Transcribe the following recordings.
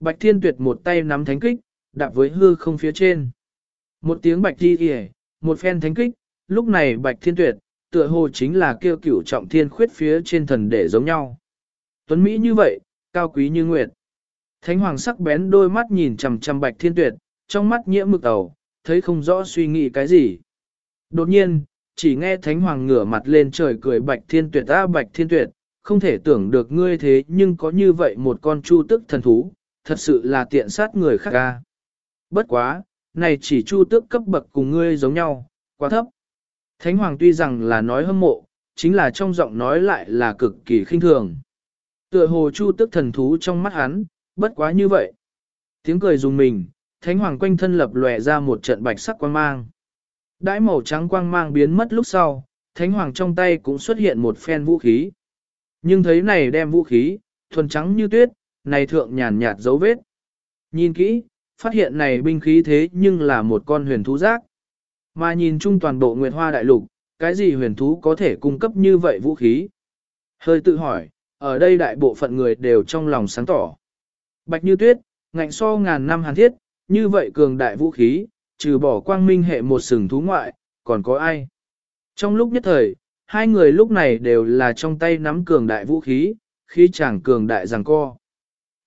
Bạch Thiên Tuyệt một tay nắm thánh kích, đạp với hư không phía trên. Một tiếng bạch thi kìa, một phen thánh kích, lúc này Bạch Thiên Tuyệt, tựa hồ chính là kêu cửu trọng thiên khuyết phía trên thần để giống nhau. Tuấn Mỹ như vậy, cao quý như nguyệt. Thánh hoàng sắc bén đôi mắt nhìn chằm chằm Bạch Thiên Tuyệt, trong mắt nhiễm mực ẩu, thấy không rõ suy nghĩ cái gì. Đột nhiên, chỉ nghe Thánh hoàng ngửa mặt lên trời cười Bạch Thiên Tuyệt a Bạch Thiên Tuyệt, không thể tưởng được ngươi thế nhưng có như vậy một con chu tức thần thú, thật sự là tiện sát người khác ca. Bất quá, này chỉ chu tước cấp bậc cùng ngươi giống nhau, quá thấp. Thánh Hoàng tuy rằng là nói hâm mộ, chính là trong giọng nói lại là cực kỳ khinh thường. Tựa hồ chu tước thần thú trong mắt hắn, bất quá như vậy. Tiếng cười dùng mình, Thánh Hoàng quanh thân lập lòe ra một trận bạch sắc quang mang. Đãi màu trắng quang mang biến mất lúc sau, Thánh Hoàng trong tay cũng xuất hiện một phen vũ khí. Nhưng thấy này đem vũ khí, thuần trắng như tuyết, này thượng nhàn nhạt dấu vết. Nhìn kỹ, phát hiện này binh khí thế nhưng là một con huyền thú giác. Mà nhìn chung toàn bộ Nguyệt Hoa Đại Lục, cái gì huyền thú có thể cung cấp như vậy vũ khí? Hơi tự hỏi, ở đây đại bộ phận người đều trong lòng sáng tỏ. Bạch như tuyết, ngạnh so ngàn năm hàn thiết, như vậy cường đại vũ khí, trừ bỏ quang minh hệ một sừng thú ngoại, còn có ai? Trong lúc nhất thời, hai người lúc này đều là trong tay nắm cường đại vũ khí, khí chẳng cường đại rằng co.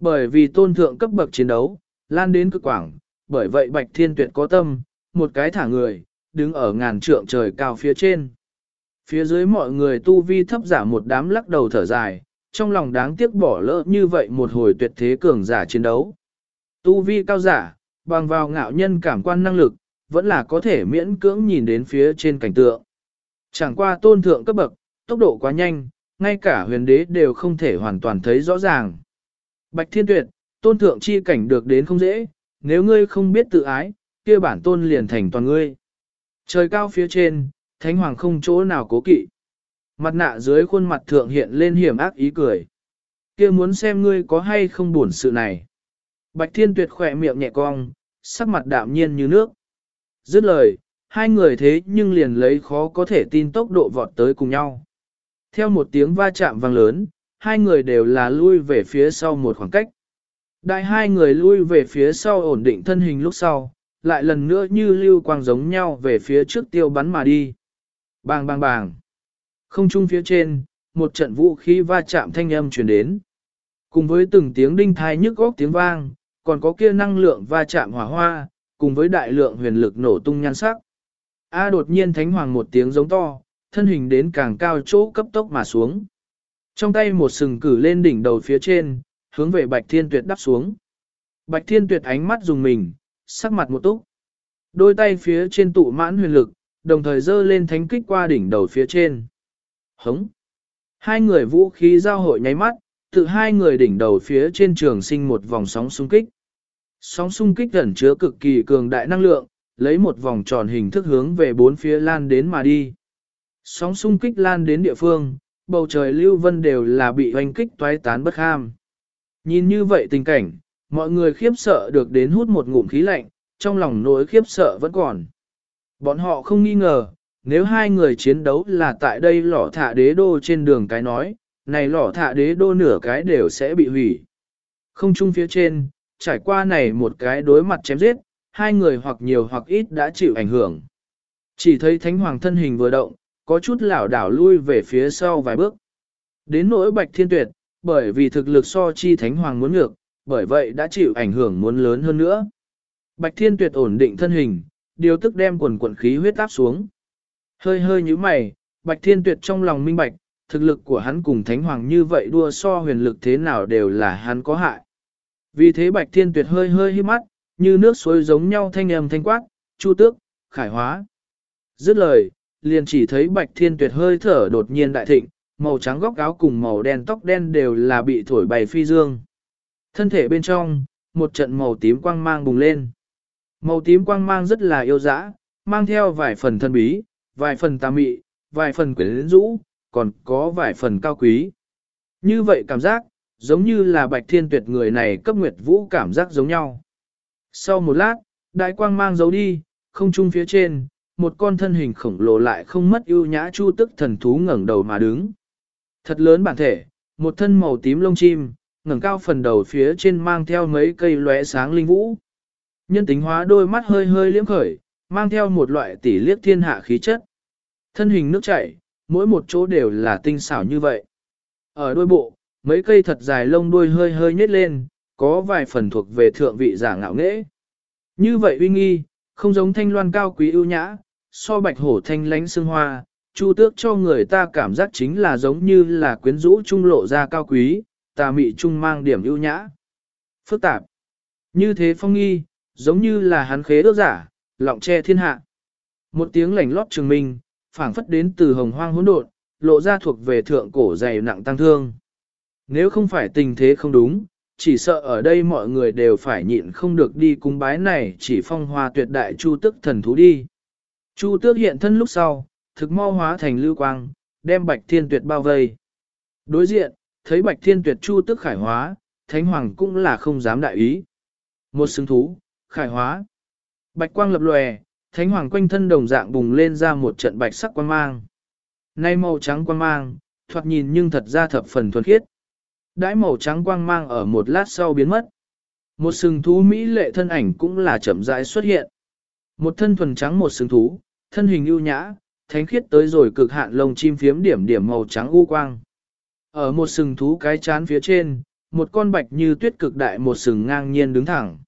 Bởi vì tôn thượng cấp bậc chiến đấu, lan đến cực quảng, bởi vậy Bạch Thiên Tuyệt có tâm, một cái thả người, đứng ở ngàn trượng trời cao phía trên. Phía dưới mọi người tu vi thấp giả một đám lắc đầu thở dài, trong lòng đáng tiếc bỏ lỡ như vậy một hồi tuyệt thế cường giả chiến đấu. Tu vi cao giả, bằng vào ngạo nhân cảm quan năng lực, vẫn là có thể miễn cưỡng nhìn đến phía trên cảnh tượng. Chẳng qua tôn thượng cấp bậc, tốc độ quá nhanh, ngay cả huyền đế đều không thể hoàn toàn thấy rõ ràng. Bạch Thiên Tuyệt, tôn thượng chi cảnh được đến không dễ, nếu ngươi không biết tự ái, kia bản tôn liền thành toàn ngươi. Trời cao phía trên, thánh hoàng không chỗ nào cố kỵ. Mặt nạ dưới khuôn mặt thượng hiện lên hiểm ác ý cười. kia muốn xem ngươi có hay không buồn sự này. Bạch Thiên Tuyệt khỏe miệng nhẹ cong, sắc mặt đạm nhiên như nước. Dứt lời, hai người thế nhưng liền lấy khó có thể tin tốc độ vọt tới cùng nhau. Theo một tiếng va chạm vang lớn, hai người đều là lui về phía sau một khoảng cách. Đại hai người lui về phía sau ổn định thân hình lúc sau, lại lần nữa như lưu quang giống nhau về phía trước tiêu bắn mà đi. Bang bang bang. Không trung phía trên, một trận vũ khí va chạm thanh âm truyền đến. Cùng với từng tiếng đinh thai nhức góc tiếng vang, còn có kia năng lượng va chạm hỏa hoa, cùng với đại lượng huyền lực nổ tung nhan sắc. A đột nhiên thánh hoàng một tiếng giống to, thân hình đến càng cao chỗ cấp tốc mà xuống. Trong tay một sừng cử lên đỉnh đầu phía trên, hướng về Bạch Thiên Tuyệt đắp xuống. Bạch Thiên Tuyệt ánh mắt dùng mình, sắc mặt một túc. Đôi tay phía trên tụ mãn huyền lực, đồng thời dơ lên thánh kích qua đỉnh đầu phía trên. Hống! Hai người vũ khí giao hội nháy mắt, tự hai người đỉnh đầu phía trên trường sinh một vòng sóng xung kích. Sóng xung kích ẩn chứa cực kỳ cường đại năng lượng, lấy một vòng tròn hình thức hướng về bốn phía lan đến mà đi. Sóng xung kích lan đến địa phương, bầu trời lưu vân đều là bị hoành kích toái tán bất ham. Nhìn như vậy tình cảnh, mọi người khiếp sợ được đến hút một ngụm khí lạnh, trong lòng nỗi khiếp sợ vẫn còn. Bọn họ không nghi ngờ, nếu hai người chiến đấu là tại đây lỏ thả đế đô trên đường cái nói, này lỏ thả đế đô nửa cái đều sẽ bị hủy. Không chung phía trên, trải qua này một cái đối mặt chém giết, hai người hoặc nhiều hoặc ít đã chịu ảnh hưởng. Chỉ thấy thánh hoàng thân hình vừa động, có chút lảo đảo lui về phía sau vài bước. Đến nỗi bạch thiên tuyệt, bởi vì thực lực so chi thánh hoàng muốn ngược, bởi vậy đã chịu ảnh hưởng muốn lớn hơn nữa. Bạch thiên tuyệt ổn định thân hình, điều tức đem quần quần khí huyết áp xuống. Hơi hơi như mày, bạch thiên tuyệt trong lòng minh bạch, thực lực của hắn cùng thánh hoàng như vậy đua so huyền lực thế nào đều là hắn có hại. Vì thế bạch thiên tuyệt hơi hơi hít mắt, như nước suối giống nhau thanh âm thanh quát, chu tước, khải hóa. Dứt lời, liền chỉ thấy bạch thiên tuyệt hơi thở đột nhiên đại thịnh, màu trắng góc áo cùng màu đen tóc đen đều là bị thổi bay phi dương. Thân thể bên trong, một trận màu tím quang mang bùng lên. Màu tím quang mang rất là yêu dã, mang theo vài phần thân bí, vài phần tà mị, vài phần quyến rũ, còn có vài phần cao quý. Như vậy cảm giác, giống như là bạch thiên tuyệt người này cấp nguyệt vũ cảm giác giống nhau. Sau một lát, đại quang mang giấu đi, không trung phía trên, một con thân hình khổng lồ lại không mất ưu nhã chu tức thần thú ngẩng đầu mà đứng. Thật lớn bản thể, một thân màu tím lông chim, ngẩng cao phần đầu phía trên mang theo mấy cây lóe sáng linh vũ. Nhân tính hóa đôi mắt hơi hơi liếm khởi, mang theo một loại tỷ liếc thiên hạ khí chất. Thân hình nước chảy, mỗi một chỗ đều là tinh xảo như vậy. Ở đôi bộ, mấy cây thật dài lông đuôi hơi hơi nhếch lên, có vài phần thuộc về thượng vị giả ngạo nghễ. Như vậy uy nghi, không giống thanh loan cao quý ưu nhã, so bạch hổ thanh lánh xương hoa, chu tước cho người ta cảm giác chính là giống như là quyến rũ trung lộ ra cao quý, tà mị trung mang điểm ưu nhã. Phức tạp. Như thế phong nghi, giống như là hắn khế đốt giả, lọng che thiên hạ. Một tiếng lảnh lót trường minh, phảng phất đến từ hồng hoang hỗn độn, lộ ra thuộc về thượng cổ dày nặng tăng thương. Nếu không phải tình thế không đúng, chỉ sợ ở đây mọi người đều phải nhịn không được đi cung bái này chỉ phong hoa tuyệt đại chu tức thần thú đi. Chu tước hiện thân lúc sau, thực mau hóa thành lưu quang, đem bạch thiên tuyệt bao vây. Đối diện, thấy bạch thiên tuyệt chu tức khải hóa, thánh hoàng cũng là không dám đại ý. Một xứng thú, khải hóa. Bạch quang lập lòe, thánh hoàng quanh thân đồng dạng bùng lên ra một trận bạch sắc quang mang. Nay màu trắng quang mang, thoạt nhìn nhưng thật ra thập phần thuần khiết. Đãi màu trắng quang mang ở một lát sau biến mất. Một sừng thú mỹ lệ thân ảnh cũng là chậm rãi xuất hiện. Một thân thuần trắng một sừng thú, thân hình ưu nhã, thánh khiết tới rồi cực hạn lông chim phiếm điểm điểm màu trắng u quang. Ở một sừng thú cái chán phía trên, một con bạch như tuyết cực đại một sừng ngang nhiên đứng thẳng.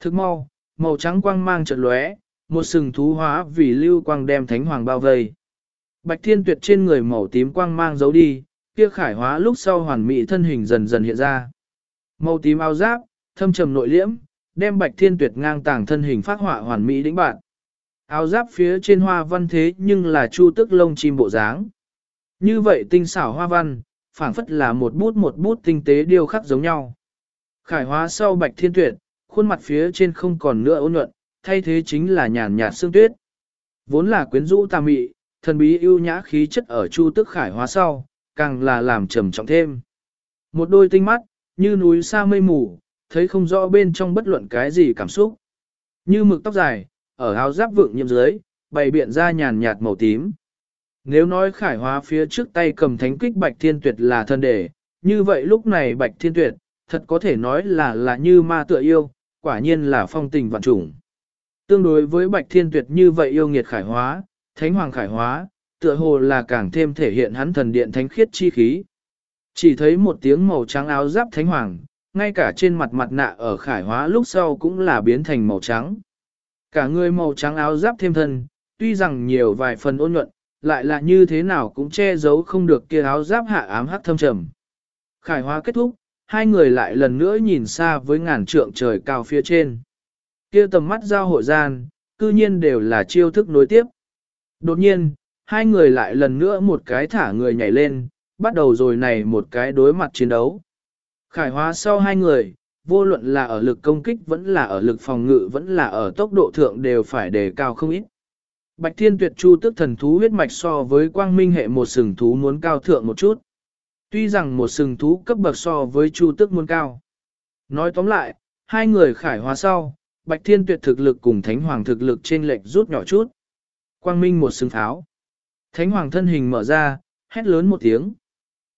Thức mau, màu trắng quang mang trận lóe, một sừng thú hóa vì lưu quang đem thánh hoàng bao vây. Bạch thiên tuyệt trên người màu tím quang mang giấu đi, kia khải hóa lúc sau hoàn mỹ thân hình dần dần hiện ra. Màu tím áo giáp, thâm trầm nội liễm, đem bạch thiên tuyệt ngang tàng thân hình phát họa hoàn mỹ đĩnh bạn. Áo giáp phía trên hoa văn thế nhưng là chu tức lông chim bộ dáng. Như vậy tinh xảo hoa văn, phảng phất là một bút một bút tinh tế điêu khắc giống nhau. Khải hóa sau bạch thiên tuyệt, khuôn mặt phía trên không còn nữa ôn nhuận, thay thế chính là nhàn nhạt sương tuyết. Vốn là quyến rũ tà mị, thần bí ưu nhã khí chất ở chu tức khải hóa sau, càng là làm trầm trọng thêm. Một đôi tinh mắt, như núi xa mây mù, thấy không rõ bên trong bất luận cái gì cảm xúc. Như mực tóc dài, ở áo giáp vượng nhiễm dưới, bày biện ra nhàn nhạt màu tím. Nếu nói khải hóa phía trước tay cầm thánh kích bạch thiên tuyệt là thân đề, như vậy lúc này bạch thiên tuyệt, thật có thể nói là là như ma tựa yêu, quả nhiên là phong tình vạn trùng. Tương đối với bạch thiên tuyệt như vậy yêu nghiệt khải hóa, thánh hoàng khải hóa, tựa hồ là càng thêm thể hiện hắn thần điện thánh khiết chi khí. Chỉ thấy một tiếng màu trắng áo giáp thánh hoàng, ngay cả trên mặt mặt nạ ở khải hóa lúc sau cũng là biến thành màu trắng. Cả người màu trắng áo giáp thêm thân, tuy rằng nhiều vài phần ôn nhuận, lại là như thế nào cũng che giấu không được kia áo giáp hạ ám hắc thâm trầm. Khải hóa kết thúc, hai người lại lần nữa nhìn xa với ngàn trượng trời cao phía trên. Kia tầm mắt giao hội gian, cư nhiên đều là chiêu thức nối tiếp. Đột nhiên, hai người lại lần nữa một cái thả người nhảy lên, bắt đầu rồi này một cái đối mặt chiến đấu. Khải hóa sau hai người, vô luận là ở lực công kích vẫn là ở lực phòng ngự vẫn là ở tốc độ thượng đều phải đề cao không ít. Bạch Thiên Tuyệt Chu tức thần thú huyết mạch so với quang minh hệ một sừng thú muốn cao thượng một chút. Tuy rằng một sừng thú cấp bậc so với Chu tức muốn cao. Nói tóm lại, hai người khải hóa sau, Bạch Thiên Tuyệt thực lực cùng Thánh Hoàng thực lực trên lệch rút nhỏ chút. Quang minh một sừng tháo. Thánh Hoàng thân hình mở ra, hét lớn một tiếng.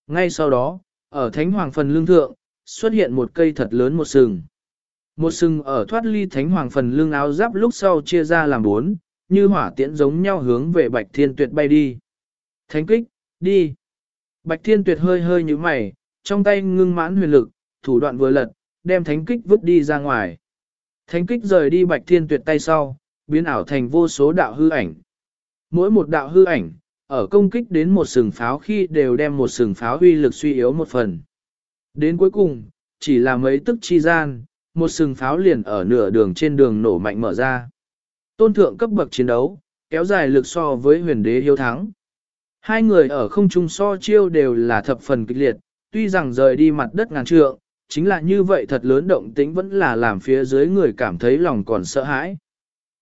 Ngay sau đó, ở Thánh Hoàng phần lưng thượng, xuất hiện một cây thật lớn một sừng. Một sừng ở thoát ly Thánh Hoàng phần lưng áo giáp lúc sau chia ra làm bốn, như hỏa tiễn giống nhau hướng về Bạch Thiên Tuyệt bay đi. Thánh kích, đi. Bạch Thiên Tuyệt hơi hơi như mày, trong tay ngưng mãn huyền lực, thủ đoạn vừa lật, đem thánh kích vứt đi ra ngoài. Thánh kích rời đi Bạch Thiên Tuyệt tay sau, biến ảo thành vô số đạo hư ảnh. Mỗi một đạo hư ảnh, ở công kích đến một sừng pháo khi đều đem một sừng pháo uy lực suy yếu một phần. Đến cuối cùng, chỉ là mấy tức chi gian, một sừng pháo liền ở nửa đường trên đường nổ mạnh mở ra. Tôn thượng cấp bậc chiến đấu, kéo dài lực so với huyền đế hiếu thắng. Hai người ở không trung so chiêu đều là thập phần kịch liệt, tuy rằng rời đi mặt đất ngàn trượng, chính là như vậy thật lớn động tĩnh vẫn là làm phía dưới người cảm thấy lòng còn sợ hãi.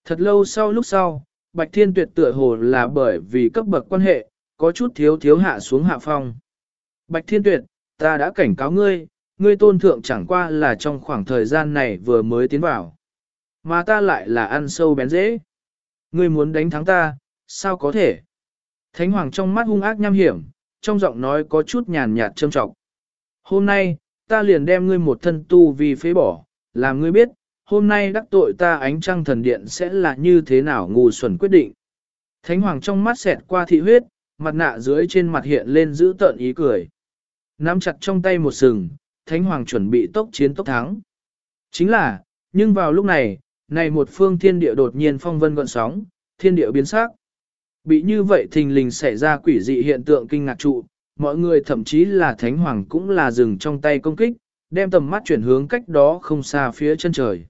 Thật lâu sau lúc sau, Bạch Thiên Tuyệt tựa hồ là bởi vì cấp bậc quan hệ, có chút thiếu thiếu hạ xuống hạ phong. Bạch Thiên Tuyệt, ta đã cảnh cáo ngươi, ngươi tôn thượng chẳng qua là trong khoảng thời gian này vừa mới tiến vào. Mà ta lại là ăn sâu bén dễ. Ngươi muốn đánh thắng ta, sao có thể? Thánh Hoàng trong mắt hung ác nham hiểm, trong giọng nói có chút nhàn nhạt châm trọng. Hôm nay, ta liền đem ngươi một thân tu vì phế bỏ, làm ngươi biết, hôm nay đắc tội ta ánh trăng thần điện sẽ là như thế nào ngu xuẩn quyết định. Thánh hoàng trong mắt xẹt qua thị huyết, mặt nạ dưới trên mặt hiện lên giữ tợn ý cười. Nắm chặt trong tay một sừng, thánh hoàng chuẩn bị tốc chiến tốc thắng. Chính là, nhưng vào lúc này, này một phương thiên địa đột nhiên phong vân gọn sóng, thiên địa biến sắc. Bị như vậy thình lình xảy ra quỷ dị hiện tượng kinh ngạc trụ, mọi người thậm chí là thánh hoàng cũng là dừng trong tay công kích, đem tầm mắt chuyển hướng cách đó không xa phía chân trời.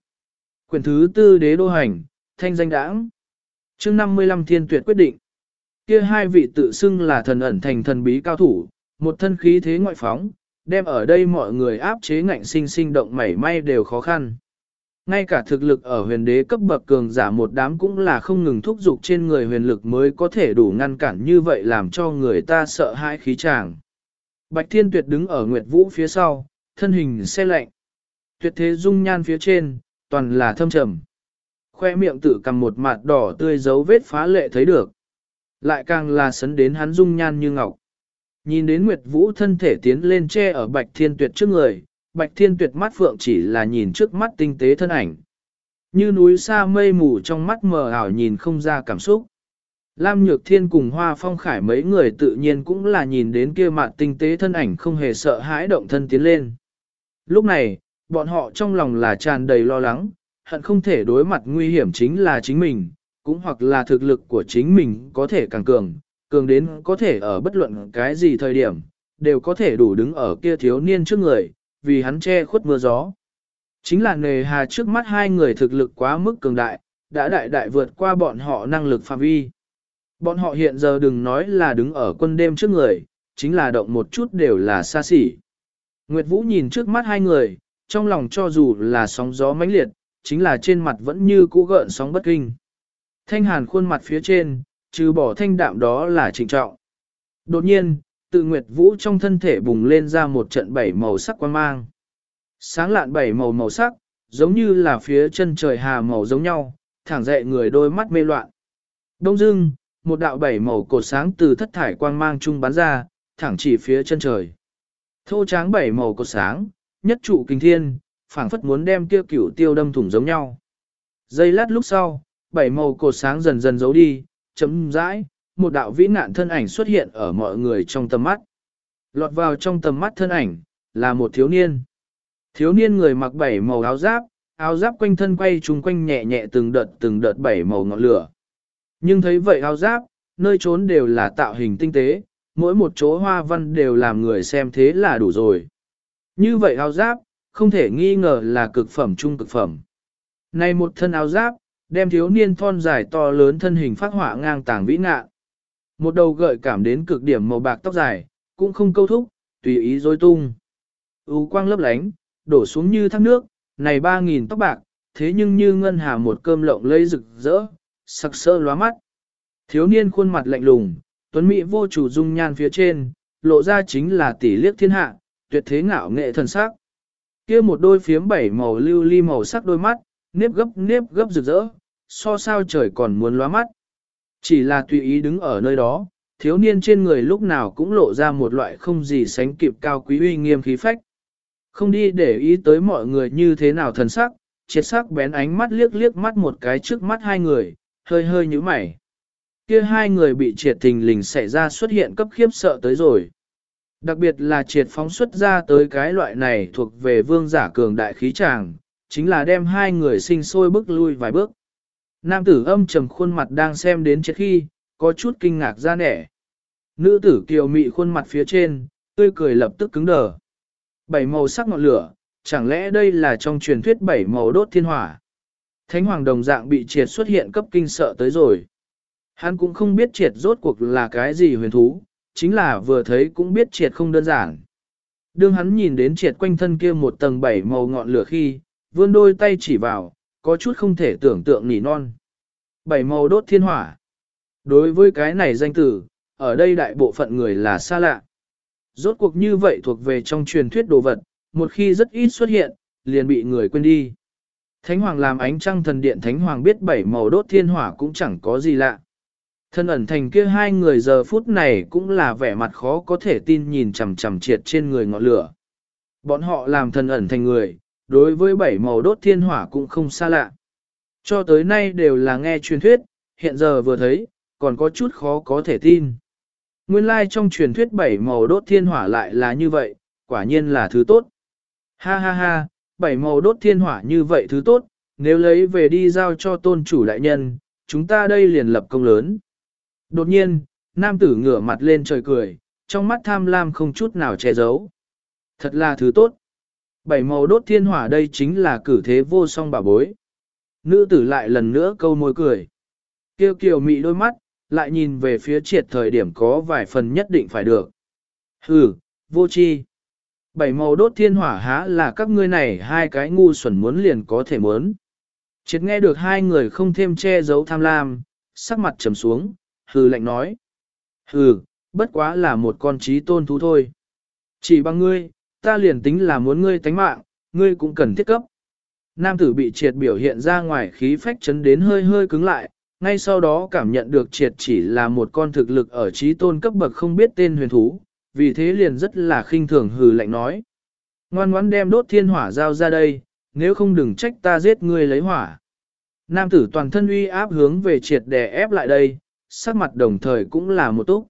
Quyển thứ tư đế đô hành, thanh danh đãng. chương 55 thiên tuyệt quyết định. Kia hai vị tự xưng là thần ẩn thành thần bí cao thủ, một thân khí thế ngoại phóng, đem ở đây mọi người áp chế ngạnh sinh sinh động mảy may đều khó khăn. Ngay cả thực lực ở huyền đế cấp bậc cường giả một đám cũng là không ngừng thúc giục trên người huyền lực mới có thể đủ ngăn cản như vậy làm cho người ta sợ hãi khí tràng. Bạch Thiên Tuyệt đứng ở Nguyệt Vũ phía sau, thân hình xe lạnh. Tuyệt thế dung nhan phía trên, toàn là thâm trầm. Khoe miệng tự cầm một mặt đỏ tươi dấu vết phá lệ thấy được. Lại càng là sấn đến hắn dung nhan như ngọc. Nhìn đến Nguyệt Vũ thân thể tiến lên che ở Bạch Thiên Tuyệt trước người, Bạch Thiên Tuyệt mắt phượng chỉ là nhìn trước mắt tinh tế thân ảnh. Như núi xa mây mù trong mắt mờ ảo nhìn không ra cảm xúc. Lam Nhược Thiên cùng Hoa Phong Khải mấy người tự nhiên cũng là nhìn đến kia mặt tinh tế thân ảnh không hề sợ hãi động thân tiến lên. Lúc này, bọn họ trong lòng là tràn đầy lo lắng, hận không thể đối mặt nguy hiểm chính là chính mình, cũng hoặc là thực lực của chính mình có thể càng cường, cường đến có thể ở bất luận cái gì thời điểm, đều có thể đủ đứng ở kia thiếu niên trước người, vì hắn che khuất mưa gió. Chính là nề hà trước mắt hai người thực lực quá mức cường đại, đã đại đại vượt qua bọn họ năng lực phạm vi. Bọn họ hiện giờ đừng nói là đứng ở quân đêm trước người, chính là động một chút đều là xa xỉ. Nguyệt Vũ nhìn trước mắt hai người, trong lòng cho dù là sóng gió mãnh liệt, chính là trên mặt vẫn như cũ gợn sóng bất kinh. Thanh hàn khuôn mặt phía trên, trừ bỏ thanh đạm đó là trịnh trọng. Đột nhiên, tự Nguyệt Vũ trong thân thể bùng lên ra một trận bảy màu sắc quan mang. Sáng lạn bảy màu màu sắc, giống như là phía chân trời hà màu giống nhau, thẳng dậy người đôi mắt mê loạn. Đông dưng, một đạo bảy màu cột sáng từ thất thải quang mang trung bắn ra, thẳng chỉ phía chân trời. Thô tráng bảy màu cột sáng, nhất trụ kinh thiên, phảng phất muốn đem kia cửu tiêu đâm thủng giống nhau. Giây lát lúc sau, bảy màu cột sáng dần dần giấu đi, chấm rãi, một đạo vĩ nạn thân ảnh xuất hiện ở mọi người trong tầm mắt. Lọt vào trong tầm mắt thân ảnh, là một thiếu niên. Thiếu niên người mặc bảy màu áo giáp, áo giáp quanh thân quay trúng quanh nhẹ nhẹ từng đợt từng đợt bảy màu ngọn lửa. Nhưng thấy vậy áo giáp, nơi trốn đều là tạo hình tinh tế, mỗi một chỗ hoa văn đều làm người xem thế là đủ rồi. Như vậy áo giáp, không thể nghi ngờ là cực phẩm trung cực phẩm. Này một thân áo giáp, đem thiếu niên thon dài to lớn thân hình phát họa ngang tàng vĩ ngạ. Một đầu gợi cảm đến cực điểm màu bạc tóc dài, cũng không câu thúc, tùy ý dối tung. U quang lấp lánh, đổ xuống như thác nước, này ba nghìn tóc bạc, thế nhưng như ngân hà một cơm lộng lây rực rỡ, sặc sỡ lóa mắt. Thiếu niên khuôn mặt lạnh lùng, tuấn mỹ vô chủ dung nhan phía trên, lộ ra chính là tỷ liếc thiên hạ, tuyệt thế ngạo nghệ thần sắc. Kia một đôi phiếm bảy màu lưu ly màu sắc đôi mắt, nếp gấp nếp gấp rực rỡ, so sao trời còn muốn lóa mắt. Chỉ là tùy ý đứng ở nơi đó, thiếu niên trên người lúc nào cũng lộ ra một loại không gì sánh kịp cao quý uy nghiêm khí phách. Không đi để ý tới mọi người như thế nào thần sắc, triệt sắc bén ánh mắt liếc liếc mắt một cái trước mắt hai người, hơi hơi như mày. Kia hai người bị triệt thình lình xảy ra xuất hiện cấp khiếp sợ tới rồi. Đặc biệt là triệt phóng xuất ra tới cái loại này thuộc về vương giả cường đại khí tràng, chính là đem hai người sinh sôi bước lui vài bước. Nam tử âm trầm khuôn mặt đang xem đến chết khi, có chút kinh ngạc ra nẻ. Nữ tử kiều mị khuôn mặt phía trên, tươi cười lập tức cứng đờ. Bảy màu sắc ngọn lửa, chẳng lẽ đây là trong truyền thuyết bảy màu đốt thiên hỏa? Thánh hoàng đồng dạng bị triệt xuất hiện cấp kinh sợ tới rồi. Hắn cũng không biết triệt rốt cuộc là cái gì huyền thú, chính là vừa thấy cũng biết triệt không đơn giản. Đương hắn nhìn đến triệt quanh thân kia một tầng bảy màu ngọn lửa khi, vươn đôi tay chỉ vào, có chút không thể tưởng tượng nỉ non. Bảy màu đốt thiên hỏa. Đối với cái này danh tử, ở đây đại bộ phận người là xa lạ. Rốt cuộc như vậy thuộc về trong truyền thuyết đồ vật, một khi rất ít xuất hiện, liền bị người quên đi. Thánh Hoàng làm ánh trăng thần điện Thánh Hoàng biết bảy màu đốt thiên hỏa cũng chẳng có gì lạ. Thân ẩn thành kia hai người giờ phút này cũng là vẻ mặt khó có thể tin nhìn chằm chằm triệt trên người ngọn lửa. Bọn họ làm thần ẩn thành người, đối với bảy màu đốt thiên hỏa cũng không xa lạ. Cho tới nay đều là nghe truyền thuyết, hiện giờ vừa thấy, còn có chút khó có thể tin. Nguyên lai like trong truyền thuyết bảy màu đốt thiên hỏa lại là như vậy, quả nhiên là thứ tốt. Ha ha ha, bảy màu đốt thiên hỏa như vậy thứ tốt, nếu lấy về đi giao cho tôn chủ đại nhân, chúng ta đây liền lập công lớn. Đột nhiên, nam tử ngửa mặt lên trời cười, trong mắt tham lam không chút nào che giấu. Thật là thứ tốt. Bảy màu đốt thiên hỏa đây chính là cử thế vô song bà bối. Nữ tử lại lần nữa câu môi cười. Kêu kiều mị đôi mắt, lại nhìn về phía triệt thời điểm có vài phần nhất định phải được. Hừ, vô chi. Bảy màu đốt thiên hỏa há là các ngươi này hai cái ngu xuẩn muốn liền có thể muốn. Triệt nghe được hai người không thêm che giấu tham lam, sắc mặt trầm xuống, hừ lạnh nói. Hừ, bất quá là một con trí tôn thú thôi. Chỉ bằng ngươi, ta liền tính là muốn ngươi tánh mạng, ngươi cũng cần thiết cấp. Nam tử bị triệt biểu hiện ra ngoài khí phách chấn đến hơi hơi cứng lại, ngay sau đó cảm nhận được triệt chỉ là một con thực lực ở trí tôn cấp bậc không biết tên huyền thú, vì thế liền rất là khinh thường hừ lạnh nói. Ngoan ngoãn đem đốt thiên hỏa giao ra đây, nếu không đừng trách ta giết ngươi lấy hỏa. Nam tử toàn thân uy áp hướng về triệt đè ép lại đây, sắc mặt đồng thời cũng là một túc.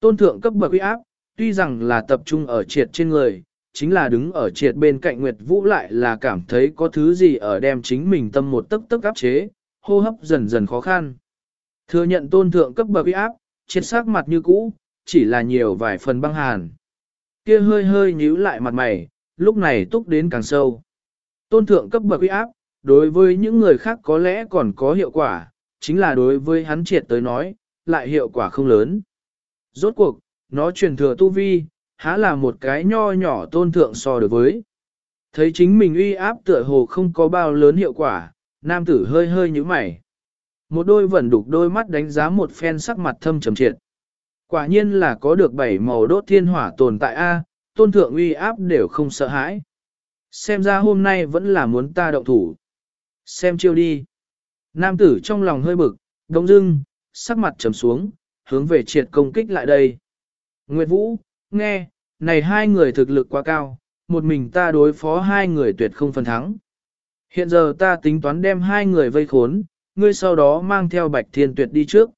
Tôn thượng cấp bậc uy áp, tuy rằng là tập trung ở triệt trên người, chính là đứng ở triệt bên cạnh Nguyệt Vũ lại là cảm thấy có thứ gì ở đem chính mình tâm một tức tức áp chế, hô hấp dần dần khó khăn. Thừa nhận tôn thượng cấp bậc uy áp, triệt sắc mặt như cũ, chỉ là nhiều vài phần băng hàn. Kia hơi hơi nhíu lại mặt mày, lúc này túc đến càng sâu. Tôn thượng cấp bậc uy áp, đối với những người khác có lẽ còn có hiệu quả, chính là đối với hắn triệt tới nói, lại hiệu quả không lớn. Rốt cuộc, nó truyền thừa tu vi, há là một cái nho nhỏ tôn thượng so được với. Thấy chính mình uy áp tựa hồ không có bao lớn hiệu quả, nam tử hơi hơi như mày. Một đôi vẫn đục đôi mắt đánh giá một phen sắc mặt thâm trầm triệt. Quả nhiên là có được bảy màu đốt thiên hỏa tồn tại A, tôn thượng uy áp đều không sợ hãi. Xem ra hôm nay vẫn là muốn ta động thủ. Xem chiêu đi. Nam tử trong lòng hơi bực, đông dưng, sắc mặt trầm xuống, hướng về triệt công kích lại đây. Nguyệt Vũ, nghe, này hai người thực lực quá cao, một mình ta đối phó hai người tuyệt không phần thắng. Hiện giờ ta tính toán đem hai người vây khốn, ngươi sau đó mang theo bạch thiên tuyệt đi trước.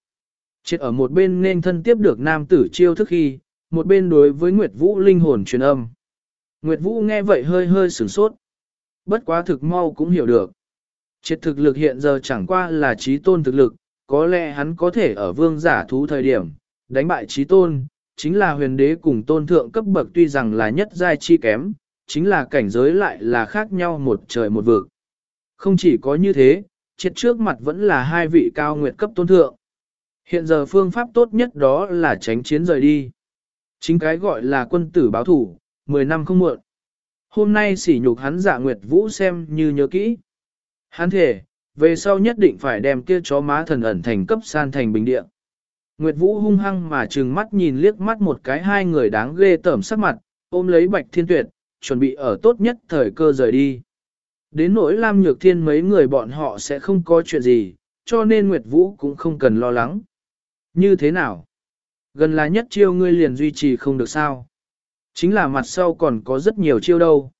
Triệt ở một bên nên thân tiếp được nam tử chiêu thức khi, một bên đối với Nguyệt Vũ linh hồn truyền âm. Nguyệt Vũ nghe vậy hơi hơi sửng sốt. Bất quá thực mau cũng hiểu được. Triệt thực lực hiện giờ chẳng qua là trí tôn thực lực, có lẽ hắn có thể ở vương giả thú thời điểm, đánh bại trí tôn, chính là huyền đế cùng tôn thượng cấp bậc tuy rằng là nhất giai chi kém, chính là cảnh giới lại là khác nhau một trời một vực. Không chỉ có như thế, triệt trước mặt vẫn là hai vị cao nguyệt cấp tôn thượng. Hiện giờ phương pháp tốt nhất đó là tránh chiến rời đi. Chính cái gọi là quân tử báo thủ, 10 năm không muộn. Hôm nay sỉ nhục hắn giả nguyệt vũ xem như nhớ kỹ. Hắn thể, về sau nhất định phải đem kia chó má thần ẩn thành cấp san thành bình địa. Nguyệt Vũ hung hăng mà trừng mắt nhìn liếc mắt một cái hai người đáng ghê tởm sắc mặt, ôm lấy Bạch Thiên Tuyệt, chuẩn bị ở tốt nhất thời cơ rời đi. Đến nỗi Lam Nhược Thiên mấy người bọn họ sẽ không có chuyện gì, cho nên Nguyệt Vũ cũng không cần lo lắng. Như thế nào? Gần là nhất chiêu ngươi liền duy trì không được sao? Chính là mặt sau còn có rất nhiều chiêu đâu.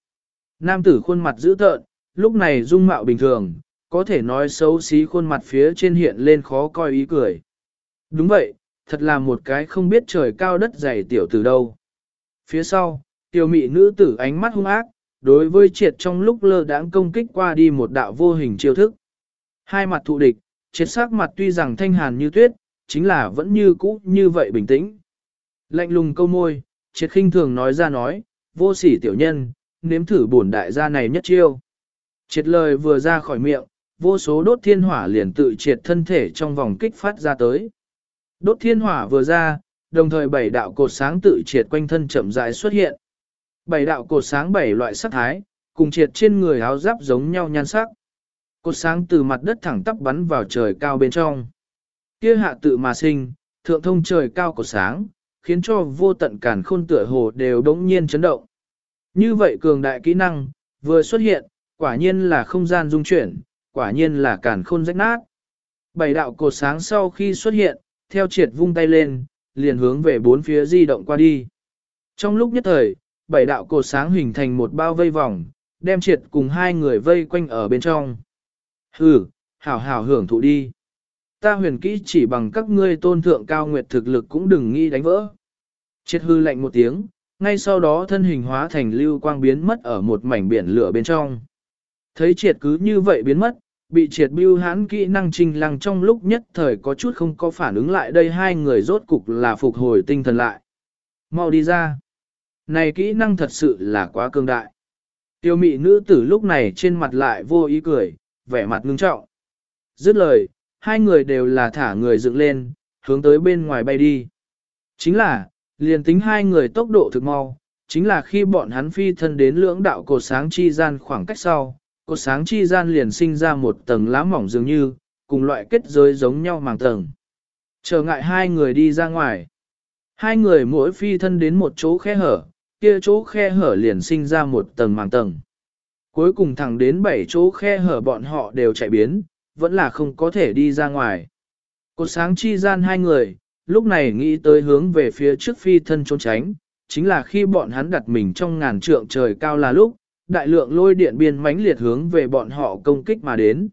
Nam tử khuôn mặt dữ tợn, lúc này dung mạo bình thường, có thể nói xấu xí khuôn mặt phía trên hiện lên khó coi ý cười. Đúng vậy, thật là một cái không biết trời cao đất dày tiểu từ đâu. Phía sau, tiểu mị nữ tử ánh mắt hung ác, đối với triệt trong lúc lơ đãng công kích qua đi một đạo vô hình chiêu thức. Hai mặt thụ địch, triệt sắc mặt tuy rằng thanh hàn như tuyết, chính là vẫn như cũ như vậy bình tĩnh. Lạnh lùng câu môi, triệt khinh thường nói ra nói, vô sỉ tiểu nhân, nếm thử bổn đại gia này nhất chiêu. Triệt lời vừa ra khỏi miệng, vô số đốt thiên hỏa liền tự triệt thân thể trong vòng kích phát ra tới. Đốt thiên hỏa vừa ra, đồng thời bảy đạo cột sáng tự triệt quanh thân chậm rãi xuất hiện. Bảy đạo cột sáng bảy loại sắc thái, cùng triệt trên người áo giáp giống nhau nhan sắc. Cột sáng từ mặt đất thẳng tắp bắn vào trời cao bên trong. Kia hạ tự mà sinh, thượng thông trời cao cột sáng, khiến cho vô tận cản khôn tựa hồ đều đống nhiên chấn động. Như vậy cường đại kỹ năng, vừa xuất hiện, quả nhiên là không gian dung chuyển, quả nhiên là cản khôn rách nát. Bảy đạo cột sáng sau khi xuất hiện, theo triệt vung tay lên, liền hướng về bốn phía di động qua đi. Trong lúc nhất thời, bảy đạo cột sáng hình thành một bao vây vòng, đem triệt cùng hai người vây quanh ở bên trong. Hừ, hảo hảo hưởng thụ đi. Ta huyền kỹ chỉ bằng các ngươi tôn thượng cao nguyệt thực lực cũng đừng nghi đánh vỡ. Triệt hư lạnh một tiếng, ngay sau đó thân hình hóa thành lưu quang biến mất ở một mảnh biển lửa bên trong. Thấy triệt cứ như vậy biến mất, bị triệt bưu hãn kỹ năng trinh lăng trong lúc nhất thời có chút không có phản ứng lại đây hai người rốt cục là phục hồi tinh thần lại. Mau đi ra. Này kỹ năng thật sự là quá cương đại. Tiêu mị nữ tử lúc này trên mặt lại vô ý cười, vẻ mặt ngưng trọng. Dứt lời, hai người đều là thả người dựng lên, hướng tới bên ngoài bay đi. Chính là, liền tính hai người tốc độ thực mau, chính là khi bọn hắn phi thân đến lưỡng đạo cột sáng chi gian khoảng cách sau, cột sáng chi gian liền sinh ra một tầng lá mỏng dường như, cùng loại kết giới giống nhau màng tầng. Trở ngại hai người đi ra ngoài. Hai người mỗi phi thân đến một chỗ khe hở, kia chỗ khe hở liền sinh ra một tầng màng tầng. Cuối cùng thẳng đến bảy chỗ khe hở bọn họ đều chạy biến, vẫn là không có thể đi ra ngoài. Cột sáng chi gian hai người, lúc này nghĩ tới hướng về phía trước phi thân trốn tránh, chính là khi bọn hắn đặt mình trong ngàn trượng trời cao là lúc, đại lượng lôi điện biên mãnh liệt hướng về bọn họ công kích mà đến.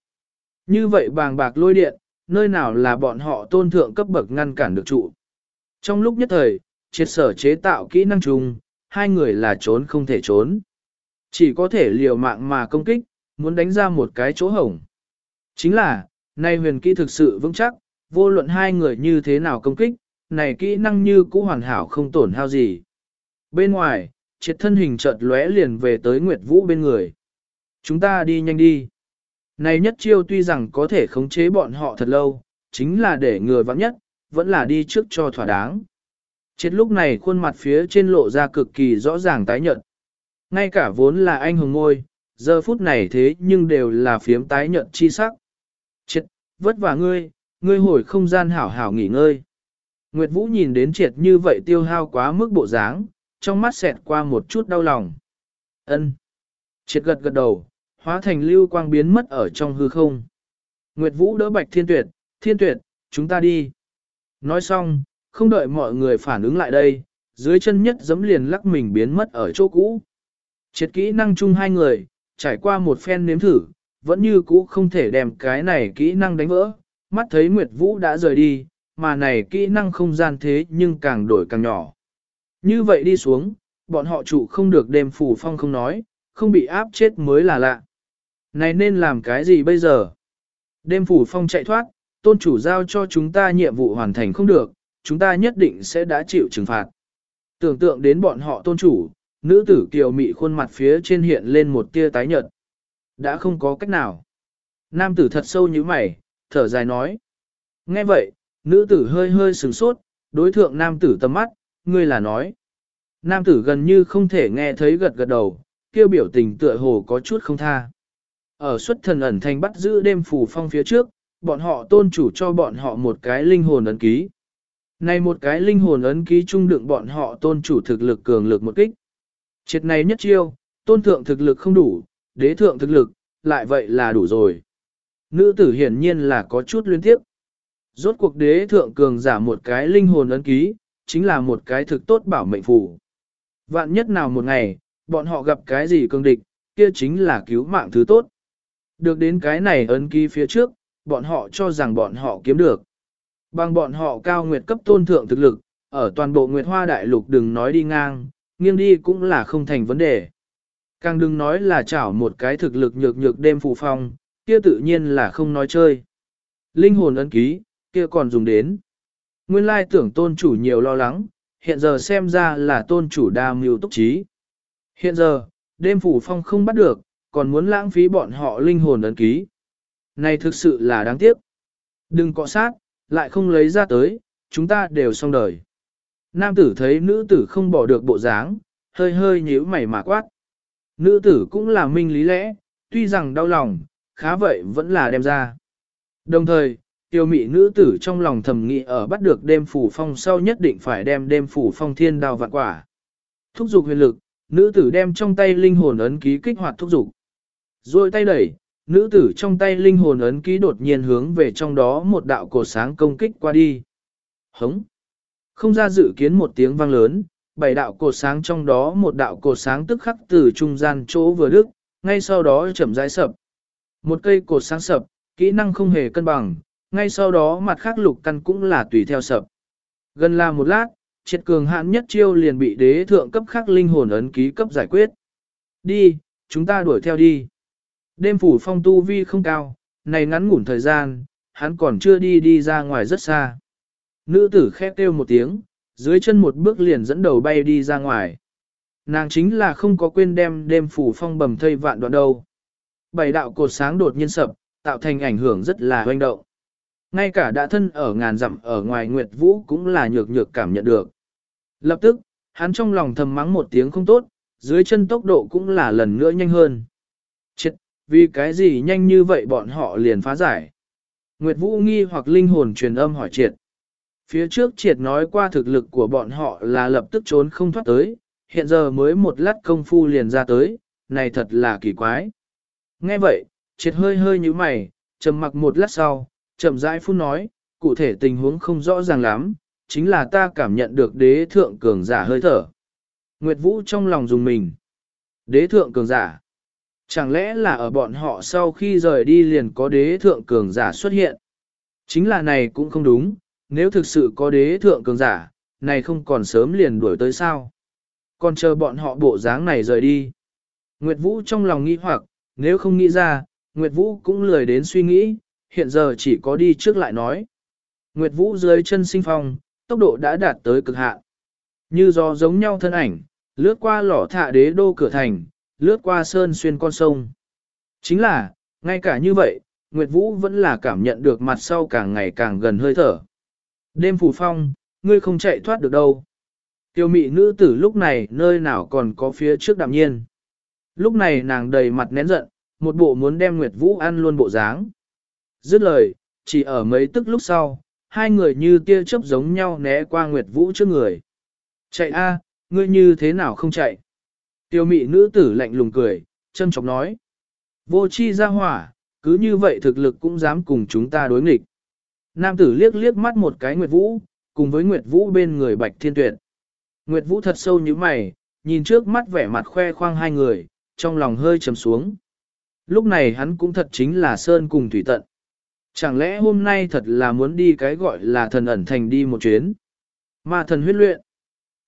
Như vậy bàng bạc lôi điện, nơi nào là bọn họ tôn thượng cấp bậc ngăn cản được trụ. Trong lúc nhất thời, triệt sở chế tạo kỹ năng chung, hai người là trốn không thể trốn. Chỉ có thể liều mạng mà công kích, muốn đánh ra một cái chỗ hổng. Chính là, nay huyền kỹ thực sự vững chắc, vô luận hai người như thế nào công kích, này kỹ năng như cũ hoàn hảo không tổn hao gì. Bên ngoài, triệt thân hình chợt lóe liền về tới Nguyệt Vũ bên người. Chúng ta đi nhanh đi. Này nhất chiêu tuy rằng có thể khống chế bọn họ thật lâu, chính là để người vắng nhất, vẫn là đi trước cho thỏa đáng. Chết lúc này khuôn mặt phía trên lộ ra cực kỳ rõ ràng tái nhợt. Ngay cả vốn là anh hùng ngôi, giờ phút này thế nhưng đều là phiếm tái nhợt chi sắc. Chết, vất vả ngươi, ngươi hồi không gian hảo hảo nghỉ ngơi. Nguyệt Vũ nhìn đến triệt như vậy tiêu hao quá mức bộ dáng, trong mắt xẹt qua một chút đau lòng. Ân. Triệt gật gật đầu, hóa thành lưu quang biến mất ở trong hư không. Nguyệt Vũ đỡ Bạch Thiên Tuyệt, Thiên Tuyệt, chúng ta đi. Nói xong, không đợi mọi người phản ứng lại đây, dưới chân nhất giấm liền lắc mình biến mất ở chỗ cũ. Triệt kỹ năng chung hai người, trải qua một phen nếm thử, vẫn như cũ không thể đem cái này kỹ năng đánh vỡ, mắt thấy Nguyệt Vũ đã rời đi, mà này kỹ năng không gian thế nhưng càng đổi càng nhỏ. Như vậy đi xuống, bọn họ chủ không được đêm phủ phong không nói, không bị áp chết mới là lạ. Này nên làm cái gì bây giờ? Đêm phủ phong chạy thoát, tôn chủ giao cho chúng ta nhiệm vụ hoàn thành không được, chúng ta nhất định sẽ đã chịu trừng phạt. Tưởng tượng đến bọn họ tôn chủ, nữ tử kiều mị khuôn mặt phía trên hiện lên một tia tái nhợt. Đã không có cách nào. Nam tử thật sâu như mày, thở dài nói. Nghe vậy, nữ tử hơi hơi sừng sốt, đối thượng nam tử tầm mắt, ngươi là nói. Nam tử gần như không thể nghe thấy gật gật đầu, kêu biểu tình tựa hồ có chút không tha. Ở xuất thần ẩn thành bắt giữ đêm phủ phong phía trước, bọn họ tôn chủ cho bọn họ một cái linh hồn ấn ký. Này một cái linh hồn ấn ký trung đựng bọn họ tôn chủ thực lực cường lực một kích. Triệt này nhất chiêu, tôn thượng thực lực không đủ, đế thượng thực lực, lại vậy là đủ rồi. Nữ tử hiển nhiên là có chút liên tiếp. Rốt cuộc đế thượng cường giả một cái linh hồn ấn ký, chính là một cái thực tốt bảo mệnh phù. Vạn nhất nào một ngày, bọn họ gặp cái gì cương địch, kia chính là cứu mạng thứ tốt. Được đến cái này ấn ký phía trước, bọn họ cho rằng bọn họ kiếm được. Bằng bọn họ cao nguyệt cấp tôn thượng thực lực, ở toàn bộ Nguyệt Hoa Đại Lục đừng nói đi ngang, nghiêng đi cũng là không thành vấn đề. Càng đừng nói là chảo một cái thực lực nhược nhược đêm phù phong, kia tự nhiên là không nói chơi. Linh hồn ấn ký, kia còn dùng đến. Nguyên lai tưởng tôn chủ nhiều lo lắng, hiện giờ xem ra là tôn chủ đa mưu túc trí. Hiện giờ, đêm phủ phong không bắt được, còn muốn lãng phí bọn họ linh hồn ấn ký. Này thực sự là đáng tiếc. Đừng cọ sát, lại không lấy ra tới, chúng ta đều xong đời. Nam tử thấy nữ tử không bỏ được bộ dáng, hơi hơi nhíu mày mà quát. Nữ tử cũng là minh lý lẽ, tuy rằng đau lòng, khá vậy vẫn là đem ra. Đồng thời, tiêu mị nữ tử trong lòng thầm nghĩ ở bắt được đêm phủ phong sau nhất định phải đem đêm phủ phong thiên đào vạn quả. Thúc dục huyền lực, nữ tử đem trong tay linh hồn ấn ký kích hoạt thúc dục. Rồi tay đẩy, nữ tử trong tay linh hồn ấn ký đột nhiên hướng về trong đó một đạo cột sáng công kích qua đi. Hống! Không ra dự kiến một tiếng vang lớn, bảy đạo cột sáng trong đó một đạo cột sáng tức khắc từ trung gian chỗ vừa đức, ngay sau đó chậm rãi sập. Một cây cột sáng sập, kỹ năng không hề cân bằng, ngay sau đó mặt khác lục căn cũng là tùy theo sập. Gần là một lát, triệt cường hạn nhất chiêu liền bị đế thượng cấp khắc linh hồn ấn ký cấp giải quyết. Đi, chúng ta đuổi theo đi. Đêm phủ phong tu vi không cao, này ngắn ngủn thời gian, hắn còn chưa đi đi ra ngoài rất xa. Nữ tử khép kêu một tiếng, dưới chân một bước liền dẫn đầu bay đi ra ngoài. Nàng chính là không có quên đem đêm phủ phong bầm thây vạn đoạn đâu. Bảy đạo cột sáng đột nhiên sập, tạo thành ảnh hưởng rất là hoành động. Ngay cả đã thân ở ngàn dặm ở ngoài Nguyệt Vũ cũng là nhược nhược cảm nhận được. Lập tức, hắn trong lòng thầm mắng một tiếng không tốt, dưới chân tốc độ cũng là lần nữa nhanh hơn. Chết, vì cái gì nhanh như vậy bọn họ liền phá giải. Nguyệt Vũ nghi hoặc linh hồn truyền âm hỏi triệt. Phía trước triệt nói qua thực lực của bọn họ là lập tức trốn không thoát tới, hiện giờ mới một lát công phu liền ra tới, này thật là kỳ quái. Nghe vậy, triệt hơi hơi như mày, trầm mặc một lát sau, chậm rãi phun nói, cụ thể tình huống không rõ ràng lắm, chính là ta cảm nhận được đế thượng cường giả hơi thở. Nguyệt Vũ trong lòng dùng mình. Đế thượng cường giả. Chẳng lẽ là ở bọn họ sau khi rời đi liền có đế thượng cường giả xuất hiện? Chính là này cũng không đúng, nếu thực sự có đế thượng cường giả, này không còn sớm liền đuổi tới sao? Còn chờ bọn họ bộ dáng này rời đi. Nguyệt Vũ trong lòng nghĩ hoặc, nếu không nghĩ ra, Nguyệt Vũ cũng lười đến suy nghĩ, hiện giờ chỉ có đi trước lại nói. Nguyệt Vũ dưới chân sinh phong, tốc độ đã đạt tới cực hạn. Như do giống nhau thân ảnh, lướt qua lỏ thạ đế đô cửa thành, lướt qua sơn xuyên con sông. Chính là, ngay cả như vậy, Nguyệt Vũ vẫn là cảm nhận được mặt sau càng ngày càng gần hơi thở. Đêm phủ phong, ngươi không chạy thoát được đâu. Tiêu mị nữ tử lúc này nơi nào còn có phía trước đạm nhiên. Lúc này nàng đầy mặt nén giận, một bộ muốn đem Nguyệt Vũ ăn luôn bộ dáng. Dứt lời, chỉ ở mấy tức lúc sau, hai người như tia chớp giống nhau né qua Nguyệt Vũ trước người. Chạy a, ngươi như thế nào không chạy? Tiêu mị nữ tử lạnh lùng cười, châm chọc nói. Vô chi ra hỏa, cứ như vậy thực lực cũng dám cùng chúng ta đối nghịch. Nam tử liếc liếc mắt một cái Nguyệt Vũ, cùng với Nguyệt Vũ bên người Bạch Thiên Tuyệt. Nguyệt Vũ thật sâu như mày, nhìn trước mắt vẻ mặt khoe khoang hai người, trong lòng hơi trầm xuống. Lúc này hắn cũng thật chính là Sơn cùng Thủy Tận. Chẳng lẽ hôm nay thật là muốn đi cái gọi là thần ẩn thành đi một chuyến? Mà thần huyết luyện.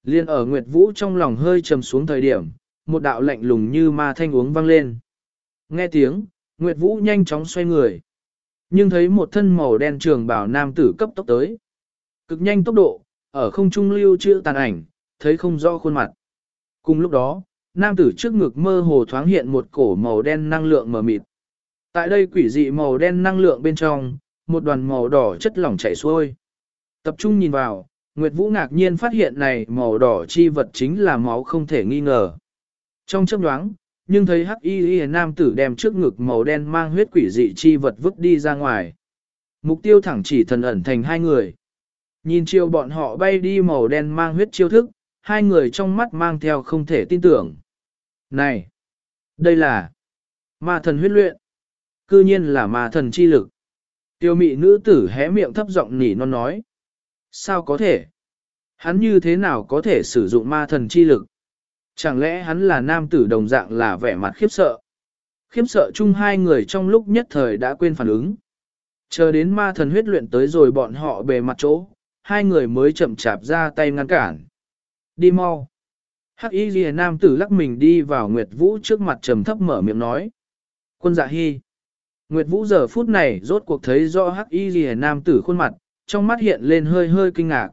Liên ở Nguyệt Vũ trong lòng hơi trầm xuống thời điểm, một đạo lạnh lùng như ma thanh uống vang lên. Nghe tiếng, Nguyệt Vũ nhanh chóng xoay người. Nhưng thấy một thân màu đen trường bảo nam tử cấp tốc tới. Cực nhanh tốc độ, ở không trung lưu chưa tàn ảnh, thấy không rõ khuôn mặt. Cùng lúc đó, nam tử trước ngực mơ hồ thoáng hiện một cổ màu đen năng lượng mờ mịt. Tại đây quỷ dị màu đen năng lượng bên trong, một đoàn màu đỏ chất lỏng chảy xuôi. Tập trung nhìn vào, Nguyệt Vũ ngạc nhiên phát hiện này màu đỏ chi vật chính là máu không thể nghi ngờ. Trong chấp đoáng, nhưng thấy hắc y y nam tử đem trước ngực màu đen mang huyết quỷ dị chi vật vứt đi ra ngoài. Mục tiêu thẳng chỉ thần ẩn thành hai người. Nhìn chiều bọn họ bay đi màu đen mang huyết chiêu thức, hai người trong mắt mang theo không thể tin tưởng. Này! Đây là ma thần huyết luyện. Cư nhiên là ma thần chi lực. Tiêu mị nữ tử hé miệng thấp giọng nỉ non nói. Sao có thể? Hắn như thế nào có thể sử dụng ma thần chi lực? Chẳng lẽ hắn là nam tử đồng dạng là vẻ mặt khiếp sợ? Khiếp sợ chung hai người trong lúc nhất thời đã quên phản ứng. Chờ đến ma thần huyết luyện tới rồi bọn họ bề mặt chỗ, hai người mới chậm chạp ra tay ngăn cản. Đi mau. Hắc y ghi nam tử lắc mình đi vào Nguyệt Vũ trước mặt trầm thấp mở miệng nói. Quân dạ hy. Nguyệt Vũ giờ phút này rốt cuộc thấy rõ Hắc y ghi nam tử khuôn mặt, trong mắt hiện lên hơi hơi kinh ngạc.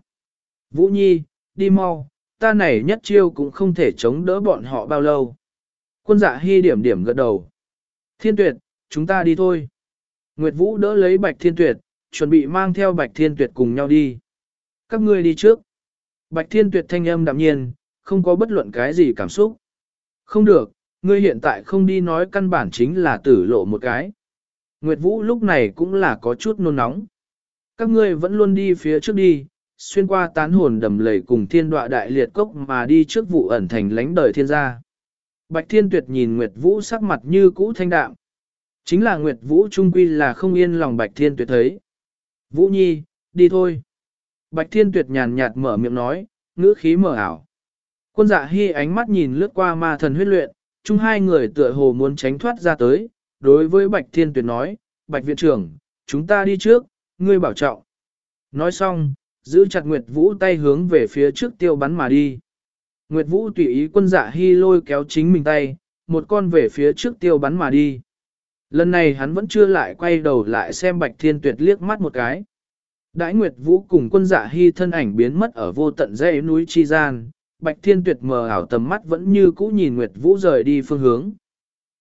Vũ Nhi, đi mau, ta này nhất chiêu cũng không thể chống đỡ bọn họ bao lâu. Quân dạ hy điểm điểm gật đầu. Thiên tuyệt, chúng ta đi thôi. Nguyệt Vũ đỡ lấy Bạch Thiên Tuyệt, chuẩn bị mang theo Bạch Thiên Tuyệt cùng nhau đi. Các ngươi đi trước. Bạch Thiên Tuyệt thanh âm đạm nhiên, không có bất luận cái gì cảm xúc. Không được, ngươi hiện tại không đi nói căn bản chính là tử lộ một cái. Nguyệt Vũ lúc này cũng là có chút nôn nóng. Các ngươi vẫn luôn đi phía trước đi, xuyên qua tán hồn đầm lầy cùng thiên đọa đại liệt cốc mà đi trước vụ ẩn thành lánh đời thiên gia. Bạch Thiên Tuyệt nhìn Nguyệt Vũ sắc mặt như cũ thanh đạm. Chính là Nguyệt Vũ trung quy là không yên lòng Bạch Thiên Tuyệt thấy. Vũ Nhi, đi thôi. Bạch Thiên Tuyệt nhàn nhạt mở miệng nói, ngữ khí mở ảo. Quân dạ hy ánh mắt nhìn lướt qua ma thần huyết luyện, chung hai người tựa hồ muốn tránh thoát ra tới, đối với Bạch Thiên Tuyệt nói, Bạch Viện trưởng, chúng ta đi trước, ngươi bảo trọng. Nói xong, giữ chặt Nguyệt Vũ tay hướng về phía trước tiêu bắn mà đi. Nguyệt Vũ tùy ý quân dạ hy lôi kéo chính mình tay, một con về phía trước tiêu bắn mà đi. Lần này hắn vẫn chưa lại quay đầu lại xem Bạch Thiên Tuyệt liếc mắt một cái. Đãi Nguyệt Vũ cùng quân dạ hy thân ảnh biến mất ở vô tận dãy núi Chi Gian, Bạch Thiên Tuyệt mờ ảo tầm mắt vẫn như cũ nhìn Nguyệt Vũ rời đi phương hướng.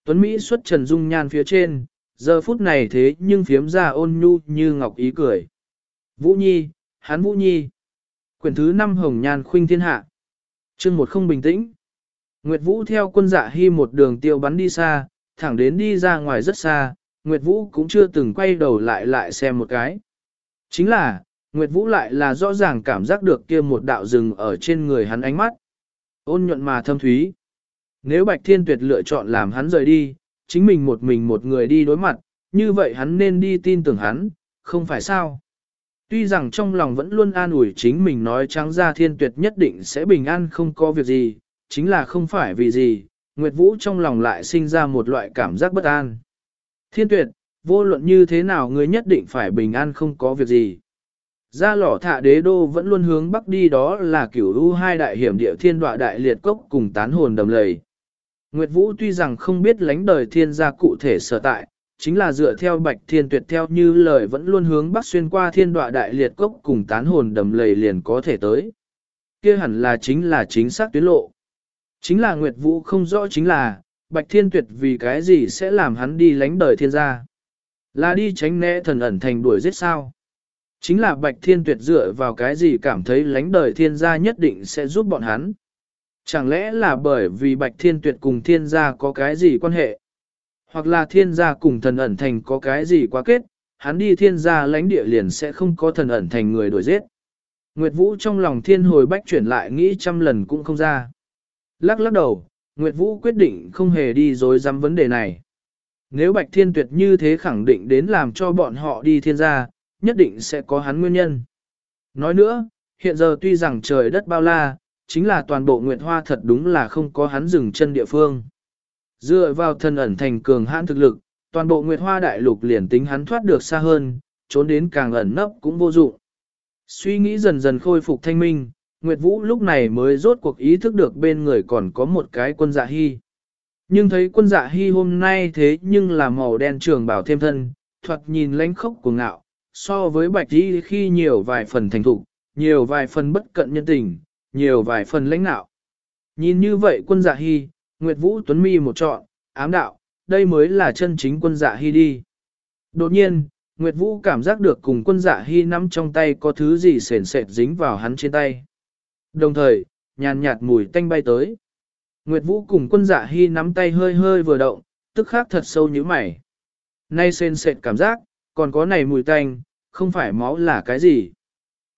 Tuấn Mỹ xuất trần dung nhan phía trên, giờ phút này thế nhưng phiếm ra ôn nhu như ngọc ý cười. Vũ Nhi, hắn Vũ Nhi. Quyển thứ 5 Hồng Nhan Khuynh Thiên Hạ. chương một không bình tĩnh. Nguyệt Vũ theo quân dạ hy một đường tiêu bắn đi xa, thẳng đến đi ra ngoài rất xa, Nguyệt Vũ cũng chưa từng quay đầu lại lại xem một cái. Chính là, Nguyệt Vũ lại là rõ ràng cảm giác được kia một đạo rừng ở trên người hắn ánh mắt. Ôn nhuận mà thâm thúy. Nếu Bạch Thiên Tuyệt lựa chọn làm hắn rời đi, chính mình một mình một người đi đối mặt, như vậy hắn nên đi tin tưởng hắn, không phải sao. Tuy rằng trong lòng vẫn luôn an ủi chính mình nói trắng ra Thiên Tuyệt nhất định sẽ bình an không có việc gì, chính là không phải vì gì, Nguyệt Vũ trong lòng lại sinh ra một loại cảm giác bất an. Thiên Tuyệt, vô luận như thế nào người nhất định phải bình an không có việc gì. Ra lỏ thạ đế đô vẫn luôn hướng bắc đi đó là kiểu u hai đại hiểm địa thiên Đoạ đại liệt cốc cùng tán hồn đầm lầy. Nguyệt Vũ tuy rằng không biết lánh đời thiên gia cụ thể sở tại, chính là dựa theo bạch thiên tuyệt theo như lời vẫn luôn hướng bắc xuyên qua thiên đọa đại liệt cốc cùng tán hồn đầm lầy liền có thể tới. kia hẳn là chính là chính xác tuyến lộ. Chính là Nguyệt Vũ không rõ chính là, bạch thiên tuyệt vì cái gì sẽ làm hắn đi lánh đời thiên gia. Là đi tránh né thần ẩn thành đuổi giết sao. Chính là Bạch Thiên Tuyệt dựa vào cái gì cảm thấy lánh đời thiên gia nhất định sẽ giúp bọn hắn. Chẳng lẽ là bởi vì Bạch Thiên Tuyệt cùng thiên gia có cái gì quan hệ? Hoặc là thiên gia cùng thần ẩn thành có cái gì quá kết, hắn đi thiên gia lãnh địa liền sẽ không có thần ẩn thành người đuổi giết. Nguyệt Vũ trong lòng thiên hồi bách chuyển lại nghĩ trăm lần cũng không ra. Lắc lắc đầu, Nguyệt Vũ quyết định không hề đi dối dám vấn đề này. Nếu Bạch Thiên Tuyệt như thế khẳng định đến làm cho bọn họ đi thiên gia, nhất định sẽ có hắn nguyên nhân. Nói nữa, hiện giờ tuy rằng trời đất bao la, chính là toàn bộ Nguyệt Hoa thật đúng là không có hắn dừng chân địa phương. Dựa vào thân ẩn thành cường hãn thực lực, toàn bộ Nguyệt Hoa đại lục liền tính hắn thoát được xa hơn, trốn đến càng ẩn nấp cũng vô dụng. Suy nghĩ dần dần khôi phục thanh minh, Nguyệt Vũ lúc này mới rốt cuộc ý thức được bên người còn có một cái quân dạ hy. Nhưng thấy quân dạ hy hôm nay thế nhưng là màu đen trường bảo thêm thân, thoạt nhìn lánh khốc của ngạo, so với bạch đi khi nhiều vài phần thành thục, nhiều vài phần bất cận nhân tình, nhiều vài phần lãnh nạo. Nhìn như vậy quân dạ hy, Nguyệt Vũ Tuấn Mi một trọn, ám đạo, đây mới là chân chính quân dạ hy đi. Đột nhiên, Nguyệt Vũ cảm giác được cùng quân dạ hy nắm trong tay có thứ gì sền sệt dính vào hắn trên tay. Đồng thời, nhàn nhạt mùi tanh bay tới. Nguyệt Vũ cùng quân dạ hy nắm tay hơi hơi vừa động, tức khắc thật sâu như mày. Nay sền sệt cảm giác, còn có này mùi tanh, không phải máu là cái gì.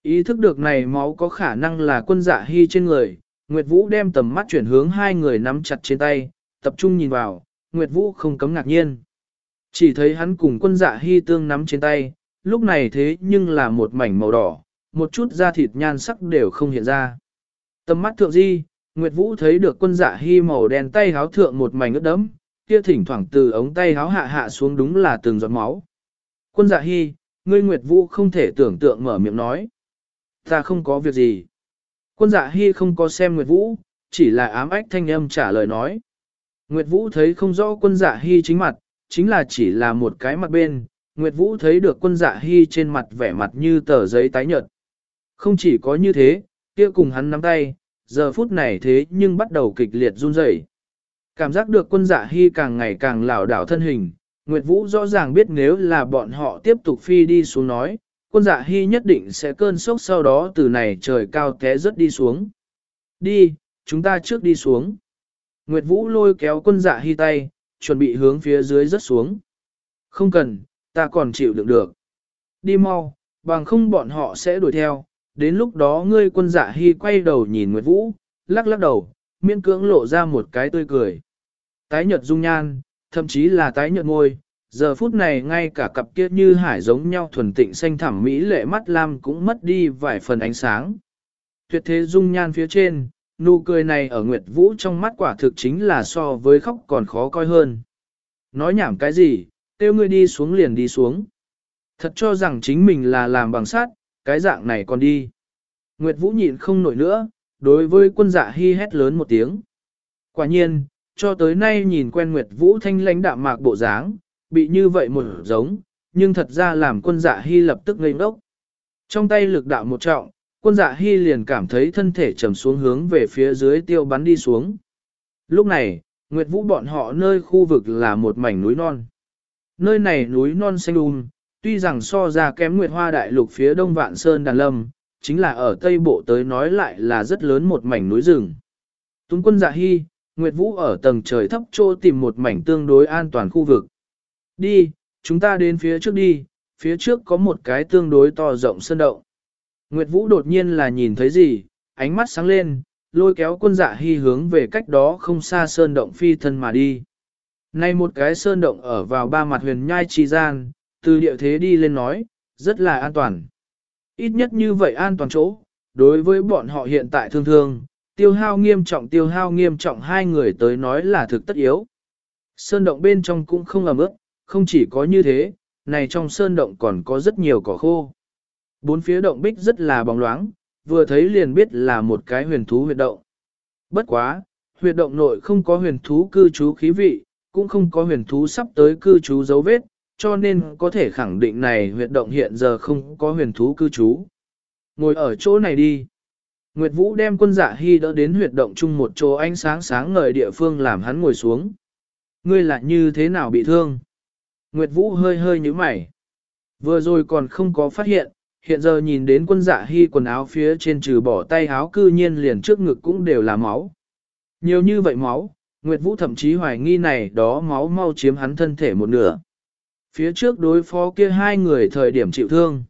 Ý thức được này máu có khả năng là quân dạ hy trên người, Nguyệt Vũ đem tầm mắt chuyển hướng hai người nắm chặt trên tay, tập trung nhìn vào, Nguyệt Vũ không cấm ngạc nhiên. Chỉ thấy hắn cùng quân dạ hy tương nắm trên tay, lúc này thế nhưng là một mảnh màu đỏ, một chút da thịt nhan sắc đều không hiện ra. Tầm mắt thượng di, Nguyệt Vũ thấy được quân dạ hy màu đen tay háo thượng một mảnh ướt đẫm, kia thỉnh thoảng từ ống tay háo hạ hạ xuống đúng là từng giọt máu. Quân dạ hy, ngươi Nguyệt Vũ không thể tưởng tượng mở miệng nói. Ta không có việc gì. Quân dạ hy không có xem Nguyệt Vũ, chỉ là ám ách thanh âm trả lời nói. Nguyệt Vũ thấy không rõ quân dạ hy chính mặt, chính là chỉ là một cái mặt bên. Nguyệt Vũ thấy được quân dạ hy trên mặt vẻ mặt như tờ giấy tái nhợt. Không chỉ có như thế, kia cùng hắn nắm tay, giờ phút này thế nhưng bắt đầu kịch liệt run rẩy. Cảm giác được quân dạ hy càng ngày càng lảo đảo thân hình, Nguyệt Vũ rõ ràng biết nếu là bọn họ tiếp tục phi đi xuống nói, quân dạ hy nhất định sẽ cơn sốc sau đó từ này trời cao té rất đi xuống. Đi, chúng ta trước đi xuống. Nguyệt Vũ lôi kéo quân dạ hy tay, chuẩn bị hướng phía dưới rất xuống. Không cần, ta còn chịu đựng được. Đi mau, bằng không bọn họ sẽ đuổi theo. Đến lúc đó ngươi quân dạ hy quay đầu nhìn Nguyệt Vũ, lắc lắc đầu, miễn cưỡng lộ ra một cái tươi cười. Tái nhật dung nhan, thậm chí là tái nhợt ngôi, giờ phút này ngay cả cặp kia như hải giống nhau thuần tịnh xanh thẳm mỹ lệ mắt lam cũng mất đi vài phần ánh sáng. Tuyệt thế dung nhan phía trên, nụ cười này ở Nguyệt Vũ trong mắt quả thực chính là so với khóc còn khó coi hơn. Nói nhảm cái gì, kêu ngươi đi xuống liền đi xuống. Thật cho rằng chính mình là làm bằng sát, cái dạng này còn đi. Nguyệt Vũ nhịn không nổi nữa, đối với quân dạ hy hét lớn một tiếng. Quả nhiên, cho tới nay nhìn quen Nguyệt Vũ thanh lãnh đạm mạc bộ dáng, bị như vậy một giống, nhưng thật ra làm quân dạ hy lập tức ngây ngốc. Trong tay lực đạo một trọng, quân dạ hy liền cảm thấy thân thể trầm xuống hướng về phía dưới tiêu bắn đi xuống. Lúc này, Nguyệt Vũ bọn họ nơi khu vực là một mảnh núi non. Nơi này núi non xanh um, tuy rằng so ra kém Nguyệt Hoa Đại Lục phía đông vạn sơn đàn lâm, chính là ở Tây Bộ tới nói lại là rất lớn một mảnh núi rừng. Tuấn quân dạ hy, Nguyệt Vũ ở tầng trời thấp trô tìm một mảnh tương đối an toàn khu vực. Đi, chúng ta đến phía trước đi, phía trước có một cái tương đối to rộng sơn động. Nguyệt Vũ đột nhiên là nhìn thấy gì, ánh mắt sáng lên, lôi kéo quân dạ hy hướng về cách đó không xa sơn động phi thân mà đi. Nay một cái sơn động ở vào ba mặt huyền nhai trì gian, từ địa thế đi lên nói, rất là an toàn. Ít nhất như vậy an toàn chỗ, đối với bọn họ hiện tại thương thương, tiêu hao nghiêm trọng tiêu hao nghiêm trọng hai người tới nói là thực tất yếu. Sơn động bên trong cũng không ẩm ướt, không chỉ có như thế, này trong sơn động còn có rất nhiều cỏ khô. Bốn phía động bích rất là bóng loáng, vừa thấy liền biết là một cái huyền thú huyệt động. Bất quá, huyệt động nội không có huyền thú cư trú khí vị, cũng không có huyền thú sắp tới cư trú dấu vết, cho nên có thể khẳng định này huyệt động hiện giờ không có huyền thú cư trú. Ngồi ở chỗ này đi. Nguyệt Vũ đem quân dạ hy đỡ đến huyệt động chung một chỗ ánh sáng sáng ngời địa phương làm hắn ngồi xuống. Ngươi lại như thế nào bị thương? Nguyệt Vũ hơi hơi như mày. Vừa rồi còn không có phát hiện, hiện giờ nhìn đến quân dạ hy quần áo phía trên trừ bỏ tay áo cư nhiên liền trước ngực cũng đều là máu. Nhiều như vậy máu, Nguyệt Vũ thậm chí hoài nghi này đó máu mau chiếm hắn thân thể một nửa. Phía trước đối phó kia hai người thời điểm chịu thương.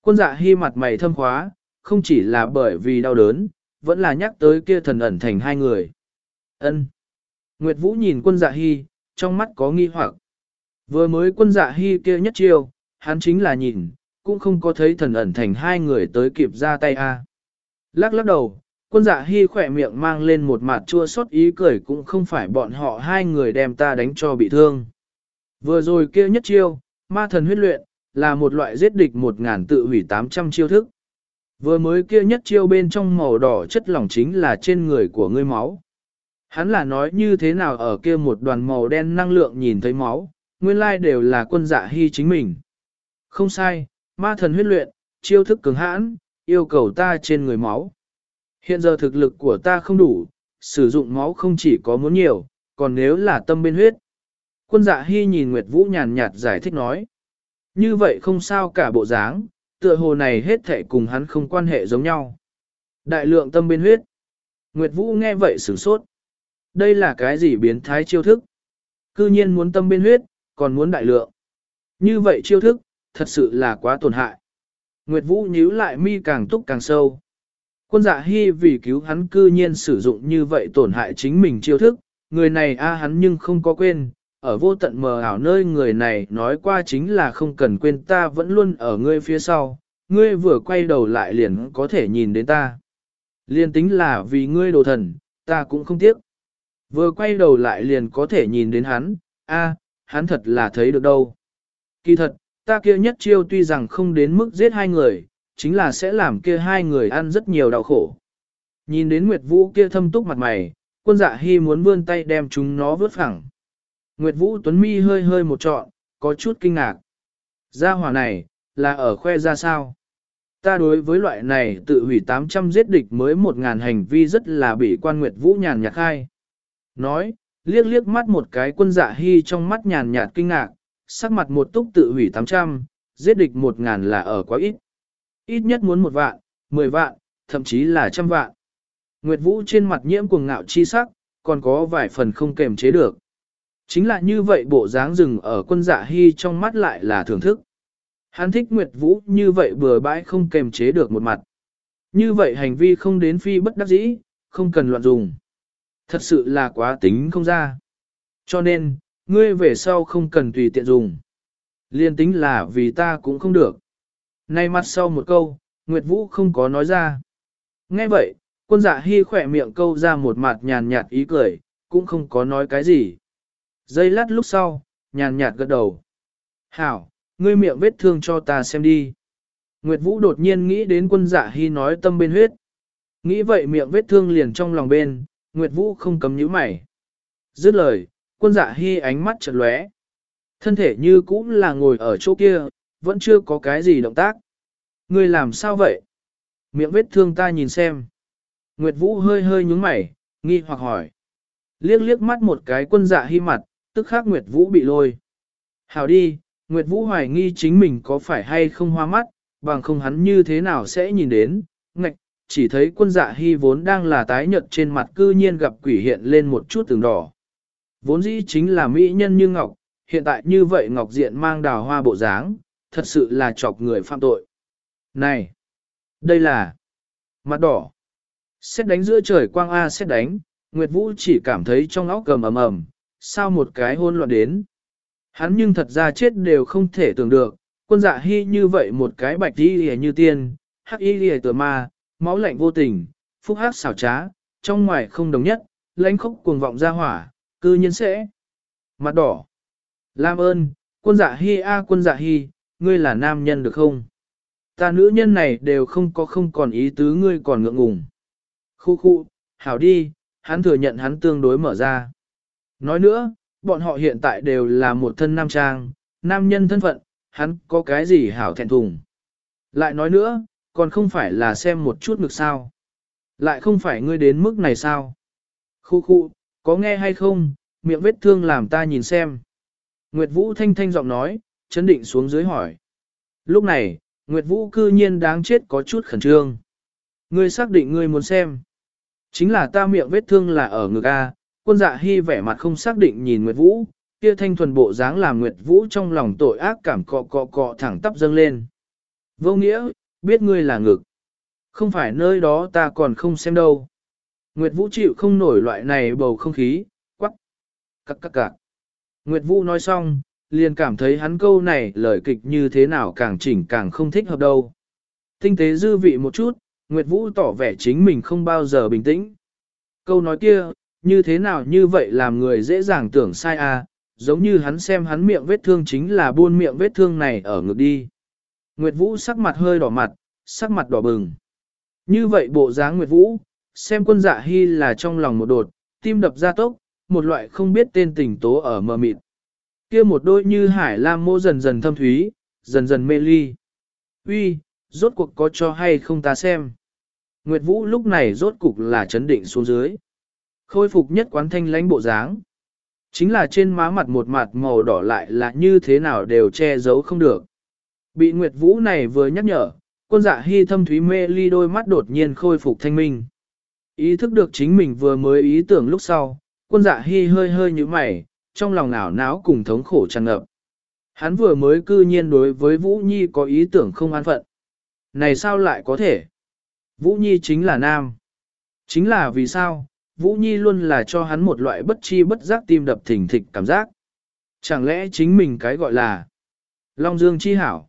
Quân dạ hy mặt mày thâm khóa, không chỉ là bởi vì đau đớn, vẫn là nhắc tới kia thần ẩn thành hai người. ân Nguyệt Vũ nhìn quân dạ hy, trong mắt có nghi hoặc. Vừa mới quân dạ hy kia nhất chiêu, hắn chính là nhìn, cũng không có thấy thần ẩn thành hai người tới kịp ra tay a. Lắc lắc đầu, quân dạ hy khỏe miệng mang lên một mặt chua xót ý cười cũng không phải bọn họ hai người đem ta đánh cho bị thương. Vừa rồi kia nhất chiêu, ma thần huyết luyện, là một loại giết địch một ngàn tự hủy 800 chiêu thức. Vừa mới kia nhất chiêu bên trong màu đỏ chất lỏng chính là trên người của ngươi máu. Hắn là nói như thế nào ở kia một đoàn màu đen năng lượng nhìn thấy máu, nguyên lai đều là quân dạ hy chính mình. Không sai, ma thần huyết luyện, chiêu thức cứng hãn, yêu cầu ta trên người máu. Hiện giờ thực lực của ta không đủ, sử dụng máu không chỉ có muốn nhiều, còn nếu là tâm bên huyết. Quân dạ hy nhìn Nguyệt Vũ nhàn nhạt giải thích nói. Như vậy không sao cả bộ dáng, tựa hồ này hết thể cùng hắn không quan hệ giống nhau. Đại lượng tâm bên huyết. Nguyệt Vũ nghe vậy sửng sốt. Đây là cái gì biến thái chiêu thức? Cư nhiên muốn tâm bên huyết, còn muốn đại lượng. Như vậy chiêu thức, thật sự là quá tổn hại. Nguyệt Vũ nhíu lại mi càng túc càng sâu. Quân dạ hy vì cứu hắn cư nhiên sử dụng như vậy tổn hại chính mình chiêu thức, người này a hắn nhưng không có quên, ở vô tận mờ ảo nơi người này nói qua chính là không cần quên ta vẫn luôn ở ngươi phía sau, ngươi vừa quay đầu lại liền có thể nhìn đến ta. Liên tính là vì ngươi đồ thần, ta cũng không tiếc. Vừa quay đầu lại liền có thể nhìn đến hắn, a, hắn thật là thấy được đâu. Kỳ thật, ta kia nhất chiêu tuy rằng không đến mức giết hai người, chính là sẽ làm kia hai người ăn rất nhiều đau khổ. Nhìn đến Nguyệt Vũ kia thâm túc mặt mày, quân dạ hy muốn vươn tay đem chúng nó vớt phẳng. Nguyệt Vũ Tuấn Mi hơi hơi một trọn, có chút kinh ngạc. Gia hỏa này, là ở khoe ra sao? Ta đối với loại này tự hủy 800 giết địch mới 1.000 hành vi rất là bị quan Nguyệt Vũ nhàn nhạt khai. Nói, liếc liếc mắt một cái quân dạ hy trong mắt nhàn nhạt kinh ngạc, sắc mặt một túc tự hủy 800, giết địch 1.000 là ở quá ít. Ít nhất muốn một vạn, 10 vạn, thậm chí là trăm vạn. Nguyệt Vũ trên mặt nhiễm cuồng ngạo chi sắc, còn có vài phần không kềm chế được. Chính là như vậy bộ dáng rừng ở quân dạ hy trong mắt lại là thưởng thức. Hắn thích Nguyệt Vũ như vậy bừa bãi không kềm chế được một mặt. Như vậy hành vi không đến phi bất đắc dĩ, không cần loạn dùng. Thật sự là quá tính không ra. Cho nên, ngươi về sau không cần tùy tiện dùng. Liên tính là vì ta cũng không được. Nay mặt sau một câu, Nguyệt Vũ không có nói ra. Nghe vậy, quân dạ hy khỏe miệng câu ra một mặt nhàn nhạt ý cười, cũng không có nói cái gì. Giây lát lúc sau, nhàn nhạt gật đầu. Hảo, ngươi miệng vết thương cho ta xem đi. Nguyệt Vũ đột nhiên nghĩ đến quân dạ hy nói tâm bên huyết. Nghĩ vậy miệng vết thương liền trong lòng bên, Nguyệt Vũ không cấm nhíu mày. Dứt lời, quân dạ hy ánh mắt chợt lóe. Thân thể như cũng là ngồi ở chỗ kia, vẫn chưa có cái gì động tác. Ngươi làm sao vậy? Miệng vết thương ta nhìn xem. Nguyệt Vũ hơi hơi nhúng mày, nghi hoặc hỏi. Liếc liếc mắt một cái quân dạ hy mặt, tức khắc Nguyệt Vũ bị lôi. Hào đi, Nguyệt Vũ hoài nghi chính mình có phải hay không hoa mắt, bằng không hắn như thế nào sẽ nhìn đến, ngạch, chỉ thấy quân dạ hy vốn đang là tái nhợt trên mặt cư nhiên gặp quỷ hiện lên một chút tường đỏ. Vốn dĩ chính là mỹ nhân như ngọc, hiện tại như vậy ngọc diện mang đào hoa bộ dáng, thật sự là chọc người phạm tội. Này, đây là mặt đỏ. Xét đánh giữa trời quang A xét đánh, Nguyệt Vũ chỉ cảm thấy trong óc cầm ầm ầm, sao một cái hôn loạn đến. Hắn nhưng thật ra chết đều không thể tưởng được, quân dạ hy như vậy một cái bạch y lìa như tiên, hắc y lìa tựa ma, máu lạnh vô tình, phúc hắc xảo trá, trong ngoài không đồng nhất, lãnh khốc cuồng vọng ra hỏa, cư nhiên sẽ. Mặt đỏ. Lam ơn, quân dạ hy a quân dạ hy, ngươi là nam nhân được không? Ta nữ nhân này đều không có không còn ý tứ ngươi còn ngượng ngùng. Khu khu, hảo đi, hắn thừa nhận hắn tương đối mở ra. Nói nữa, bọn họ hiện tại đều là một thân nam trang, nam nhân thân phận, hắn có cái gì hảo thẹn thùng. Lại nói nữa, còn không phải là xem một chút ngực sao. Lại không phải ngươi đến mức này sao. Khu khu, có nghe hay không, miệng vết thương làm ta nhìn xem. Nguyệt Vũ thanh thanh giọng nói, chấn định xuống dưới hỏi. Lúc này, Nguyệt Vũ cư nhiên đáng chết có chút khẩn trương. Ngươi xác định ngươi muốn xem. Chính là ta miệng vết thương là ở ngực A, quân dạ hy vẻ mặt không xác định nhìn Nguyệt Vũ, kia thanh thuần bộ dáng làm Nguyệt Vũ trong lòng tội ác cảm cọ cọ cọ thẳng tắp dâng lên. Vô nghĩa, biết ngươi là ngực. Không phải nơi đó ta còn không xem đâu. Nguyệt Vũ chịu không nổi loại này bầu không khí, quắc, cắc cắc cạc. Nguyệt Vũ nói xong, liền cảm thấy hắn câu này lời kịch như thế nào càng chỉnh càng không thích hợp đâu. Tinh tế dư vị một chút, Nguyệt Vũ tỏ vẻ chính mình không bao giờ bình tĩnh. Câu nói kia, như thế nào như vậy làm người dễ dàng tưởng sai à, giống như hắn xem hắn miệng vết thương chính là buôn miệng vết thương này ở ngực đi. Nguyệt Vũ sắc mặt hơi đỏ mặt, sắc mặt đỏ bừng. Như vậy bộ dáng Nguyệt Vũ, xem quân dạ hy là trong lòng một đột, tim đập ra tốc, một loại không biết tên tình tố ở mờ mịt. kia một đôi như hải lam mô dần dần thâm thúy, dần dần mê ly. Uy, rốt cuộc có cho hay không ta xem. Nguyệt Vũ lúc này rốt cục là chấn định xuống dưới. Khôi phục nhất quán thanh lãnh bộ dáng. Chính là trên má mặt một mặt màu đỏ lại là như thế nào đều che giấu không được. Bị Nguyệt Vũ này vừa nhắc nhở, quân dạ hy thâm thúy mê ly đôi mắt đột nhiên khôi phục thanh minh. Ý thức được chính mình vừa mới ý tưởng lúc sau, quân dạ hy hơi hơi như mày, trong lòng ảo náo cùng thống khổ tràn ngập. Hắn vừa mới cư nhiên đối với Vũ Nhi có ý tưởng không an phận. Này sao lại có thể? Vũ Nhi chính là nam. Chính là vì sao, Vũ Nhi luôn là cho hắn một loại bất chi bất giác tim đập thình thịch cảm giác. Chẳng lẽ chính mình cái gọi là Long Dương chi hảo.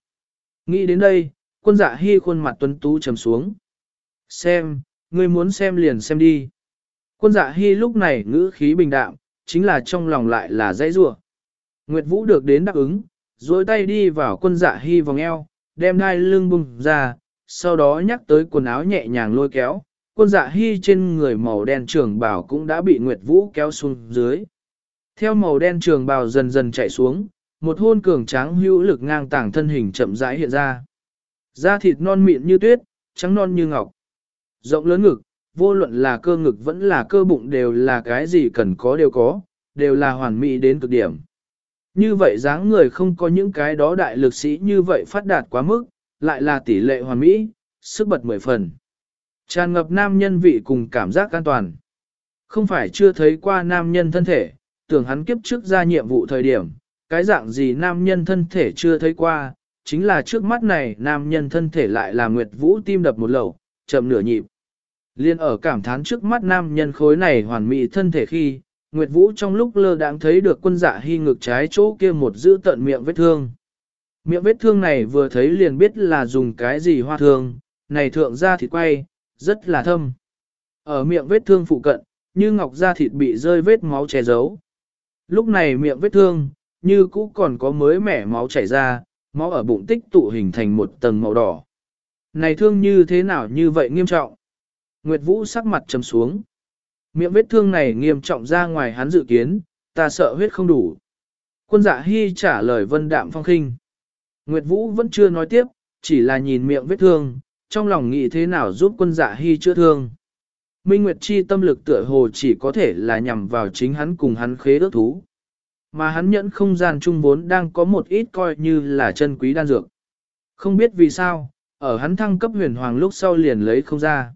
Nghĩ đến đây, quân dạ hy khuôn mặt tuấn tú trầm xuống. Xem, ngươi muốn xem liền xem đi. Quân dạ hy lúc này ngữ khí bình đạm, chính là trong lòng lại là dãy rủa. Nguyệt Vũ được đến đáp ứng, dối tay đi vào quân dạ hy vòng eo, đem đai lưng bùng ra, sau đó nhắc tới quần áo nhẹ nhàng lôi kéo, quân dạ hy trên người màu đen trường bào cũng đã bị Nguyệt Vũ kéo xuống dưới. Theo màu đen trường bào dần dần chạy xuống, một hôn cường tráng hữu lực ngang tảng thân hình chậm rãi hiện ra. Da thịt non mịn như tuyết, trắng non như ngọc. Rộng lớn ngực, vô luận là cơ ngực vẫn là cơ bụng đều là cái gì cần có đều có, đều là hoàn mỹ đến cực điểm. Như vậy dáng người không có những cái đó đại lực sĩ như vậy phát đạt quá mức, lại là tỷ lệ hoàn mỹ, sức bật mười phần. Tràn ngập nam nhân vị cùng cảm giác an toàn. Không phải chưa thấy qua nam nhân thân thể, tưởng hắn kiếp trước ra nhiệm vụ thời điểm, cái dạng gì nam nhân thân thể chưa thấy qua, chính là trước mắt này nam nhân thân thể lại là Nguyệt Vũ tim đập một lẩu chậm nửa nhịp. Liên ở cảm thán trước mắt nam nhân khối này hoàn mỹ thân thể khi, Nguyệt Vũ trong lúc lơ đãng thấy được quân dạ hy ngực trái chỗ kia một giữ tận miệng vết thương. Miệng vết thương này vừa thấy liền biết là dùng cái gì hoa thương, này thượng ra thịt quay, rất là thâm. Ở miệng vết thương phụ cận, như ngọc da thịt bị rơi vết máu che giấu. Lúc này miệng vết thương, như cũ còn có mới mẻ máu chảy ra, máu ở bụng tích tụ hình thành một tầng màu đỏ. Này thương như thế nào như vậy nghiêm trọng? Nguyệt Vũ sắc mặt trầm xuống. Miệng vết thương này nghiêm trọng ra ngoài hắn dự kiến, ta sợ huyết không đủ. Quân dạ hy trả lời vân đạm phong khinh. Nguyệt Vũ vẫn chưa nói tiếp, chỉ là nhìn miệng vết thương, trong lòng nghĩ thế nào giúp quân dạ hy chữa thương. Minh Nguyệt Chi tâm lực tựa hồ chỉ có thể là nhằm vào chính hắn cùng hắn khế ước thú. Mà hắn nhẫn không gian trung vốn đang có một ít coi như là chân quý đan dược. Không biết vì sao, ở hắn thăng cấp huyền hoàng lúc sau liền lấy không ra.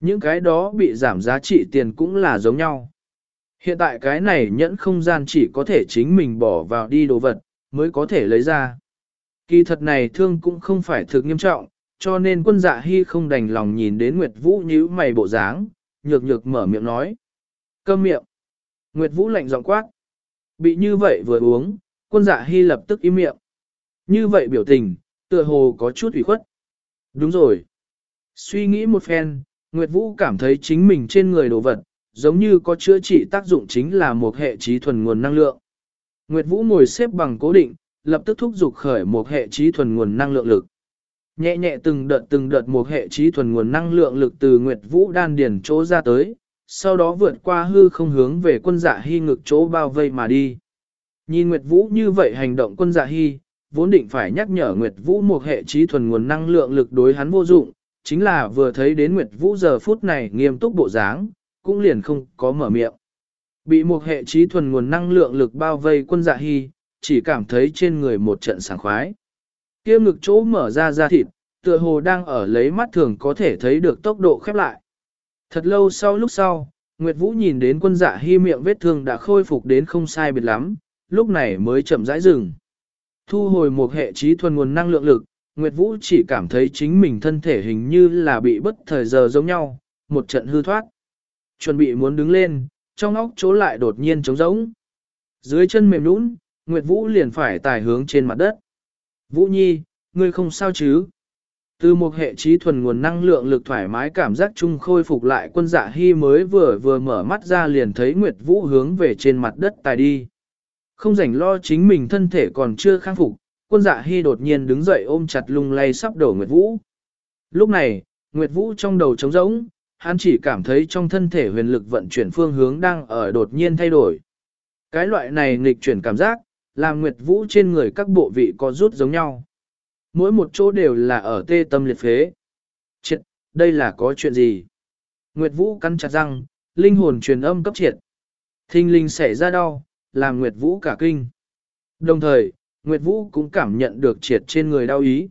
Những cái đó bị giảm giá trị tiền cũng là giống nhau. Hiện tại cái này nhẫn không gian chỉ có thể chính mình bỏ vào đi đồ vật, mới có thể lấy ra. Kỳ thật này thương cũng không phải thực nghiêm trọng, cho nên quân dạ hy không đành lòng nhìn đến Nguyệt Vũ nhíu mày bộ dáng, nhược nhược mở miệng nói. Câm miệng. Nguyệt Vũ lạnh giọng quát. Bị như vậy vừa uống, quân dạ hy lập tức im miệng. Như vậy biểu tình, tựa hồ có chút ủy khuất. Đúng rồi. Suy nghĩ một phen, Nguyệt Vũ cảm thấy chính mình trên người đồ vật, giống như có chữa trị tác dụng chính là một hệ trí thuần nguồn năng lượng. Nguyệt Vũ ngồi xếp bằng cố định, lập tức thúc giục khởi một hệ trí thuần nguồn năng lượng lực. Nhẹ nhẹ từng đợt từng đợt một hệ trí thuần nguồn năng lượng lực từ Nguyệt Vũ đan điển chỗ ra tới, sau đó vượt qua hư không hướng về quân dạ hy ngực chỗ bao vây mà đi. Nhìn Nguyệt Vũ như vậy hành động quân dạ hy, vốn định phải nhắc nhở Nguyệt Vũ một hệ trí thuần nguồn năng lượng lực đối hắn vô dụng, chính là vừa thấy đến Nguyệt Vũ giờ phút này nghiêm túc bộ dáng, cũng liền không có mở miệng. Bị một hệ trí thuần nguồn năng lượng lực bao vây quân dạ hy, chỉ cảm thấy trên người một trận sảng khoái. Kia ngực chỗ mở ra da thịt, tựa hồ đang ở lấy mắt thường có thể thấy được tốc độ khép lại. Thật lâu sau lúc sau, Nguyệt Vũ nhìn đến quân dạ hy miệng vết thương đã khôi phục đến không sai biệt lắm, lúc này mới chậm rãi dừng. Thu hồi một hệ trí thuần nguồn năng lượng lực, Nguyệt Vũ chỉ cảm thấy chính mình thân thể hình như là bị bất thời giờ giống nhau, một trận hư thoát. Chuẩn bị muốn đứng lên, trong óc chỗ lại đột nhiên trống rỗng. Dưới chân mềm nũng, Nguyệt Vũ liền phải tải hướng trên mặt đất. Vũ Nhi, ngươi không sao chứ? Từ một hệ trí thuần nguồn năng lượng lực thoải mái cảm giác chung khôi phục lại quân dạ hy mới vừa vừa mở mắt ra liền thấy Nguyệt Vũ hướng về trên mặt đất tài đi. Không rảnh lo chính mình thân thể còn chưa khang phục, quân dạ hy đột nhiên đứng dậy ôm chặt lung lay sắp đổ Nguyệt Vũ. Lúc này, Nguyệt Vũ trong đầu trống rỗng, hắn chỉ cảm thấy trong thân thể huyền lực vận chuyển phương hướng đang ở đột nhiên thay đổi. Cái loại này nghịch chuyển cảm giác, làm Nguyệt Vũ trên người các bộ vị có rút giống nhau. Mỗi một chỗ đều là ở tê tâm liệt phế. Chết, đây là có chuyện gì? Nguyệt Vũ cắn chặt răng, linh hồn truyền âm cấp triệt. Thinh linh xảy ra đau, làm Nguyệt Vũ cả kinh. Đồng thời, Nguyệt Vũ cũng cảm nhận được triệt trên người đau ý.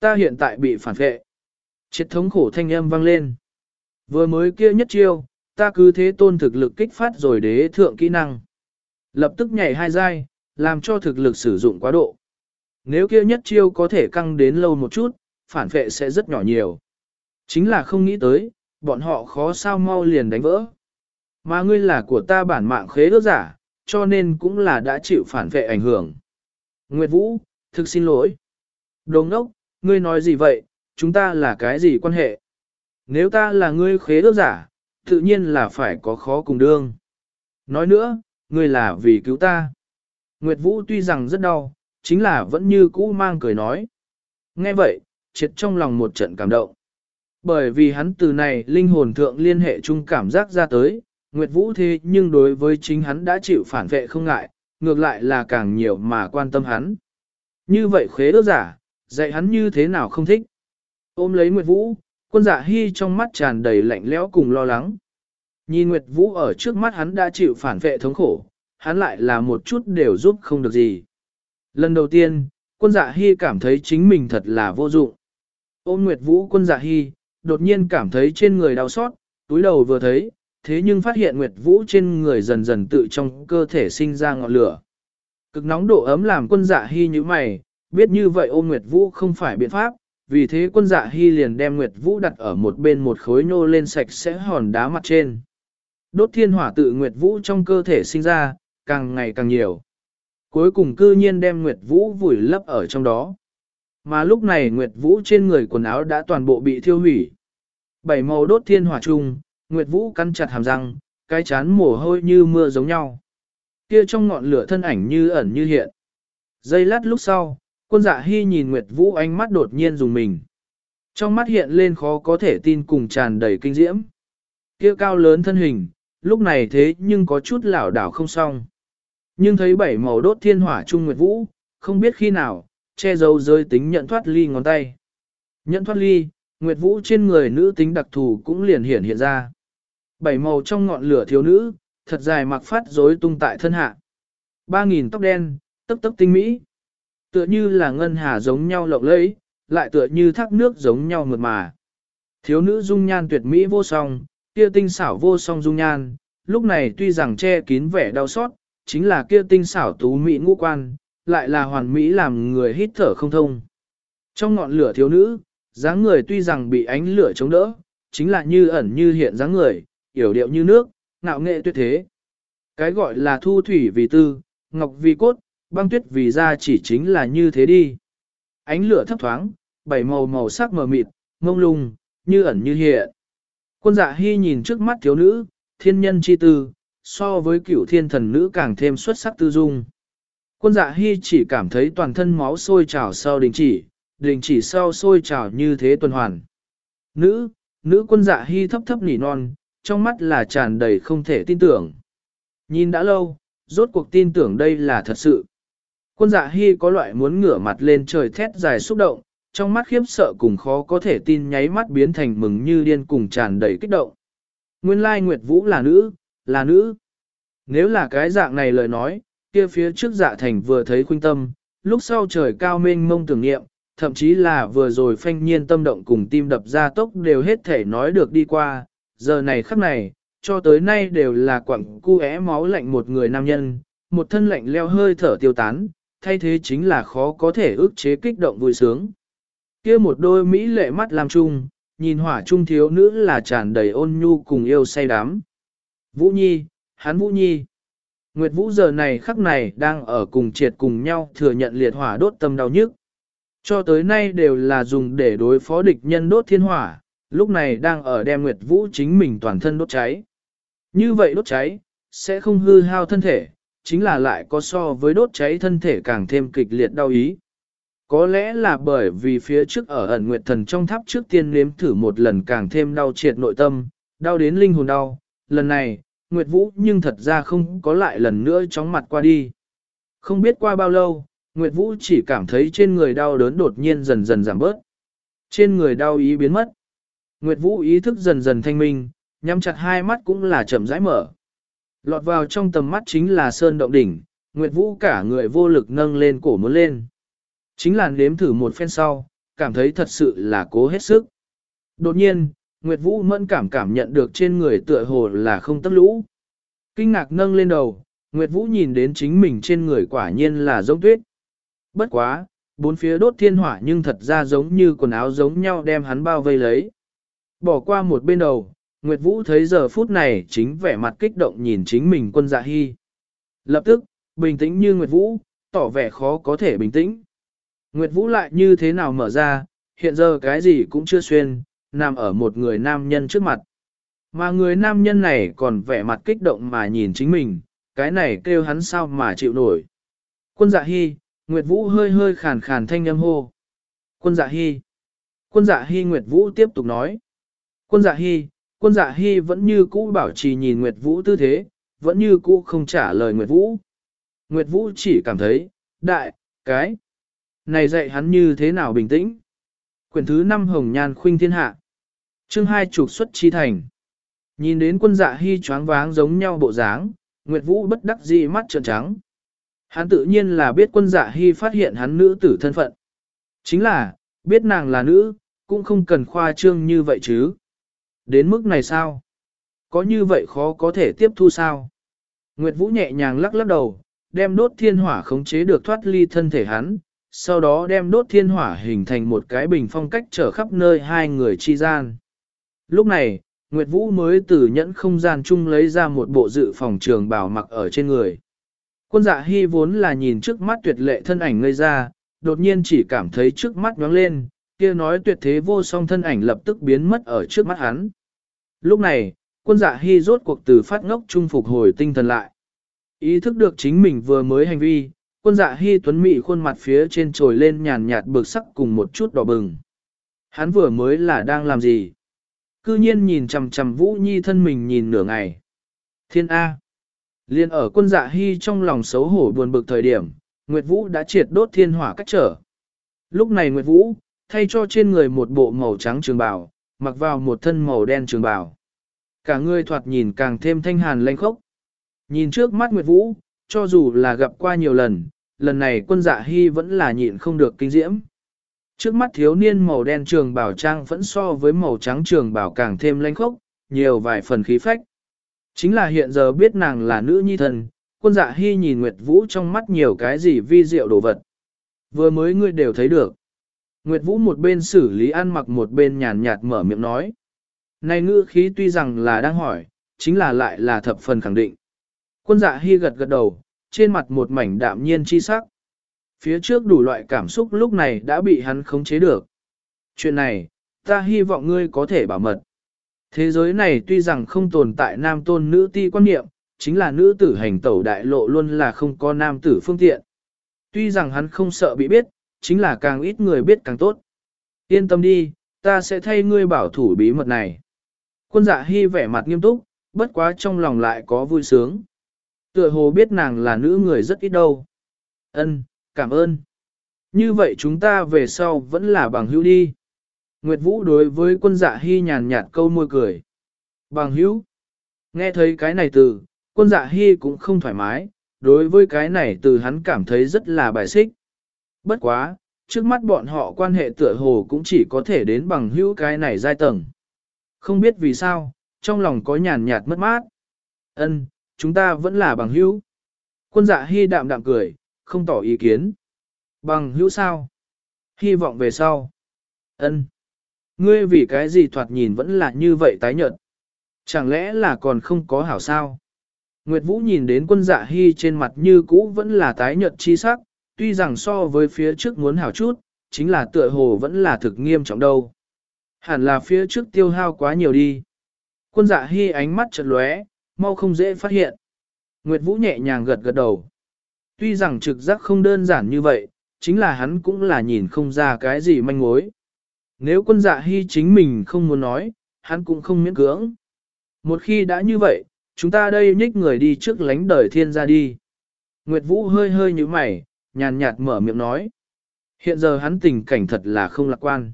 Ta hiện tại bị phản vệ. Triệt thống khổ thanh âm vang lên. Vừa mới kia nhất chiêu, ta cứ thế tôn thực lực kích phát rồi đế thượng kỹ năng. Lập tức nhảy hai giai, làm cho thực lực sử dụng quá độ. Nếu kia nhất chiêu có thể căng đến lâu một chút, phản vệ sẽ rất nhỏ nhiều. Chính là không nghĩ tới, bọn họ khó sao mau liền đánh vỡ. Mà ngươi là của ta bản mạng khế ước giả, cho nên cũng là đã chịu phản vệ ảnh hưởng. Nguyệt Vũ, thực xin lỗi. Đồ ngốc, ngươi nói gì vậy, chúng ta là cái gì quan hệ? Nếu ta là ngươi khế ước giả, tự nhiên là phải có khó cùng đương. Nói nữa, ngươi là vì cứu ta. Nguyệt Vũ tuy rằng rất đau, chính là vẫn như cũ mang cười nói. Nghe vậy, triệt trong lòng một trận cảm động. Bởi vì hắn từ này linh hồn thượng liên hệ chung cảm giác ra tới, Nguyệt Vũ thế nhưng đối với chính hắn đã chịu phản vệ không ngại, ngược lại là càng nhiều mà quan tâm hắn. Như vậy khế ước giả, dạy hắn như thế nào không thích. Ôm lấy Nguyệt Vũ, quân giả hy trong mắt tràn đầy lạnh lẽo cùng lo lắng. Nhìn Nguyệt Vũ ở trước mắt hắn đã chịu phản vệ thống khổ, hắn lại là một chút đều giúp không được gì. Lần đầu tiên, quân dạ hy cảm thấy chính mình thật là vô dụng. ôn Nguyệt Vũ quân dạ hy, đột nhiên cảm thấy trên người đau xót, túi đầu vừa thấy, thế nhưng phát hiện Nguyệt Vũ trên người dần dần tự trong cơ thể sinh ra ngọn lửa. Cực nóng độ ấm làm quân dạ hy như mày, biết như vậy ôn Nguyệt Vũ không phải biện pháp, vì thế quân dạ hy liền đem Nguyệt Vũ đặt ở một bên một khối nô lên sạch sẽ hòn đá mặt trên. Đốt thiên hỏa tự Nguyệt Vũ trong cơ thể sinh ra, càng ngày càng nhiều. Cuối cùng cư nhiên đem Nguyệt Vũ vùi lấp ở trong đó. Mà lúc này Nguyệt Vũ trên người quần áo đã toàn bộ bị thiêu hủy. Bảy màu đốt thiên hỏa chung, Nguyệt Vũ cắn chặt hàm răng, cái chán mồ hôi như mưa giống nhau. Kia trong ngọn lửa thân ảnh như ẩn như hiện. Giây lát lúc sau, quân dạ hy nhìn Nguyệt Vũ ánh mắt đột nhiên dùng mình. Trong mắt hiện lên khó có thể tin cùng tràn đầy kinh diễm. Kia cao lớn thân hình, lúc này thế nhưng có chút lảo đảo không xong. Nhưng thấy bảy màu đốt thiên hỏa trung Nguyệt Vũ, không biết khi nào, che giấu rơi tính nhận thoát ly ngón tay. Nhận thoát ly, Nguyệt Vũ trên người nữ tính đặc thù cũng liền hiển hiện ra. Bảy màu trong ngọn lửa thiếu nữ, thật dài mặc phát rối tung tại thân hạ. Ba nghìn tóc đen, tấp tấp tinh mỹ. Tựa như là ngân hà giống nhau lộng lẫy, lại tựa như thác nước giống nhau mượt mà. Thiếu nữ dung nhan tuyệt mỹ vô song, kia tinh xảo vô song dung nhan, lúc này tuy rằng che kín vẻ đau xót, chính là kia tinh xảo tú mỹ ngũ quan, lại là hoàn mỹ làm người hít thở không thông. Trong ngọn lửa thiếu nữ, dáng người tuy rằng bị ánh lửa chống đỡ, chính là như ẩn như hiện dáng người, yểu điệu như nước, ngạo nghệ tuyệt thế. Cái gọi là thu thủy vì tư, ngọc vì cốt, băng tuyết vì da chỉ chính là như thế đi. Ánh lửa thấp thoáng, bảy màu màu sắc mờ mịt, mông lung, như ẩn như hiện. Quân dạ hy nhìn trước mắt thiếu nữ, thiên nhân chi tư, so với cửu thiên thần nữ càng thêm xuất sắc tư dung. Quân dạ hy chỉ cảm thấy toàn thân máu sôi trào sau đình chỉ, đình chỉ sau sôi trào như thế tuần hoàn. Nữ, nữ quân dạ hy thấp thấp nỉ non, trong mắt là tràn đầy không thể tin tưởng. Nhìn đã lâu, rốt cuộc tin tưởng đây là thật sự. Quân dạ hy có loại muốn ngửa mặt lên trời thét dài xúc động, trong mắt khiếp sợ cùng khó có thể tin nháy mắt biến thành mừng như điên cùng tràn đầy kích động. Nguyên lai Nguyệt Vũ là nữ, là nữ. Nếu là cái dạng này lời nói, kia phía trước dạ thành vừa thấy khuynh tâm, lúc sau trời cao mênh mông tưởng nghiệm, thậm chí là vừa rồi phanh nhiên tâm động cùng tim đập ra tốc đều hết thể nói được đi qua, giờ này khắc này, cho tới nay đều là quặng cu é máu lạnh một người nam nhân, một thân lạnh leo hơi thở tiêu tán, thay thế chính là khó có thể ức chế kích động vui sướng. kia một đôi mỹ lệ mắt làm chung, nhìn hỏa trung thiếu nữ là tràn đầy ôn nhu cùng yêu say đắm. Vũ Nhi, hắn Vũ Nhi. Nguyệt Vũ giờ này khắc này đang ở cùng triệt cùng nhau thừa nhận liệt hỏa đốt tâm đau nhức. Cho tới nay đều là dùng để đối phó địch nhân đốt thiên hỏa, lúc này đang ở đem Nguyệt Vũ chính mình toàn thân đốt cháy. Như vậy đốt cháy, sẽ không hư hao thân thể, chính là lại có so với đốt cháy thân thể càng thêm kịch liệt đau ý. Có lẽ là bởi vì phía trước ở ẩn nguyệt thần trong tháp trước tiên nếm thử một lần càng thêm đau triệt nội tâm, đau đến linh hồn đau. Lần này, Nguyệt Vũ nhưng thật ra không có lại lần nữa chóng mặt qua đi. Không biết qua bao lâu, Nguyệt Vũ chỉ cảm thấy trên người đau đớn đột nhiên dần dần giảm bớt. Trên người đau ý biến mất. Nguyệt Vũ ý thức dần dần thanh minh, nhắm chặt hai mắt cũng là chậm rãi mở. Lọt vào trong tầm mắt chính là sơn động đỉnh, Nguyệt Vũ cả người vô lực nâng lên cổ muốn lên. Chính là nếm thử một phen sau, cảm thấy thật sự là cố hết sức. Đột nhiên, Nguyệt Vũ mẫn cảm cảm nhận được trên người tựa hồ là không tấp lũ. Kinh ngạc nâng lên đầu, Nguyệt Vũ nhìn đến chính mình trên người quả nhiên là giống tuyết. Bất quá, bốn phía đốt thiên hỏa nhưng thật ra giống như quần áo giống nhau đem hắn bao vây lấy. Bỏ qua một bên đầu, Nguyệt Vũ thấy giờ phút này chính vẻ mặt kích động nhìn chính mình quân dạ hy. Lập tức, bình tĩnh như Nguyệt Vũ, tỏ vẻ khó có thể bình tĩnh. Nguyệt Vũ lại như thế nào mở ra, hiện giờ cái gì cũng chưa xuyên, nằm ở một người nam nhân trước mặt. Mà người nam nhân này còn vẻ mặt kích động mà nhìn chính mình, cái này kêu hắn sao mà chịu nổi. Quân dạ hy, Nguyệt Vũ hơi hơi khàn khàn thanh âm hô. Quân dạ hy. Quân dạ hy Nguyệt Vũ tiếp tục nói. Quân dạ hy, quân dạ hy vẫn như cũ bảo trì nhìn Nguyệt Vũ tư thế, vẫn như cũ không trả lời Nguyệt Vũ. Nguyệt Vũ chỉ cảm thấy, đại, cái. Này dạy hắn như thế nào bình tĩnh. Quyển thứ 5 Hồng Nhan Khuynh Thiên Hạ. Chương 2 trục xuất chi thành. Nhìn đến quân dạ hy choáng váng giống nhau bộ dáng, Nguyệt Vũ bất đắc dĩ mắt trợn trắng. Hắn tự nhiên là biết quân dạ hy phát hiện hắn nữ tử thân phận. Chính là, biết nàng là nữ, cũng không cần khoa trương như vậy chứ. Đến mức này sao? Có như vậy khó có thể tiếp thu sao? Nguyệt Vũ nhẹ nhàng lắc lắc đầu, đem đốt thiên hỏa khống chế được thoát ly thân thể hắn, sau đó đem đốt thiên hỏa hình thành một cái bình phong cách trở khắp nơi hai người chi gian. Lúc này, Nguyệt Vũ mới từ nhẫn không gian chung lấy ra một bộ dự phòng trường bảo mặc ở trên người. Quân dạ hy vốn là nhìn trước mắt tuyệt lệ thân ảnh ngây ra, đột nhiên chỉ cảm thấy trước mắt nhoáng lên, kia nói tuyệt thế vô song thân ảnh lập tức biến mất ở trước mắt hắn. Lúc này, quân dạ hy rốt cuộc từ phát ngốc trung phục hồi tinh thần lại. Ý thức được chính mình vừa mới hành vi, quân dạ hy tuấn mị khuôn mặt phía trên trồi lên nhàn nhạt bực sắc cùng một chút đỏ bừng. Hắn vừa mới là đang làm gì? Cư nhiên nhìn chằm chằm Vũ Nhi thân mình nhìn nửa ngày. Thiên A. Liên ở quân dạ hy trong lòng xấu hổ buồn bực thời điểm, Nguyệt Vũ đã triệt đốt thiên hỏa cách trở. Lúc này Nguyệt Vũ, thay cho trên người một bộ màu trắng trường bào, mặc vào một thân màu đen trường bào. Cả người thoạt nhìn càng thêm thanh hàn lanh khốc. Nhìn trước mắt Nguyệt Vũ, cho dù là gặp qua nhiều lần, lần này quân dạ hy vẫn là nhịn không được kinh diễm. Trước mắt thiếu niên màu đen trường bảo trang vẫn so với màu trắng trường bảo càng thêm lanh khốc, nhiều vài phần khí phách. Chính là hiện giờ biết nàng là nữ nhi thần, quân dạ hy nhìn Nguyệt Vũ trong mắt nhiều cái gì vi diệu đồ vật. Vừa mới ngươi đều thấy được. Nguyệt Vũ một bên xử lý ăn mặc một bên nhàn nhạt mở miệng nói. Này ngữ khí tuy rằng là đang hỏi, chính là lại là thập phần khẳng định. Quân dạ hy gật gật đầu, trên mặt một mảnh đạm nhiên chi sắc. Phía trước đủ loại cảm xúc lúc này đã bị hắn khống chế được. Chuyện này, ta hy vọng ngươi có thể bảo mật. Thế giới này tuy rằng không tồn tại nam tôn nữ ti quan niệm, chính là nữ tử hành tẩu đại lộ luôn là không có nam tử phương tiện. Tuy rằng hắn không sợ bị biết, chính là càng ít người biết càng tốt. Yên tâm đi, ta sẽ thay ngươi bảo thủ bí mật này. Quân dạ hy vẻ mặt nghiêm túc, bất quá trong lòng lại có vui sướng. Tựa hồ biết nàng là nữ người rất ít đâu. Ân, cảm ơn. Như vậy chúng ta về sau vẫn là bằng hữu đi. Nguyệt Vũ đối với quân dạ hy nhàn nhạt câu môi cười. Bằng hữu. Nghe thấy cái này từ, quân dạ hy cũng không thoải mái, đối với cái này từ hắn cảm thấy rất là bài xích. Bất quá, trước mắt bọn họ quan hệ tựa hồ cũng chỉ có thể đến bằng hữu cái này giai tầng. Không biết vì sao, trong lòng có nhàn nhạt mất mát. Ân, chúng ta vẫn là bằng hữu. Quân dạ hy đạm đạm cười, không tỏ ý kiến. Bằng hữu sao? Hy vọng về sau. Ân. Ngươi vì cái gì thoạt nhìn vẫn là như vậy tái nhợt. Chẳng lẽ là còn không có hảo sao? Nguyệt Vũ nhìn đến quân dạ hy trên mặt như cũ vẫn là tái nhợt chi sắc, tuy rằng so với phía trước muốn hảo chút, chính là tựa hồ vẫn là thực nghiêm trọng đâu. Hẳn là phía trước tiêu hao quá nhiều đi. Quân dạ hy ánh mắt chật lóe, mau không dễ phát hiện. Nguyệt Vũ nhẹ nhàng gật gật đầu. Tuy rằng trực giác không đơn giản như vậy, chính là hắn cũng là nhìn không ra cái gì manh mối. Nếu quân dạ hy chính mình không muốn nói, hắn cũng không miễn cưỡng. Một khi đã như vậy, chúng ta đây nhích người đi trước lánh đời thiên ra đi. Nguyệt Vũ hơi hơi như mày, nhàn nhạt mở miệng nói. Hiện giờ hắn tình cảnh thật là không lạc quan.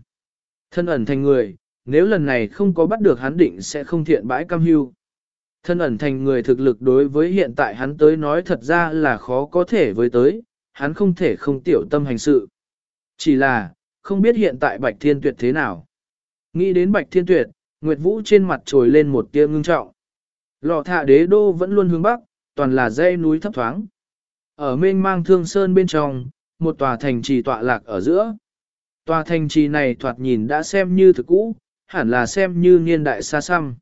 Thân ẩn thành người, nếu lần này không có bắt được hắn định sẽ không thiện bãi cam hưu. Thân ẩn thành người thực lực đối với hiện tại hắn tới nói thật ra là khó có thể với tới, hắn không thể không tiểu tâm hành sự. Chỉ là, không biết hiện tại Bạch Thiên Tuyệt thế nào. Nghĩ đến Bạch Thiên Tuyệt, Nguyệt Vũ trên mặt trồi lên một tia ngưng trọng. Lò thạ đế đô vẫn luôn hướng bắc, toàn là dãy núi thấp thoáng. Ở mênh mang thương sơn bên trong, một tòa thành trì tọa lạc ở giữa. Tòa thành trì này thoạt nhìn đã xem như thực cũ, hẳn là xem như niên đại xa xăm.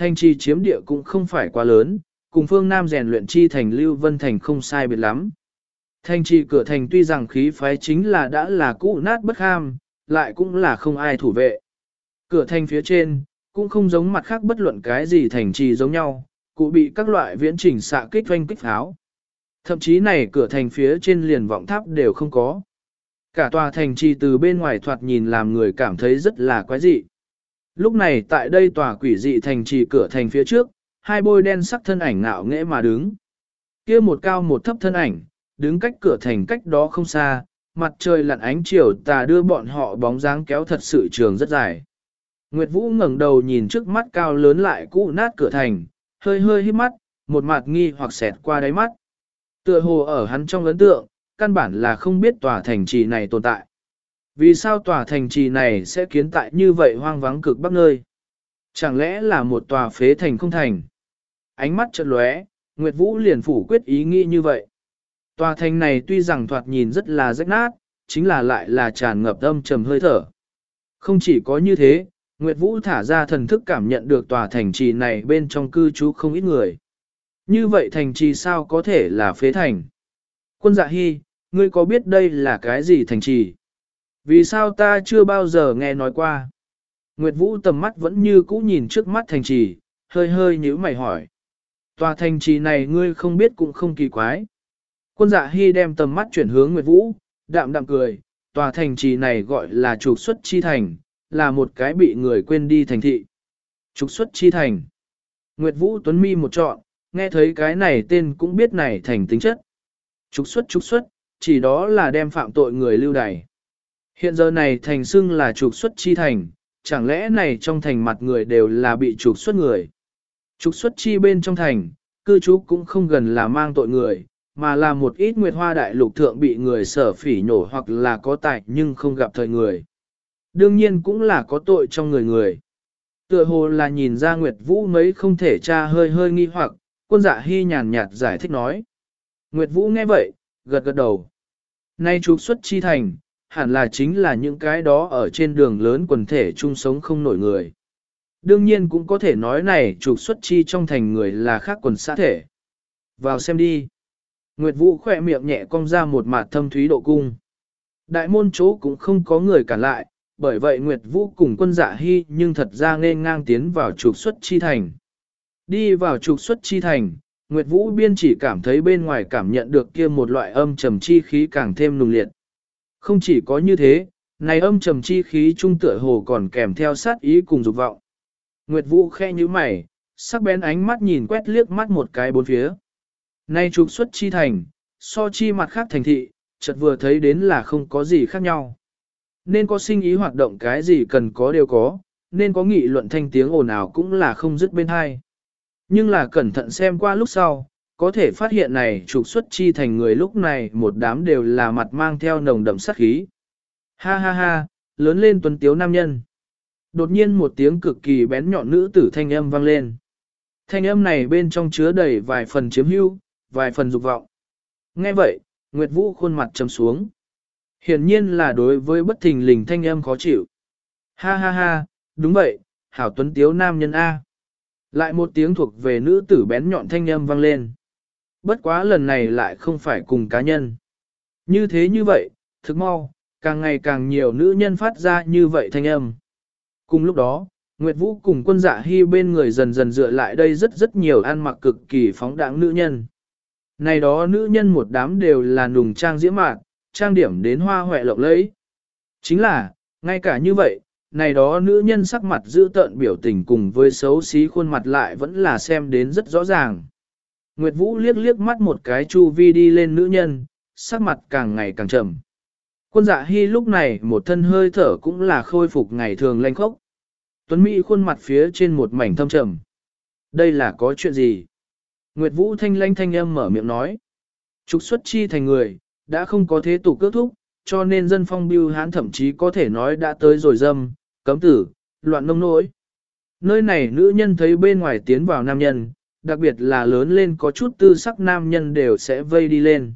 Thanh trì chiếm địa cũng không phải quá lớn, cùng phương Nam rèn luyện chi thành Lưu Vân Thành không sai biệt lắm. Thanh trì cửa thành tuy rằng khí phái chính là đã là cũ nát bất ham, lại cũng là không ai thủ vệ. Cửa thành phía trên, cũng không giống mặt khác bất luận cái gì thành trì giống nhau, cụ bị các loại viễn trình xạ kích doanh kích pháo. Thậm chí này cửa thành phía trên liền vọng tháp đều không có. Cả tòa thành trì từ bên ngoài thoạt nhìn làm người cảm thấy rất là quái dị. Lúc này tại đây tòa quỷ dị thành trì cửa thành phía trước, hai bôi đen sắc thân ảnh ngạo nghễ mà đứng. kia một cao một thấp thân ảnh, đứng cách cửa thành cách đó không xa, mặt trời lặn ánh chiều tà đưa bọn họ bóng dáng kéo thật sự trường rất dài. Nguyệt Vũ ngẩng đầu nhìn trước mắt cao lớn lại cũ nát cửa thành, hơi hơi hít mắt, một mặt nghi hoặc xẹt qua đáy mắt. Tựa hồ ở hắn trong ấn tượng, căn bản là không biết tòa thành trì này tồn tại. Vì sao tòa thành trì này sẽ kiến tại như vậy hoang vắng cực bắc nơi? Chẳng lẽ là một tòa phế thành không thành? Ánh mắt chợt lóe, Nguyệt Vũ liền phủ quyết ý nghĩ như vậy. Tòa thành này tuy rằng thoạt nhìn rất là rách nát, chính là lại là tràn ngập âm trầm hơi thở. Không chỉ có như thế, Nguyệt Vũ thả ra thần thức cảm nhận được tòa thành trì này bên trong cư trú không ít người. Như vậy thành trì sao có thể là phế thành? Quân dạ hy, ngươi có biết đây là cái gì thành trì? Vì sao ta chưa bao giờ nghe nói qua? Nguyệt Vũ tầm mắt vẫn như cũ nhìn trước mắt thành trì, hơi hơi nhíu mày hỏi. Tòa thành trì này ngươi không biết cũng không kỳ quái. Quân dạ hy đem tầm mắt chuyển hướng Nguyệt Vũ, đạm đạm cười, tòa thành trì này gọi là trục xuất chi thành, là một cái bị người quên đi thành thị. Trục xuất chi thành. Nguyệt Vũ Tuấn Mi một trọn, nghe thấy cái này tên cũng biết này thành tính chất. Trục xuất trục xuất, chỉ đó là đem phạm tội người lưu đày. Hiện giờ này thành xưng là trục xuất chi thành, chẳng lẽ này trong thành mặt người đều là bị trục xuất người. Trục xuất chi bên trong thành, cư trú cũng không gần là mang tội người, mà là một ít nguyệt hoa đại lục thượng bị người sở phỉ nhổ hoặc là có tài nhưng không gặp thời người. Đương nhiên cũng là có tội trong người người. Tựa hồ là nhìn ra Nguyệt Vũ mấy không thể tra hơi hơi nghi hoặc, quân dạ hy nhàn nhạt giải thích nói. Nguyệt Vũ nghe vậy, gật gật đầu. Nay trục xuất chi thành, hẳn là chính là những cái đó ở trên đường lớn quần thể chung sống không nổi người. Đương nhiên cũng có thể nói này trục xuất chi trong thành người là khác quần xã thể. Vào xem đi. Nguyệt Vũ khỏe miệng nhẹ cong ra một mặt thâm thúy độ cung. Đại môn chỗ cũng không có người cản lại, bởi vậy Nguyệt Vũ cùng quân dạ hy nhưng thật ra nên ngang tiến vào trục xuất chi thành. Đi vào trục xuất chi thành, Nguyệt Vũ biên chỉ cảm thấy bên ngoài cảm nhận được kia một loại âm trầm chi khí càng thêm nùng liệt. Không chỉ có như thế, này âm trầm chi khí trung tựa hồ còn kèm theo sát ý cùng dục vọng. Nguyệt Vũ khe như mày, sắc bén ánh mắt nhìn quét liếc mắt một cái bốn phía. Nay trục xuất chi thành, so chi mặt khác thành thị, chợt vừa thấy đến là không có gì khác nhau. Nên có sinh ý hoạt động cái gì cần có đều có, nên có nghị luận thanh tiếng ồn ào cũng là không dứt bên hai. Nhưng là cẩn thận xem qua lúc sau, có thể phát hiện này trục xuất chi thành người lúc này một đám đều là mặt mang theo nồng đậm sát khí. Ha ha ha, lớn lên tuấn tiếu nam nhân. Đột nhiên một tiếng cực kỳ bén nhọn nữ tử thanh âm vang lên. Thanh âm này bên trong chứa đầy vài phần chiếm hữu, vài phần dục vọng. Nghe vậy, Nguyệt Vũ khuôn mặt trầm xuống. Hiển nhiên là đối với bất thình lình thanh âm khó chịu. Ha ha ha, đúng vậy, hảo tuấn tiếu nam nhân A. Lại một tiếng thuộc về nữ tử bén nhọn thanh âm vang lên. Bất quá lần này lại không phải cùng cá nhân. Như thế như vậy, thực mau, càng ngày càng nhiều nữ nhân phát ra như vậy thanh âm. Cùng lúc đó, Nguyệt Vũ cùng quân dạ hy bên người dần dần dựa lại đây rất rất nhiều ăn mặc cực kỳ phóng đẳng nữ nhân. Này đó nữ nhân một đám đều là nùng trang diễm mạn, trang điểm đến hoa hoẹ lộng lẫy. Chính là, ngay cả như vậy, này đó nữ nhân sắc mặt giữ tợn biểu tình cùng với xấu xí khuôn mặt lại vẫn là xem đến rất rõ ràng. Nguyệt Vũ liếc liếc mắt một cái chu vi đi lên nữ nhân, sắc mặt càng ngày càng trầm. Quân dạ hy lúc này một thân hơi thở cũng là khôi phục ngày thường lanh khốc. Tuấn Mỹ khuôn mặt phía trên một mảnh thâm trầm. Đây là có chuyện gì? Nguyệt Vũ thanh lanh thanh âm mở miệng nói. Trục xuất chi thành người, đã không có thế tục cước thúc, cho nên dân phong biêu hán thậm chí có thể nói đã tới rồi dâm, cấm tử, loạn nông nỗi. Nơi này nữ nhân thấy bên ngoài tiến vào nam nhân, đặc biệt là lớn lên có chút tư sắc nam nhân đều sẽ vây đi lên.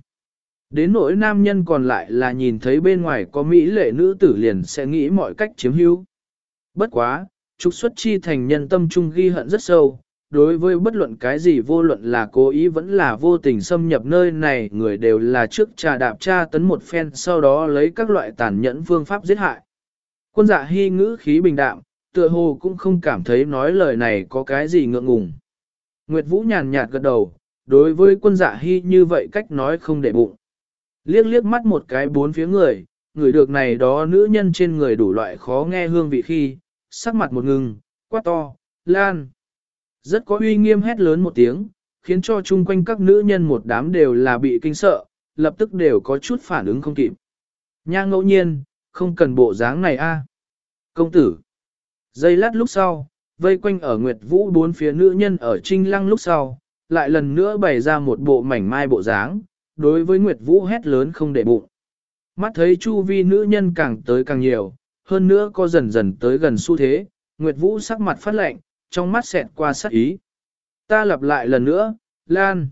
Đến nỗi nam nhân còn lại là nhìn thấy bên ngoài có mỹ lệ nữ tử liền sẽ nghĩ mọi cách chiếm hữu. Bất quá, trục xuất chi thành nhân tâm trung ghi hận rất sâu, đối với bất luận cái gì vô luận là cố ý vẫn là vô tình xâm nhập nơi này người đều là trước trà đạp tra tấn một phen sau đó lấy các loại tàn nhẫn phương pháp giết hại. Quân dạ hy ngữ khí bình đạm, tựa hồ cũng không cảm thấy nói lời này có cái gì ngượng ngùng. Nguyệt Vũ nhàn nhạt gật đầu, đối với quân dạ hy như vậy cách nói không để bụng. Liếc liếc mắt một cái bốn phía người, người được này đó nữ nhân trên người đủ loại khó nghe hương vị khi, sắc mặt một ngừng, quát to, lan. Rất có uy nghiêm hét lớn một tiếng, khiến cho chung quanh các nữ nhân một đám đều là bị kinh sợ, lập tức đều có chút phản ứng không kịp. Nha ngẫu nhiên, không cần bộ dáng này a. Công tử. Giây lát lúc sau, vây quanh ở Nguyệt Vũ bốn phía nữ nhân ở trinh lăng lúc sau, lại lần nữa bày ra một bộ mảnh mai bộ dáng, đối với Nguyệt Vũ hét lớn không để bụng. Mắt thấy chu vi nữ nhân càng tới càng nhiều, hơn nữa có dần dần tới gần xu thế, Nguyệt Vũ sắc mặt phát lạnh, trong mắt xẹt qua sắc ý. Ta lặp lại lần nữa, Lan.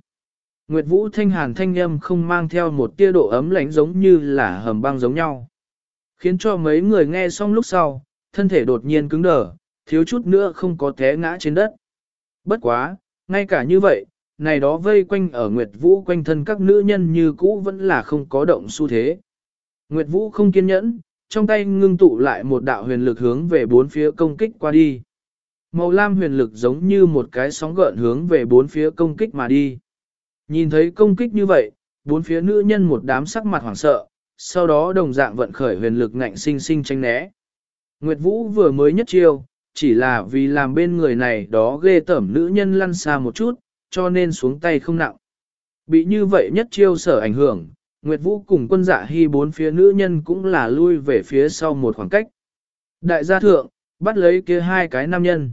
Nguyệt Vũ thanh hàn thanh âm không mang theo một tia độ ấm lạnh giống như là hầm băng giống nhau. Khiến cho mấy người nghe xong lúc sau, thân thể đột nhiên cứng đờ, thiếu chút nữa không có té ngã trên đất. Bất quá, ngay cả như vậy, này đó vây quanh ở Nguyệt Vũ quanh thân các nữ nhân như cũ vẫn là không có động xu thế. Nguyệt Vũ không kiên nhẫn, trong tay ngưng tụ lại một đạo huyền lực hướng về bốn phía công kích qua đi. Màu lam huyền lực giống như một cái sóng gợn hướng về bốn phía công kích mà đi. Nhìn thấy công kích như vậy, bốn phía nữ nhân một đám sắc mặt hoảng sợ, sau đó đồng dạng vận khởi huyền lực ngạnh sinh sinh tranh né. Nguyệt Vũ vừa mới nhất chiêu, chỉ là vì làm bên người này đó ghê tởm nữ nhân lăn xa một chút, cho nên xuống tay không nặng. Bị như vậy nhất chiêu sở ảnh hưởng, Nguyệt Vũ cùng quân dạ hy bốn phía nữ nhân cũng là lui về phía sau một khoảng cách. Đại gia thượng, bắt lấy kia hai cái nam nhân.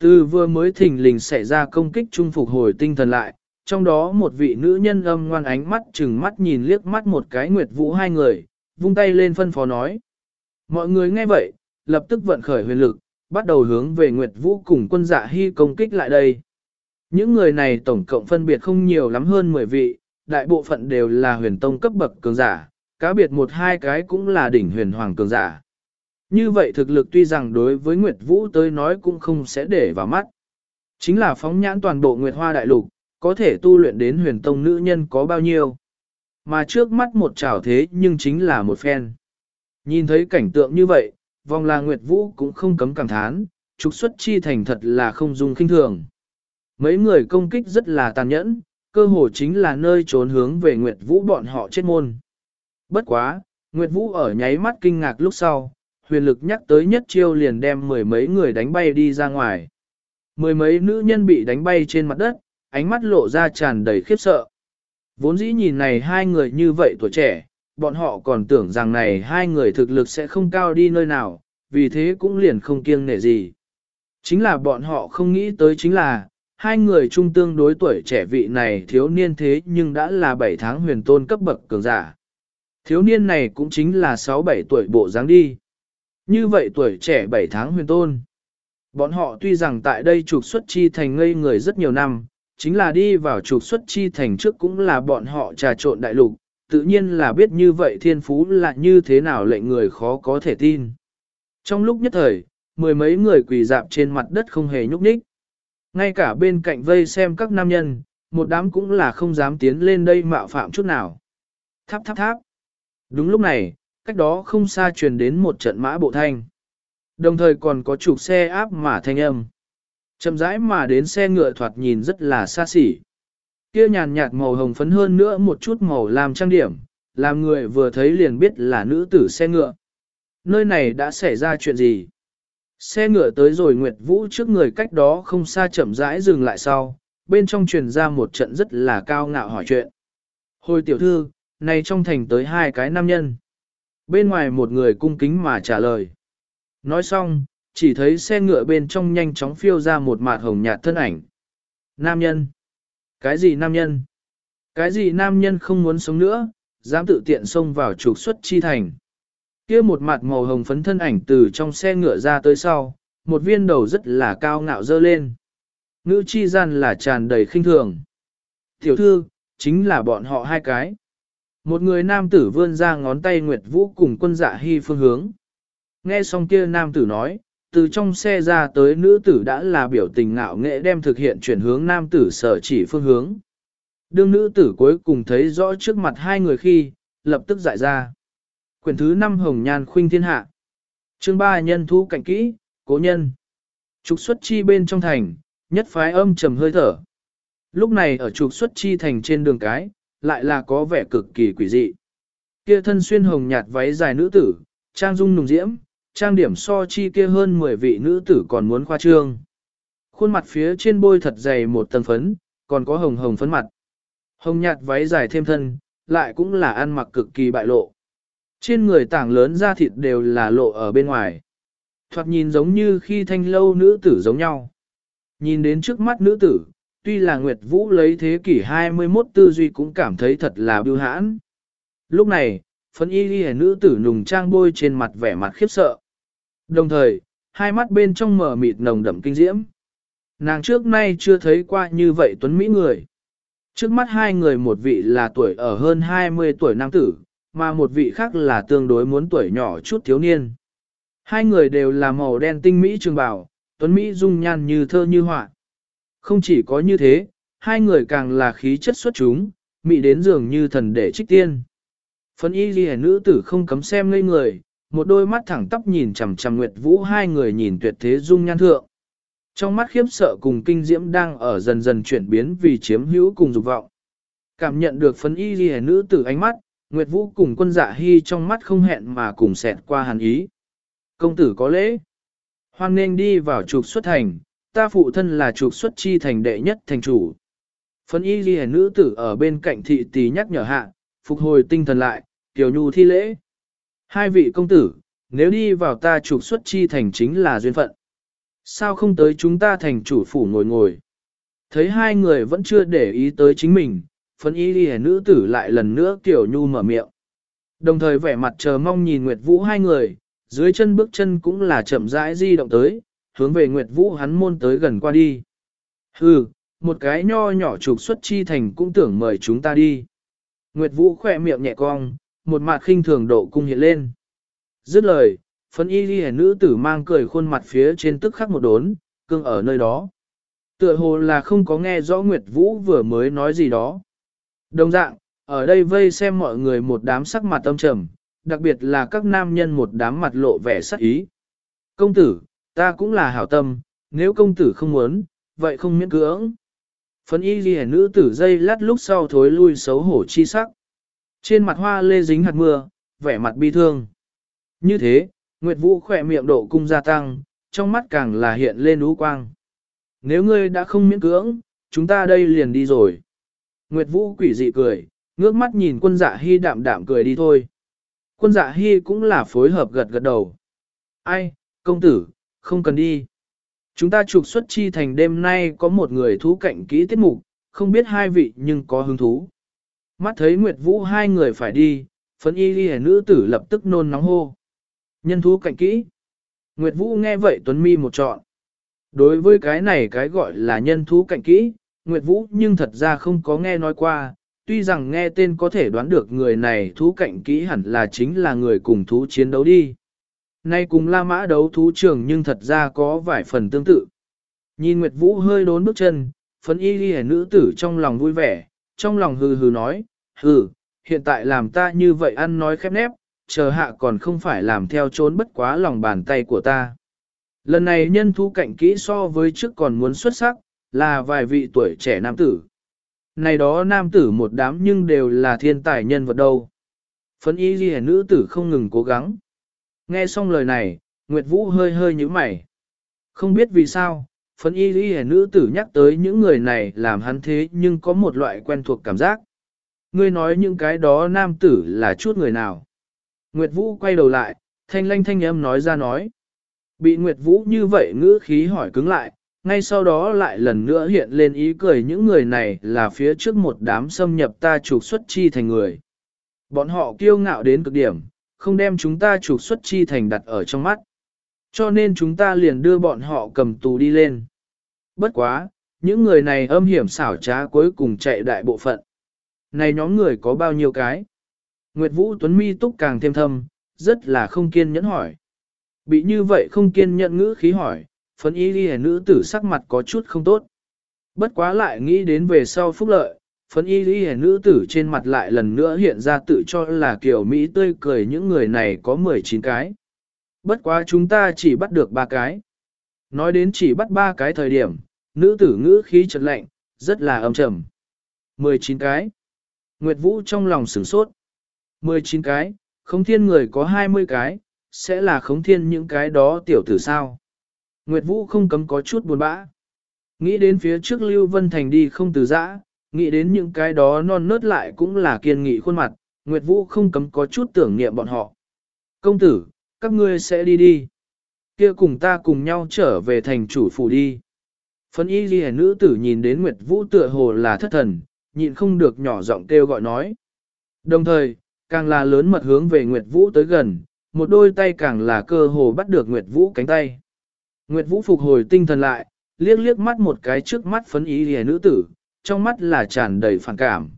Từ vừa mới thỉnh lình xảy ra công kích trung phục hồi tinh thần lại, trong đó một vị nữ nhân âm ngoan ánh mắt chừng mắt nhìn liếc mắt một cái Nguyệt Vũ hai người, vung tay lên phân phó nói. Mọi người nghe vậy, lập tức vận khởi huyền lực, bắt đầu hướng về Nguyệt Vũ cùng quân dạ hy công kích lại đây. Những người này tổng cộng phân biệt không nhiều lắm hơn 10 vị, đại bộ phận đều là huyền tông cấp bậc cường giả, cá biệt một hai cái cũng là đỉnh huyền hoàng cường giả. Như vậy thực lực tuy rằng đối với Nguyệt Vũ tới nói cũng không sẽ để vào mắt. Chính là phóng nhãn toàn bộ Nguyệt Hoa Đại Lục, có thể tu luyện đến huyền tông nữ nhân có bao nhiêu. Mà trước mắt một trảo thế nhưng chính là một phen. Nhìn thấy cảnh tượng như vậy, vòng là Nguyệt Vũ cũng không cấm cảm thán, trục xuất chi thành thật là không dung kinh thường. Mấy người công kích rất là tàn nhẫn, cơ hồ chính là nơi trốn hướng về Nguyệt Vũ bọn họ chết môn. Bất quá, Nguyệt Vũ ở nháy mắt kinh ngạc lúc sau, huyền lực nhắc tới nhất chiêu liền đem mười mấy người đánh bay đi ra ngoài. Mười mấy nữ nhân bị đánh bay trên mặt đất, ánh mắt lộ ra tràn đầy khiếp sợ. Vốn dĩ nhìn này hai người như vậy tuổi trẻ, bọn họ còn tưởng rằng này hai người thực lực sẽ không cao đi nơi nào, vì thế cũng liền không kiêng nể gì. Chính là bọn họ không nghĩ tới chính là, hai người trung tương đối tuổi trẻ vị này thiếu niên thế nhưng đã là 7 tháng huyền tôn cấp bậc cường giả. Thiếu niên này cũng chính là 6-7 tuổi bộ dáng đi. Như vậy tuổi trẻ 7 tháng huyền tôn. Bọn họ tuy rằng tại đây trục xuất chi thành ngây người rất nhiều năm, chính là đi vào trục xuất chi thành trước cũng là bọn họ trà trộn đại lục, tự nhiên là biết như vậy thiên phú là như thế nào lệnh người khó có thể tin. Trong lúc nhất thời, mười mấy người quỳ dạp trên mặt đất không hề nhúc nhích. Ngay cả bên cạnh vây xem các nam nhân, một đám cũng là không dám tiến lên đây mạo phạm chút nào. Tháp tháp tháp. Đúng lúc này, cách đó không xa truyền đến một trận mã bộ thanh. Đồng thời còn có chục xe áp mà thanh âm. Chậm rãi mà đến xe ngựa thoạt nhìn rất là xa xỉ. Kia nhàn nhạt màu hồng phấn hơn nữa một chút màu làm trang điểm, làm người vừa thấy liền biết là nữ tử xe ngựa. Nơi này đã xảy ra chuyện gì? Xe ngựa tới rồi Nguyệt Vũ trước người cách đó không xa chậm rãi dừng lại sau, bên trong truyền ra một trận rất là cao ngạo hỏi chuyện. Hồi tiểu thư, này trong thành tới hai cái nam nhân. Bên ngoài một người cung kính mà trả lời. Nói xong, chỉ thấy xe ngựa bên trong nhanh chóng phiêu ra một mạt hồng nhạt thân ảnh. Nam nhân. Cái gì nam nhân? Cái gì nam nhân không muốn sống nữa, dám tự tiện xông vào trục xuất chi thành. Kia một mặt màu hồng phấn thân ảnh từ trong xe ngựa ra tới sau, một viên đầu rất là cao ngạo dơ lên. Ngữ chi gian là tràn đầy khinh thường. Tiểu thư, chính là bọn họ hai cái. Một người nam tử vươn ra ngón tay Nguyệt Vũ cùng quân dạ hy phương hướng. Nghe xong kia nam tử nói, từ trong xe ra tới nữ tử đã là biểu tình ngạo nghệ đem thực hiện chuyển hướng nam tử sở chỉ phương hướng. Đương nữ tử cuối cùng thấy rõ trước mặt hai người khi, lập tức dại ra. Quyển thứ 5 Hồng Nhan Khuynh Thiên Hạ chương 3 Nhân Thú Cảnh Kỹ, Cố Nhân Trục xuất chi bên trong thành, nhất phái âm trầm hơi thở. Lúc này ở trục xuất chi thành trên đường cái, lại là có vẻ cực kỳ quỷ dị. Kia thân xuyên hồng nhạt váy dài nữ tử, trang dung nùng diễm, trang điểm so chi kia hơn 10 vị nữ tử còn muốn khoa trương. Khuôn mặt phía trên bôi thật dày một tầng phấn, còn có hồng hồng phấn mặt. Hồng nhạt váy dài thêm thân, lại cũng là ăn mặc cực kỳ bại lộ. Trên người tảng lớn da thịt đều là lộ ở bên ngoài. Thoạt nhìn giống như khi thanh lâu nữ tử giống nhau. Nhìn đến trước mắt nữ tử, tuy là Nguyệt Vũ lấy thế kỷ 21 tư duy cũng cảm thấy thật là biêu hãn. Lúc này, phấn y ghi nữ tử nùng trang bôi trên mặt vẻ mặt khiếp sợ. Đồng thời, hai mắt bên trong mở mịt nồng đậm kinh diễm. Nàng trước nay chưa thấy qua như vậy tuấn Mỹ người. Trước mắt hai người một vị là tuổi ở hơn 20 tuổi nam tử, mà một vị khác là tương đối muốn tuổi nhỏ chút thiếu niên. Hai người đều là màu đen tinh Mỹ trường bào, tuấn Mỹ dung nhan như thơ như họa. Không chỉ có như thế, hai người càng là khí chất xuất chúng, Mỹ đến dường như thần để trích tiên. Phân y ghi nữ tử không cấm xem ngây người, một đôi mắt thẳng tóc nhìn chằm chằm Nguyệt Vũ hai người nhìn tuyệt thế dung nhan thượng. Trong mắt khiếp sợ cùng kinh diễm đang ở dần dần chuyển biến vì chiếm hữu cùng dục vọng. Cảm nhận được phân y ghi nữ tử ánh mắt, Nguyệt Vũ cùng quân dạ hy trong mắt không hẹn mà cùng xẹt qua hàn ý. Công tử có lễ. Hoan nên đi vào trục xuất thành, ta phụ thân là trục xuất chi thành đệ nhất thành chủ. Phân y ghi nữ tử ở bên cạnh thị tí nhắc nhở hạ, phục hồi tinh thần lại, tiểu nhu thi lễ. Hai vị công tử, nếu đi vào ta trục xuất chi thành chính là duyên phận. Sao không tới chúng ta thành chủ phủ ngồi ngồi? Thấy hai người vẫn chưa để ý tới chính mình, phân y đi nữ tử lại lần nữa tiểu nhu mở miệng. Đồng thời vẻ mặt chờ mong nhìn Nguyệt Vũ hai người, dưới chân bước chân cũng là chậm rãi di động tới, hướng về Nguyệt Vũ hắn môn tới gần qua đi. Hừ, một cái nho nhỏ trục xuất chi thành cũng tưởng mời chúng ta đi. Nguyệt Vũ khỏe miệng nhẹ cong, một mặt khinh thường độ cung hiện lên. Dứt lời, phấn y ghi nữ tử mang cười khuôn mặt phía trên tức khắc một đốn, cương ở nơi đó. Tựa hồ là không có nghe rõ Nguyệt Vũ vừa mới nói gì đó. Đồng dạng, ở đây vây xem mọi người một đám sắc mặt tâm trầm, đặc biệt là các nam nhân một đám mặt lộ vẻ sắc ý. Công tử, ta cũng là hảo tâm, nếu công tử không muốn, vậy không miễn cưỡng. Phấn y ghi nữ tử dây lát lúc sau thối lui xấu hổ chi sắc. Trên mặt hoa lê dính hạt mưa, vẻ mặt bi thương. Như thế, Nguyệt Vũ khỏe miệng độ cung gia tăng, trong mắt càng là hiện lên ú quang. Nếu ngươi đã không miễn cưỡng, chúng ta đây liền đi rồi. Nguyệt Vũ quỷ dị cười, ngước mắt nhìn quân dạ hy đạm đạm cười đi thôi. Quân dạ hy cũng là phối hợp gật gật đầu. Ai, công tử, không cần đi. Chúng ta trục xuất chi thành đêm nay có một người thú cạnh kỹ tiết mục, không biết hai vị nhưng có hứng thú. Mắt thấy Nguyệt Vũ hai người phải đi, phấn y ghi nữ tử lập tức nôn nóng hô. Nhân thú cạnh kỹ. Nguyệt Vũ nghe vậy Tuấn Mi một trọn. Đối với cái này cái gọi là nhân thú cạnh kỹ, Nguyệt Vũ nhưng thật ra không có nghe nói qua, tuy rằng nghe tên có thể đoán được người này thú cạnh kỹ hẳn là chính là người cùng thú chiến đấu đi. Nay cùng La Mã đấu thú trường nhưng thật ra có vài phần tương tự. Nhìn Nguyệt Vũ hơi đốn bước chân, phấn y ghi nữ tử trong lòng vui vẻ, trong lòng hừ hừ nói, hừ, hiện tại làm ta như vậy ăn nói khép nép, chờ hạ còn không phải làm theo trốn bất quá lòng bàn tay của ta. Lần này nhân thu cạnh kỹ so với trước còn muốn xuất sắc, là vài vị tuổi trẻ nam tử. Này đó nam tử một đám nhưng đều là thiên tài nhân vật đâu. Phấn y ghi nữ tử không ngừng cố gắng. Nghe xong lời này, Nguyệt Vũ hơi hơi nhíu mày. Không biết vì sao, phân y ghi nữ tử nhắc tới những người này làm hắn thế nhưng có một loại quen thuộc cảm giác. Ngươi nói những cái đó nam tử là chút người nào. Nguyệt Vũ quay đầu lại, thanh lanh thanh âm nói ra nói. Bị Nguyệt Vũ như vậy ngữ khí hỏi cứng lại, ngay sau đó lại lần nữa hiện lên ý cười những người này là phía trước một đám xâm nhập ta trục xuất chi thành người. Bọn họ kiêu ngạo đến cực điểm, không đem chúng ta trục xuất chi thành đặt ở trong mắt. Cho nên chúng ta liền đưa bọn họ cầm tù đi lên. Bất quá, những người này âm hiểm xảo trá cuối cùng chạy đại bộ phận. Này nhóm người có bao nhiêu cái? Nguyệt Vũ Tuấn Mi túc càng thêm thâm, rất là không kiên nhẫn hỏi. Bị như vậy không kiên nhẫn ngữ khí hỏi, phấn y ghi nữ tử sắc mặt có chút không tốt. Bất quá lại nghĩ đến về sau phúc lợi, phấn y ghi nữ tử trên mặt lại lần nữa hiện ra tự cho là kiểu Mỹ tươi cười những người này có 19 cái. Bất quá chúng ta chỉ bắt được ba cái. Nói đến chỉ bắt ba cái thời điểm, nữ tử ngữ khí trật lạnh, rất là âm trầm. 19 cái. Nguyệt Vũ trong lòng sửng sốt. 19 cái, khống thiên người có 20 cái, sẽ là khống thiên những cái đó tiểu tử sao. Nguyệt Vũ không cấm có chút buồn bã. Nghĩ đến phía trước Lưu Vân Thành đi không từ giã, nghĩ đến những cái đó non nớt lại cũng là kiên nghị khuôn mặt, Nguyệt Vũ không cấm có chút tưởng niệm bọn họ. Công tử, các ngươi sẽ đi đi. Kia cùng ta cùng nhau trở về thành chủ phủ đi. Phấn y ghi nữ tử nhìn đến Nguyệt Vũ tựa hồ là thất thần, nhịn không được nhỏ giọng kêu gọi nói. Đồng thời, càng là lớn mật hướng về Nguyệt Vũ tới gần, một đôi tay càng là cơ hồ bắt được Nguyệt Vũ cánh tay. Nguyệt Vũ phục hồi tinh thần lại, liếc liếc mắt một cái trước mắt phấn ý lìa nữ tử, trong mắt là tràn đầy phản cảm.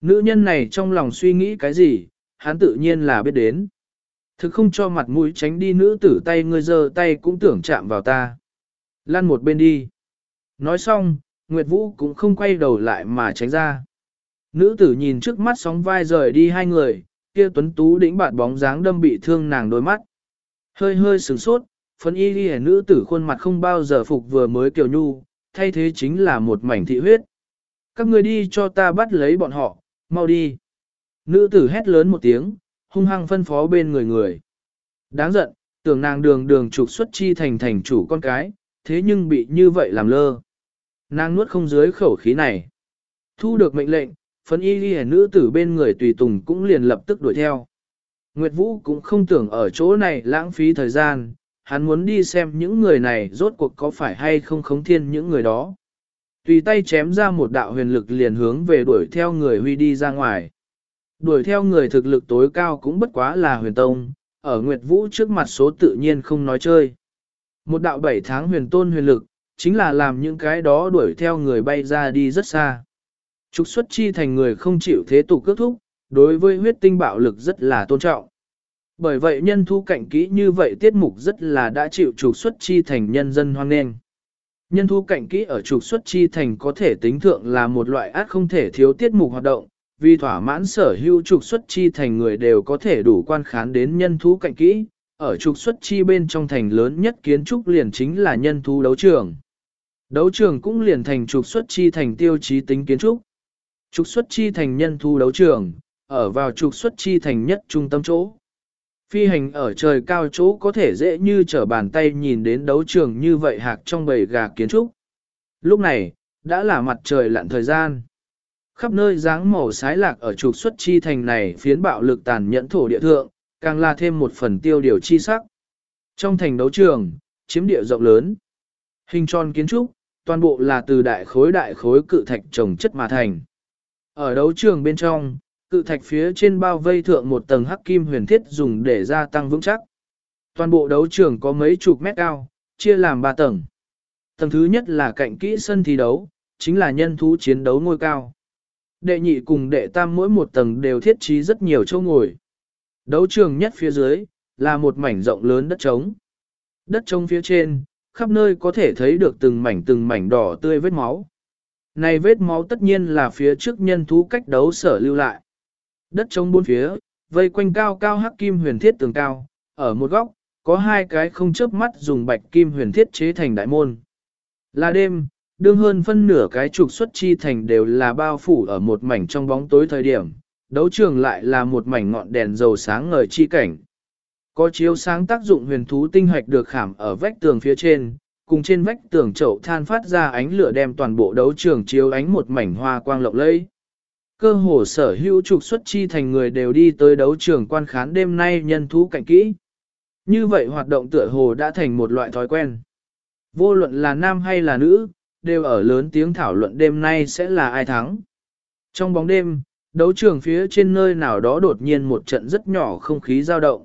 Nữ nhân này trong lòng suy nghĩ cái gì, hắn tự nhiên là biết đến. Thực không cho mặt mũi tránh đi nữ tử tay ngươi giơ tay cũng tưởng chạm vào ta. Lăn một bên đi. Nói xong, Nguyệt Vũ cũng không quay đầu lại mà tránh ra. Nữ tử nhìn trước mắt sóng vai rời đi hai người, kia tuấn tú đĩnh bạt bóng dáng đâm bị thương nàng đôi mắt. Hơi hơi sửng sốt, Phân y ghi nữ tử khuôn mặt không bao giờ phục vừa mới kiều nhu, thay thế chính là một mảnh thị huyết. Các người đi cho ta bắt lấy bọn họ, mau đi. Nữ tử hét lớn một tiếng, hung hăng phân phó bên người người. Đáng giận, tưởng nàng đường đường trục xuất chi thành thành chủ con cái, thế nhưng bị như vậy làm lơ. Nàng nuốt không dưới khẩu khí này. Thu được mệnh lệnh, phân y ghi nữ tử bên người tùy tùng cũng liền lập tức đuổi theo. Nguyệt Vũ cũng không tưởng ở chỗ này lãng phí thời gian, hắn muốn đi xem những người này rốt cuộc có phải hay không khống thiên những người đó. Tùy tay chém ra một đạo huyền lực liền hướng về đuổi theo người huy đi ra ngoài. Đuổi theo người thực lực tối cao cũng bất quá là huyền tông, ở Nguyệt Vũ trước mặt số tự nhiên không nói chơi. Một đạo bảy tháng huyền tôn huyền lực, chính là làm những cái đó đuổi theo người bay ra đi rất xa. Trục xuất chi thành người không chịu thế tục cước thúc, đối với huyết tinh bạo lực rất là tôn trọng. Bởi vậy nhân thu cạnh kỹ như vậy tiết mục rất là đã chịu trục xuất chi thành nhân dân hoan nghênh. Nhân thu cạnh kỹ ở trục xuất chi thành có thể tính thượng là một loại át không thể thiếu tiết mục hoạt động, vì thỏa mãn sở hữu trục xuất chi thành người đều có thể đủ quan khán đến nhân thú cạnh kỹ, ở trục xuất chi bên trong thành lớn nhất kiến trúc liền chính là nhân thú đấu trường. Đấu trường cũng liền thành trục xuất chi thành tiêu chí tính kiến trúc. Trục xuất chi thành nhân thú đấu trường, ở vào trục xuất chi thành nhất trung tâm chỗ. Phi hành ở trời cao chỗ có thể dễ như trở bàn tay nhìn đến đấu trường như vậy hạc trong bầy gà kiến trúc. Lúc này, đã là mặt trời lặn thời gian. Khắp nơi dáng màu sái lạc ở trục xuất chi thành này phiến bạo lực tàn nhẫn thổ địa thượng, càng là thêm một phần tiêu điều chi sắc. Trong thành đấu trường, chiếm địa rộng lớn. Hình tròn kiến trúc, toàn bộ là từ đại khối đại khối cự thạch trồng chất mà thành. Ở đấu trường bên trong, cự thạch phía trên bao vây thượng một tầng hắc kim huyền thiết dùng để gia tăng vững chắc. Toàn bộ đấu trường có mấy chục mét cao, chia làm ba tầng. Tầng thứ nhất là cạnh kỹ sân thi đấu, chính là nhân thú chiến đấu ngôi cao. Đệ nhị cùng đệ tam mỗi một tầng đều thiết trí rất nhiều chỗ ngồi. Đấu trường nhất phía dưới, là một mảnh rộng lớn đất trống. Đất trống phía trên, khắp nơi có thể thấy được từng mảnh từng mảnh đỏ tươi vết máu. Này vết máu tất nhiên là phía trước nhân thú cách đấu sở lưu lại. Đất trống bốn phía, vây quanh cao cao hắc kim huyền thiết tường cao, ở một góc, có hai cái không chớp mắt dùng bạch kim huyền thiết chế thành đại môn. Là đêm, đương hơn phân nửa cái trục xuất chi thành đều là bao phủ ở một mảnh trong bóng tối thời điểm, đấu trường lại là một mảnh ngọn đèn dầu sáng ngời chi cảnh. Có chiếu sáng tác dụng huyền thú tinh hoạch được khảm ở vách tường phía trên, cùng trên vách tường chậu than phát ra ánh lửa đem toàn bộ đấu trường chiếu ánh một mảnh hoa quang lộng lẫy. Cơ hồ sở hữu trục xuất chi thành người đều đi tới đấu trường quan khán đêm nay nhân thú cảnh kỹ. Như vậy hoạt động tựa hồ đã thành một loại thói quen. Vô luận là nam hay là nữ, đều ở lớn tiếng thảo luận đêm nay sẽ là ai thắng. Trong bóng đêm, đấu trường phía trên nơi nào đó đột nhiên một trận rất nhỏ không khí dao động.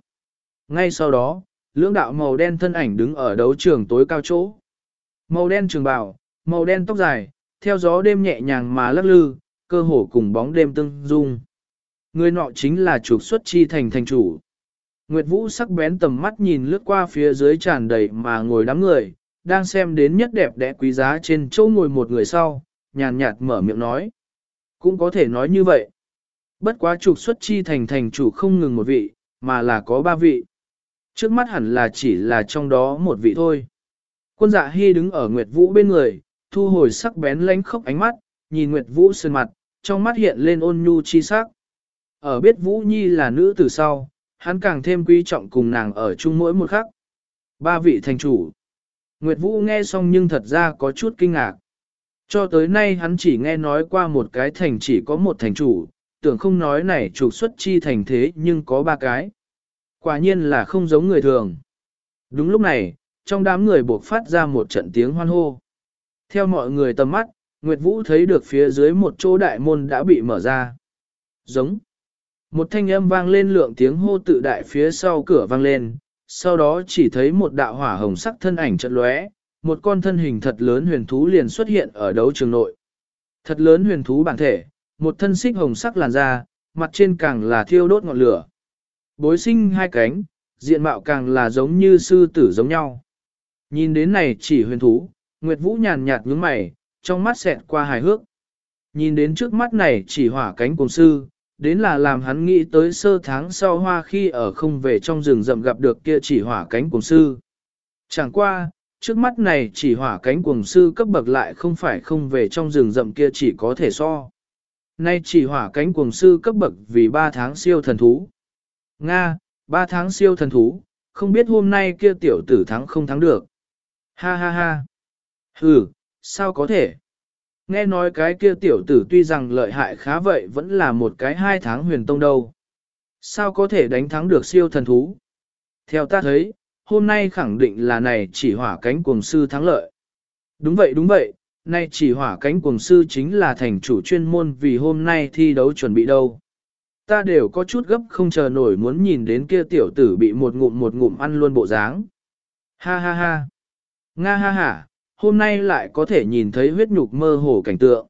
Ngay sau đó, lưỡng đạo màu đen thân ảnh đứng ở đấu trường tối cao chỗ. Màu đen trường bào, màu đen tóc dài, theo gió đêm nhẹ nhàng mà lắc lư, cơ hồ cùng bóng đêm tương dung. Người nọ chính là trục xuất chi thành thành chủ. Nguyệt Vũ sắc bén tầm mắt nhìn lướt qua phía dưới tràn đầy mà ngồi đám người, đang xem đến nhất đẹp đẽ quý giá trên chỗ ngồi một người sau, nhàn nhạt mở miệng nói. Cũng có thể nói như vậy. Bất quá trục xuất chi thành thành chủ không ngừng một vị, mà là có ba vị. Trước mắt hẳn là chỉ là trong đó một vị thôi. Quân dạ hy đứng ở Nguyệt Vũ bên người, thu hồi sắc bén lánh khóc ánh mắt, nhìn Nguyệt Vũ sơn mặt, trong mắt hiện lên ôn nhu chi sắc. Ở biết Vũ Nhi là nữ từ sau, hắn càng thêm quý trọng cùng nàng ở chung mỗi một khắc. Ba vị thành chủ. Nguyệt Vũ nghe xong nhưng thật ra có chút kinh ngạc. Cho tới nay hắn chỉ nghe nói qua một cái thành chỉ có một thành chủ, tưởng không nói này trục xuất chi thành thế nhưng có ba cái. Quả nhiên là không giống người thường. Đúng lúc này, trong đám người buộc phát ra một trận tiếng hoan hô. Theo mọi người tầm mắt, Nguyệt Vũ thấy được phía dưới một chỗ đại môn đã bị mở ra. Giống. Một thanh âm vang lên lượng tiếng hô tự đại phía sau cửa vang lên, sau đó chỉ thấy một đạo hỏa hồng sắc thân ảnh chợt lóe, một con thân hình thật lớn huyền thú liền xuất hiện ở đấu trường nội. Thật lớn huyền thú bản thể, một thân xích hồng sắc làn da, mặt trên càng là thiêu đốt ngọn lửa. Bối sinh hai cánh, diện mạo càng là giống như sư tử giống nhau. Nhìn đến này chỉ huyền thú, Nguyệt Vũ nhàn nhạt nhướng mày, trong mắt xẹt qua hài hước. Nhìn đến trước mắt này chỉ hỏa cánh cùng sư, đến là làm hắn nghĩ tới sơ tháng sau hoa khi ở không về trong rừng rậm gặp được kia chỉ hỏa cánh cùng sư. Chẳng qua, trước mắt này chỉ hỏa cánh cuồng sư cấp bậc lại không phải không về trong rừng rậm kia chỉ có thể so. Nay chỉ hỏa cánh cuồng sư cấp bậc vì 3 tháng siêu thần thú. Nga, 3 tháng siêu thần thú, không biết hôm nay kia tiểu tử thắng không thắng được. Ha ha ha. Ừ, sao có thể? Nghe nói cái kia tiểu tử tuy rằng lợi hại khá vậy vẫn là một cái hai tháng huyền tông đâu. Sao có thể đánh thắng được siêu thần thú? Theo ta thấy, hôm nay khẳng định là này chỉ hỏa cánh cuồng sư thắng lợi. Đúng vậy đúng vậy, nay chỉ hỏa cánh cuồng sư chính là thành chủ chuyên môn vì hôm nay thi đấu chuẩn bị đâu. Ta đều có chút gấp không chờ nổi muốn nhìn đến kia tiểu tử bị một ngụm một ngụm ăn luôn bộ dáng. Ha ha ha. Nga ha ha, hôm nay lại có thể nhìn thấy huyết nhục mơ hồ cảnh tượng.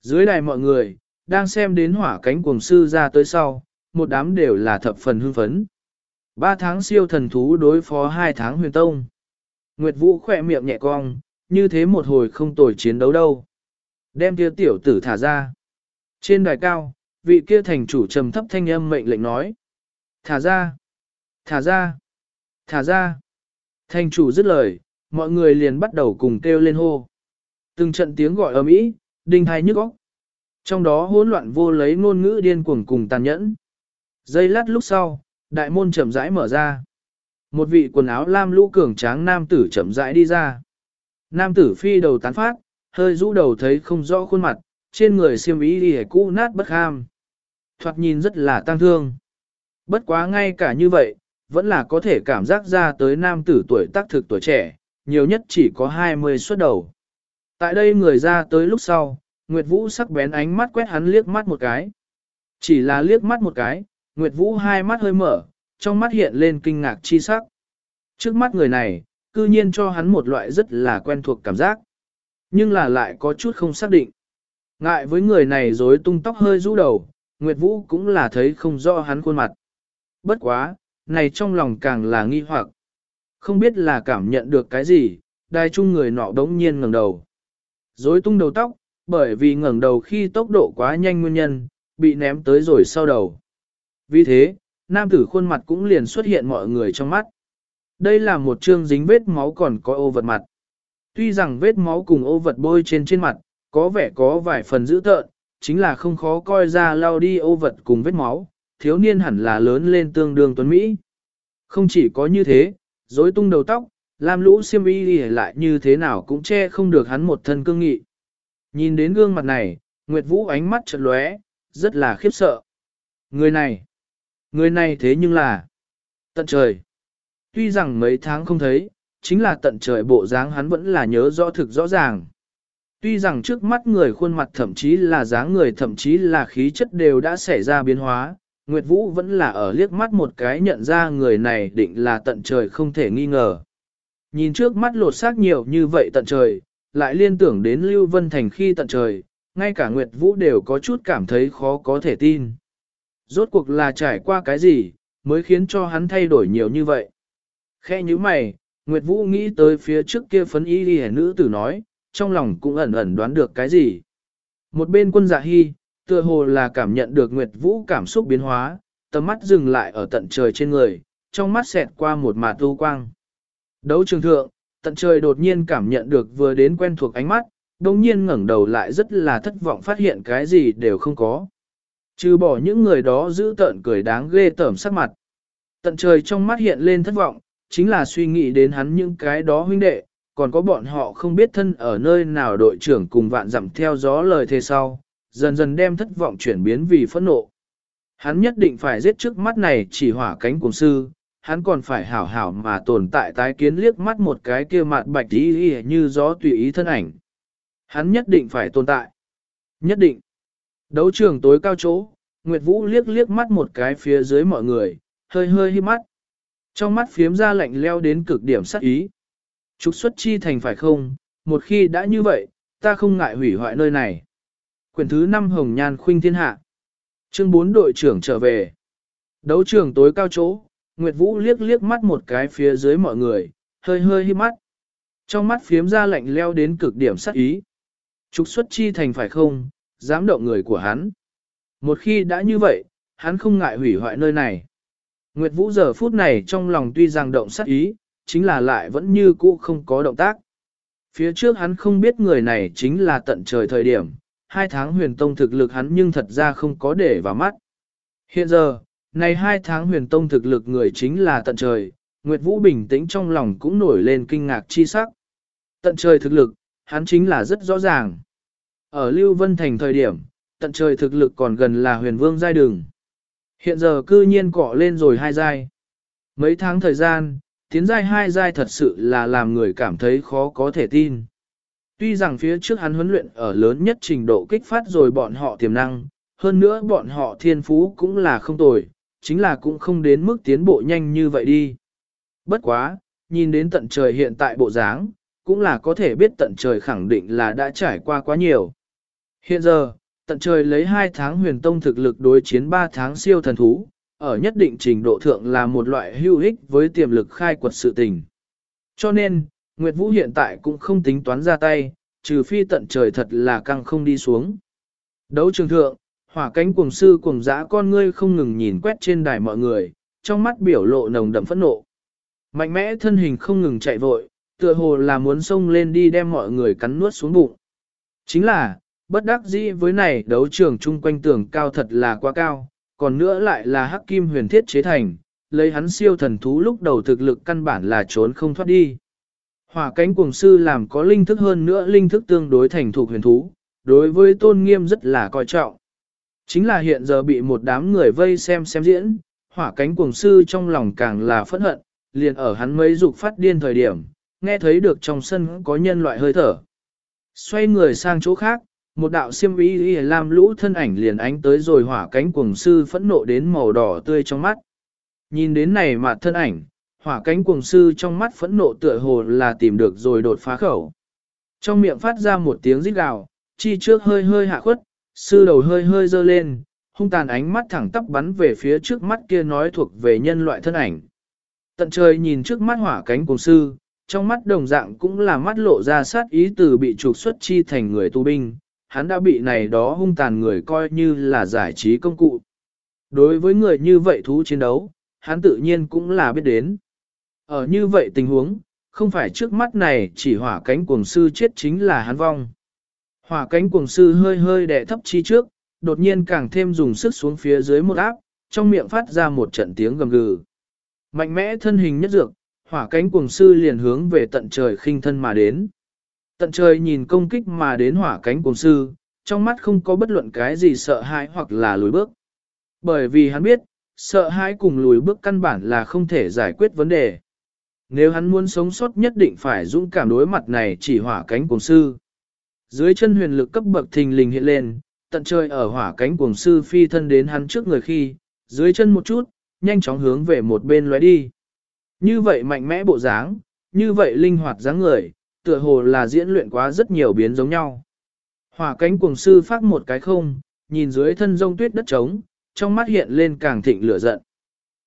Dưới đài mọi người, đang xem đến hỏa cánh cuồng sư ra tới sau, một đám đều là thập phần hưng phấn. Ba tháng siêu thần thú đối phó hai tháng huyền tông. Nguyệt Vũ khỏe miệng nhẹ cong, như thế một hồi không tồi chiến đấu đâu. Đem kia tiểu tử thả ra. Trên đài cao, vị kia thành chủ trầm thấp thanh âm mệnh lệnh nói. Thả ra! Thả ra! Thả ra! Thành chủ dứt lời, mọi người liền bắt đầu cùng kêu lên hô. Từng trận tiếng gọi ầm ĩ, đinh hai nhức óc. Trong đó hỗn loạn vô lấy ngôn ngữ điên cuồng cùng tàn nhẫn. Giây lát lúc sau, đại môn chậm rãi mở ra. Một vị quần áo lam lũ cường tráng nam tử chậm rãi đi ra. Nam tử phi đầu tán phát, hơi rũ đầu thấy không rõ khuôn mặt, trên người xiêm ý đi cũ nát bất ham. Thoạt nhìn rất là tang thương. Bất quá ngay cả như vậy, vẫn là có thể cảm giác ra tới nam tử tuổi tác thực tuổi trẻ, nhiều nhất chỉ có 20 xuất đầu. Tại đây người ra tới lúc sau, Nguyệt Vũ sắc bén ánh mắt quét hắn liếc mắt một cái. Chỉ là liếc mắt một cái, Nguyệt Vũ hai mắt hơi mở, trong mắt hiện lên kinh ngạc chi sắc. Trước mắt người này, cư nhiên cho hắn một loại rất là quen thuộc cảm giác. Nhưng là lại có chút không xác định. Ngại với người này rối tung tóc hơi rũ đầu, Nguyệt Vũ cũng là thấy không rõ hắn khuôn mặt. Bất quá, này trong lòng càng là nghi hoặc. Không biết là cảm nhận được cái gì, đai chung người nọ đống nhiên ngẩng đầu. Rối tung đầu tóc, bởi vì ngẩng đầu khi tốc độ quá nhanh nguyên nhân, bị ném tới rồi sau đầu. Vì thế, nam tử khuôn mặt cũng liền xuất hiện mọi người trong mắt. Đây là một chương dính vết máu còn có ô vật mặt. Tuy rằng vết máu cùng ô vật bôi trên trên mặt, có vẻ có vài phần dữ tợn, chính là không khó coi ra lao đi ô vật cùng vết máu, thiếu niên hẳn là lớn lên tương đương tuấn Mỹ. Không chỉ có như thế, rối tung đầu tóc, làm lũ xiêm y lại như thế nào cũng che không được hắn một thân cương nghị. Nhìn đến gương mặt này, Nguyệt Vũ ánh mắt chợt lóe, rất là khiếp sợ. Người này, người này thế nhưng là tận trời. Tuy rằng mấy tháng không thấy, chính là tận trời bộ dáng hắn vẫn là nhớ rõ thực rõ ràng. Tuy rằng trước mắt người khuôn mặt thậm chí là dáng người thậm chí là khí chất đều đã xảy ra biến hóa, Nguyệt Vũ vẫn là ở liếc mắt một cái nhận ra người này định là tận trời không thể nghi ngờ. Nhìn trước mắt lột xác nhiều như vậy tận trời, lại liên tưởng đến Lưu Vân Thành khi tận trời, ngay cả Nguyệt Vũ đều có chút cảm thấy khó có thể tin. Rốt cuộc là trải qua cái gì, mới khiến cho hắn thay đổi nhiều như vậy. Khe như mày, Nguyệt Vũ nghĩ tới phía trước kia phấn y đi nữ tử nói, trong lòng cũng ẩn ẩn đoán được cái gì. Một bên quân dạ hy, tựa hồ là cảm nhận được Nguyệt Vũ cảm xúc biến hóa, tầm mắt dừng lại ở tận trời trên người, trong mắt xẹt qua một mạt tu quang. Đấu trường thượng, tận trời đột nhiên cảm nhận được vừa đến quen thuộc ánh mắt, đồng nhiên ngẩng đầu lại rất là thất vọng phát hiện cái gì đều không có. Trừ bỏ những người đó giữ tợn cười đáng ghê tởm sắc mặt. Tận trời trong mắt hiện lên thất vọng, chính là suy nghĩ đến hắn những cái đó huynh đệ, còn có bọn họ không biết thân ở nơi nào đội trưởng cùng vạn dặm theo gió lời thề sau, dần dần đem thất vọng chuyển biến vì phẫn nộ. Hắn nhất định phải giết trước mắt này chỉ hỏa cánh cùng sư, hắn còn phải hảo hảo mà tồn tại tái kiến liếc mắt một cái kia mặt bạch tí như gió tùy ý thân ảnh. Hắn nhất định phải tồn tại. Nhất định. Đấu trường tối cao chỗ, Nguyệt Vũ liếc liếc mắt một cái phía dưới mọi người, hơi hơi hít mắt. Trong mắt phiếm ra lạnh leo đến cực điểm sát ý. Trục xuất chi thành phải không, một khi đã như vậy, ta không ngại hủy hoại nơi này. Quyển thứ 5 Hồng Nhan Khuynh Thiên Hạ Chương 4 đội trưởng trở về. Đấu trường tối cao chỗ, Nguyệt Vũ liếc liếc mắt một cái phía dưới mọi người, hơi hơi hí mắt. Trong mắt phiếm ra lạnh leo đến cực điểm sát ý. Trục xuất chi thành phải không, dám động người của hắn. Một khi đã như vậy, hắn không ngại hủy hoại nơi này. Nguyệt Vũ giờ phút này trong lòng tuy rằng động sát ý, chính là lại vẫn như cũ không có động tác. Phía trước hắn không biết người này chính là tận trời thời điểm, hai tháng huyền tông thực lực hắn nhưng thật ra không có để vào mắt. Hiện giờ, này hai tháng huyền tông thực lực người chính là tận trời, Nguyệt Vũ bình tĩnh trong lòng cũng nổi lên kinh ngạc chi sắc. Tận trời thực lực, hắn chính là rất rõ ràng. Ở Lưu Vân Thành thời điểm, tận trời thực lực còn gần là huyền vương giai đường. Hiện giờ cư nhiên cọ lên rồi hai giai. Mấy tháng thời gian, tiến giai hai giai thật sự là làm người cảm thấy khó có thể tin. Tuy rằng phía trước hắn huấn luyện ở lớn nhất trình độ kích phát rồi bọn họ tiềm năng, hơn nữa bọn họ thiên phú cũng là không tồi, chính là cũng không đến mức tiến bộ nhanh như vậy đi. Bất quá, nhìn đến tận trời hiện tại bộ dáng, cũng là có thể biết tận trời khẳng định là đã trải qua quá nhiều. Hiện giờ, tận trời lấy 2 tháng huyền tông thực lực đối chiến 3 tháng siêu thần thú, ở nhất định trình độ thượng là một loại hữu ích với tiềm lực khai quật sự tình. Cho nên, Nguyệt Vũ hiện tại cũng không tính toán ra tay, trừ phi tận trời thật là căng không đi xuống. Đấu trường thượng, hỏa cánh cuồng sư cuồng dã con ngươi không ngừng nhìn quét trên đài mọi người, trong mắt biểu lộ nồng đậm phẫn nộ. Mạnh mẽ thân hình không ngừng chạy vội, tựa hồ là muốn xông lên đi đem mọi người cắn nuốt xuống bụng. Chính là, bất đắc dĩ với này đấu trường chung quanh tường cao thật là quá cao, còn nữa lại là hắc kim huyền thiết chế thành, lấy hắn siêu thần thú lúc đầu thực lực căn bản là trốn không thoát đi. Hỏa cánh cuồng sư làm có linh thức hơn nữa linh thức tương đối thành thuộc huyền thú, đối với tôn nghiêm rất là coi trọng. Chính là hiện giờ bị một đám người vây xem xem diễn, hỏa cánh cuồng sư trong lòng càng là phẫn hận, liền ở hắn mấy dục phát điên thời điểm, nghe thấy được trong sân có nhân loại hơi thở. Xoay người sang chỗ khác, một đạo siêm ý làm lũ thân ảnh liền ánh tới rồi hỏa cánh cuồng sư phẫn nộ đến màu đỏ tươi trong mắt. Nhìn đến này mà thân ảnh, hỏa cánh cuồng sư trong mắt phẫn nộ tựa hồ là tìm được rồi đột phá khẩu. Trong miệng phát ra một tiếng rít gào, chi trước hơi hơi hạ khuất, sư đầu hơi hơi dơ lên, hung tàn ánh mắt thẳng tắp bắn về phía trước mắt kia nói thuộc về nhân loại thân ảnh. Tận trời nhìn trước mắt hỏa cánh cuồng sư, trong mắt đồng dạng cũng là mắt lộ ra sát ý từ bị trục xuất chi thành người tu binh, hắn đã bị này đó hung tàn người coi như là giải trí công cụ. Đối với người như vậy thú chiến đấu, hắn tự nhiên cũng là biết đến. Ở như vậy tình huống, không phải trước mắt này chỉ hỏa cánh cuồng sư chết chính là hắn vong. Hỏa cánh cuồng sư hơi hơi đè thấp chi trước, đột nhiên càng thêm dùng sức xuống phía dưới một áp, trong miệng phát ra một trận tiếng gầm gừ. Mạnh mẽ thân hình nhất dược, hỏa cánh cuồng sư liền hướng về tận trời khinh thân mà đến. Tận trời nhìn công kích mà đến hỏa cánh cuồng sư, trong mắt không có bất luận cái gì sợ hãi hoặc là lùi bước. Bởi vì hắn biết, sợ hãi cùng lùi bước căn bản là không thể giải quyết vấn đề. Nếu hắn muốn sống sót nhất định phải dũng cảm đối mặt này chỉ hỏa cánh cuồng sư. Dưới chân huyền lực cấp bậc thình lình hiện lên, tận trời ở hỏa cánh cuồng sư phi thân đến hắn trước người khi, dưới chân một chút, nhanh chóng hướng về một bên lóe đi. Như vậy mạnh mẽ bộ dáng, như vậy linh hoạt dáng người, tựa hồ là diễn luyện quá rất nhiều biến giống nhau. Hỏa cánh cuồng sư phát một cái không, nhìn dưới thân rông tuyết đất trống, trong mắt hiện lên càng thịnh lửa giận.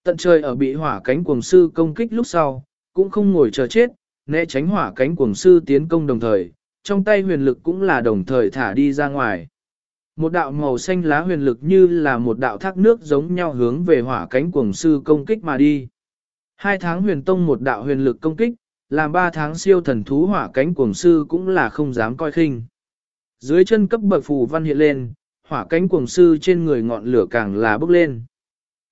Tận trời ở bị hỏa cánh cuồng sư công kích lúc sau, cũng không ngồi chờ chết, né tránh hỏa cánh cuồng sư tiến công đồng thời, trong tay huyền lực cũng là đồng thời thả đi ra ngoài. Một đạo màu xanh lá huyền lực như là một đạo thác nước giống nhau hướng về hỏa cánh cuồng sư công kích mà đi. Hai tháng huyền tông một đạo huyền lực công kích, làm ba tháng siêu thần thú hỏa cánh cuồng sư cũng là không dám coi khinh. Dưới chân cấp bậc phù văn hiện lên, hỏa cánh cuồng sư trên người ngọn lửa càng là bốc lên.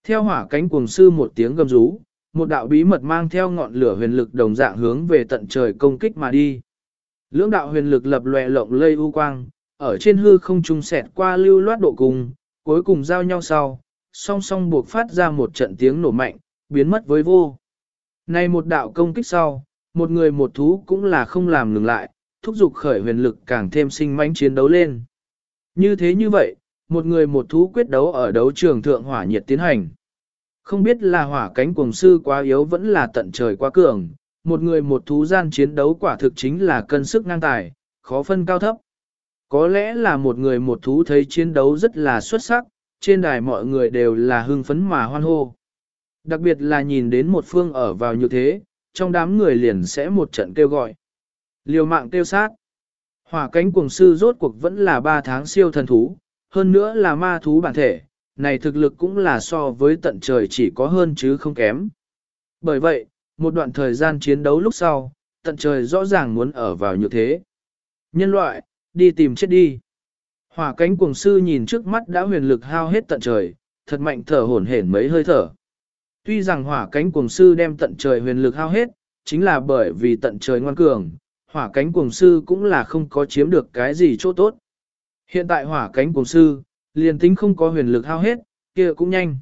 Theo hỏa cánh cuồng sư một tiếng gầm rú, một đạo bí mật mang theo ngọn lửa huyền lực đồng dạng hướng về tận trời công kích mà đi. Lưỡng đạo huyền lực lập lòe lộng lây u quang, ở trên hư không trung xẹt qua lưu loát độ cùng, cuối cùng giao nhau sau, song song buộc phát ra một trận tiếng nổ mạnh, biến mất với vô. Này một đạo công kích sau, một người một thú cũng là không làm ngừng lại, thúc giục khởi huyền lực càng thêm sinh mãnh chiến đấu lên. Như thế như vậy, một người một thú quyết đấu ở đấu trường thượng hỏa nhiệt tiến hành. Không biết là hỏa cánh cuồng sư quá yếu vẫn là tận trời quá cường, một người một thú gian chiến đấu quả thực chính là cân sức ngang tài, khó phân cao thấp. Có lẽ là một người một thú thấy chiến đấu rất là xuất sắc, trên đài mọi người đều là hưng phấn mà hoan hô. Đặc biệt là nhìn đến một phương ở vào như thế, trong đám người liền sẽ một trận kêu gọi. Liều mạng tiêu sát. Hỏa cánh cuồng sư rốt cuộc vẫn là 3 tháng siêu thần thú, hơn nữa là ma thú bản thể, này thực lực cũng là so với tận trời chỉ có hơn chứ không kém. Bởi vậy, một đoạn thời gian chiến đấu lúc sau, tận trời rõ ràng muốn ở vào như thế. Nhân loại, đi tìm chết đi. Hỏa cánh cuồng sư nhìn trước mắt đã huyền lực hao hết tận trời, thật mạnh thở hổn hển mấy hơi thở. Tuy rằng hỏa cánh cuồng sư đem tận trời huyền lực hao hết, chính là bởi vì tận trời ngoan cường, hỏa cánh cuồng sư cũng là không có chiếm được cái gì chỗ tốt. Hiện tại hỏa cánh cuồng sư, liền tính không có huyền lực hao hết, kia cũng nhanh.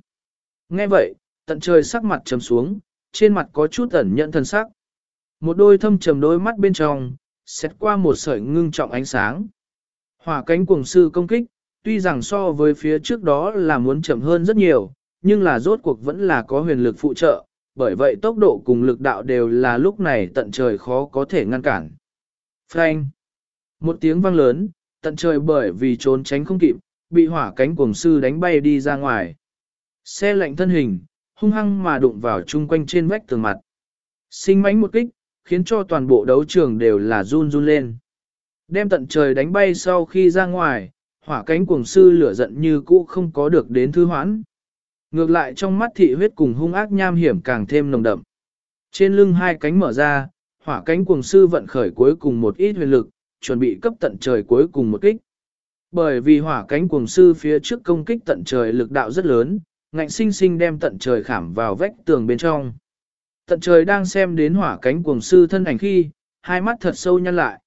Nghe vậy, tận trời sắc mặt trầm xuống, trên mặt có chút ẩn nhận thần sắc. Một đôi thâm trầm đôi mắt bên trong, xét qua một sợi ngưng trọng ánh sáng. Hỏa cánh cuồng sư công kích, tuy rằng so với phía trước đó là muốn chậm hơn rất nhiều, nhưng là rốt cuộc vẫn là có huyền lực phụ trợ, bởi vậy tốc độ cùng lực đạo đều là lúc này tận trời khó có thể ngăn cản. Phanh! Một tiếng vang lớn, tận trời bởi vì trốn tránh không kịp, bị hỏa cánh cuồng sư đánh bay đi ra ngoài. Xe lạnh thân hình, hung hăng mà đụng vào chung quanh trên vách tường mặt. Sinh mánh một kích, khiến cho toàn bộ đấu trường đều là run run lên. Đem tận trời đánh bay sau khi ra ngoài, hỏa cánh cuồng sư lửa giận như cũ không có được đến thư hoãn. Ngược lại trong mắt thị huyết cùng hung ác nham hiểm càng thêm nồng đậm. Trên lưng hai cánh mở ra, hỏa cánh cuồng sư vận khởi cuối cùng một ít huyền lực, chuẩn bị cấp tận trời cuối cùng một kích. Bởi vì hỏa cánh cuồng sư phía trước công kích tận trời lực đạo rất lớn, ngạnh sinh sinh đem tận trời khảm vào vách tường bên trong. Tận trời đang xem đến hỏa cánh cuồng sư thân ảnh khi, hai mắt thật sâu nhăn lại.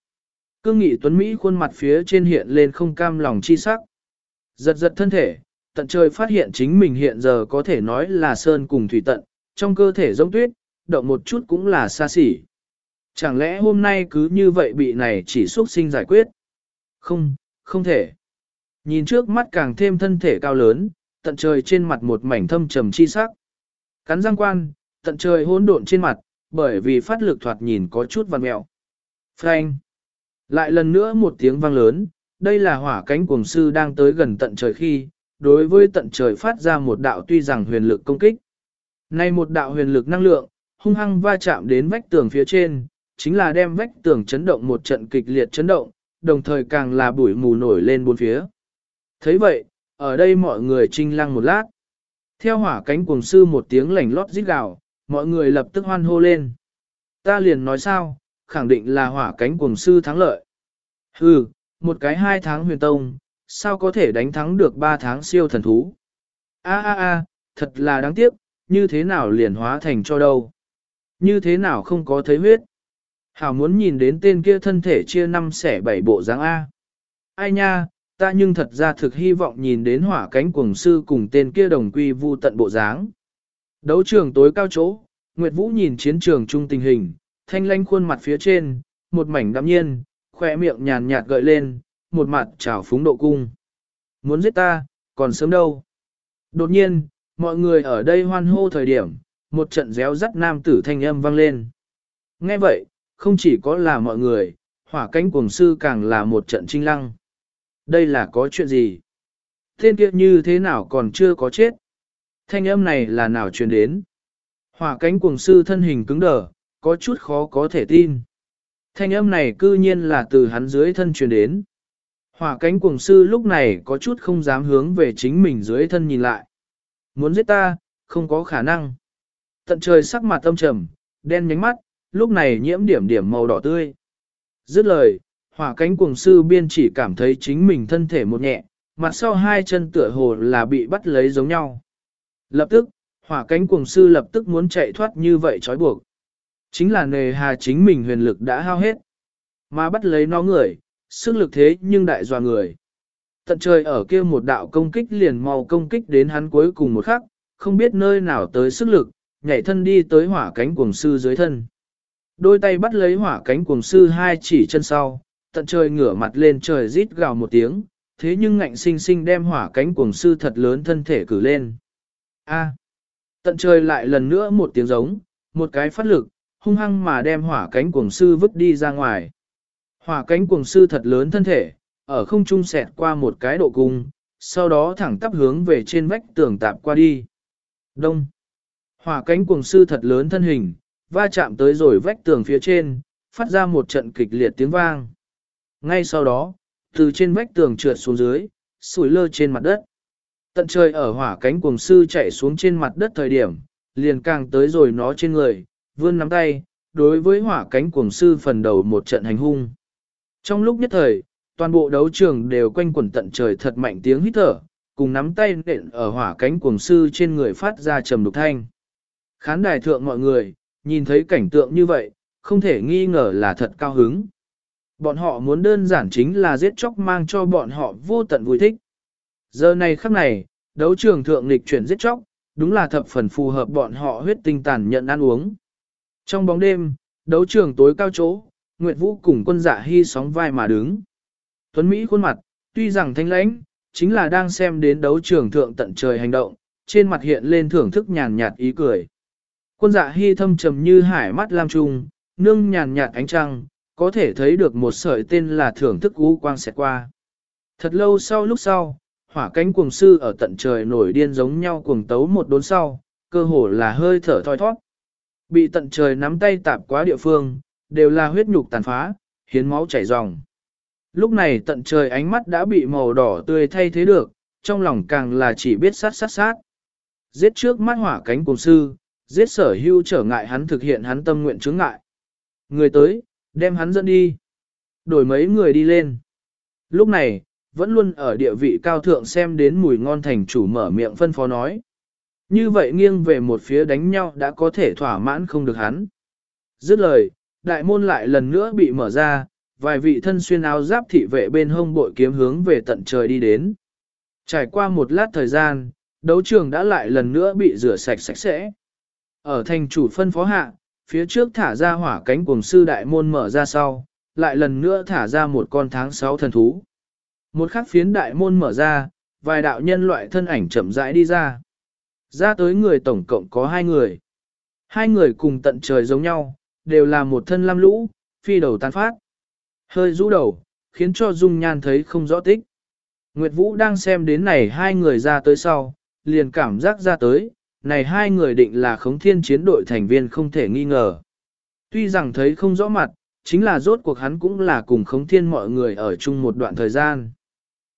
Cương nghị tuấn Mỹ khuôn mặt phía trên hiện lên không cam lòng chi sắc. Giật giật thân thể, tận trời phát hiện chính mình hiện giờ có thể nói là sơn cùng thủy tận, trong cơ thể giống tuyết, động một chút cũng là xa xỉ. Chẳng lẽ hôm nay cứ như vậy bị này chỉ xuất sinh giải quyết? Không, không thể. Nhìn trước mắt càng thêm thân thể cao lớn, tận trời trên mặt một mảnh thâm trầm chi sắc. Cắn răng quan, tận trời hỗn độn trên mặt, bởi vì phát lực thoạt nhìn có chút văn mẹo. Phanh. Lại lần nữa một tiếng vang lớn, đây là hỏa cánh cuồng sư đang tới gần tận trời khi, đối với tận trời phát ra một đạo tuy rằng huyền lực công kích. Nay một đạo huyền lực năng lượng, hung hăng va chạm đến vách tường phía trên, chính là đem vách tường chấn động một trận kịch liệt chấn động, đồng thời càng là bụi mù nổi lên bốn phía. thấy vậy, ở đây mọi người trinh lăng một lát. Theo hỏa cánh cuồng sư một tiếng lảnh lót rít gào, mọi người lập tức hoan hô lên. Ta liền nói sao, khẳng định là hỏa cánh cuồng sư thắng lợi. Hừ, một cái hai tháng huyền tông, sao có thể đánh thắng được ba tháng siêu thần thú? A a a, thật là đáng tiếc, như thế nào liền hóa thành cho đâu? Như thế nào không có thấy huyết? Hảo muốn nhìn đến tên kia thân thể chia năm xẻ bảy bộ dáng A. Ai nha, ta nhưng thật ra thực hy vọng nhìn đến hỏa cánh cuồng sư cùng tên kia đồng quy vu tận bộ dáng. Đấu trường tối cao chỗ, Nguyệt Vũ nhìn chiến trường chung tình hình, thanh lanh khuôn mặt phía trên, một mảnh đạm nhiên, khỏe miệng nhàn nhạt gợi lên, một mặt trào phúng độ cung. Muốn giết ta, còn sớm đâu. Đột nhiên, mọi người ở đây hoan hô thời điểm, một trận réo rắt nam tử thanh âm vang lên. Nghe vậy, không chỉ có là mọi người, hỏa cánh cuồng sư càng là một trận trinh lăng. Đây là có chuyện gì? Tên kia như thế nào còn chưa có chết? Thanh âm này là nào truyền đến? Hỏa cánh cuồng sư thân hình cứng đờ, có chút khó có thể tin. Thanh âm này cư nhiên là từ hắn dưới thân truyền đến. Hỏa cánh cuồng sư lúc này có chút không dám hướng về chính mình dưới thân nhìn lại. Muốn giết ta, không có khả năng. Tận trời sắc mặt âm trầm, đen nhánh mắt, lúc này nhiễm điểm điểm màu đỏ tươi. Dứt lời, hỏa cánh cuồng sư biên chỉ cảm thấy chính mình thân thể một nhẹ, mặt sau hai chân tựa hồ là bị bắt lấy giống nhau. Lập tức, hỏa cánh cuồng sư lập tức muốn chạy thoát như vậy trói buộc. Chính là nề hà chính mình huyền lực đã hao hết. Mà bắt lấy nó người, sức lực thế nhưng đại dọa người. Tận trời ở kia một đạo công kích liền mau công kích đến hắn cuối cùng một khắc, không biết nơi nào tới sức lực, nhảy thân đi tới hỏa cánh cuồng sư dưới thân. Đôi tay bắt lấy hỏa cánh cuồng sư hai chỉ chân sau, tận trời ngửa mặt lên trời rít gào một tiếng, thế nhưng ngạnh sinh sinh đem hỏa cánh cuồng sư thật lớn thân thể cử lên. A. Tận trời lại lần nữa một tiếng giống, một cái phát lực, hung hăng mà đem hỏa cánh cuồng sư vứt đi ra ngoài. Hỏa cánh cuồng sư thật lớn thân thể, ở không trung xẹt qua một cái độ cung, sau đó thẳng tắp hướng về trên vách tường tạp qua đi. Đông. Hỏa cánh cuồng sư thật lớn thân hình, va chạm tới rồi vách tường phía trên, phát ra một trận kịch liệt tiếng vang. Ngay sau đó, từ trên vách tường trượt xuống dưới, sủi lơ trên mặt đất. Tận trời ở hỏa cánh cuồng sư chạy xuống trên mặt đất thời điểm, liền càng tới rồi nó trên người, vươn nắm tay, đối với hỏa cánh cuồng sư phần đầu một trận hành hung. Trong lúc nhất thời, toàn bộ đấu trường đều quanh quẩn tận trời thật mạnh tiếng hít thở, cùng nắm tay nện ở hỏa cánh cuồng sư trên người phát ra trầm đục thanh. Khán đài thượng mọi người, nhìn thấy cảnh tượng như vậy, không thể nghi ngờ là thật cao hứng. Bọn họ muốn đơn giản chính là giết chóc mang cho bọn họ vô tận vui thích. Giờ này khắc này, đấu trường thượng lịch chuyển giết chóc, đúng là thập phần phù hợp bọn họ huyết tinh tàn nhận ăn uống. Trong bóng đêm, đấu trường tối cao chỗ, Nguyệt Vũ cùng quân dạ hy sóng vai mà đứng. Tuấn Mỹ khuôn mặt, tuy rằng thanh lãnh, chính là đang xem đến đấu trường thượng tận trời hành động, trên mặt hiện lên thưởng thức nhàn nhạt ý cười. Quân dạ hy thâm trầm như hải mắt lam trung, nương nhàn nhạt ánh trăng, có thể thấy được một sợi tên là thưởng thức ú quang xẹt qua. Thật lâu sau lúc sau, hỏa cánh cuồng sư ở tận trời nổi điên giống nhau cuồng tấu một đốn sau, cơ hồ là hơi thở thoi thoát. Bị tận trời nắm tay tạp quá địa phương, đều là huyết nhục tàn phá, hiến máu chảy ròng. Lúc này tận trời ánh mắt đã bị màu đỏ tươi thay thế được, trong lòng càng là chỉ biết sát sát sát. Giết trước mắt hỏa cánh cùng sư, giết sở hưu trở ngại hắn thực hiện hắn tâm nguyện chướng ngại. Người tới, đem hắn dẫn đi. Đổi mấy người đi lên. Lúc này, vẫn luôn ở địa vị cao thượng xem đến mùi ngon thành chủ mở miệng phân phó nói. Như vậy nghiêng về một phía đánh nhau đã có thể thỏa mãn không được hắn. Dứt lời, đại môn lại lần nữa bị mở ra, vài vị thân xuyên áo giáp thị vệ bên hông bội kiếm hướng về tận trời đi đến. Trải qua một lát thời gian, đấu trường đã lại lần nữa bị rửa sạch sạch sẽ. Ở thành chủ phân phó hạ, phía trước thả ra hỏa cánh cuồng sư đại môn mở ra sau, lại lần nữa thả ra một con tháng sáu thần thú. Một khắc phiến đại môn mở ra, vài đạo nhân loại thân ảnh chậm rãi đi ra. Ra tới người tổng cộng có hai người. Hai người cùng tận trời giống nhau, đều là một thân lam lũ, phi đầu tán phát. Hơi rũ đầu, khiến cho Dung Nhan thấy không rõ tích. Nguyệt Vũ đang xem đến này hai người ra tới sau, liền cảm giác ra tới, này hai người định là khống thiên chiến đội thành viên không thể nghi ngờ. Tuy rằng thấy không rõ mặt, chính là rốt cuộc hắn cũng là cùng khống thiên mọi người ở chung một đoạn thời gian.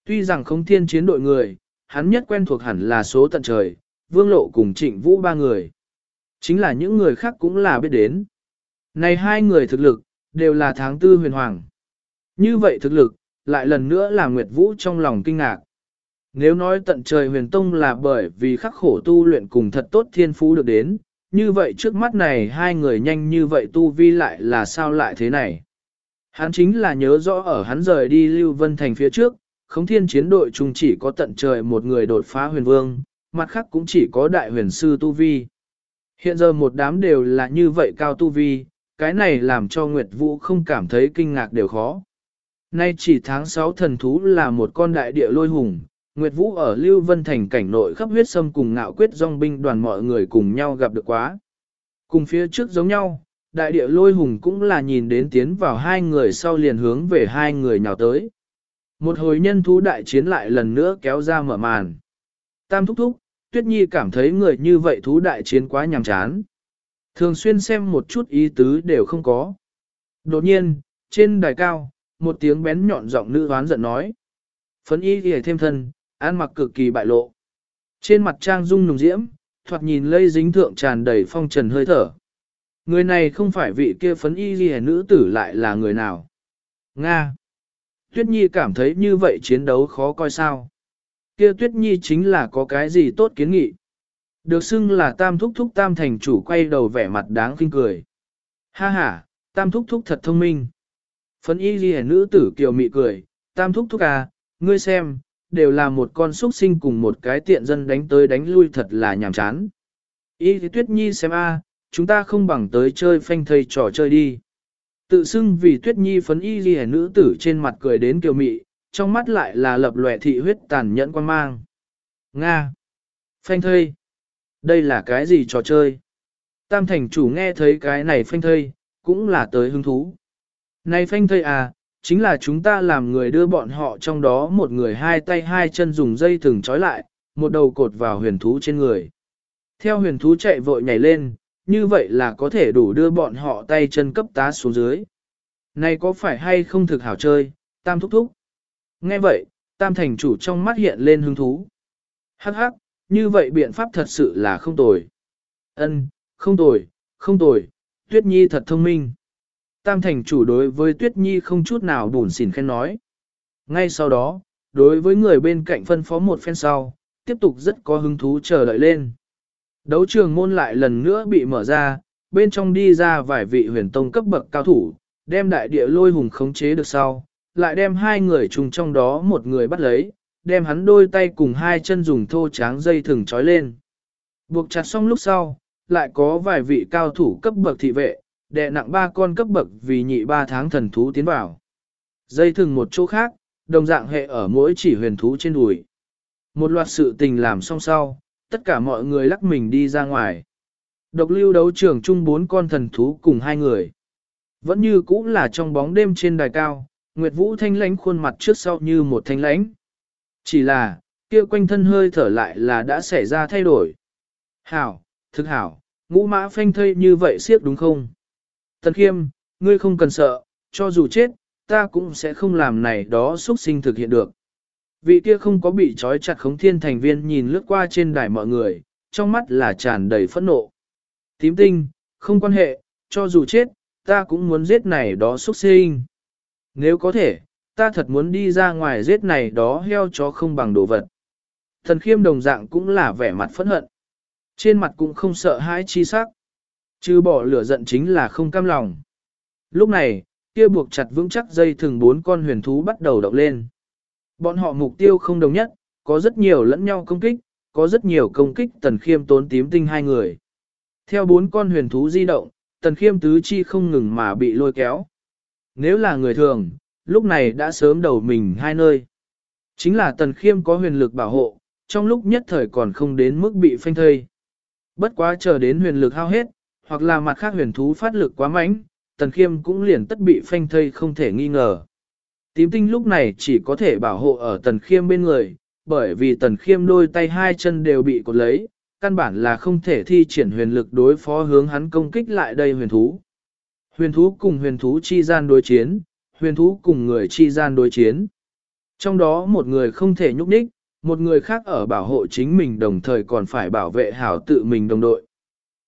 Tuy rằng khống thiên chiến đội người, hắn nhất quen thuộc hẳn là số tận trời, vương lộ cùng trịnh vũ ba người. Chính là những người khác cũng là biết đến. Này hai người thực lực, đều là tháng tư huyền hoàng. Như vậy thực lực, lại lần nữa là Nguyệt Vũ trong lòng kinh ngạc. Nếu nói tận trời huyền tông là bởi vì khắc khổ tu luyện cùng thật tốt thiên phú được đến, như vậy trước mắt này hai người nhanh như vậy tu vi lại là sao lại thế này? Hắn chính là nhớ rõ ở hắn rời đi Lưu Vân Thành phía trước, khống thiên chiến đội chung chỉ có tận trời một người đột phá huyền vương, mặt khác cũng chỉ có đại huyền sư tu vi. Hiện giờ một đám đều là như vậy cao tu vi, cái này làm cho Nguyệt Vũ không cảm thấy kinh ngạc đều khó. Nay chỉ tháng 6 thần thú là một con đại địa lôi hùng, Nguyệt Vũ ở Lưu Vân Thành cảnh nội khắp huyết sâm cùng ngạo quyết dòng binh đoàn mọi người cùng nhau gặp được quá. Cùng phía trước giống nhau, đại địa lôi hùng cũng là nhìn đến tiến vào hai người sau liền hướng về hai người nhào tới. Một hồi nhân thú đại chiến lại lần nữa kéo ra mở màn. Tam thúc thúc, Tuyết Nhi cảm thấy người như vậy thú đại chiến quá nhàm chán. Thường xuyên xem một chút ý tứ đều không có. Đột nhiên, trên đài cao, một tiếng bén nhọn giọng nữ hoán giận nói. Phấn y ghi thêm thân, ăn mặc cực kỳ bại lộ. Trên mặt trang dung nùng diễm, thoạt nhìn lây dính thượng tràn đầy phong trần hơi thở. Người này không phải vị kia phấn y ghi nữ tử lại là người nào. Nga. Tuyết Nhi cảm thấy như vậy chiến đấu khó coi sao. Kia Tuyết Nhi chính là có cái gì tốt kiến nghị. Được xưng là tam thúc thúc tam thành chủ quay đầu vẻ mặt đáng kinh cười. Ha ha, tam thúc thúc thật thông minh. Phấn y ghi nữ tử kiều mị cười, tam thúc thúc à, ngươi xem, đều là một con xuất sinh cùng một cái tiện dân đánh tới đánh lui thật là nhàm chán. Ý thì tuyết nhi xem a, chúng ta không bằng tới chơi phanh thầy trò chơi đi. Tự xưng vì tuyết nhi phấn y ghi nữ tử trên mặt cười đến kiều mị, trong mắt lại là lập lòe thị huyết tàn nhẫn quan mang. Nga! Phanh thây! Đây là cái gì trò chơi? Tam thành chủ nghe thấy cái này phanh thây, cũng là tới hứng thú. Này phanh thây à, chính là chúng ta làm người đưa bọn họ trong đó một người hai tay hai chân dùng dây thừng trói lại, một đầu cột vào huyền thú trên người. Theo huyền thú chạy vội nhảy lên, như vậy là có thể đủ đưa bọn họ tay chân cấp tá xuống dưới. Này có phải hay không thực hảo chơi, tam thúc thúc. Nghe vậy, tam thành chủ trong mắt hiện lên hứng thú. Hắc hắc, như vậy biện pháp thật sự là không tồi. Ân, không tồi, không tồi, Tuyết Nhi thật thông minh. Tam thành chủ đối với Tuyết Nhi không chút nào buồn xỉn khen nói. Ngay sau đó, đối với người bên cạnh phân phó một phen sau, tiếp tục rất có hứng thú chờ đợi lên. Đấu trường môn lại lần nữa bị mở ra, bên trong đi ra vài vị huyền tông cấp bậc cao thủ, đem đại địa lôi hùng khống chế được sau, lại đem hai người chung trong đó một người bắt lấy, đem hắn đôi tay cùng hai chân dùng thô tráng dây thừng trói lên. Buộc chặt xong lúc sau, lại có vài vị cao thủ cấp bậc thị vệ, đệ nặng ba con cấp bậc vì nhị ba tháng thần thú tiến vào. Dây thừng một chỗ khác, đồng dạng hệ ở mỗi chỉ huyền thú trên đùi. Một loạt sự tình làm xong sau, tất cả mọi người lắc mình đi ra ngoài. Độc lưu đấu trường chung bốn con thần thú cùng hai người. Vẫn như cũ là trong bóng đêm trên đài cao, Nguyệt Vũ thanh lãnh khuôn mặt trước sau như một thanh lãnh. Chỉ là, kia quanh thân hơi thở lại là đã xảy ra thay đổi. Hảo, thực hảo, ngũ mã phanh thây như vậy siết đúng không? Tần khiêm, ngươi không cần sợ, cho dù chết, ta cũng sẽ không làm này đó xuất sinh thực hiện được. Vị kia không có bị trói chặt khống thiên thành viên nhìn lướt qua trên đài mọi người, trong mắt là tràn đầy phẫn nộ. Tím tinh, không quan hệ, cho dù chết, ta cũng muốn giết này đó xuất sinh. Nếu có thể, ta thật muốn đi ra ngoài giết này đó heo chó không bằng đồ vật. Thần khiêm đồng dạng cũng là vẻ mặt phẫn hận. Trên mặt cũng không sợ hãi chi sắc. Chứ bỏ lửa giận chính là không cam lòng. Lúc này, kia buộc chặt vững chắc dây thường bốn con huyền thú bắt đầu động lên. Bọn họ mục tiêu không đồng nhất, có rất nhiều lẫn nhau công kích, có rất nhiều công kích tần khiêm tốn tím tinh hai người. Theo bốn con huyền thú di động, tần khiêm tứ chi không ngừng mà bị lôi kéo. Nếu là người thường, lúc này đã sớm đầu mình hai nơi. Chính là tần khiêm có huyền lực bảo hộ, trong lúc nhất thời còn không đến mức bị phanh thây. Bất quá chờ đến huyền lực hao hết, hoặc là mặt khác huyền thú phát lực quá mạnh, tần khiêm cũng liền tất bị phanh thây không thể nghi ngờ. Tím tinh lúc này chỉ có thể bảo hộ ở tần khiêm bên người, bởi vì tần khiêm đôi tay hai chân đều bị cột lấy, căn bản là không thể thi triển huyền lực đối phó hướng hắn công kích lại đây huyền thú. Huyền thú cùng huyền thú chi gian đối chiến, huyền thú cùng người chi gian đối chiến. Trong đó một người không thể nhúc nhích, một người khác ở bảo hộ chính mình đồng thời còn phải bảo vệ hảo tự mình đồng đội.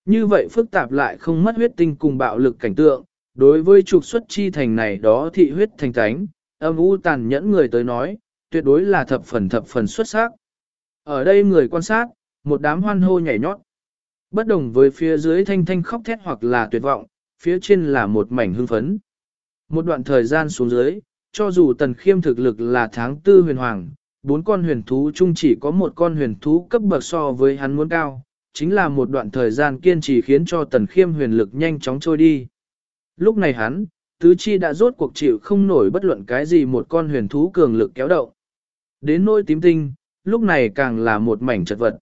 Như vậy phức tạp lại không mất huyết tinh cùng bạo lực cảnh tượng, đối với trục xuất chi thành này đó thị huyết thành tánh, âm u tàn nhẫn người tới nói, tuyệt đối là thập phần thập phần xuất sắc. Ở đây người quan sát, một đám hoan hô nhảy nhót. Bất đồng với phía dưới thanh thanh khóc thét hoặc là tuyệt vọng, phía trên là một mảnh hưng phấn. Một đoạn thời gian xuống dưới, cho dù tần khiêm thực lực là tháng tư huyền hoàng, bốn con huyền thú chung chỉ có một con huyền thú cấp bậc so với hắn muốn cao, chính là một đoạn thời gian kiên trì khiến cho tần khiêm huyền lực nhanh chóng trôi đi. Lúc này hắn, tứ chi đã rốt cuộc chịu không nổi bất luận cái gì một con huyền thú cường lực kéo động. Đến nỗi tím tinh, lúc này càng là một mảnh chật vật.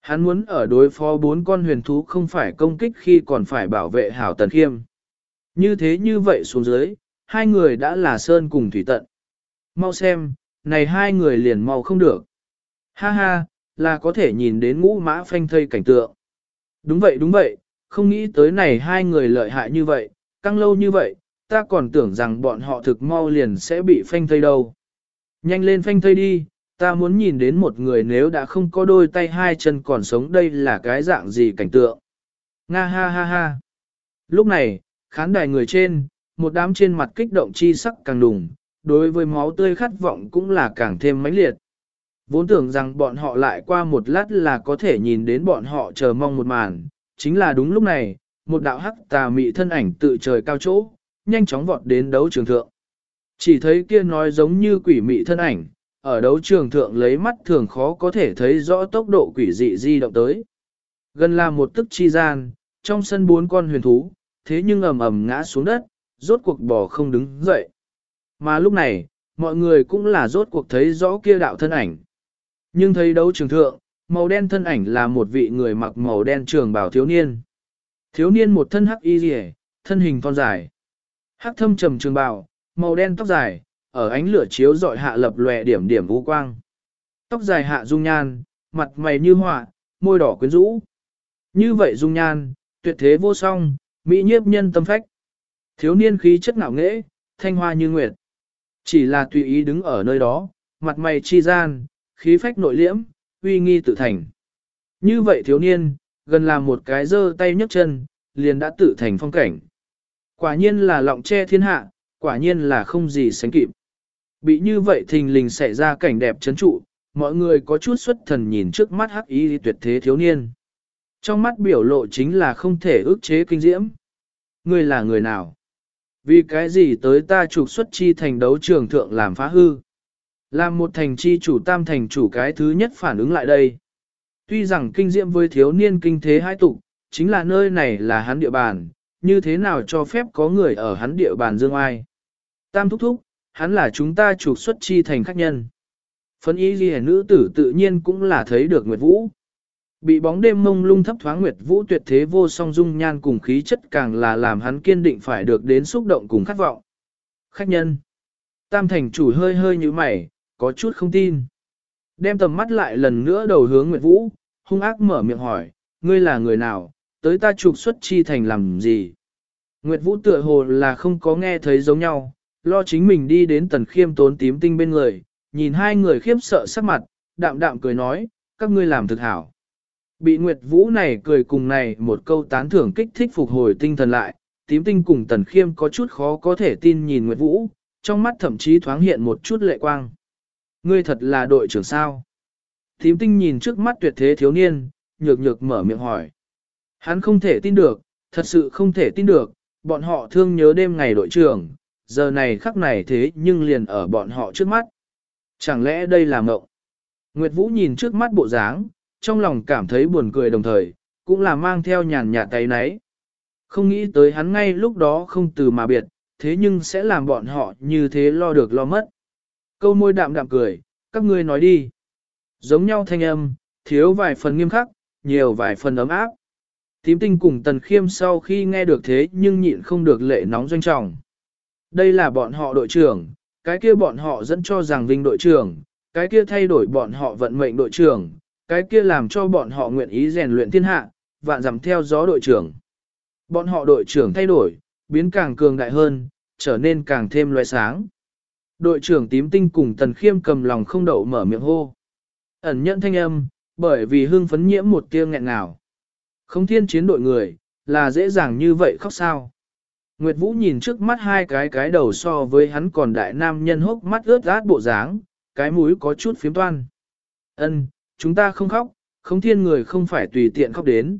Hắn muốn ở đối phó bốn con huyền thú không phải công kích khi còn phải bảo vệ hảo tần khiêm. Như thế như vậy xuống dưới, hai người đã là sơn cùng thủy tận. Mau xem, này hai người liền mau không được. Ha ha, là có thể nhìn đến ngũ mã phanh thây cảnh tượng. Đúng vậy đúng vậy, không nghĩ tới này hai người lợi hại như vậy, căng lâu như vậy, ta còn tưởng rằng bọn họ thực mau liền sẽ bị phanh thây đâu. Nhanh lên phanh thây đi, ta muốn nhìn đến một người nếu đã không có đôi tay hai chân còn sống đây là cái dạng gì cảnh tượng. Nga ha ha ha. Lúc này, khán đài người trên, một đám trên mặt kích động chi sắc càng đùng, đối với máu tươi khát vọng cũng là càng thêm mãnh liệt. Vốn tưởng rằng bọn họ lại qua một lát là có thể nhìn đến bọn họ chờ mong một màn, chính là đúng lúc này, một đạo hắc tà mị thân ảnh tự trời cao chỗ, nhanh chóng vọt đến đấu trường thượng. Chỉ thấy kia nói giống như quỷ mị thân ảnh, ở đấu trường thượng lấy mắt thường khó có thể thấy rõ tốc độ quỷ dị di động tới. Gần là một tức chi gian, trong sân bốn con huyền thú, thế nhưng ầm ầm ngã xuống đất, rốt cuộc bò không đứng dậy. Mà lúc này, mọi người cũng là rốt cuộc thấy rõ kia đạo thân ảnh. Nhưng thấy đấu trường thượng, màu đen thân ảnh là một vị người mặc màu đen trường bảo thiếu niên. Thiếu niên một thân hắc y rìa, thân hình thon dài. Hắc thâm trầm trường bào, màu đen tóc dài, ở ánh lửa chiếu dọi hạ lập lòe điểm điểm vũ quang. Tóc dài hạ dung nhan, mặt mày như họa, môi đỏ quyến rũ. Như vậy dung nhan, tuyệt thế vô song, mỹ nhiếp nhân tâm phách. Thiếu niên khí chất ngạo nghễ, thanh hoa như nguyệt. Chỉ là tùy ý đứng ở nơi đó, mặt mày chi gian, khí phách nội liễm, uy nghi tự thành. Như vậy thiếu niên, gần là một cái giơ tay nhấc chân, liền đã tự thành phong cảnh. Quả nhiên là lọng che thiên hạ, quả nhiên là không gì sánh kịp. Bị như vậy thình lình xảy ra cảnh đẹp chấn trụ, mọi người có chút xuất thần nhìn trước mắt hắc y tuyệt thế thiếu niên. Trong mắt biểu lộ chính là không thể ước chế kinh diễm. Ngươi là người nào? Vì cái gì tới ta trục xuất chi thành đấu trường thượng làm phá hư? Làm một thành chi chủ tam thành chủ cái thứ nhất phản ứng lại đây. Tuy rằng kinh diễm với thiếu niên kinh thế hai tục, chính là nơi này là hắn địa bàn, như thế nào cho phép có người ở hắn địa bàn dương ai. Tam thúc thúc, hắn là chúng ta trục xuất chi thành khách nhân. Phân ý ghi nữ tử tự nhiên cũng là thấy được Nguyệt Vũ. Bị bóng đêm mông lung thấp thoáng Nguyệt Vũ tuyệt thế vô song dung nhan cùng khí chất càng là làm hắn kiên định phải được đến xúc động cùng khát vọng. Khách nhân. Tam thành chủ hơi hơi như mày, có chút không tin. Đem tầm mắt lại lần nữa đầu hướng Nguyệt Vũ, hung ác mở miệng hỏi, ngươi là người nào, tới ta trục xuất chi thành làm gì? Nguyệt Vũ tựa hồ là không có nghe thấy giống nhau, lo chính mình đi đến tần khiêm tốn tím tinh bên người, nhìn hai người khiếp sợ sắc mặt, đạm đạm cười nói, các ngươi làm thực hảo. Bị Nguyệt Vũ này cười cùng này một câu tán thưởng kích thích phục hồi tinh thần lại, tím tinh cùng tần khiêm có chút khó có thể tin nhìn Nguyệt Vũ, trong mắt thậm chí thoáng hiện một chút lệ quang. Ngươi thật là đội trưởng sao? Thím tinh nhìn trước mắt tuyệt thế thiếu niên, nhược nhược mở miệng hỏi. Hắn không thể tin được, thật sự không thể tin được, bọn họ thương nhớ đêm ngày đội trưởng, giờ này khắc này thế nhưng liền ở bọn họ trước mắt. Chẳng lẽ đây là mộng? Nguyệt Vũ nhìn trước mắt bộ dáng, trong lòng cảm thấy buồn cười đồng thời, cũng là mang theo nhàn nhạt tay nấy. Không nghĩ tới hắn ngay lúc đó không từ mà biệt, thế nhưng sẽ làm bọn họ như thế lo được lo mất. Câu môi đạm đạm cười, các ngươi nói đi. Giống nhau thanh âm, thiếu vài phần nghiêm khắc, nhiều vài phần ấm áp. Tím tinh cùng tần khiêm sau khi nghe được thế nhưng nhịn không được lệ nóng doanh trọng. Đây là bọn họ đội trưởng, cái kia bọn họ dẫn cho rằng vinh đội trưởng, cái kia thay đổi bọn họ vận mệnh đội trưởng, cái kia làm cho bọn họ nguyện ý rèn luyện thiên hạ, vạn dằm theo gió đội trưởng. Bọn họ đội trưởng thay đổi, biến càng cường đại hơn, trở nên càng thêm loại sáng. Đội trưởng tím tinh cùng tần khiêm cầm lòng không đậu mở miệng hô. Ẩn nhận thanh âm, bởi vì hương phấn nhiễm một tia nghẹn ngào. Không thiên chiến đội người, là dễ dàng như vậy khóc sao. Nguyệt Vũ nhìn trước mắt hai cái cái đầu so với hắn còn đại nam nhân hốc mắt ướt át bộ dáng, cái mũi có chút phiếm toan. Ân, chúng ta không khóc, không thiên người không phải tùy tiện khóc đến.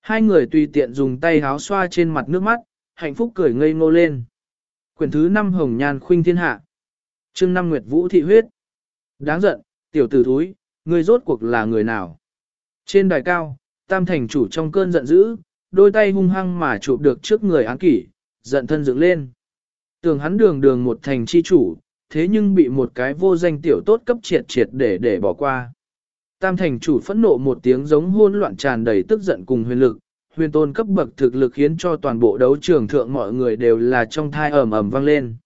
Hai người tùy tiện dùng tay háo xoa trên mặt nước mắt, hạnh phúc cười ngây ngô lên. Quyển thứ năm hồng nhan khuynh thiên hạ. Trương năm Nguyệt Vũ thị huyết. Đáng giận, tiểu tử thúi, ngươi rốt cuộc là người nào? Trên đài cao, tam thành chủ trong cơn giận dữ, đôi tay hung hăng mà chụp được trước người án kỷ, giận thân dựng lên. Tưởng hắn đường đường một thành chi chủ, thế nhưng bị một cái vô danh tiểu tốt cấp triệt triệt để để bỏ qua. Tam thành chủ phẫn nộ một tiếng giống hôn loạn tràn đầy tức giận cùng huyền lực, huyền tôn cấp bậc thực lực khiến cho toàn bộ đấu trường thượng mọi người đều là trong thai ẩm ẩm vang lên.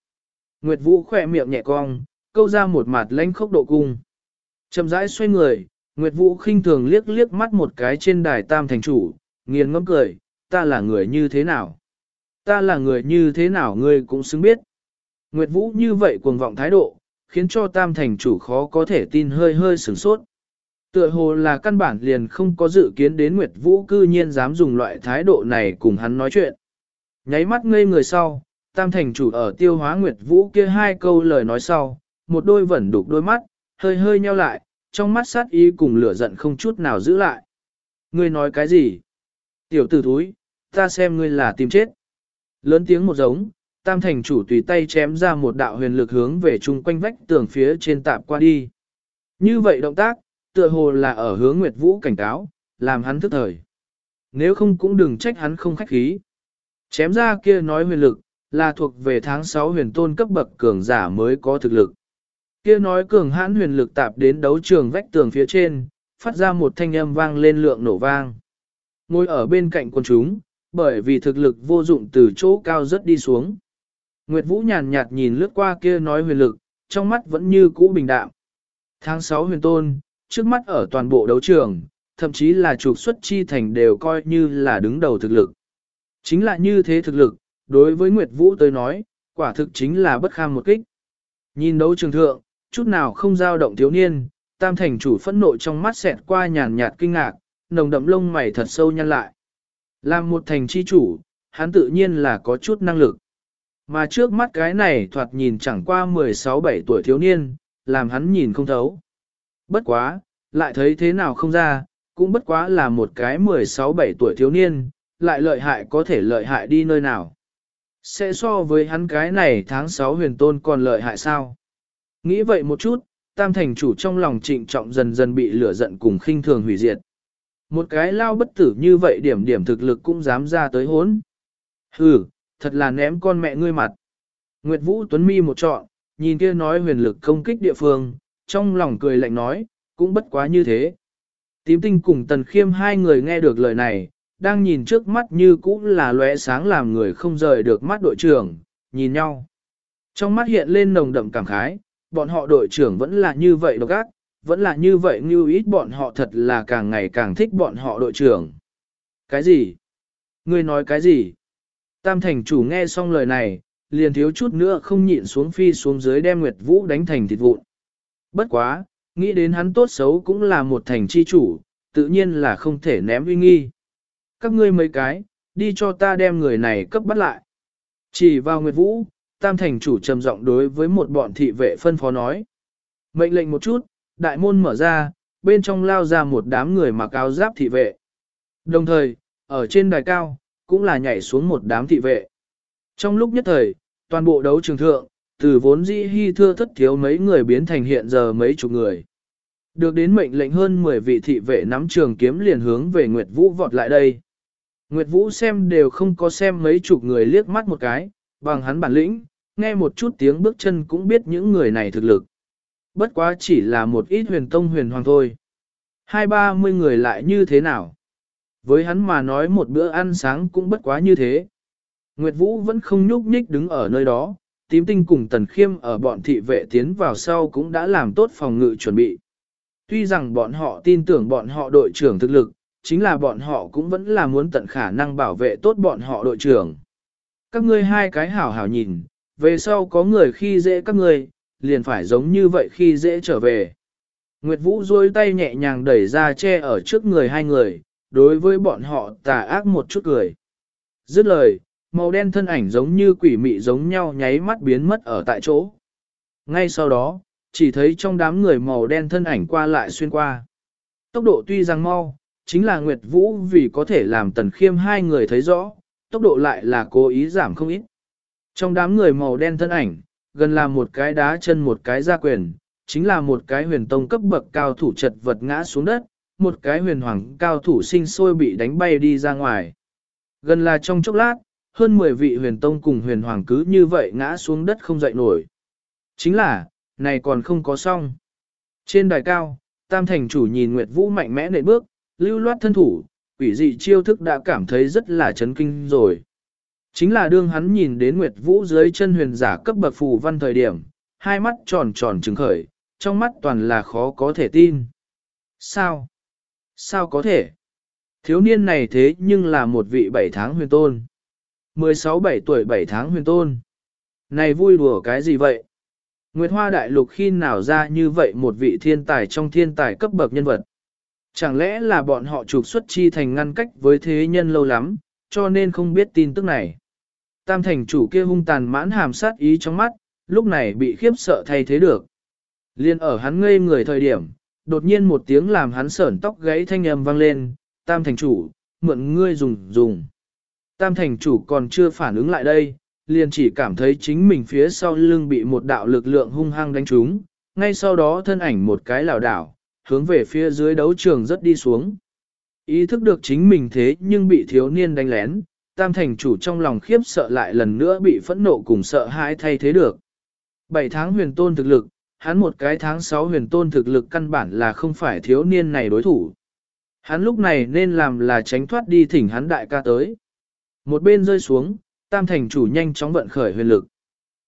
Nguyệt Vũ khỏe miệng nhẹ cong, câu ra một mặt lãnh khốc độ cung. Chậm rãi xoay người, Nguyệt Vũ khinh thường liếc liếc mắt một cái trên đài tam thành chủ, nghiền ngẫm cười, ta là người như thế nào? Ta là người như thế nào ngươi cũng xứng biết. Nguyệt Vũ như vậy cuồng vọng thái độ, khiến cho tam thành chủ khó có thể tin hơi hơi sửng sốt. Tựa hồ là căn bản liền không có dự kiến đến Nguyệt Vũ cư nhiên dám dùng loại thái độ này cùng hắn nói chuyện. Nháy mắt ngây người sau, tam thành chủ ở tiêu hóa Nguyệt Vũ kia hai câu lời nói sau, một đôi vẩn đục đôi mắt, hơi hơi nheo lại, trong mắt sát ý cùng lửa giận không chút nào giữ lại. Ngươi nói cái gì? Tiểu tử thúi, ta xem ngươi là tìm chết. Lớn tiếng một giống, tam thành chủ tùy tay chém ra một đạo huyền lực hướng về chung quanh vách tường phía trên tạp qua đi. Như vậy động tác, tựa hồ là ở hướng Nguyệt Vũ cảnh cáo, làm hắn thức thời. Nếu không cũng đừng trách hắn không khách khí. Chém ra kia nói huyền lực, là thuộc về tháng 6 huyền tôn cấp bậc cường giả mới có thực lực. Kia nói cường hãn huyền lực tạp đến đấu trường vách tường phía trên, phát ra một thanh âm vang lên lượng nổ vang. Ngồi ở bên cạnh quân chúng, bởi vì thực lực vô dụng từ chỗ cao rất đi xuống. Nguyệt Vũ nhàn nhạt nhìn lướt qua kia nói huyền lực, trong mắt vẫn như cũ bình đạm. Tháng 6 huyền tôn, trước mắt ở toàn bộ đấu trường, thậm chí là trục xuất chi thành đều coi như là đứng đầu thực lực. Chính là như thế thực lực, đối với Nguyệt Vũ tới nói, quả thực chính là bất kham một kích. Nhìn đấu trường thượng, chút nào không dao động thiếu niên, tam thành chủ phẫn nộ trong mắt xẹt qua nhàn nhạt kinh ngạc, nồng đậm lông mày thật sâu nhăn lại. Làm một thành chi chủ, hắn tự nhiên là có chút năng lực. Mà trước mắt cái này thoạt nhìn chẳng qua 16-17 tuổi thiếu niên, làm hắn nhìn không thấu. Bất quá, lại thấy thế nào không ra, cũng bất quá là một cái 16-17 tuổi thiếu niên, lại lợi hại có thể lợi hại đi nơi nào. Sẽ so với hắn cái này tháng 6 huyền tôn còn lợi hại sao? Nghĩ vậy một chút, tam thành chủ trong lòng trịnh trọng dần dần bị lửa giận cùng khinh thường hủy diệt. Một cái lao bất tử như vậy điểm điểm thực lực cũng dám ra tới hốn. Hừ, thật là ném con mẹ ngươi mặt. Nguyệt Vũ Tuấn Mi một trọn, nhìn kia nói huyền lực công kích địa phương, trong lòng cười lạnh nói, cũng bất quá như thế. Tím tinh cùng tần khiêm hai người nghe được lời này, đang nhìn trước mắt như cũ là lóe sáng làm người không rời được mắt đội trưởng, nhìn nhau. Trong mắt hiện lên nồng đậm cảm khái, bọn họ đội trưởng vẫn là như vậy độc ác, vẫn là như vậy như ít bọn họ thật là càng ngày càng thích bọn họ đội trưởng. Cái gì? Ngươi nói cái gì? Tam thành chủ nghe xong lời này, liền thiếu chút nữa không nhịn xuống phi xuống dưới đem Nguyệt Vũ đánh thành thịt vụn. Bất quá, nghĩ đến hắn tốt xấu cũng là một thành chi chủ, tự nhiên là không thể ném uy nghi. Các ngươi mấy cái, đi cho ta đem người này cấp bắt lại. Chỉ vào Nguyệt Vũ, Tam thành chủ trầm giọng đối với một bọn thị vệ phân phó nói. Mệnh lệnh một chút, đại môn mở ra, bên trong lao ra một đám người mặc áo giáp thị vệ. Đồng thời, ở trên đài cao, cũng là nhảy xuống một đám thị vệ. Trong lúc nhất thời, toàn bộ đấu trường thượng, từ vốn dĩ hy thưa thất thiếu mấy người biến thành hiện giờ mấy chục người. Được đến mệnh lệnh hơn 10 vị thị vệ nắm trường kiếm liền hướng về Nguyệt Vũ vọt lại đây. Nguyệt Vũ xem đều không có xem mấy chục người liếc mắt một cái, bằng hắn bản lĩnh, nghe một chút tiếng bước chân cũng biết những người này thực lực. Bất quá chỉ là một ít huyền tông huyền hoàng thôi. Hai ba mươi người lại như thế nào? Với hắn mà nói một bữa ăn sáng cũng bất quá như thế. Nguyệt Vũ vẫn không nhúc nhích đứng ở nơi đó, tím tinh cùng tần khiêm ở bọn thị vệ tiến vào sau cũng đã làm tốt phòng ngự chuẩn bị. Tuy rằng bọn họ tin tưởng bọn họ đội trưởng thực lực, chính là bọn họ cũng vẫn là muốn tận khả năng bảo vệ tốt bọn họ đội trưởng. Các ngươi hai cái hảo hảo nhìn, về sau có người khi dễ các ngươi, liền phải giống như vậy khi dễ trở về. Nguyệt Vũ duỗi tay nhẹ nhàng đẩy ra che ở trước người hai người, đối với bọn họ tà ác một chút cười. Dứt lời, màu đen thân ảnh giống như quỷ mị giống nhau nháy mắt biến mất ở tại chỗ. Ngay sau đó, chỉ thấy trong đám người màu đen thân ảnh qua lại xuyên qua. Tốc độ tuy rằng mau, chính là Nguyệt Vũ vì có thể làm tần khiêm hai người thấy rõ, tốc độ lại là cố ý giảm không ít. Trong đám người màu đen thân ảnh, gần là một cái đá chân một cái ra quyền, chính là một cái huyền tông cấp bậc cao thủ chật vật ngã xuống đất, một cái huyền hoàng cao thủ sinh sôi bị đánh bay đi ra ngoài. Gần là trong chốc lát, hơn 10 vị huyền tông cùng huyền hoàng cứ như vậy ngã xuống đất không dậy nổi. Chính là, này còn không có xong. Trên đài cao, Tam Thành chủ nhìn Nguyệt Vũ mạnh mẽ nệ bước, lưu loát thân thủ, quỷ dị chiêu thức đã cảm thấy rất là chấn kinh rồi. Chính là đương hắn nhìn đến Nguyệt Vũ dưới chân huyền giả cấp bậc phù văn thời điểm, hai mắt tròn tròn trừng khởi, trong mắt toàn là khó có thể tin. Sao? Sao có thể? Thiếu niên này thế nhưng là một vị bảy tháng huyền tôn. 16-7 tuổi 7 tháng huyền tôn. Này vui đùa cái gì vậy? Nguyệt Hoa Đại Lục khi nào ra như vậy một vị thiên tài trong thiên tài cấp bậc nhân vật? Chẳng lẽ là bọn họ trục xuất chi thành ngăn cách với thế nhân lâu lắm, cho nên không biết tin tức này. Tam thành chủ kia hung tàn mãn hàm sát ý trong mắt, lúc này bị khiếp sợ thay thế được. Liên ở hắn ngây người thời điểm, đột nhiên một tiếng làm hắn sởn tóc gãy thanh âm vang lên, tam thành chủ, mượn ngươi dùng dùng. Tam thành chủ còn chưa phản ứng lại đây, liền chỉ cảm thấy chính mình phía sau lưng bị một đạo lực lượng hung hăng đánh trúng, ngay sau đó thân ảnh một cái lảo đảo, hướng về phía dưới đấu trường rất đi xuống. Ý thức được chính mình thế nhưng bị thiếu niên đánh lén, tam thành chủ trong lòng khiếp sợ lại lần nữa bị phẫn nộ cùng sợ hãi thay thế được. 7 tháng huyền tôn thực lực, hắn một cái tháng 6 huyền tôn thực lực căn bản là không phải thiếu niên này đối thủ. Hắn lúc này nên làm là tránh thoát đi thỉnh hắn đại ca tới. Một bên rơi xuống, tam thành chủ nhanh chóng vận khởi huyền lực.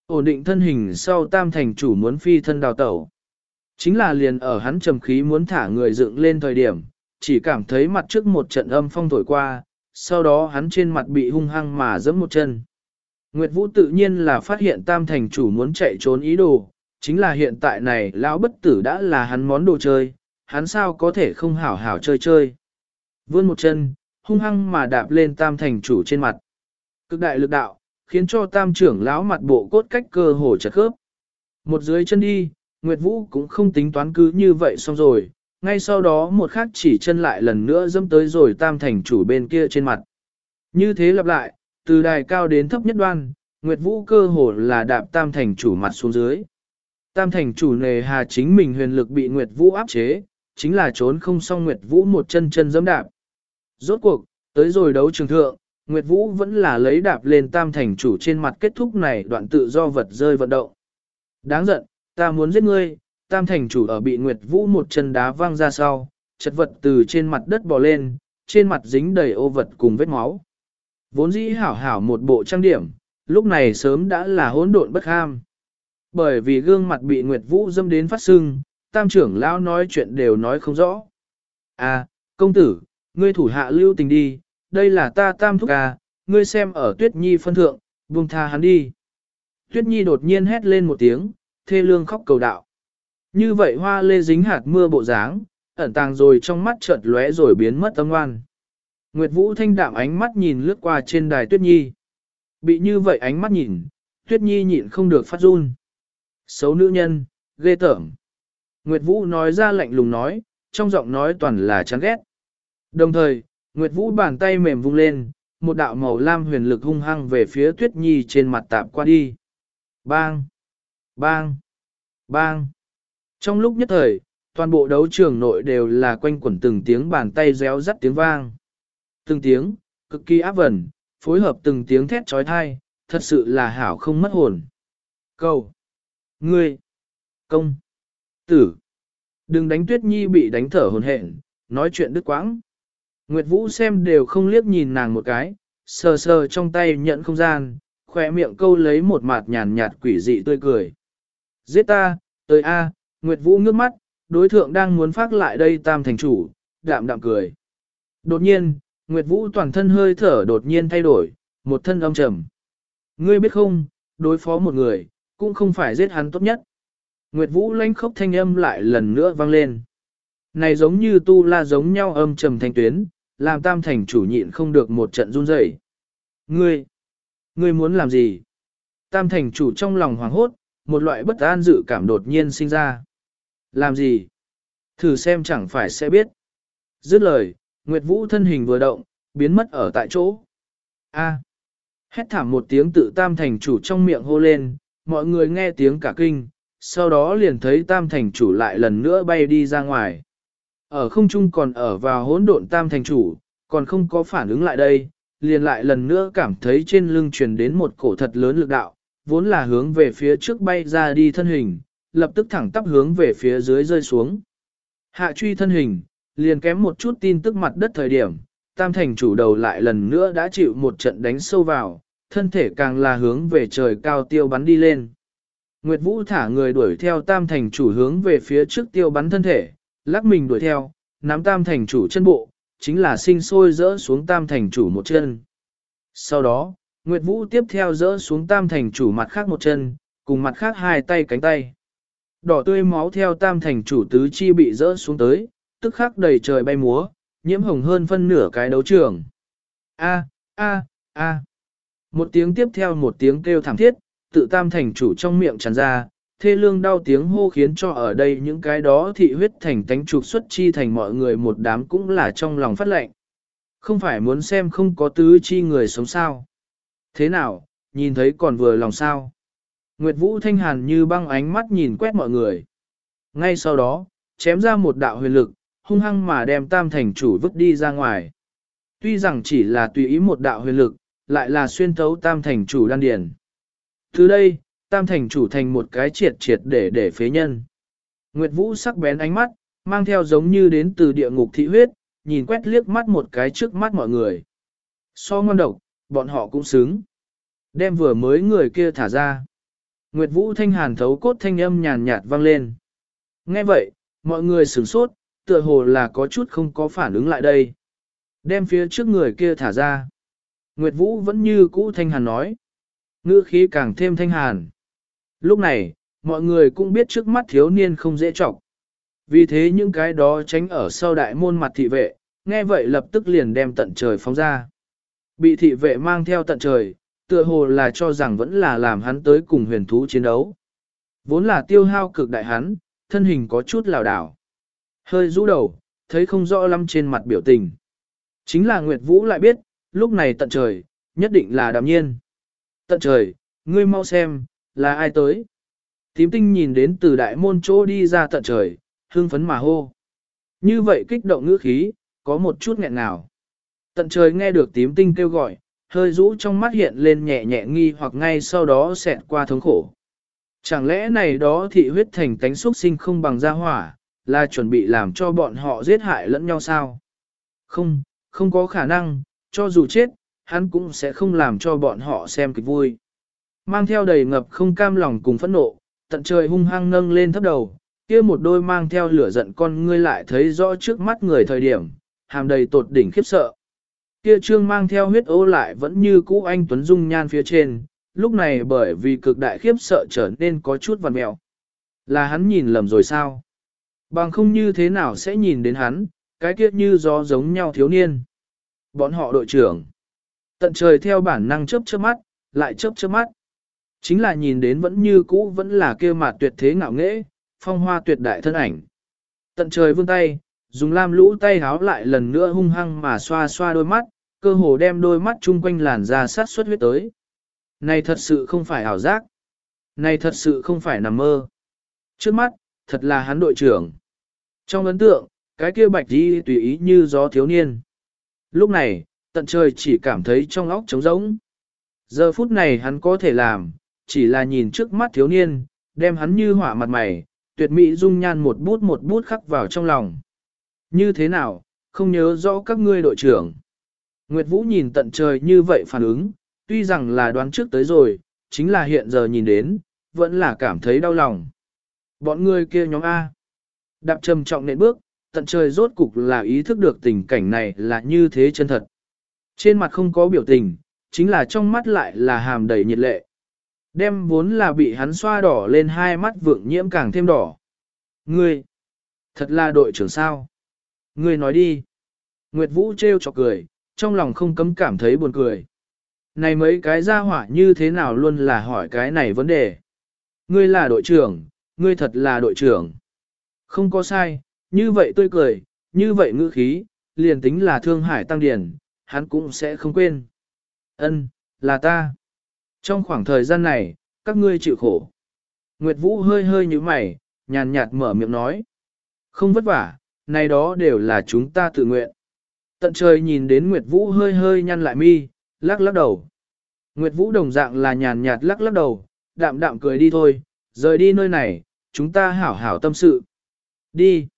Ổn định thân hình sau tam thành chủ muốn phi thân đào tẩu. Chính là liền ở hắn trầm khí muốn thả người dựng lên thời điểm, chỉ cảm thấy mặt trước một trận âm phong thổi qua, sau đó hắn trên mặt bị hung hăng mà giẫm một chân. Nguyệt Vũ tự nhiên là phát hiện tam thành chủ muốn chạy trốn ý đồ, chính là hiện tại này lão bất tử đã là hắn món đồ chơi, hắn sao có thể không hảo hảo chơi chơi. Vươn một chân, hung hăng mà đạp lên tam thành chủ trên mặt. Cực đại lực đạo, khiến cho tam trưởng lão mặt bộ cốt cách cơ hồ chật khớp. Một dưới chân đi, Nguyệt Vũ cũng không tính toán cứ như vậy xong rồi, ngay sau đó một khắc chỉ chân lại lần nữa dâm tới rồi tam thành chủ bên kia trên mặt. Như thế lặp lại, từ đài cao đến thấp nhất đoan, Nguyệt Vũ cơ hồ là đạp tam thành chủ mặt xuống dưới. Tam thành chủ nề hà chính mình huyền lực bị Nguyệt Vũ áp chế, chính là trốn không xong Nguyệt Vũ một chân chân dẫm đạp. Rốt cuộc, tới rồi đấu trường thượng, Nguyệt Vũ vẫn là lấy đạp lên tam thành chủ trên mặt kết thúc này đoạn tự do vật rơi vận động. Đáng giận, ta muốn giết ngươi, tam thành chủ ở bị Nguyệt Vũ một chân đá văng ra sau, chật vật từ trên mặt đất bò lên, trên mặt dính đầy ô vật cùng vết máu. Vốn dĩ hảo hảo một bộ trang điểm, lúc này sớm đã là hỗn độn bất ham. Bởi vì gương mặt bị Nguyệt Vũ dâm đến phát sưng, tam trưởng lão nói chuyện đều nói không rõ. À, công tử, ngươi thủ hạ lưu tình đi, đây là ta tam thúc à, ngươi xem ở Tuyết Nhi phân thượng, buông tha hắn đi. Tuyết Nhi đột nhiên hét lên một tiếng, thê lương khóc cầu đạo. Như vậy hoa lê dính hạt mưa bộ dáng, ẩn tàng rồi trong mắt chợt lóe rồi biến mất tâm ngoan. Nguyệt Vũ thanh đạm ánh mắt nhìn lướt qua trên đài Tuyết Nhi. Bị như vậy ánh mắt nhìn, Tuyết Nhi nhịn không được phát run. Xấu nữ nhân, ghê tởm. Nguyệt Vũ nói ra lạnh lùng nói, trong giọng nói toàn là chán ghét. Đồng thời, Nguyệt Vũ bàn tay mềm vung lên, một đạo màu lam huyền lực hung hăng về phía Tuyết Nhi trên mặt tạp qua đi. Bang! Bang! Bang! Trong lúc nhất thời, toàn bộ đấu trường nội đều là quanh quẩn từng tiếng bàn tay réo rắt tiếng vang. Từng tiếng, cực kỳ áp vẩn, phối hợp từng tiếng thét trói thai, thật sự là hảo không mất hồn. cầu Ngươi! Công! Tử! Đừng đánh Tuyết Nhi bị đánh thở hồn hển, nói chuyện đứt quãng. Nguyệt Vũ xem đều không liếc nhìn nàng một cái, sờ sờ trong tay nhận không gian, khỏe miệng câu lấy một mặt nhàn nhạt quỷ dị tươi cười. Giết ta, tới A, Nguyệt Vũ ngước mắt, đối thượng đang muốn phát lại đây tam thành chủ, đạm đạm cười. Đột nhiên, Nguyệt Vũ toàn thân hơi thở đột nhiên thay đổi, một thân âm trầm. Ngươi biết không, đối phó một người, cũng không phải giết hắn tốt nhất. Nguyệt Vũ lanh khốc thanh âm lại lần nữa vang lên. Này giống như tu la giống nhau âm trầm thanh tuyến, làm tam thành chủ nhịn không được một trận run rẩy. Ngươi, ngươi muốn làm gì? Tam thành chủ trong lòng hoảng hốt, một loại bất an dự cảm đột nhiên sinh ra. Làm gì? Thử xem chẳng phải sẽ biết. Dứt lời, Nguyệt Vũ thân hình vừa động, biến mất ở tại chỗ. A. Hét thảm một tiếng tự tam thành chủ trong miệng hô lên, mọi người nghe tiếng cả kinh, sau đó liền thấy tam thành chủ lại lần nữa bay đi ra ngoài. Ở không trung còn ở vào hỗn độn tam thành chủ, còn không có phản ứng lại đây, liền lại lần nữa cảm thấy trên lưng truyền đến một cổ thật lớn lực đạo, vốn là hướng về phía trước bay ra đi thân hình, lập tức thẳng tắp hướng về phía dưới rơi xuống. Hạ truy thân hình, liền kém một chút tin tức mặt đất thời điểm, tam thành chủ đầu lại lần nữa đã chịu một trận đánh sâu vào, thân thể càng là hướng về trời cao tiêu bắn đi lên. Nguyệt Vũ thả người đuổi theo tam thành chủ hướng về phía trước tiêu bắn thân thể, lắc mình đuổi theo, nắm tam thành chủ chân bộ, chính là sinh sôi rỡ xuống tam thành chủ một chân. Sau đó, Nguyệt Vũ tiếp theo rỡ xuống tam thành chủ mặt khác một chân, cùng mặt khác hai tay cánh tay. Đỏ tươi máu theo tam thành chủ tứ chi bị rỡ xuống tới, tức khắc đầy trời bay múa, nhiễm hồng hơn phân nửa cái đấu trường. A, a, a. Một tiếng tiếp theo một tiếng kêu thảm thiết, tự tam thành chủ trong miệng tràn ra, thê lương đau tiếng hô khiến cho ở đây những cái đó thị huyết thành tánh trục xuất chi thành mọi người một đám cũng là trong lòng phát lệnh. Không phải muốn xem không có tứ chi người sống sao. Thế nào, nhìn thấy còn vừa lòng sao. Nguyệt Vũ Thanh Hàn như băng ánh mắt nhìn quét mọi người. Ngay sau đó, chém ra một đạo huyền lực, hung hăng mà đem tam thành chủ vứt đi ra ngoài. Tuy rằng chỉ là tùy ý một đạo huyền lực, lại là xuyên thấu tam thành chủ đan điền. Từ đây, tam thành chủ thành một cái triệt triệt để để phế nhân. Nguyệt Vũ sắc bén ánh mắt, mang theo giống như đến từ địa ngục thị huyết, nhìn quét liếc mắt một cái trước mắt mọi người. So ngon độc, bọn họ cũng xứng. Đem vừa mới người kia thả ra. Nguyệt Vũ thanh hàn thấu cốt thanh âm nhàn nhạt vang lên. Nghe vậy, mọi người sửng sốt, tựa hồ là có chút không có phản ứng lại đây. Đem phía trước người kia thả ra. Nguyệt Vũ vẫn như cũ thanh hàn nói. Ngữ khí càng thêm thanh hàn. Lúc này, mọi người cũng biết trước mắt thiếu niên không dễ trọng. Vì thế những cái đó tránh ở sau đại môn mặt thị vệ, nghe vậy lập tức liền đem tận trời phóng ra. Bị thị vệ mang theo tận trời, tựa hồ là cho rằng vẫn là làm hắn tới cùng huyền thú chiến đấu. Vốn là tiêu hao cực đại hắn, thân hình có chút lào đảo. Hơi rũ đầu, thấy không rõ lắm trên mặt biểu tình. Chính là Nguyệt Vũ lại biết, lúc này tận trời, nhất định là đạm nhiên. Tận trời, ngươi mau xem, là ai tới? Tím tinh nhìn đến từ đại môn chỗ đi ra tận trời, hương phấn mà hô. Như vậy kích động ngữ khí, có một chút nghẹn ngào. Tận trời nghe được tím tinh kêu gọi, hơi rũ trong mắt hiện lên nhẹ nhẹ nghi hoặc ngay sau đó xẹt qua thống khổ. Chẳng lẽ này đó thị huyết thành tánh xuất sinh không bằng gia hỏa, là chuẩn bị làm cho bọn họ giết hại lẫn nhau sao? Không, không có khả năng, cho dù chết, hắn cũng sẽ không làm cho bọn họ xem kịch vui. Mang theo đầy ngập không cam lòng cùng phẫn nộ, tận trời hung hăng nâng lên thấp đầu, kia một đôi mang theo lửa giận con ngươi lại thấy rõ trước mắt người thời điểm, hàm đầy tột đỉnh khiếp sợ. Kia trương mang theo huyết ô lại vẫn như cũ anh Tuấn Dung nhan phía trên, lúc này bởi vì cực đại khiếp sợ trở nên có chút vằn mẹo. Là hắn nhìn lầm rồi sao? Bằng không như thế nào sẽ nhìn đến hắn, cái kia như gió giống nhau thiếu niên. Bọn họ đội trưởng. Tận trời theo bản năng chớp chớp mắt, lại chớp chớp mắt. Chính là nhìn đến vẫn như cũ vẫn là kia mặt tuyệt thế ngạo nghễ, phong hoa tuyệt đại thân ảnh. Tận trời vươn tay, dùng lam lũ tay háo lại lần nữa hung hăng mà xoa xoa đôi mắt, cơ hồ đem đôi mắt chung quanh làn da sát xuất huyết tới. Này thật sự không phải ảo giác. Này thật sự không phải nằm mơ. Trước mắt, thật là hắn đội trưởng. Trong ấn tượng, cái kia bạch đi tùy ý như gió thiếu niên. Lúc này, tận trời chỉ cảm thấy trong óc trống rỗng. Giờ phút này hắn có thể làm, chỉ là nhìn trước mắt thiếu niên, đem hắn như hỏa mặt mày, tuyệt mỹ dung nhan một bút một bút khắc vào trong lòng. Như thế nào, không nhớ rõ các ngươi đội trưởng. Nguyệt Vũ nhìn tận trời như vậy phản ứng, tuy rằng là đoán trước tới rồi, chính là hiện giờ nhìn đến, vẫn là cảm thấy đau lòng. Bọn người kia nhóm A. Đạp trầm trọng nện bước, tận trời rốt cục là ý thức được tình cảnh này là như thế chân thật. Trên mặt không có biểu tình, chính là trong mắt lại là hàm đầy nhiệt lệ. Đem vốn là bị hắn xoa đỏ lên hai mắt vượng nhiễm càng thêm đỏ. Ngươi, thật là đội trưởng sao? Ngươi nói đi. Nguyệt Vũ trêu chọc cười, trong lòng không cấm cảm thấy buồn cười. Này mấy cái gia hỏa như thế nào luôn là hỏi cái này vấn đề. Ngươi là đội trưởng, ngươi thật là đội trưởng. Không có sai, như vậy tôi cười, như vậy ngữ khí, liền tính là thương hải tăng điển, hắn cũng sẽ không quên. Ân, là ta. Trong khoảng thời gian này, các ngươi chịu khổ. Nguyệt Vũ hơi hơi như mày, nhàn nhạt mở miệng nói. Không vất vả, này đó đều là chúng ta tự nguyện. Tận trời nhìn đến Nguyệt Vũ hơi hơi nhăn lại mi, lắc lắc đầu. Nguyệt Vũ đồng dạng là nhàn nhạt lắc lắc đầu, đạm đạm cười đi thôi, rời đi nơi này, chúng ta hảo hảo tâm sự. Đi.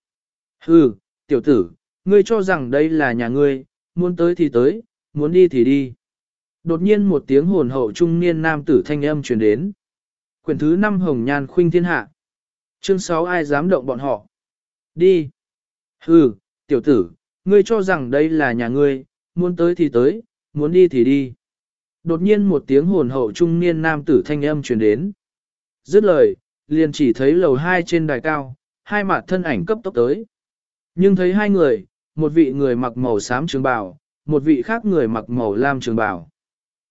Hừ, tiểu tử, ngươi cho rằng đây là nhà ngươi, muốn tới thì tới, muốn đi thì đi. Đột nhiên một tiếng hồn hậu trung niên nam tử thanh âm truyền đến. Quyển thứ 5 Hồng Nhan Khuynh Thiên Hạ. Chương 6 ai dám động bọn họ. Đi. Hừ, tiểu tử, ngươi cho rằng đây là nhà ngươi, muốn tới thì tới, muốn đi thì đi. Đột nhiên một tiếng hồn hậu trung niên nam tử thanh âm truyền đến. Dứt lời, liền chỉ thấy lầu hai trên đài cao, hai mặt thân ảnh cấp tốc tới. Nhưng thấy hai người, một vị người mặc màu xám trường bào, một vị khác người mặc màu lam trường bào.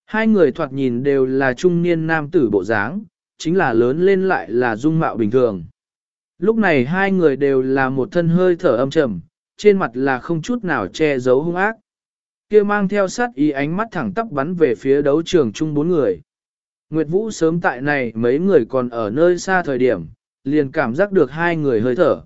Hai người thoạt nhìn đều là trung niên nam tử bộ dáng, chính là lớn lên lại là dung mạo bình thường. Lúc này hai người đều là một thân hơi thở âm trầm, trên mặt là không chút nào che giấu hung ác. kia mang theo sát ý ánh mắt thẳng tắp bắn về phía đấu trường chung bốn người. Nguyệt Vũ sớm tại này mấy người còn ở nơi xa thời điểm, liền cảm giác được hai người hơi thở.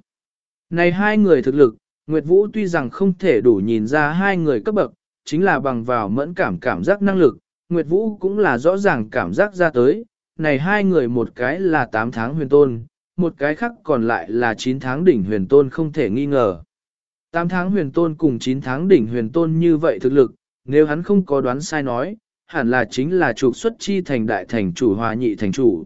Này hai người thực lực, Nguyệt Vũ tuy rằng không thể đủ nhìn ra hai người cấp bậc, chính là bằng vào mẫn cảm cảm giác năng lực, Nguyệt Vũ cũng là rõ ràng cảm giác ra tới, này hai người một cái là 8 tháng huyền tôn, một cái khác còn lại là 9 tháng đỉnh huyền tôn không thể nghi ngờ. 8 tháng huyền tôn cùng 9 tháng đỉnh huyền tôn như vậy thực lực, nếu hắn không có đoán sai nói, hẳn là chính là trục xuất chi thành đại thành chủ hòa nhị thành chủ.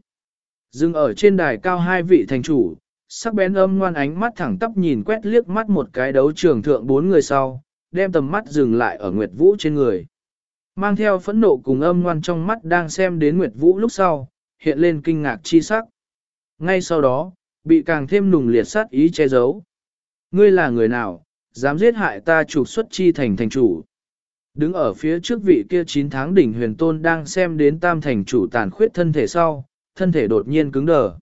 Dừng ở trên đài cao hai vị thành chủ, sắc bén âm ngoan ánh mắt thẳng tắp nhìn quét liếc mắt một cái đấu trường thượng bốn người sau, đem tầm mắt dừng lại ở Nguyệt Vũ trên người. Mang theo phẫn nộ cùng âm ngoan trong mắt đang xem đến Nguyệt Vũ lúc sau, hiện lên kinh ngạc chi sắc. Ngay sau đó, bị càng thêm nùng liệt sát ý che giấu. Ngươi là người nào, dám giết hại ta trục xuất chi thành thành chủ. Đứng ở phía trước vị kia 9 tháng đỉnh huyền tôn đang xem đến tam thành chủ tàn khuyết thân thể sau, thân thể đột nhiên cứng đờ.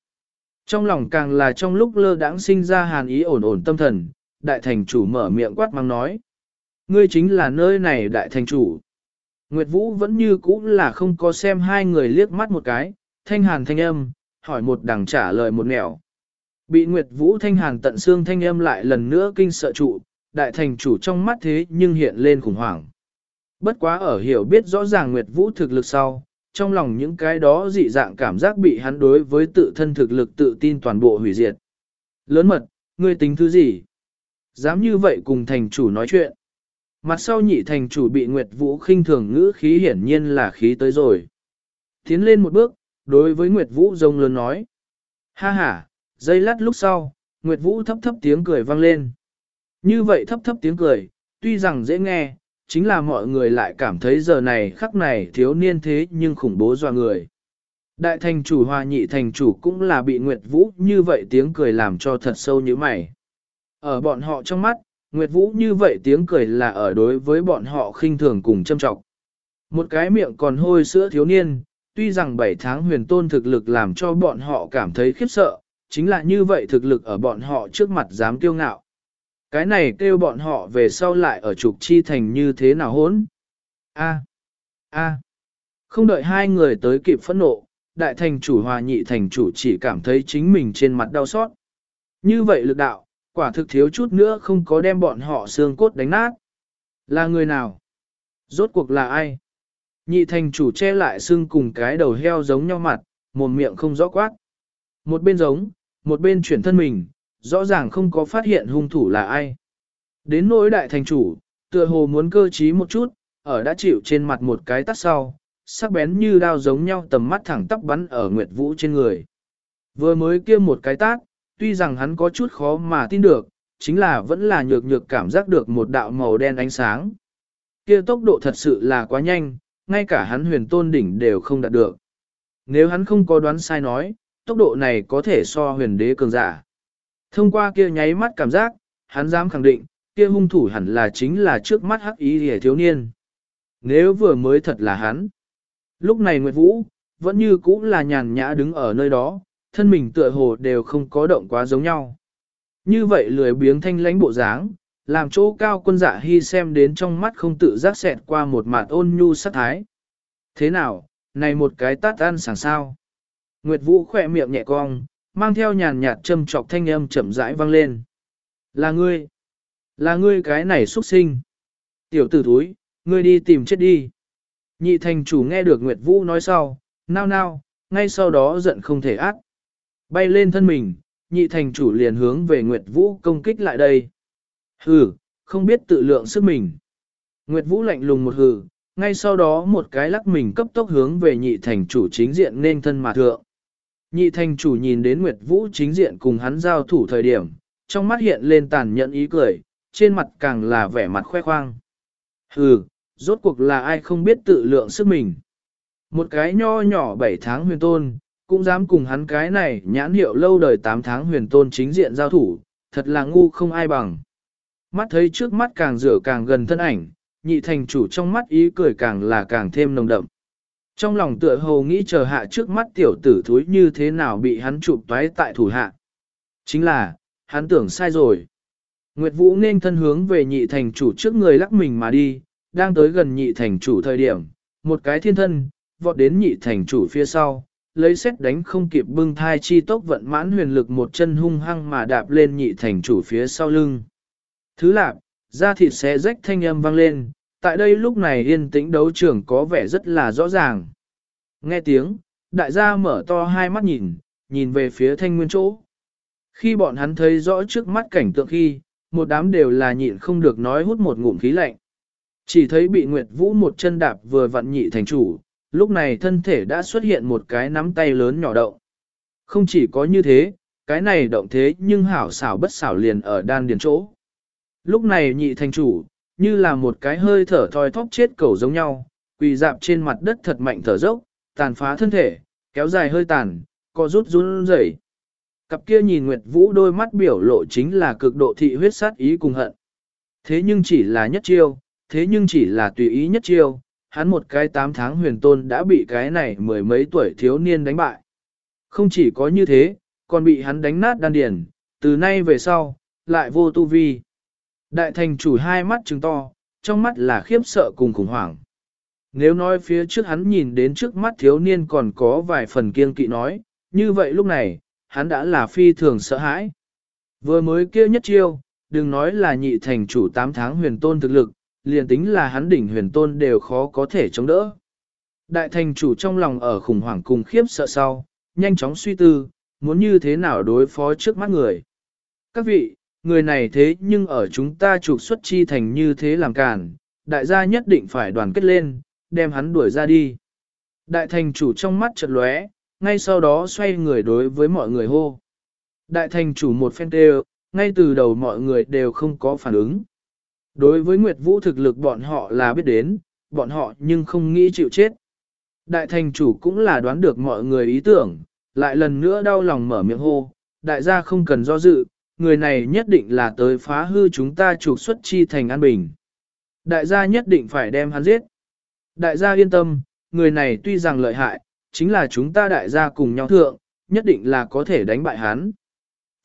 Trong lòng càng là trong lúc lơ đãng sinh ra hàn ý ổn ổn tâm thần, đại thành chủ mở miệng quát mang nói. Ngươi chính là nơi này đại thành chủ. Nguyệt Vũ vẫn như cũ là không có xem hai người liếc mắt một cái, thanh hàn thanh âm, hỏi một đằng trả lời một nẻo. Bị Nguyệt Vũ thanh hàn tận xương thanh âm lại lần nữa kinh sợ trụ, đại thành chủ trong mắt thế nhưng hiện lên khủng hoảng. Bất quá ở hiểu biết rõ ràng Nguyệt Vũ thực lực sau, trong lòng những cái đó dị dạng cảm giác bị hắn đối với tự thân thực lực tự tin toàn bộ hủy diệt. Lớn mật, ngươi tính thứ gì? Dám như vậy cùng thành chủ nói chuyện. Mặt sau nhị thành chủ bị Nguyệt Vũ khinh thường ngữ khí hiển nhiên là khí tới rồi. Tiến lên một bước, đối với Nguyệt Vũ rông lớn nói. Ha ha, giây lát lúc sau, Nguyệt Vũ thấp thấp tiếng cười vang lên. Như vậy thấp thấp tiếng cười, tuy rằng dễ nghe, chính là mọi người lại cảm thấy giờ này khắc này thiếu niên thế nhưng khủng bố doa người. Đại thành chủ hòa nhị thành chủ cũng là bị Nguyệt Vũ như vậy tiếng cười làm cho thật sâu như mày. Ở bọn họ trong mắt, Nguyệt Vũ như vậy tiếng cười là ở đối với bọn họ khinh thường cùng châm trọng. Một cái miệng còn hôi sữa thiếu niên, tuy rằng 7 tháng huyền tôn thực lực làm cho bọn họ cảm thấy khiếp sợ, chính là như vậy thực lực ở bọn họ trước mặt dám kiêu ngạo. Cái này kêu bọn họ về sau lại ở trục chi thành như thế nào hốn? A. A. Không đợi hai người tới kịp phẫn nộ, đại thành chủ hòa nhị thành chủ chỉ cảm thấy chính mình trên mặt đau xót. Như vậy lực đạo, quả thực thiếu chút nữa không có đem bọn họ xương cốt đánh nát. Là người nào? Rốt cuộc là ai? Nhị thành chủ che lại xương cùng cái đầu heo giống nhau mặt, một miệng không rõ quát. Một bên giống, một bên chuyển thân mình, rõ ràng không có phát hiện hung thủ là ai. Đến nỗi đại thành chủ, tựa hồ muốn cơ trí một chút, ở đã chịu trên mặt một cái tắt sau, sắc bén như đao giống nhau tầm mắt thẳng tắp bắn ở Nguyệt Vũ trên người. Vừa mới kia một cái tát, tuy rằng hắn có chút khó mà tin được, chính là vẫn là nhược nhược cảm giác được một đạo màu đen ánh sáng. Kia tốc độ thật sự là quá nhanh, ngay cả hắn huyền tôn đỉnh đều không đạt được. Nếu hắn không có đoán sai nói, tốc độ này có thể so huyền đế cường giả. Thông qua kia nháy mắt cảm giác, hắn dám khẳng định, kia hung thủ hẳn là chính là trước mắt hắc ý hề thiếu niên. Nếu vừa mới thật là hắn. Lúc này Nguyệt Vũ, vẫn như cũ là nhàn nhã đứng ở nơi đó, thân mình tựa hồ đều không có động quá giống nhau. Như vậy lười biếng thanh lãnh bộ dáng, làm chỗ cao quân dạ hy xem đến trong mắt không tự giác xẹt qua một mặt ôn nhu sát thái. Thế nào, này một cái tát ăn sảng sao. Nguyệt Vũ khỏe miệng nhẹ cong, mang theo nhàn nhạt châm trọc thanh âm chậm rãi vang lên. Là ngươi, là ngươi cái này xuất sinh. Tiểu tử thúi, ngươi đi tìm chết đi. Nhị thành chủ nghe được Nguyệt Vũ nói sau, nao nao, ngay sau đó giận không thể ác. Bay lên thân mình, nhị thành chủ liền hướng về Nguyệt Vũ công kích lại đây. Hừ, không biết tự lượng sức mình. Nguyệt Vũ lạnh lùng một hừ, ngay sau đó một cái lắc mình cấp tốc hướng về nhị thành chủ chính diện nên thân mà thượng. Nhị thành chủ nhìn đến Nguyệt Vũ chính diện cùng hắn giao thủ thời điểm, trong mắt hiện lên tàn nhẫn ý cười, trên mặt càng là vẻ mặt khoe khoang. Hừ, rốt cuộc là ai không biết tự lượng sức mình. Một cái nho nhỏ 7 tháng huyền tôn, cũng dám cùng hắn cái này nhãn hiệu lâu đời 8 tháng huyền tôn chính diện giao thủ, thật là ngu không ai bằng. Mắt thấy trước mắt càng rửa càng gần thân ảnh, nhị thành chủ trong mắt ý cười càng là càng thêm nồng đậm. Trong lòng tựa hồ nghĩ chờ hạ trước mắt tiểu tử thúi như thế nào bị hắn chụp toái tại thủ hạ. Chính là, hắn tưởng sai rồi. Nguyệt Vũ nên thân hướng về nhị thành chủ trước người lắc mình mà đi, đang tới gần nhị thành chủ thời điểm, một cái thiên thân, vọt đến nhị thành chủ phía sau, lấy xét đánh không kịp bưng thai chi tốc vận mãn huyền lực một chân hung hăng mà đạp lên nhị thành chủ phía sau lưng. Thứ lạc, da thịt xé rách thanh âm vang lên, tại đây lúc này yên tĩnh đấu trường có vẻ rất là rõ ràng. Nghe tiếng, đại gia mở to hai mắt nhìn, nhìn về phía thanh nguyên chỗ. Khi bọn hắn thấy rõ trước mắt cảnh tượng khi, một đám đều là nhịn không được nói hút một ngụm khí lạnh. Chỉ thấy bị Nguyệt Vũ một chân đạp vừa vặn nhị thành chủ, lúc này thân thể đã xuất hiện một cái nắm tay lớn nhỏ động. Không chỉ có như thế, cái này động thế nhưng hảo xảo bất xảo liền ở đan điền chỗ. Lúc này nhị thành chủ, như là một cái hơi thở thoi thóp chết cầu giống nhau, quỳ dạp trên mặt đất thật mạnh thở dốc, tàn phá thân thể, kéo dài hơi tàn, co rút run rẩy. Cặp kia nhìn Nguyệt Vũ đôi mắt biểu lộ chính là cực độ thị huyết sát ý cùng hận. thế nhưng chỉ là nhất chiêu, thế nhưng chỉ là tùy ý nhất chiêu, hắn một cái tám tháng huyền tôn đã bị cái này mười mấy tuổi thiếu niên đánh bại. Không chỉ có như thế, còn bị hắn đánh nát đan điền, từ nay về sau, lại vô tu vi. Đại thành chủ hai mắt trừng to, trong mắt là khiếp sợ cùng khủng hoảng. Nếu nói phía trước hắn nhìn đến trước mắt thiếu niên còn có vài phần kiên kỵ nói, như vậy lúc này, hắn đã là phi thường sợ hãi. Vừa mới kia nhất chiêu, đừng nói là nhị thành chủ 8 tháng huyền tôn thực lực, liền tính là hắn đỉnh huyền tôn đều khó có thể chống đỡ. Đại thành chủ trong lòng ở khủng hoảng cùng khiếp sợ sau, nhanh chóng suy tư, muốn như thế nào đối phó trước mắt người. Các vị, người này thế nhưng ở chúng ta trục xuất chi thành như thế làm cản, đại gia nhất định phải đoàn kết lên, đem hắn đuổi ra đi. Đại thành chủ trong mắt chợt lóe, ngay sau đó xoay người đối với mọi người hô. Đại thành chủ một phen đều, ngay từ đầu mọi người đều không có phản ứng. Đối với Nguyệt Vũ thực lực bọn họ là biết đến, bọn họ nhưng không nghĩ chịu chết. Đại thành chủ cũng là đoán được mọi người ý tưởng, lại lần nữa đau lòng mở miệng hô, đại gia không cần do dự, người này nhất định là tới phá hư chúng ta trục xuất chi thành an bình. Đại gia nhất định phải đem hắn giết. Đại gia yên tâm, người này tuy rằng lợi hại, chính là chúng ta đại gia cùng nhau thượng, nhất định là có thể đánh bại hắn.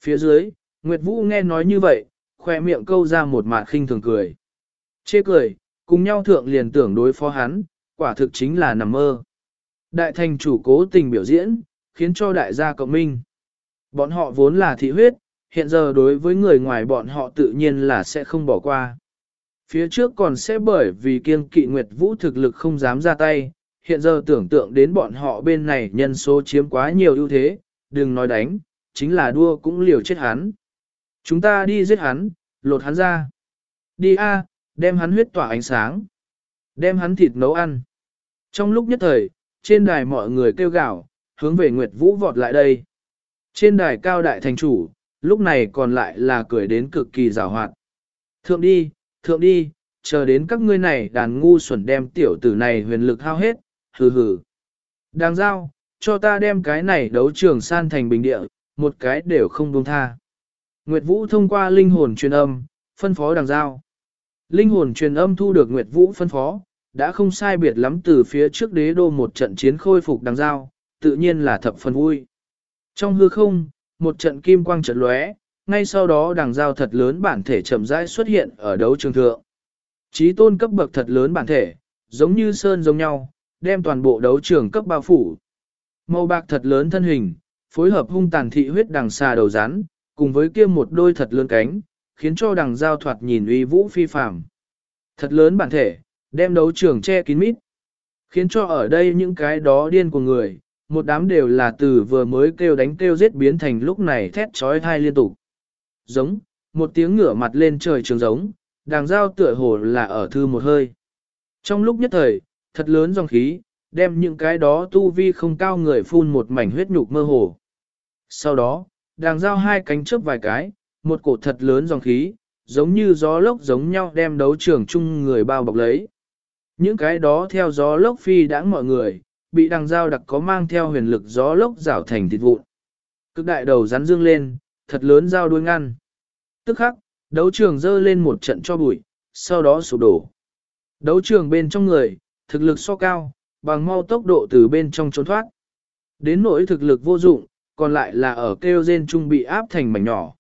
Phía dưới, Nguyệt Vũ nghe nói như vậy, khoe miệng câu ra một mạt khinh thường cười. Chê cười, cùng nhau thượng liền tưởng đối phó hắn, quả thực chính là nằm mơ. Đại thành chủ cố tình biểu diễn, khiến cho đại gia cộng minh. Bọn họ vốn là thị huyết, hiện giờ đối với người ngoài bọn họ tự nhiên là sẽ không bỏ qua. Phía trước còn sẽ bởi vì kiên kỵ Nguyệt Vũ thực lực không dám ra tay, hiện giờ tưởng tượng đến bọn họ bên này nhân số chiếm quá nhiều ưu thế, đừng nói đánh, chính là đua cũng liều chết hắn. Chúng ta đi giết hắn, lột hắn ra. Đi a, đem hắn huyết tỏa ánh sáng. Đem hắn thịt nấu ăn. Trong lúc nhất thời, trên đài mọi người kêu gào, hướng về Nguyệt Vũ vọt lại đây. Trên đài cao đại thành chủ, lúc này còn lại là cười đến cực kỳ rào hoạt. Thượng đi, thượng đi, chờ đến các ngươi này đàn ngu xuẩn đem tiểu tử này huyền lực hao hết, hừ hừ. Đáng giao, cho ta đem cái này đấu trường san thành bình địa, một cái đều không buông tha. Nguyệt Vũ thông qua linh hồn truyền âm, phân phó đằng giao. Linh hồn truyền âm thu được Nguyệt Vũ phân phó, đã không sai biệt lắm từ phía trước đế đô một trận chiến khôi phục đằng giao, tự nhiên là thập phần vui. Trong hư không, một trận kim quang trận lóe, ngay sau đó đằng giao thật lớn bản thể chậm rãi xuất hiện ở đấu trường thượng. Chí tôn cấp bậc thật lớn bản thể, giống như sơn giống nhau, đem toàn bộ đấu trường cấp bao phủ. Màu bạc thật lớn thân hình, phối hợp hung tàn thị huyết đằng xà đầu rắn, cùng với kia một đôi thật lớn cánh, khiến cho đằng giao thoạt nhìn uy vũ phi phàm. Thật lớn bản thể, đem đấu trường che kín mít, khiến cho ở đây những cái đó điên của người, một đám đều là từ vừa mới kêu đánh kêu giết biến thành lúc này thét trói thai liên tục. Giống, một tiếng ngửa mặt lên trời trường giống, đằng giao tựa hồ là ở thư một hơi. Trong lúc nhất thời, thật lớn dòng khí, đem những cái đó tu vi không cao người phun một mảnh huyết nhục mơ hồ. Sau đó, đàng giao hai cánh chớp vài cái, một cổ thật lớn dòng khí, giống như gió lốc giống nhau đem đấu trường chung người bao bọc lấy. Những cái đó theo gió lốc phi đãng mọi người, bị đằng dao đặc có mang theo huyền lực gió lốc rảo thành thịt vụn. Cực đại đầu rắn dương lên, thật lớn dao đuôi ngăn. Tức khắc, đấu trường dơ lên một trận cho bụi, sau đó sụp đổ. Đấu trường bên trong người, thực lực so cao, bằng mau tốc độ từ bên trong trốn thoát. Đến nỗi thực lực vô dụng, còn lại là ở kêu rên trung bị áp thành mảnh nhỏ.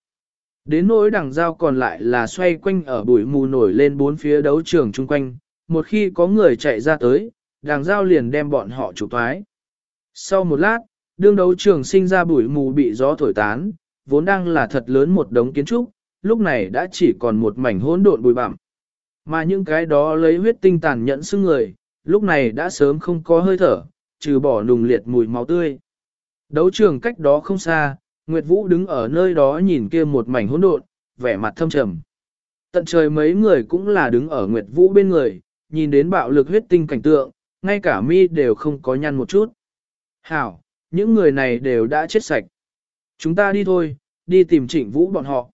Đến nỗi đằng dao còn lại là xoay quanh ở bụi mù nổi lên bốn phía đấu trường chung quanh, một khi có người chạy ra tới, đàng giao liền đem bọn họ chụp thoái. Sau một lát, đương đấu trường sinh ra bụi mù bị gió thổi tán, vốn đang là thật lớn một đống kiến trúc, lúc này đã chỉ còn một mảnh hỗn độn bụi bặm. Mà những cái đó lấy huyết tinh tàn nhẫn xưng người, lúc này đã sớm không có hơi thở, trừ bỏ nùng liệt mùi máu tươi. Đấu trường cách đó không xa, Nguyệt Vũ đứng ở nơi đó nhìn kia một mảnh hỗn độn, vẻ mặt thâm trầm. Tận trời mấy người cũng là đứng ở Nguyệt Vũ bên người, nhìn đến bạo lực huyết tinh cảnh tượng, ngay cả mi đều không có nhăn một chút. Hảo, những người này đều đã chết sạch. Chúng ta đi thôi, đi tìm trịnh Vũ bọn họ.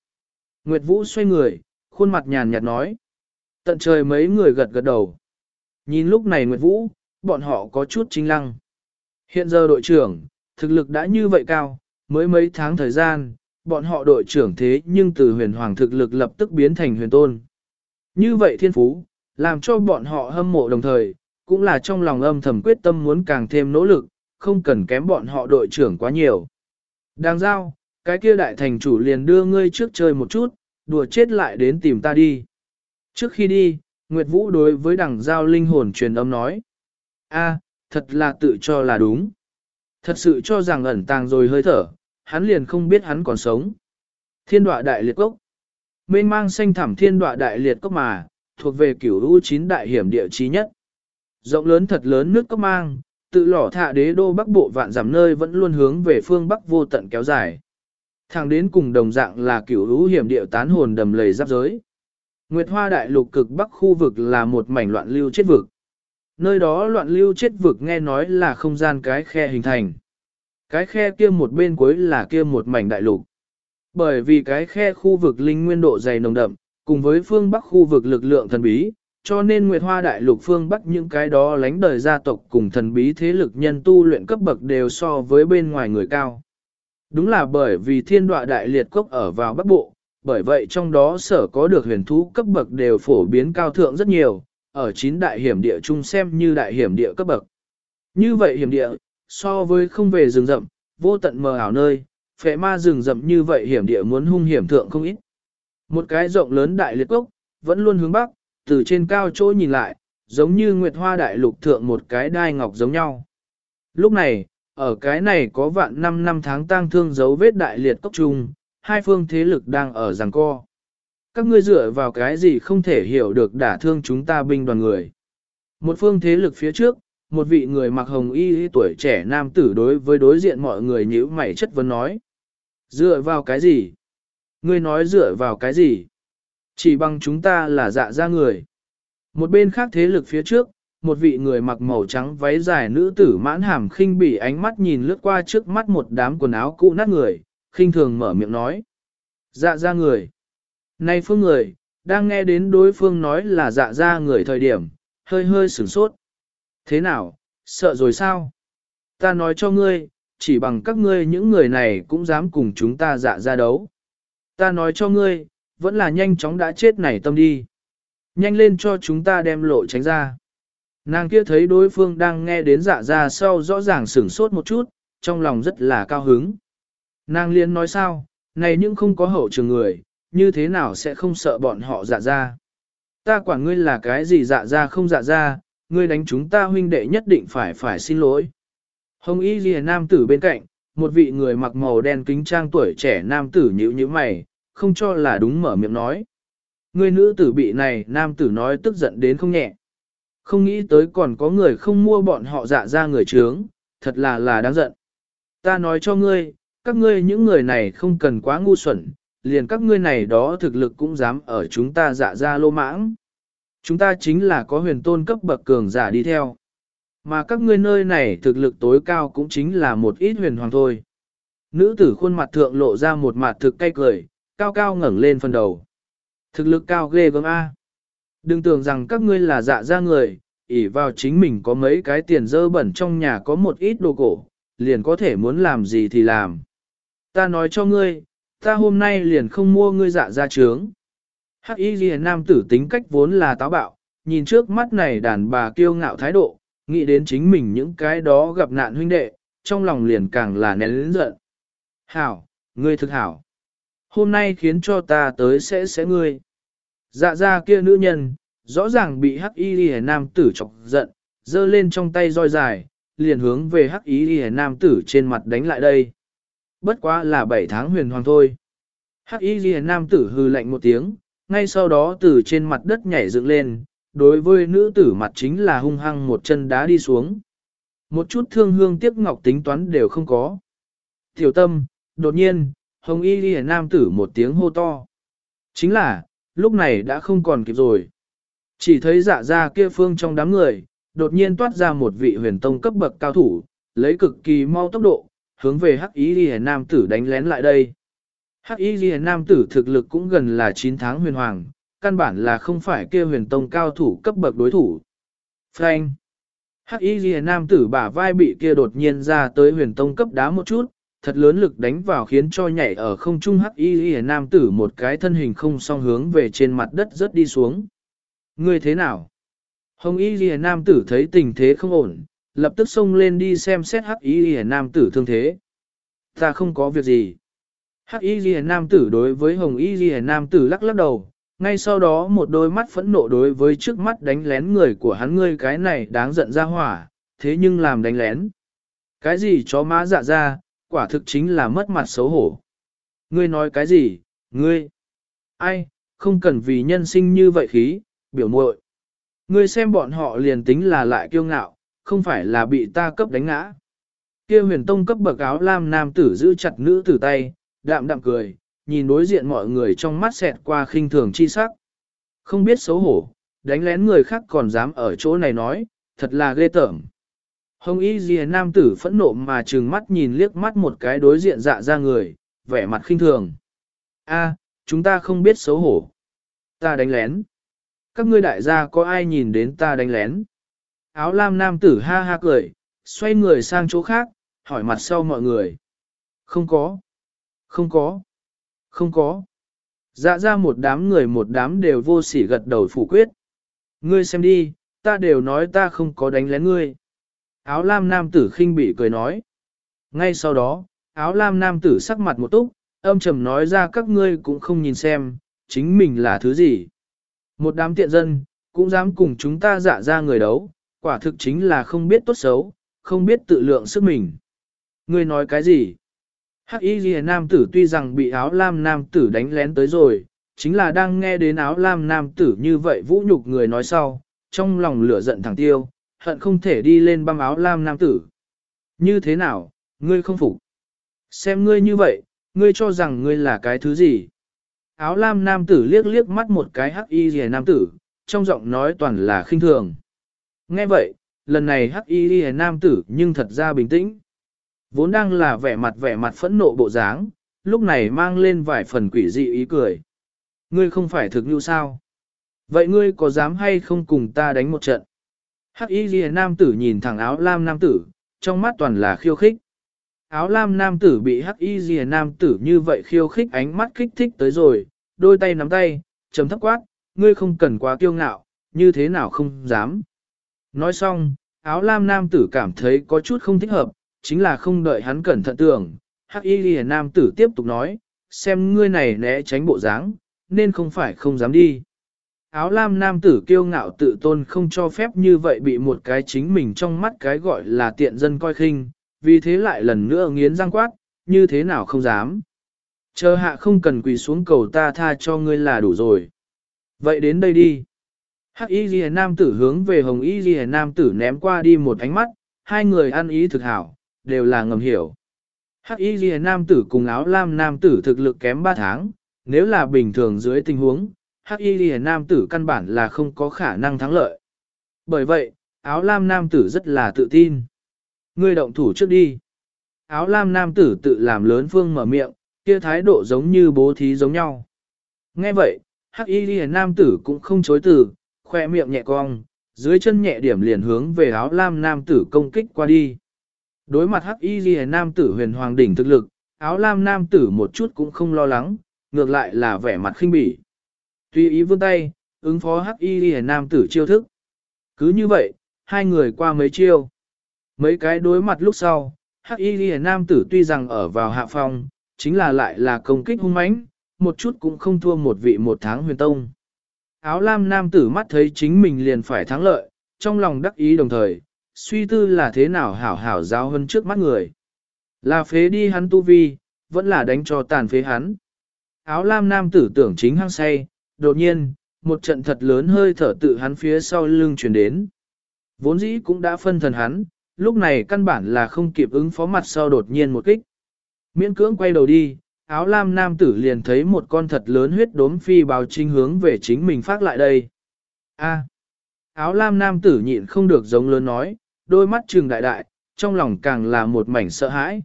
Nguyệt Vũ xoay người, khuôn mặt nhàn nhạt nói. Tận trời mấy người gật gật đầu. Nhìn lúc này Nguyệt Vũ, bọn họ có chút chính lăng. Hiện giờ đội trưởng, thực lực đã như vậy cao, mới mấy tháng thời gian, bọn họ đội trưởng thế nhưng từ huyền hoàng thực lực lập tức biến thành huyền tôn. Như vậy thiên phú, làm cho bọn họ hâm mộ đồng thời, cũng là trong lòng âm thầm quyết tâm muốn càng thêm nỗ lực, không cần kém bọn họ đội trưởng quá nhiều. Đang giao, cái kia đại thành chủ liền đưa ngươi trước chơi một chút, đùa chết lại đến tìm ta đi. Trước khi đi, Nguyệt Vũ đối với đằng giao linh hồn truyền âm nói. a thật là tự cho là đúng. Thật sự cho rằng ẩn tàng rồi hơi thở, hắn liền không biết hắn còn sống. Thiên đọa đại liệt cốc. Mênh mang xanh thẳm thiên đọa đại liệt cốc mà, thuộc về cửu u chín đại hiểm địa chí nhất. Rộng lớn thật lớn nước cốc mang, tự lỏ thạ đế đô bắc bộ vạn giảm nơi vẫn luôn hướng về phương bắc vô tận kéo dài. Thẳng đến cùng đồng dạng là cửu hữu hiểm địa tán hồn đầm lầy giáp giới. Nguyệt Hoa Đại Lục cực bắc khu vực là một mảnh loạn lưu chết vực. Nơi đó loạn lưu chết vực nghe nói là không gian cái khe hình thành. Cái khe kia một bên cuối là kia một mảnh đại lục. Bởi vì cái khe khu vực linh nguyên độ dày nồng đậm, cùng với phương bắc khu vực lực lượng thần bí, cho nên Nguyệt Hoa Đại Lục phương bắc những cái đó lánh đời gia tộc cùng thần bí thế lực nhân tu luyện cấp bậc đều so với bên ngoài người cao. Đúng là bởi vì thiên đọa đại liệt cốc ở vào bắc bộ, bởi vậy trong đó sở có được huyền thú cấp bậc đều phổ biến cao thượng rất nhiều, ở chín đại hiểm địa chung xem như đại hiểm địa cấp bậc. Như vậy hiểm địa, so với không về rừng rậm, vô tận mờ ảo nơi, phệ ma rừng rậm như vậy hiểm địa muốn hung hiểm thượng không ít. Một cái rộng lớn đại liệt cốc, vẫn luôn hướng bắc, từ trên cao chỗ nhìn lại, giống như nguyệt hoa đại lục thượng một cái đai ngọc giống nhau. Lúc này, ở cái này có vạn năm năm tháng tang thương dấu vết đại liệt cốc trung, hai phương thế lực đang ở giằng co. Các ngươi dựa vào cái gì không thể hiểu được đả thương chúng ta binh đoàn người. Một phương thế lực phía trước, một vị người mặc hồng y tuổi trẻ nam tử đối với đối diện mọi người nhíu mày chất vấn nói. Dựa vào cái gì? Ngươi nói dựa vào cái gì? Chỉ bằng chúng ta là dạ ra người. Một bên khác thế lực phía trước, một vị người mặc màu trắng váy dài nữ tử mãn hàm khinh bỉ ánh mắt nhìn lướt qua trước mắt một đám quần áo cũ nát người, khinh thường mở miệng nói. Dạ ra người. Này phương người, đang nghe đến đối phương nói là dạ ra người thời điểm, hơi hơi sửng sốt. Thế nào, sợ rồi sao? Ta nói cho ngươi, chỉ bằng các ngươi những người này cũng dám cùng chúng ta dạ ra đấu. Ta nói cho ngươi, vẫn là nhanh chóng đã chết này tâm đi. Nhanh lên cho chúng ta đem lộ tránh ra. Nàng kia thấy đối phương đang nghe đến dạ ra sau rõ ràng sửng sốt một chút, trong lòng rất là cao hứng. Nàng liên nói sao, này nhưng không có hậu trường người, như thế nào sẽ không sợ bọn họ dạ ra. Ta quản ngươi là cái gì dạ ra không dạ ra, ngươi đánh chúng ta huynh đệ nhất định phải phải xin lỗi. Hồng y ghi nam tử bên cạnh, một vị người mặc màu đen kính trang tuổi trẻ nam tử nhữ như mày, không cho là đúng mở miệng nói. Người nữ tử bị này nam tử nói tức giận đến không nhẹ. Không nghĩ tới còn có người không mua bọn họ dạ ra người trướng, thật là là đáng giận. Ta nói cho ngươi, các ngươi những người này không cần quá ngu xuẩn, liền các ngươi này đó thực lực cũng dám ở chúng ta dạ ra lô mãng. Chúng ta chính là có huyền tôn cấp bậc cường giả đi theo. Mà các ngươi nơi này thực lực tối cao cũng chính là một ít huyền hoàng thôi. Nữ tử khuôn mặt thượng lộ ra một mặt thực cay cười, cao cao ngẩng lên phần đầu. Thực lực cao ghê gớm A. Đừng tưởng rằng các ngươi là dạ ra người, ỷ vào chính mình có mấy cái tiền dơ bẩn trong nhà có một ít đồ cổ, liền có thể muốn làm gì thì làm. Ta nói cho ngươi, ta hôm nay liền không mua ngươi dạ ra trướng. Hắc y ghi nam tử tính cách vốn là táo bạo, nhìn trước mắt này đàn bà kiêu ngạo thái độ, nghĩ đến chính mình những cái đó gặp nạn huynh đệ, trong lòng liền càng là nén lĩnh giận. Hảo, ngươi thực hảo. Hôm nay khiến cho ta tới sẽ sẽ ngươi. Dạ ra kia nữ nhân, rõ ràng bị hắc y ghi nam tử chọc giận, giơ lên trong tay roi dài, liền hướng về hắc y ghi nam tử trên mặt đánh lại đây. Bất quá là 7 tháng huyền hoàng thôi. Hắc y ghi nam tử hư lạnh một tiếng, ngay sau đó từ trên mặt đất nhảy dựng lên, đối với nữ tử mặt chính là hung hăng một chân đá đi xuống. Một chút thương hương tiếc ngọc tính toán đều không có. Tiểu tâm, đột nhiên, hồng y ghi nam tử một tiếng hô to. Chính là, lúc này đã không còn kịp rồi. Chỉ thấy dạ ra kia phương trong đám người, đột nhiên toát ra một vị huyền tông cấp bậc cao thủ, lấy cực kỳ mau tốc độ, hướng về hắc y ghi nam tử đánh lén lại đây. Hắc y ghi nam tử thực lực cũng gần là 9 tháng huyền hoàng, căn bản là không phải kia huyền tông cao thủ cấp bậc đối thủ. Frank! Hắc y ghi nam tử bả vai bị kia đột nhiên ra tới huyền tông cấp đá một chút, thật lớn lực đánh vào khiến cho nhảy ở không trung hắc y y nam tử một cái thân hình không song hướng về trên mặt đất rớt đi xuống. Ngươi thế nào? Hồng y y nam tử thấy tình thế không ổn, lập tức xông lên đi xem xét hắc y y nam tử thương thế. Ta không có việc gì. Hắc y y nam tử đối với hồng y y nam tử lắc lắc đầu, ngay sau đó một đôi mắt phẫn nộ đối với trước mắt đánh lén người của hắn ngươi cái này đáng giận ra hỏa, thế nhưng làm đánh lén. Cái gì chó má dạ ra, quả thực chính là mất mặt xấu hổ. Ngươi nói cái gì, ngươi? Ai, không cần vì nhân sinh như vậy khí, biểu muội. Ngươi xem bọn họ liền tính là lại kiêu ngạo, không phải là bị ta cấp đánh ngã. Kia huyền tông cấp bậc áo lam nam tử giữ chặt nữ tử tay, đạm đạm cười, nhìn đối diện mọi người trong mắt xẹt qua khinh thường chi sắc. Không biết xấu hổ, đánh lén người khác còn dám ở chỗ này nói, thật là ghê tởm. Hồng y dìa nam tử phẫn nộ mà trừng mắt nhìn liếc mắt một cái đối diện dạ ra người, vẻ mặt khinh thường. A, chúng ta không biết xấu hổ. Ta đánh lén. Các ngươi đại gia có ai nhìn đến ta đánh lén? Áo lam nam tử ha ha cười, xoay người sang chỗ khác, hỏi mặt sau mọi người. Không có. Không có. Không có. Dạ ra một đám người một đám đều vô sỉ gật đầu phủ quyết. Ngươi xem đi, ta đều nói ta không có đánh lén ngươi. Áo lam nam tử khinh bị cười nói. Ngay sau đó, áo lam nam tử sắc mặt một túc, âm trầm nói ra các ngươi cũng không nhìn xem, chính mình là thứ gì. Một đám tiện dân, cũng dám cùng chúng ta dạ ra người đấu, quả thực chính là không biết tốt xấu, không biết tự lượng sức mình. Ngươi nói cái gì? Hắc y ghi nam tử tuy rằng bị áo lam nam tử đánh lén tới rồi, chính là đang nghe đến áo lam nam tử như vậy vũ nhục người nói sau, trong lòng lửa giận thẳng tiêu, hận không thể đi lên băng áo lam nam tử. Như thế nào, ngươi không phục? Xem ngươi như vậy, ngươi cho rằng ngươi là cái thứ gì? Áo lam nam tử liếc liếc mắt một cái hắc y rìa nam tử, trong giọng nói toàn là khinh thường. Nghe vậy, lần này hắc y rìa nam tử nhưng thật ra bình tĩnh. Vốn đang là vẻ mặt vẻ mặt phẫn nộ bộ dáng, lúc này mang lên vài phần quỷ dị ý cười. Ngươi không phải thực như sao? Vậy ngươi có dám hay không cùng ta đánh một trận? Hắc y ghi nam tử nhìn thẳng áo lam nam tử, trong mắt toàn là khiêu khích. Áo lam nam tử bị hắc y ghi nam tử như vậy khiêu khích ánh mắt kích thích tới rồi, đôi tay nắm tay, chấm thấp quát, ngươi không cần quá kiêu ngạo, như thế nào không dám. Nói xong, áo lam nam tử cảm thấy có chút không thích hợp, chính là không đợi hắn cẩn thận tưởng. Hắc y ghi nam tử tiếp tục nói, xem ngươi này né tránh bộ dáng, nên không phải không dám đi áo lam nam tử kiêu ngạo tự tôn không cho phép như vậy bị một cái chính mình trong mắt cái gọi là tiện dân coi khinh, vì thế lại lần nữa nghiến răng quát, như thế nào không dám. Chờ hạ không cần quỳ xuống cầu ta tha cho ngươi là đủ rồi. Vậy đến đây đi. Hắc y ghi nam tử hướng về hồng y ghi nam tử ném qua đi một ánh mắt, hai người ăn ý thực hảo, đều là ngầm hiểu. Hắc y ghi nam tử cùng áo lam nam tử thực lực kém 3 tháng, nếu là bình thường dưới tình huống, hắc y lìa nam tử căn bản là không có khả năng thắng lợi. Bởi vậy, áo lam nam tử rất là tự tin. Ngươi động thủ trước đi. Áo lam nam tử tự làm lớn phương mở miệng, kia thái độ giống như bố thí giống nhau. Nghe vậy, hắc y lìa nam tử cũng không chối từ, khoe miệng nhẹ cong, dưới chân nhẹ điểm liền hướng về áo lam nam tử công kích qua đi. Đối mặt hắc y lìa nam tử huyền hoàng đỉnh thực lực, áo lam nam tử một chút cũng không lo lắng, ngược lại là vẻ mặt khinh bỉ. Tùy ý vươn tay, ứng phó hắc y hề nam tử chiêu thức. Cứ như vậy, hai người qua mấy chiêu. Mấy cái đối mặt lúc sau, hắc y hề nam tử tuy rằng ở vào hạ phòng chính là lại là công kích hung mãnh, một chút cũng không thua một vị một tháng huyền tông. Áo lam nam tử mắt thấy chính mình liền phải thắng lợi, trong lòng đắc ý đồng thời, suy tư là thế nào hảo hảo giáo hơn trước mắt người. Là phế đi hắn tu vi, vẫn là đánh cho tàn phế hắn. Áo lam nam tử tưởng chính hăng say, đột nhiên, một trận thật lớn hơi thở tự hắn phía sau lưng truyền đến. Vốn dĩ cũng đã phân thần hắn, lúc này căn bản là không kịp ứng phó mặt sau đột nhiên một kích. Miễn cưỡng quay đầu đi, áo lam nam tử liền thấy một con thật lớn huyết đốm phi bào trinh hướng về chính mình phát lại đây. A. áo lam nam tử nhịn không được giống lớn nói, đôi mắt trừng đại đại, trong lòng càng là một mảnh sợ hãi.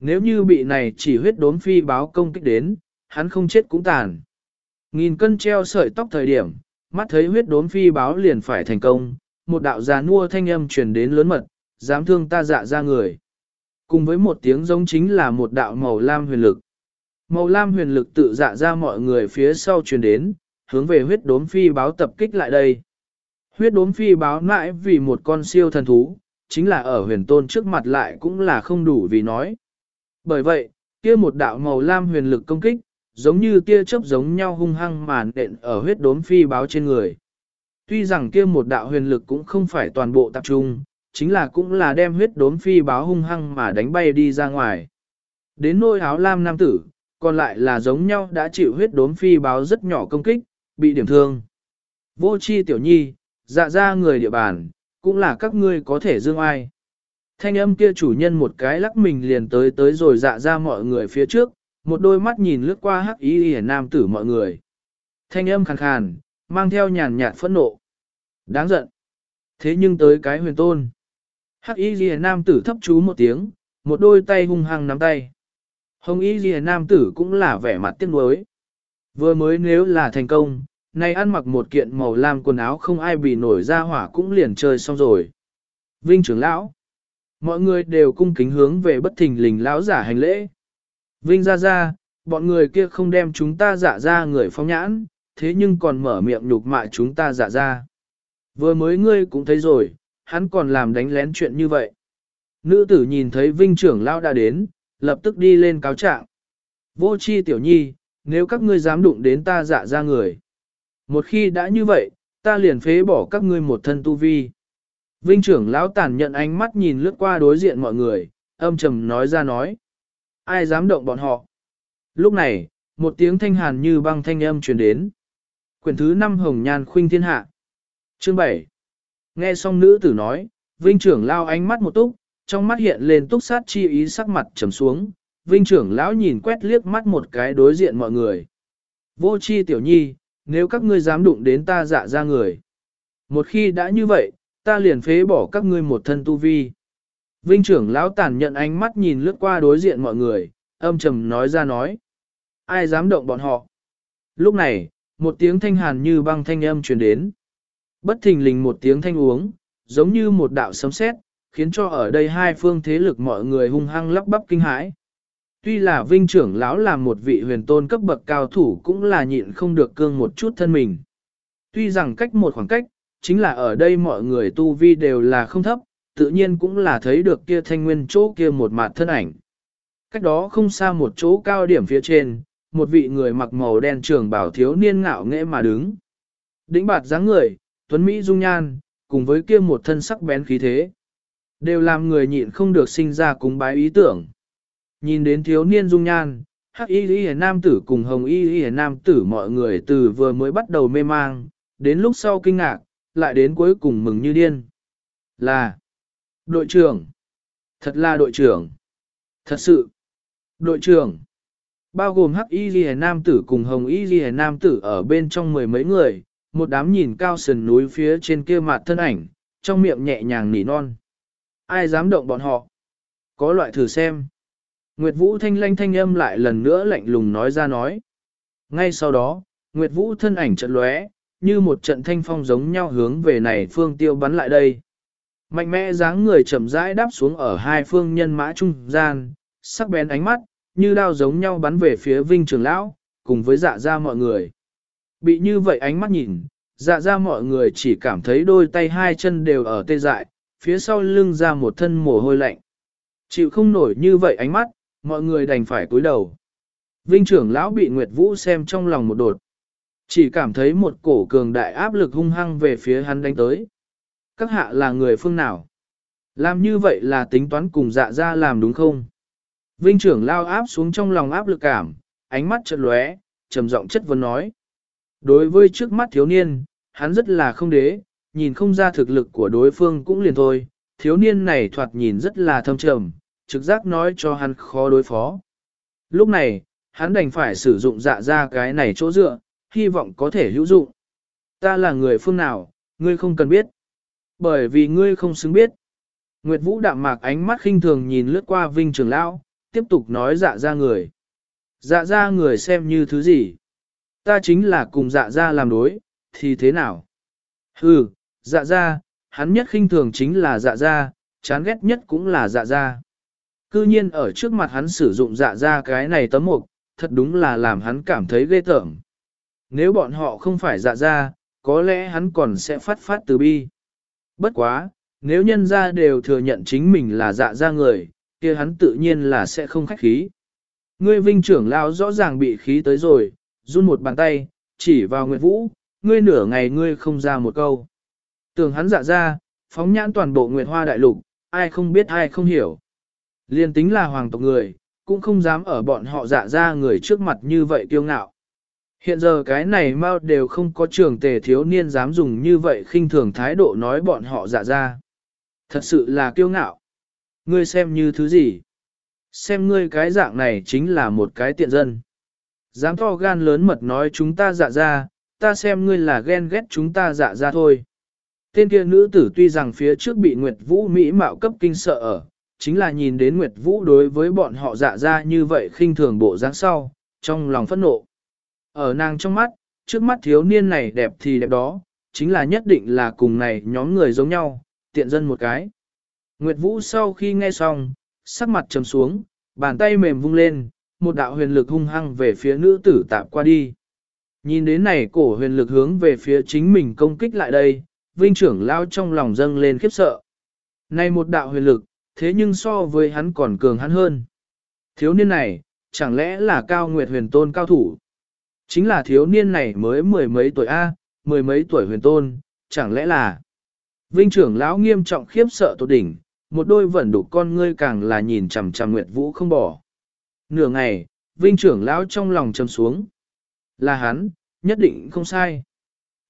Nếu như bị này chỉ huyết đốm phi báo công kích đến, hắn không chết cũng tàn. Nghìn cân treo sợi tóc thời điểm, mắt thấy huyết đốm phi báo liền phải thành công, một đạo già nua thanh âm truyền đến lớn mật, dám thương ta dạ ra người. Cùng với một tiếng giống chính là một đạo màu lam huyền lực. Màu lam huyền lực tự dạ ra mọi người phía sau truyền đến, hướng về huyết đốm phi báo tập kích lại đây. Huyết đốm phi báo mãi vì một con siêu thần thú, chính là ở huyền tôn trước mặt lại cũng là không đủ vì nói. Bởi vậy, kia một đạo màu lam huyền lực công kích, giống như tia chớp giống nhau hung hăng màn đện ở huyết đốm phi báo trên người. Tuy rằng kia một đạo huyền lực cũng không phải toàn bộ tập trung, chính là cũng là đem huyết đốm phi báo hung hăng mà đánh bay đi ra ngoài. Đến nôi áo lam nam tử, còn lại là giống nhau đã chịu huyết đốm phi báo rất nhỏ công kích, bị điểm thương. Vô chi tiểu nhi, dạ ra người địa bàn, cũng là các ngươi có thể dương ai. Thanh âm kia chủ nhân một cái lắc mình liền tới tới rồi dạ ra mọi người phía trước, một đôi mắt nhìn lướt qua hắc ý hề nam tử mọi người. Thanh âm khàn khàn, mang theo nhàn nhạt phẫn nộ. Đáng giận. Thế nhưng tới cái huyền tôn. Hắc y ghi nam tử thấp chú một tiếng, một đôi tay hung hăng nắm tay. Hồng y ghi nam tử cũng là vẻ mặt tiếc nuối. Vừa mới nếu là thành công, nay ăn mặc một kiện màu lam quần áo không ai bị nổi ra hỏa cũng liền chơi xong rồi. Vinh trưởng lão. Mọi người đều cung kính hướng về bất thình lình lão giả hành lễ. Vinh ra ra, bọn người kia không đem chúng ta giả ra người phong nhãn, thế nhưng còn mở miệng nhục mạ chúng ta giả ra. Vừa mới ngươi cũng thấy rồi, hắn còn làm đánh lén chuyện như vậy. Nữ tử nhìn thấy vinh trưởng lao đã đến, lập tức đi lên cáo trạng. Vô chi tiểu nhi, nếu các ngươi dám đụng đến ta dạ ra người. Một khi đã như vậy, ta liền phế bỏ các ngươi một thân tu vi. Vinh trưởng lão tàn nhận ánh mắt nhìn lướt qua đối diện mọi người, âm trầm nói ra nói. Ai dám động bọn họ? Lúc này, một tiếng thanh hàn như băng thanh âm truyền đến. Quyển thứ năm hồng nhan khuynh thiên hạ. Chương 7 Nghe xong nữ tử nói, vinh trưởng lao ánh mắt một túc, trong mắt hiện lên túc sát chi ý sắc mặt trầm xuống, vinh trưởng lão nhìn quét liếc mắt một cái đối diện mọi người. Vô chi tiểu nhi, nếu các ngươi dám đụng đến ta dạ ra người. Một khi đã như vậy, ta liền phế bỏ các ngươi một thân tu vi. Vinh trưởng lão tàn nhận ánh mắt nhìn lướt qua đối diện mọi người, âm trầm nói ra nói. Ai dám động bọn họ? Lúc này, một tiếng thanh hàn như băng thanh âm truyền đến. Bất thình lình một tiếng thanh uống, giống như một đạo sấm sét, khiến cho ở đây hai phương thế lực mọi người hung hăng lắp bắp kinh hãi. Tuy là vinh trưởng lão làm một vị huyền tôn cấp bậc cao thủ cũng là nhịn không được cương một chút thân mình. Tuy rằng cách một khoảng cách, chính là ở đây mọi người tu vi đều là không thấp, tự nhiên cũng là thấy được kia thanh nguyên chỗ kia một mặt thân ảnh. Cách đó không xa một chỗ cao điểm phía trên, một vị người mặc màu đen trường bảo thiếu niên ngạo nghễ mà đứng. Đĩnh bạt dáng người, tuấn Mỹ dung nhan, cùng với kia một thân sắc bén khí thế. Đều làm người nhịn không được sinh ra cúng bái ý tưởng. Nhìn đến thiếu niên dung nhan, hắc y y nam tử cùng hồng y y nam tử mọi người từ vừa mới bắt đầu mê mang, đến lúc sau kinh ngạc, lại đến cuối cùng mừng như điên. Là đội trưởng. Thật là đội trưởng. Thật sự. Đội trưởng. Bao gồm hắc y ghi nam tử cùng hồng y ghi nam tử ở bên trong mười mấy người, một đám nhìn cao sườn núi phía trên kia mặt thân ảnh, trong miệng nhẹ nhàng nỉ non. Ai dám động bọn họ? Có loại thử xem. Nguyệt Vũ thanh lanh thanh âm lại lần nữa lạnh lùng nói ra nói. Ngay sau đó, Nguyệt Vũ thân ảnh trận lóe, như một trận thanh phong giống nhau hướng về này phương tiêu bắn lại đây. Mạnh mẽ dáng người chậm rãi đáp xuống ở hai phương nhân mã trung gian, sắc bén ánh mắt, như đao giống nhau bắn về phía Vinh Trường Lão, cùng với dạ ra mọi người. Bị như vậy ánh mắt nhìn, dạ ra mọi người chỉ cảm thấy đôi tay hai chân đều ở tê dại, phía sau lưng ra một thân mồ hôi lạnh. Chịu không nổi như vậy ánh mắt, mọi người đành phải cúi đầu. Vinh trưởng lão bị Nguyệt Vũ xem trong lòng một đột. Chỉ cảm thấy một cổ cường đại áp lực hung hăng về phía hắn đánh tới. Các hạ là người phương nào? Làm như vậy là tính toán cùng dạ ra làm đúng không? Vinh trưởng lao áp xuống trong lòng áp lực cảm, ánh mắt chợt lóe, trầm giọng chất vấn nói. Đối với trước mắt thiếu niên, hắn rất là không đế, nhìn không ra thực lực của đối phương cũng liền thôi, thiếu niên này thoạt nhìn rất là thâm trầm, trực giác nói cho hắn khó đối phó. Lúc này, hắn đành phải sử dụng dạ ra cái này chỗ dựa, hy vọng có thể hữu dụng. Ta là người phương nào, ngươi không cần biết. Bởi vì ngươi không xứng biết. Nguyệt Vũ đạm mạc ánh mắt khinh thường nhìn lướt qua Vinh Trường Lão, tiếp tục nói dạ ra người. Dạ ra người xem như thứ gì? Ta chính là cùng dạ ra làm đối, thì thế nào? Hừ, dạ ra, hắn nhất khinh thường chính là dạ ra, chán ghét nhất cũng là dạ ra. Cư nhiên ở trước mặt hắn sử dụng dạ ra cái này tấm mục, thật đúng là làm hắn cảm thấy ghê tởm. nếu bọn họ không phải dạ ra, có lẽ hắn còn sẽ phát phát từ bi. Bất quá, nếu nhân ra đều thừa nhận chính mình là dạ ra người, kia hắn tự nhiên là sẽ không khách khí. Ngươi vinh trưởng lao rõ ràng bị khí tới rồi, run một bàn tay, chỉ vào Nguyệt Vũ, ngươi nửa ngày ngươi không ra một câu. Tưởng hắn dạ ra, phóng nhãn toàn bộ Nguyệt Hoa Đại Lục, ai không biết ai không hiểu. Liên tính là hoàng tộc người, cũng không dám ở bọn họ dạ ra người trước mặt như vậy kiêu ngạo. Hiện giờ cái này mau đều không có trường tề thiếu niên dám dùng như vậy khinh thường thái độ nói bọn họ dạ ra. Thật sự là kiêu ngạo. Ngươi xem như thứ gì? Xem ngươi cái dạng này chính là một cái tiện dân. Dám to gan lớn mật nói chúng ta dạ ra, ta xem ngươi là ghen ghét chúng ta dạ ra thôi. Tên kia nữ tử tuy rằng phía trước bị Nguyệt Vũ Mỹ mạo cấp kinh sợ ở, chính là nhìn đến Nguyệt Vũ đối với bọn họ dạ ra như vậy khinh thường bộ dáng sau, trong lòng phẫn nộ. Ở nàng trong mắt, trước mắt thiếu niên này đẹp thì đẹp đó, chính là nhất định là cùng này nhóm người giống nhau, tiện dân một cái. Nguyệt Vũ sau khi nghe xong, sắc mặt trầm xuống, bàn tay mềm vung lên, một đạo huyền lực hung hăng về phía nữ tử tạp qua đi. Nhìn đến này cổ huyền lực hướng về phía chính mình công kích lại đây, vinh trưởng lao trong lòng dâng lên khiếp sợ. Này một đạo huyền lực, thế nhưng so với hắn còn cường hắn hơn. Thiếu niên này, chẳng lẽ là cao nguyệt huyền tôn cao thủ? Chính là thiếu niên này mới mười mấy tuổi A, mười mấy tuổi huyền tôn, chẳng lẽ là... Vinh trưởng lão nghiêm trọng khiếp sợ tột đỉnh, một đôi vẫn đủ con ngươi càng là nhìn chằm chằm Nguyệt Vũ không bỏ. Nửa ngày, Vinh trưởng lão trong lòng trầm xuống. Là hắn, nhất định không sai.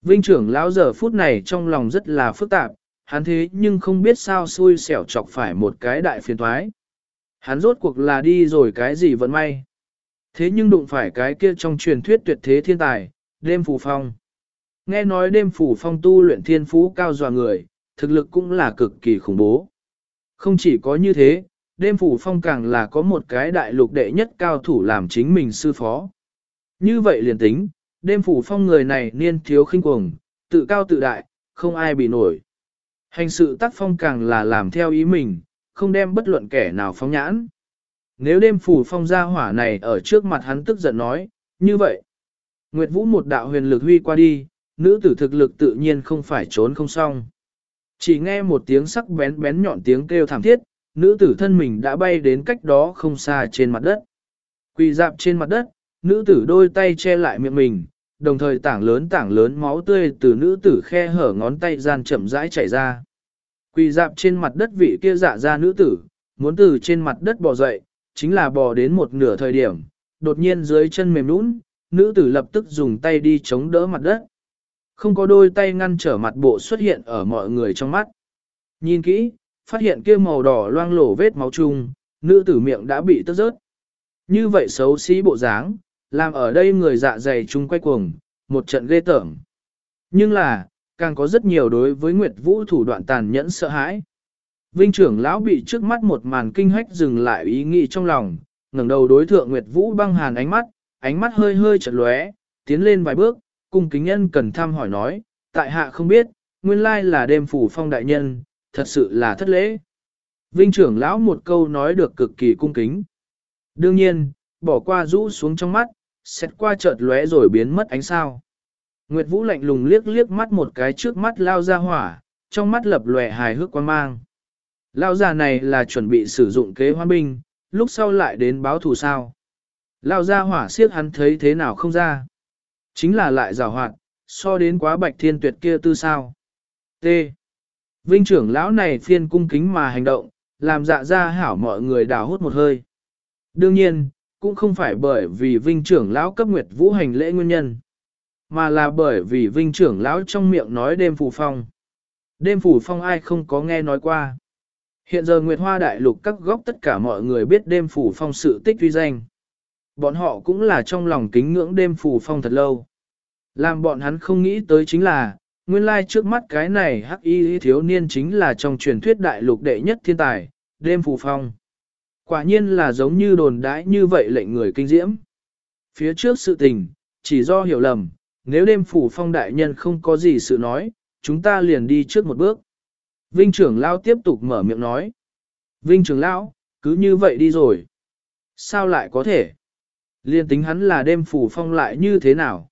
Vinh trưởng lão giờ phút này trong lòng rất là phức tạp, hắn thế nhưng không biết sao xui xẻo chọc phải một cái đại phiền thoái. Hắn rốt cuộc là đi rồi cái gì vẫn may. Thế nhưng đụng phải cái kia trong truyền thuyết tuyệt thế thiên tài, đêm phù phong. Nghe nói đêm phủ phong tu luyện thiên phú cao dọa người, thực lực cũng là cực kỳ khủng bố. Không chỉ có như thế, đêm phủ phong càng là có một cái đại lục đệ nhất cao thủ làm chính mình sư phó. Như vậy liền tính, đêm phủ phong người này niên thiếu khinh cuồng, tự cao tự đại, không ai bị nổi. Hành sự tác phong càng là làm theo ý mình, không đem bất luận kẻ nào phóng nhãn. Nếu đêm phủ phong gia hỏa này ở trước mặt hắn tức giận nói, như vậy. Nguyệt Vũ một đạo huyền lực huy qua đi, nữ tử thực lực tự nhiên không phải trốn không xong. Chỉ nghe một tiếng sắc bén bén nhọn tiếng kêu thảm thiết, nữ tử thân mình đã bay đến cách đó không xa trên mặt đất. Quỳ dạp trên mặt đất, nữ tử đôi tay che lại miệng mình, đồng thời tảng lớn tảng lớn máu tươi từ nữ tử khe hở ngón tay gian chậm rãi chảy ra. Quỳ dạp trên mặt đất vị kia dạ ra nữ tử, muốn từ trên mặt đất bò dậy, chính là bò đến một nửa thời điểm, đột nhiên dưới chân mềm nũng, nữ tử lập tức dùng tay đi chống đỡ mặt đất. Không có đôi tay ngăn trở mặt bộ xuất hiện ở mọi người trong mắt. Nhìn kỹ, phát hiện kia màu đỏ loang lổ vết máu chung, nữ tử miệng đã bị tức rớt. Như vậy xấu xí bộ dáng, làm ở đây người dạ dày chung quay cuồng, một trận ghê tởm. Nhưng là, càng có rất nhiều đối với Nguyệt Vũ thủ đoạn tàn nhẫn sợ hãi. Vinh trưởng lão bị trước mắt một màn kinh hách dừng lại ý nghĩ trong lòng, ngẩng đầu đối thượng Nguyệt Vũ băng hàn ánh mắt, ánh mắt hơi hơi chật lóe, tiến lên vài bước, cung kính nhân cần thăm hỏi nói, tại hạ không biết, nguyên lai là đêm phủ phong đại nhân, thật sự là thất lễ. Vinh trưởng lão một câu nói được cực kỳ cung kính. Đương nhiên, bỏ qua rũ xuống trong mắt, xét qua chợt lóe rồi biến mất ánh sao. Nguyệt Vũ lạnh lùng liếc liếc mắt một cái trước mắt lao ra hỏa, trong mắt lập lòe hài hước quan mang. Lao già này là chuẩn bị sử dụng kế hoan binh, lúc sau lại đến báo thù sao. Lao ra hỏa siết hắn thấy thế nào không ra. Chính là lại rào hoạt, so đến quá bạch thiên tuyệt kia tư sao. T. Vinh trưởng lão này phiên cung kính mà hành động, làm dạ ra hảo mọi người đào hút một hơi. Đương nhiên, cũng không phải bởi vì vinh trưởng lão cấp nguyệt vũ hành lễ nguyên nhân, mà là bởi vì vinh trưởng lão trong miệng nói đêm phủ phong. Đêm phủ phong ai không có nghe nói qua. Hiện giờ Nguyệt Hoa Đại Lục các góc tất cả mọi người biết đêm phủ phong sự tích uy danh. Bọn họ cũng là trong lòng kính ngưỡng đêm phủ phong thật lâu. Làm bọn hắn không nghĩ tới chính là, nguyên lai trước mắt cái này hắc y thiếu niên chính là trong truyền thuyết đại lục đệ nhất thiên tài, đêm phủ phong. Quả nhiên là giống như đồn đãi như vậy lệnh người kinh diễm. Phía trước sự tình, chỉ do hiểu lầm, nếu đêm phủ phong đại nhân không có gì sự nói, chúng ta liền đi trước một bước. Vinh trưởng lão tiếp tục mở miệng nói. Vinh trưởng lão, cứ như vậy đi rồi. Sao lại có thể? Liên tính hắn là đêm phủ phong lại như thế nào?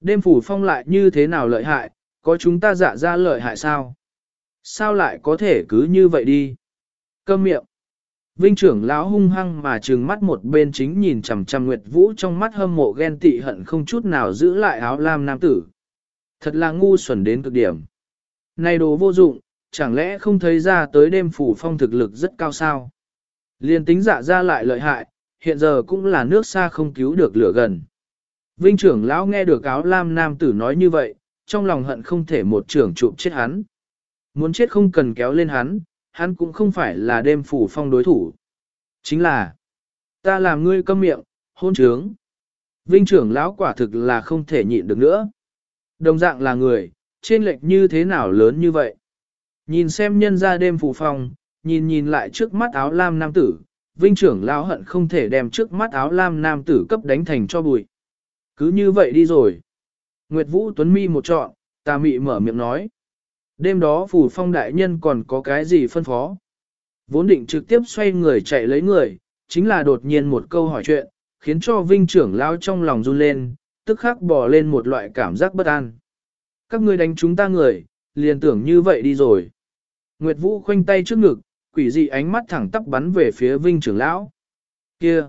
Đêm phủ phong lại như thế nào lợi hại, có chúng ta dạ ra lợi hại sao? Sao lại có thể cứ như vậy đi? Câm miệng. Vinh trưởng lão hung hăng mà trừng mắt một bên chính nhìn chằm chằm Nguyệt Vũ trong mắt hâm mộ ghen tị hận không chút nào giữ lại áo lam nam tử. Thật là ngu xuẩn đến cực điểm. Này đồ vô dụng, chẳng lẽ không thấy ra tới đêm phủ phong thực lực rất cao sao? Liên tính dạ ra lại lợi hại, hiện giờ cũng là nước xa không cứu được lửa gần. Vinh trưởng lão nghe được áo lam nam tử nói như vậy, trong lòng hận không thể một trưởng trụ chết hắn. Muốn chết không cần kéo lên hắn, hắn cũng không phải là đêm phủ phong đối thủ. Chính là, ta làm ngươi câm miệng, hôn trướng. Vinh trưởng lão quả thực là không thể nhịn được nữa. Đồng dạng là người, trên lệch như thế nào lớn như vậy. Nhìn xem nhân ra đêm phủ phong, nhìn nhìn lại trước mắt áo lam nam tử, vinh trưởng lão hận không thể đem trước mắt áo lam nam tử cấp đánh thành cho bụi. Cứ như vậy đi rồi. Nguyệt Vũ Tuấn Mi một trọn, ta mị mở miệng nói. Đêm đó phủ phong đại nhân còn có cái gì phân phó? Vốn định trực tiếp xoay người chạy lấy người, chính là đột nhiên một câu hỏi chuyện, khiến cho vinh trưởng lao trong lòng run lên, tức khắc bỏ lên một loại cảm giác bất an. Các ngươi đánh chúng ta người, liền tưởng như vậy đi rồi. Nguyệt Vũ khoanh tay trước ngực, quỷ dị ánh mắt thẳng tắp bắn về phía vinh trưởng lão. Kia!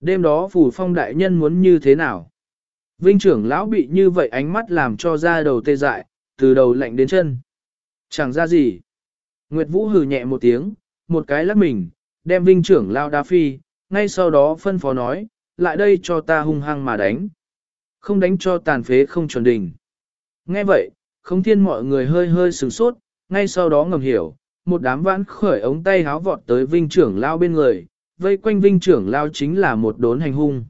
Đêm đó phủ phong đại nhân muốn như thế nào? Vinh trưởng lão bị như vậy ánh mắt làm cho da đầu tê dại, từ đầu lạnh đến chân. Chẳng ra gì. Nguyệt Vũ hừ nhẹ một tiếng, một cái lắc mình, đem vinh trưởng lao đa phi, ngay sau đó phân phó nói, lại đây cho ta hung hăng mà đánh. Không đánh cho tàn phế không chuẩn đỉnh. Nghe vậy, không thiên mọi người hơi hơi sửng sốt, ngay sau đó ngầm hiểu, một đám vãn khởi ống tay háo vọt tới vinh trưởng lao bên người, vây quanh vinh trưởng lao chính là một đốn hành hung.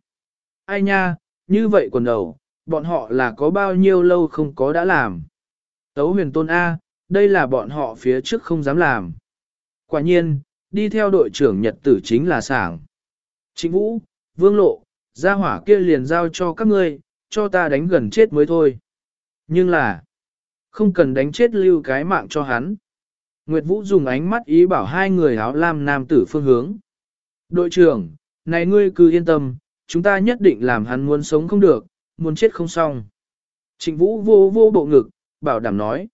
Ai nha, như vậy quần đầu, bọn họ là có bao nhiêu lâu không có đã làm. Tấu huyền tôn A, đây là bọn họ phía trước không dám làm. Quả nhiên, đi theo đội trưởng nhật tử chính là sảng. Chính Vũ, Vương Lộ, gia hỏa kia liền giao cho các ngươi, cho ta đánh gần chết mới thôi. Nhưng là, không cần đánh chết lưu cái mạng cho hắn. Nguyệt Vũ dùng ánh mắt ý bảo hai người áo lam nam tử phương hướng. Đội trưởng, này ngươi cứ yên tâm, chúng ta nhất định làm hắn muốn sống không được, muốn chết không xong. Trịnh Vũ vô vô bộ ngực, bảo đảm nói.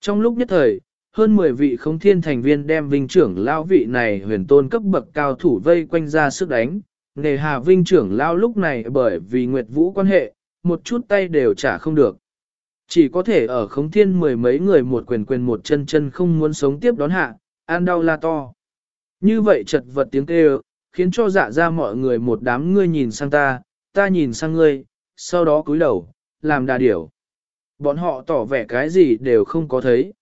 Trong lúc nhất thời, hơn 10 vị không thiên thành viên đem vinh trưởng lao vị này huyền tôn cấp bậc cao thủ vây quanh ra sức đánh. Nề hà vinh trưởng lao lúc này bởi vì Nguyệt Vũ quan hệ, một chút tay đều trả không được. Chỉ có thể ở khống thiên mười mấy người một quyền quyền một chân chân không muốn sống tiếp đón hạ, an đau la to. Như vậy chật vật tiếng kêu, khiến cho dạ ra mọi người một đám ngươi nhìn sang ta, ta nhìn sang ngươi, sau đó cúi đầu, làm đà điểu. Bọn họ tỏ vẻ cái gì đều không có thấy.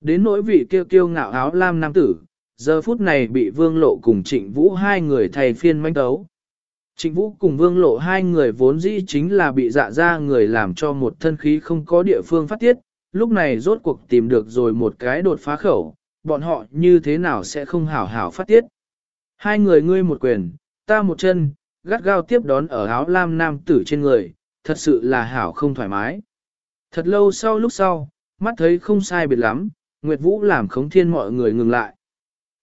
Đến nỗi vị kêu kiêu ngạo áo lam nam tử, giờ phút này bị vương lộ cùng trịnh vũ hai người thay phiên manh tấu. Trịnh vũ cùng vương lộ hai người vốn dĩ chính là bị dạ ra người làm cho một thân khí không có địa phương phát tiết, lúc này rốt cuộc tìm được rồi một cái đột phá khẩu, bọn họ như thế nào sẽ không hảo hảo phát tiết. Hai người ngươi một quyền, ta một chân, gắt gao tiếp đón ở áo lam nam tử trên người, thật sự là hảo không thoải mái. Thật lâu sau lúc sau, mắt thấy không sai biệt lắm, Nguyệt Vũ làm khống thiên mọi người ngừng lại.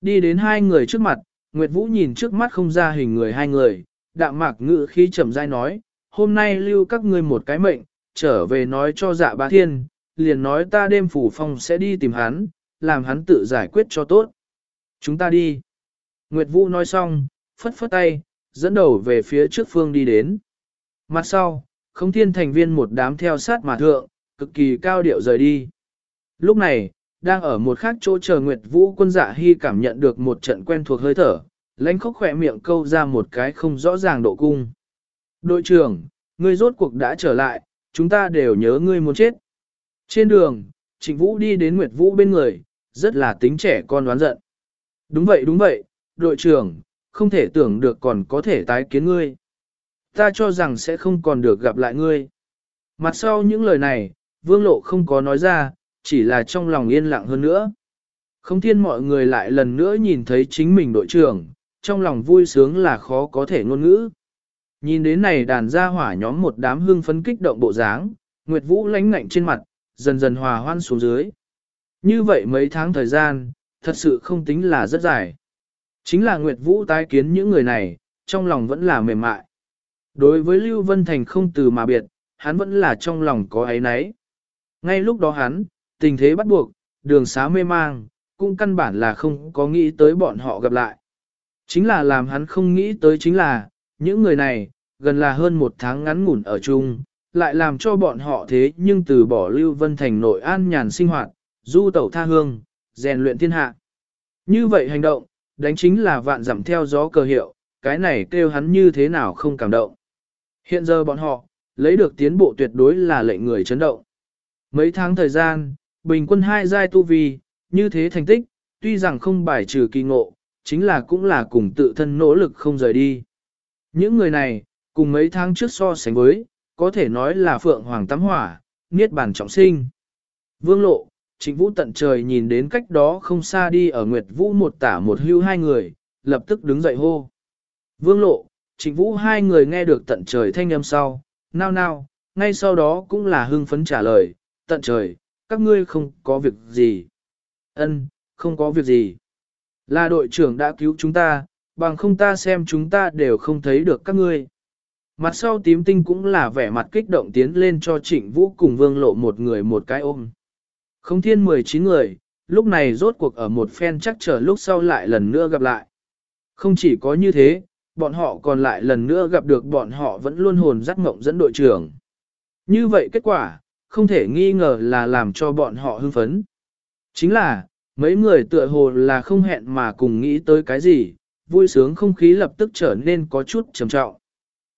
Đi đến hai người trước mặt, Nguyệt Vũ nhìn trước mắt không ra hình người hai người, đạm mạc ngự khí trầm dai nói, hôm nay lưu các ngươi một cái mệnh, trở về nói cho dạ bá thiên, liền nói ta đêm phủ phong sẽ đi tìm hắn, làm hắn tự giải quyết cho tốt. Chúng ta đi. Nguyệt Vũ nói xong, phất phất tay, dẫn đầu về phía trước phương đi đến. Mặt sau, không thiên thành viên một đám theo sát mà thượng, cực kỳ cao điệu rời đi. Lúc này, đang ở một khác chỗ chờ Nguyệt Vũ quân dạ hy cảm nhận được một trận quen thuộc hơi thở, lãnh khóc khỏe miệng câu ra một cái không rõ ràng độ cung. Đội trưởng, ngươi rốt cuộc đã trở lại, chúng ta đều nhớ ngươi muốn chết. Trên đường, Trịnh Vũ đi đến Nguyệt Vũ bên người, rất là tính trẻ con đoán giận. Đúng vậy đúng vậy, đội trưởng, không thể tưởng được còn có thể tái kiến ngươi. Ta cho rằng sẽ không còn được gặp lại ngươi. Mặt sau những lời này, Vương Lộ không có nói ra, chỉ là trong lòng yên lặng hơn nữa. Không thiên mọi người lại lần nữa nhìn thấy chính mình đội trưởng, trong lòng vui sướng là khó có thể ngôn ngữ. Nhìn đến này đàn gia hỏa nhóm một đám hương phấn kích động bộ dáng, Nguyệt Vũ lánh ngạnh trên mặt, dần dần hòa hoan xuống dưới. Như vậy mấy tháng thời gian, thật sự không tính là rất dài. Chính là Nguyệt Vũ tái kiến những người này, trong lòng vẫn là mềm mại. Đối với Lưu Vân Thành không từ mà biệt, hắn vẫn là trong lòng có ấy nấy. Ngay lúc đó hắn, tình thế bắt buộc, đường xá mê mang, cũng căn bản là không có nghĩ tới bọn họ gặp lại. Chính là làm hắn không nghĩ tới chính là, những người này, gần là hơn một tháng ngắn ngủn ở chung, lại làm cho bọn họ thế nhưng từ bỏ Lưu Vân Thành nội an nhàn sinh hoạt, du tẩu tha hương, rèn luyện thiên hạ. Như vậy hành động, đánh chính là vạn dặm theo gió cờ hiệu, cái này kêu hắn như thế nào không cảm động. Hiện giờ bọn họ, lấy được tiến bộ tuyệt đối là lệnh người chấn động. Mấy tháng thời gian, bình quân hai giai tu vi, như thế thành tích, tuy rằng không bài trừ kỳ ngộ, chính là cũng là cùng tự thân nỗ lực không rời đi. Những người này, cùng mấy tháng trước so sánh với, có thể nói là phượng hoàng tắm hỏa, niết bàn trọng sinh. Vương lộ, trịnh vũ tận trời nhìn đến cách đó không xa đi ở Nguyệt Vũ một tả một hưu hai người, lập tức đứng dậy hô. Vương lộ, trịnh vũ hai người nghe được tận trời thanh âm sau, nao nao, ngay sau đó cũng là hưng phấn trả lời, tận trời, các ngươi không có việc gì. Ân, không có việc gì. Là đội trưởng đã cứu chúng ta, bằng không ta xem chúng ta đều không thấy được các ngươi. Mặt sau tím tinh cũng là vẻ mặt kích động tiến lên cho trịnh vũ cùng vương lộ một người một cái ôm. Không thiên 19 người, lúc này rốt cuộc ở một phen chắc trở lúc sau lại lần nữa gặp lại. Không chỉ có như thế, bọn họ còn lại lần nữa gặp được bọn họ vẫn luôn hồn dắt mộng dẫn đội trưởng. Như vậy kết quả, không thể nghi ngờ là làm cho bọn họ hưng phấn. Chính là, mấy người tựa hồ là không hẹn mà cùng nghĩ tới cái gì, vui sướng không khí lập tức trở nên có chút trầm trọng.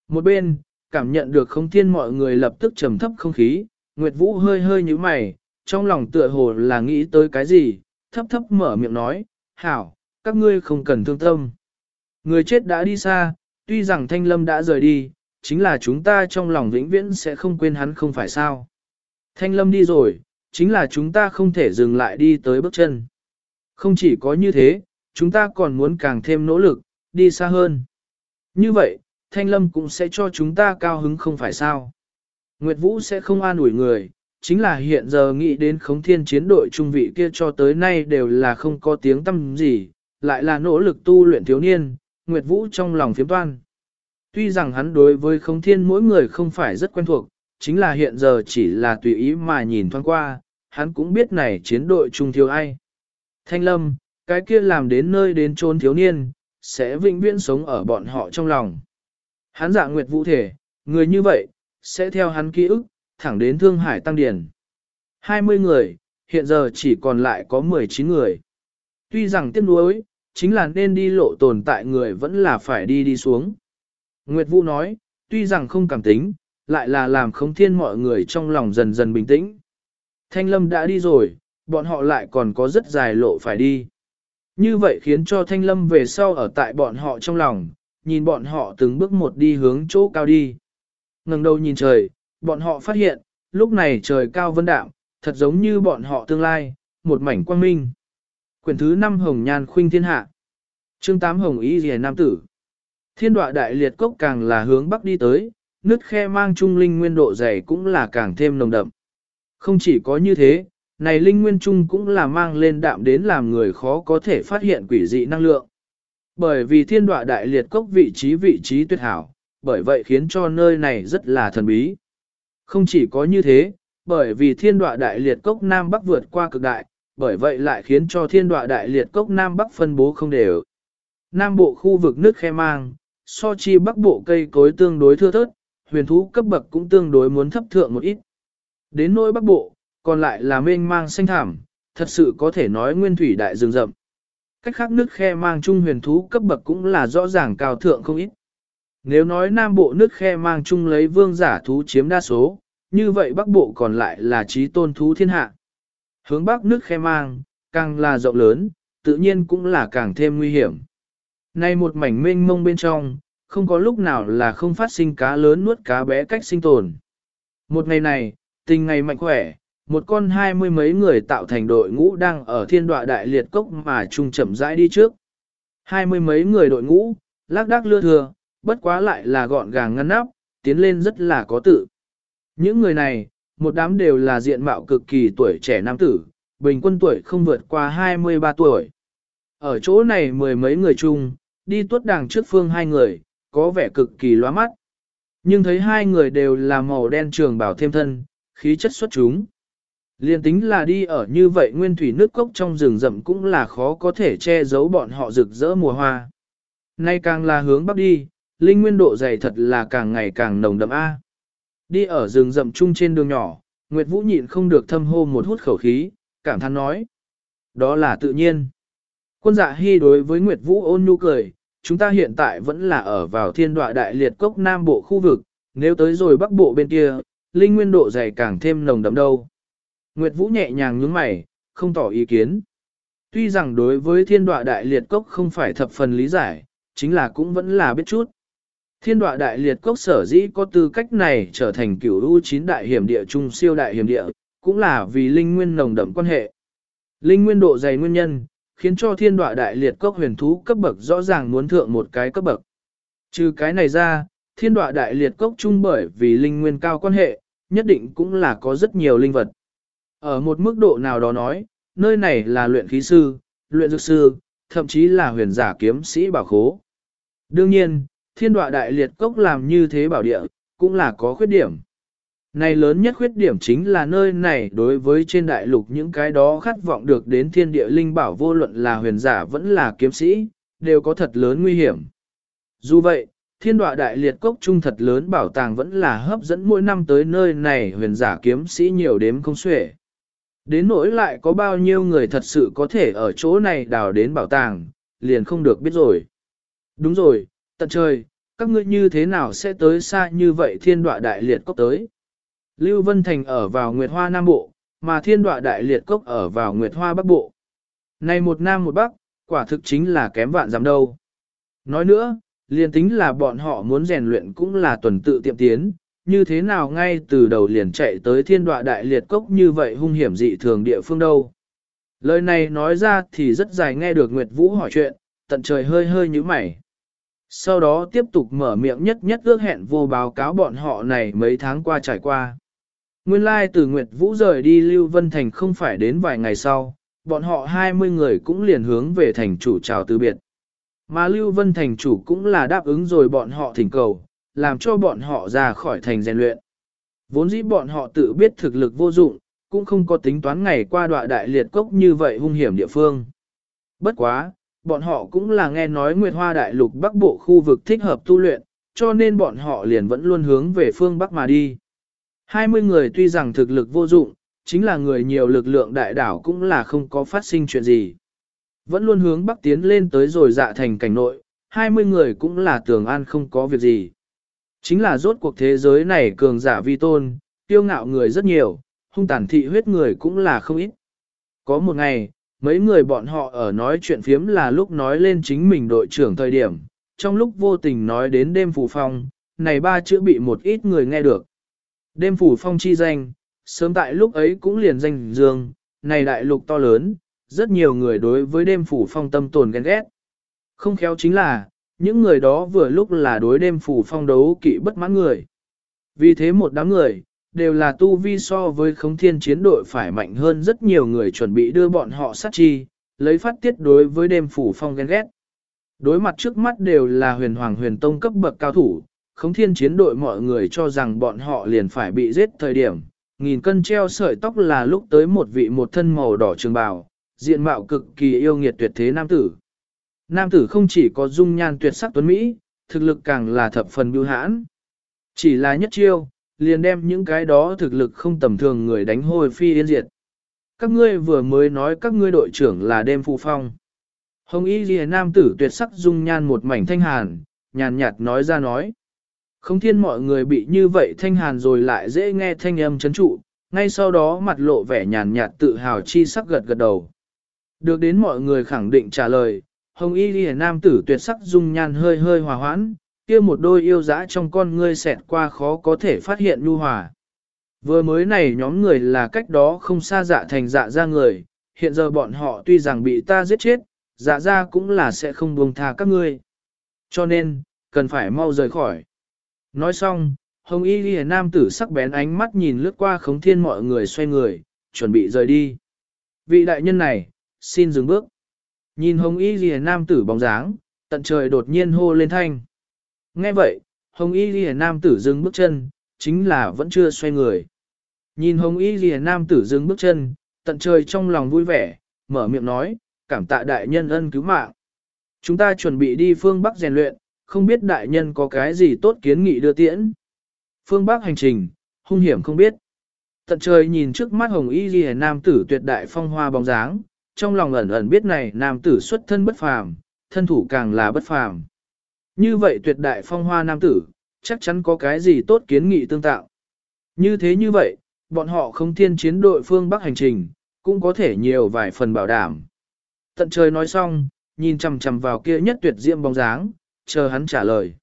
Một bên, cảm nhận được không thiên mọi người lập tức trầm thấp không khí, Nguyệt Vũ hơi hơi như mày, trong lòng tựa hồ là nghĩ tới cái gì, thấp thấp mở miệng nói, hảo, các ngươi không cần thương tâm. Người chết đã đi xa, tuy rằng thanh lâm đã rời đi, chính là chúng ta trong lòng vĩnh viễn sẽ không quên hắn không phải sao. Thanh lâm đi rồi, chính là chúng ta không thể dừng lại đi tới bước chân. Không chỉ có như thế, chúng ta còn muốn càng thêm nỗ lực, đi xa hơn. Như vậy, Thanh Lâm cũng sẽ cho chúng ta cao hứng không phải sao. Nguyệt Vũ sẽ không an ủi người, chính là hiện giờ nghĩ đến khống thiên chiến đội trung vị kia cho tới nay đều là không có tiếng tâm gì, lại là nỗ lực tu luyện thiếu niên, Nguyệt Vũ trong lòng phiếm toan. Tuy rằng hắn đối với khống thiên mỗi người không phải rất quen thuộc, chính là hiện giờ chỉ là tùy ý mà nhìn thoáng qua, hắn cũng biết này chiến đội trung thiếu ai. Thanh lâm, cái kia làm đến nơi đến chôn thiếu niên, sẽ vĩnh viễn sống ở bọn họ trong lòng. Hắn dạng nguyệt vũ thể, người như vậy, sẽ theo hắn ký ức, thẳng đến Thương Hải Tăng Điển. 20 người, hiện giờ chỉ còn lại có 19 người. Tuy rằng tiếc nuối, chính là nên đi lộ tồn tại người vẫn là phải đi đi xuống. Nguyệt Vũ nói, tuy rằng không cảm tính, lại là làm khống thiên mọi người trong lòng dần dần bình tĩnh. Thanh Lâm đã đi rồi, bọn họ lại còn có rất dài lộ phải đi. Như vậy khiến cho Thanh Lâm về sau ở tại bọn họ trong lòng, nhìn bọn họ từng bước một đi hướng chỗ cao đi. ngẩng đầu nhìn trời, bọn họ phát hiện, lúc này trời cao vân đạm, thật giống như bọn họ tương lai, một mảnh quang minh. Quyển thứ 5 Hồng Nhan Khuynh Thiên Hạ Chương 8 Hồng Ý Rìa Nam Tử Thiên đoạ đại liệt cốc càng là hướng bắc đi tới, nứt khe mang trung linh nguyên độ dày cũng là càng thêm nồng đậm. Không chỉ có như thế, này linh nguyên trung cũng là mang lên đạm đến làm người khó có thể phát hiện quỷ dị năng lượng. Bởi vì thiên đoạ đại liệt cốc vị trí vị trí tuyệt hảo, bởi vậy khiến cho nơi này rất là thần bí. Không chỉ có như thế, bởi vì thiên đoạ đại liệt cốc Nam Bắc vượt qua cực đại, bởi vậy lại khiến cho thiên đoạ đại liệt cốc Nam Bắc phân bố không đều. Nam bộ khu vực nước khe mang, so chi bắc bộ cây cối tương đối thưa thớt, huyền thú cấp bậc cũng tương đối muốn thấp thượng một ít. Đến nỗi bắc bộ, còn lại là mênh mang xanh thảm, thật sự có thể nói nguyên thủy đại rừng rậm. Cách khác nước khe mang chung huyền thú cấp bậc cũng là rõ ràng cao thượng không ít. Nếu nói nam bộ nước khe mang chung lấy vương giả thú chiếm đa số, như vậy bắc bộ còn lại là trí tôn thú thiên hạ. Hướng bắc nước khe mang, càng là rộng lớn, tự nhiên cũng là càng thêm nguy hiểm. Nay một mảnh mênh mông bên trong, không có lúc nào là không phát sinh cá lớn nuốt cá bé cách sinh tồn. Một ngày này, tình ngày mạnh khỏe, một con hai mươi mấy người tạo thành đội ngũ đang ở thiên đoạ đại liệt cốc mà trung chậm rãi đi trước. Hai mươi mấy người đội ngũ, lác đác lưa thừa, bất quá lại là gọn gàng ngăn nắp, tiến lên rất là có tự. Những người này, một đám đều là diện mạo cực kỳ tuổi trẻ nam tử, bình quân tuổi không vượt qua 23 tuổi. Ở chỗ này mười mấy người chung, đi tuốt đàng trước phương hai người, có vẻ cực kỳ loa mắt. Nhưng thấy hai người đều là màu đen trường bảo thêm thân, khí chất xuất chúng. Liên tính là đi ở như vậy nguyên thủy nước cốc trong rừng rậm cũng là khó có thể che giấu bọn họ rực rỡ mùa hoa. Nay càng là hướng bắc đi, linh nguyên độ dày thật là càng ngày càng nồng đậm A. Đi ở rừng rậm chung trên đường nhỏ, Nguyệt Vũ nhịn không được thâm hô một hút khẩu khí, cảm thán nói. Đó là tự nhiên. Quân dạ hy đối với Nguyệt Vũ ôn nhu cười, chúng ta hiện tại vẫn là ở vào thiên đoạ đại liệt cốc nam bộ khu vực, nếu tới rồi bắc bộ bên kia, linh nguyên độ dày càng thêm nồng đậm đâu. Nguyệt Vũ nhẹ nhàng nhướng mày, không tỏ ý kiến. Tuy rằng đối với thiên đoạ đại liệt cốc không phải thập phần lý giải, chính là cũng vẫn là biết chút. Thiên đoạ đại liệt cốc sở dĩ có tư cách này trở thành cửu u chín đại hiểm địa trung siêu đại hiểm địa, cũng là vì linh nguyên nồng đậm quan hệ. Linh nguyên độ dày nguyên nhân, khiến cho thiên đoạ đại liệt cốc huyền thú cấp bậc rõ ràng muốn thượng một cái cấp bậc. Trừ cái này ra, thiên đoạ đại liệt cốc chung bởi vì linh nguyên cao quan hệ, nhất định cũng là có rất nhiều linh vật. Ở một mức độ nào đó nói, nơi này là luyện khí sư, luyện dược sư, thậm chí là huyền giả kiếm sĩ bảo khố. Đương nhiên, thiên đoạ đại liệt cốc làm như thế bảo địa, cũng là có khuyết điểm. Này lớn nhất khuyết điểm chính là nơi này đối với trên đại lục những cái đó khát vọng được đến thiên địa linh bảo vô luận là huyền giả vẫn là kiếm sĩ, đều có thật lớn nguy hiểm. Dù vậy, thiên đoạ đại liệt cốc trung thật lớn bảo tàng vẫn là hấp dẫn mỗi năm tới nơi này huyền giả kiếm sĩ nhiều đếm không xuể. Đến nỗi lại có bao nhiêu người thật sự có thể ở chỗ này đào đến bảo tàng, liền không được biết rồi. Đúng rồi, tận trời, các ngươi như thế nào sẽ tới xa như vậy thiên đoạ đại liệt cốc tới. Lưu Vân Thành ở vào Nguyệt Hoa Nam Bộ, mà thiên đoạ đại liệt cốc ở vào Nguyệt Hoa Bắc Bộ. Này một Nam một Bắc, quả thực chính là kém vạn dám đâu. Nói nữa, liền tính là bọn họ muốn rèn luyện cũng là tuần tự tiệm tiến, như thế nào ngay từ đầu liền chạy tới thiên đoạ đại liệt cốc như vậy hung hiểm dị thường địa phương đâu. Lời này nói ra thì rất dài nghe được Nguyệt Vũ hỏi chuyện, tận trời hơi hơi như mày. Sau đó tiếp tục mở miệng nhất nhất ước hẹn vô báo cáo bọn họ này mấy tháng qua trải qua. Nguyên lai từ Nguyệt Vũ rời đi Lưu Vân Thành không phải đến vài ngày sau, bọn họ 20 người cũng liền hướng về thành chủ chào từ biệt. Mà Lưu Vân Thành chủ cũng là đáp ứng rồi bọn họ thỉnh cầu, làm cho bọn họ ra khỏi thành rèn luyện. Vốn dĩ bọn họ tự biết thực lực vô dụng, cũng không có tính toán ngày qua đoạn đại liệt cốc như vậy hung hiểm địa phương. Bất quá, bọn họ cũng là nghe nói Nguyệt Hoa Đại Lục Bắc Bộ khu vực thích hợp tu luyện, cho nên bọn họ liền vẫn luôn hướng về phương Bắc mà đi. 20 người tuy rằng thực lực vô dụng, chính là người nhiều lực lượng đại đảo cũng là không có phát sinh chuyện gì. Vẫn luôn hướng Bắc tiến lên tới rồi dạ thành cảnh nội, 20 người cũng là tường an không có việc gì. Chính là rốt cuộc thế giới này cường giả vi tôn, tiêu ngạo người rất nhiều, hung tàn thị huyết người cũng là không ít. Có một ngày, mấy người bọn họ ở nói chuyện phiếm là lúc nói lên chính mình đội trưởng thời điểm, trong lúc vô tình nói đến đêm phù phong, này ba chữ bị một ít người nghe được. Đêm phủ phong chi danh, sớm tại lúc ấy cũng liền danh dương, này đại lục to lớn, rất nhiều người đối với đêm phủ phong tâm tồn ghen ghét. Không khéo chính là, những người đó vừa lúc là đối đêm phủ phong đấu kỵ bất mãn người. Vì thế một đám người, đều là tu vi so với khống thiên chiến đội phải mạnh hơn rất nhiều người chuẩn bị đưa bọn họ sát chi, lấy phát tiết đối với đêm phủ phong ghen ghét. Đối mặt trước mắt đều là huyền hoàng huyền tông cấp bậc cao thủ, khống thiên chiến đội mọi người cho rằng bọn họ liền phải bị giết thời điểm, nghìn cân treo sợi tóc là lúc tới một vị một thân màu đỏ trường bào, diện mạo cực kỳ yêu nghiệt tuyệt thế nam tử. Nam tử không chỉ có dung nhan tuyệt sắc tuấn Mỹ, thực lực càng là thập phần bưu hãn. Chỉ là nhất chiêu, liền đem những cái đó thực lực không tầm thường người đánh hồi phi yên diệt. Các ngươi vừa mới nói các ngươi đội trưởng là đêm phụ phong. Hồng y ghi nam tử tuyệt sắc dung nhan một mảnh thanh hàn, nhàn nhạt nói ra nói. Không thiên mọi người bị như vậy thanh hàn rồi lại dễ nghe thanh âm chấn trụ, ngay sau đó mặt lộ vẻ nhàn nhạt tự hào chi sắc gật gật đầu. Được đến mọi người khẳng định trả lời, hồng y lìa nam tử tuyệt sắc dung nhan hơi hơi hòa hoãn, kia một đôi yêu dã trong con ngươi xẹt qua khó có thể phát hiện nhu hòa. Vừa mới này nhóm người là cách đó không xa dạ thành dạ ra người, hiện giờ bọn họ tuy rằng bị ta giết chết, dạ ra cũng là sẽ không buông tha các ngươi. Cho nên, cần phải mau rời khỏi. Nói xong, hồng y ghi nam tử sắc bén ánh mắt nhìn lướt qua khống thiên mọi người xoay người, chuẩn bị rời đi. Vị đại nhân này, xin dừng bước. Nhìn hồng y ghi nam tử bóng dáng, tận trời đột nhiên hô lên thanh. Nghe vậy, hồng y ghi nam tử dừng bước chân, chính là vẫn chưa xoay người. Nhìn hồng y ghi nam tử dừng bước chân, tận trời trong lòng vui vẻ, mở miệng nói, cảm tạ đại nhân ân cứu mạng. Chúng ta chuẩn bị đi phương Bắc rèn luyện, không biết đại nhân có cái gì tốt kiến nghị đưa tiễn. Phương Bắc hành trình, hung hiểm không biết. Tận trời nhìn trước mắt hồng y ghi nam tử tuyệt đại phong hoa bóng dáng, trong lòng ẩn ẩn biết này nam tử xuất thân bất phàm, thân thủ càng là bất phàm. Như vậy tuyệt đại phong hoa nam tử, chắc chắn có cái gì tốt kiến nghị tương tạo. Như thế như vậy, bọn họ không thiên chiến đội phương Bắc hành trình, cũng có thể nhiều vài phần bảo đảm. Tận trời nói xong, nhìn chằm chằm vào kia nhất tuyệt diệm bóng dáng, chờ hắn trả lời.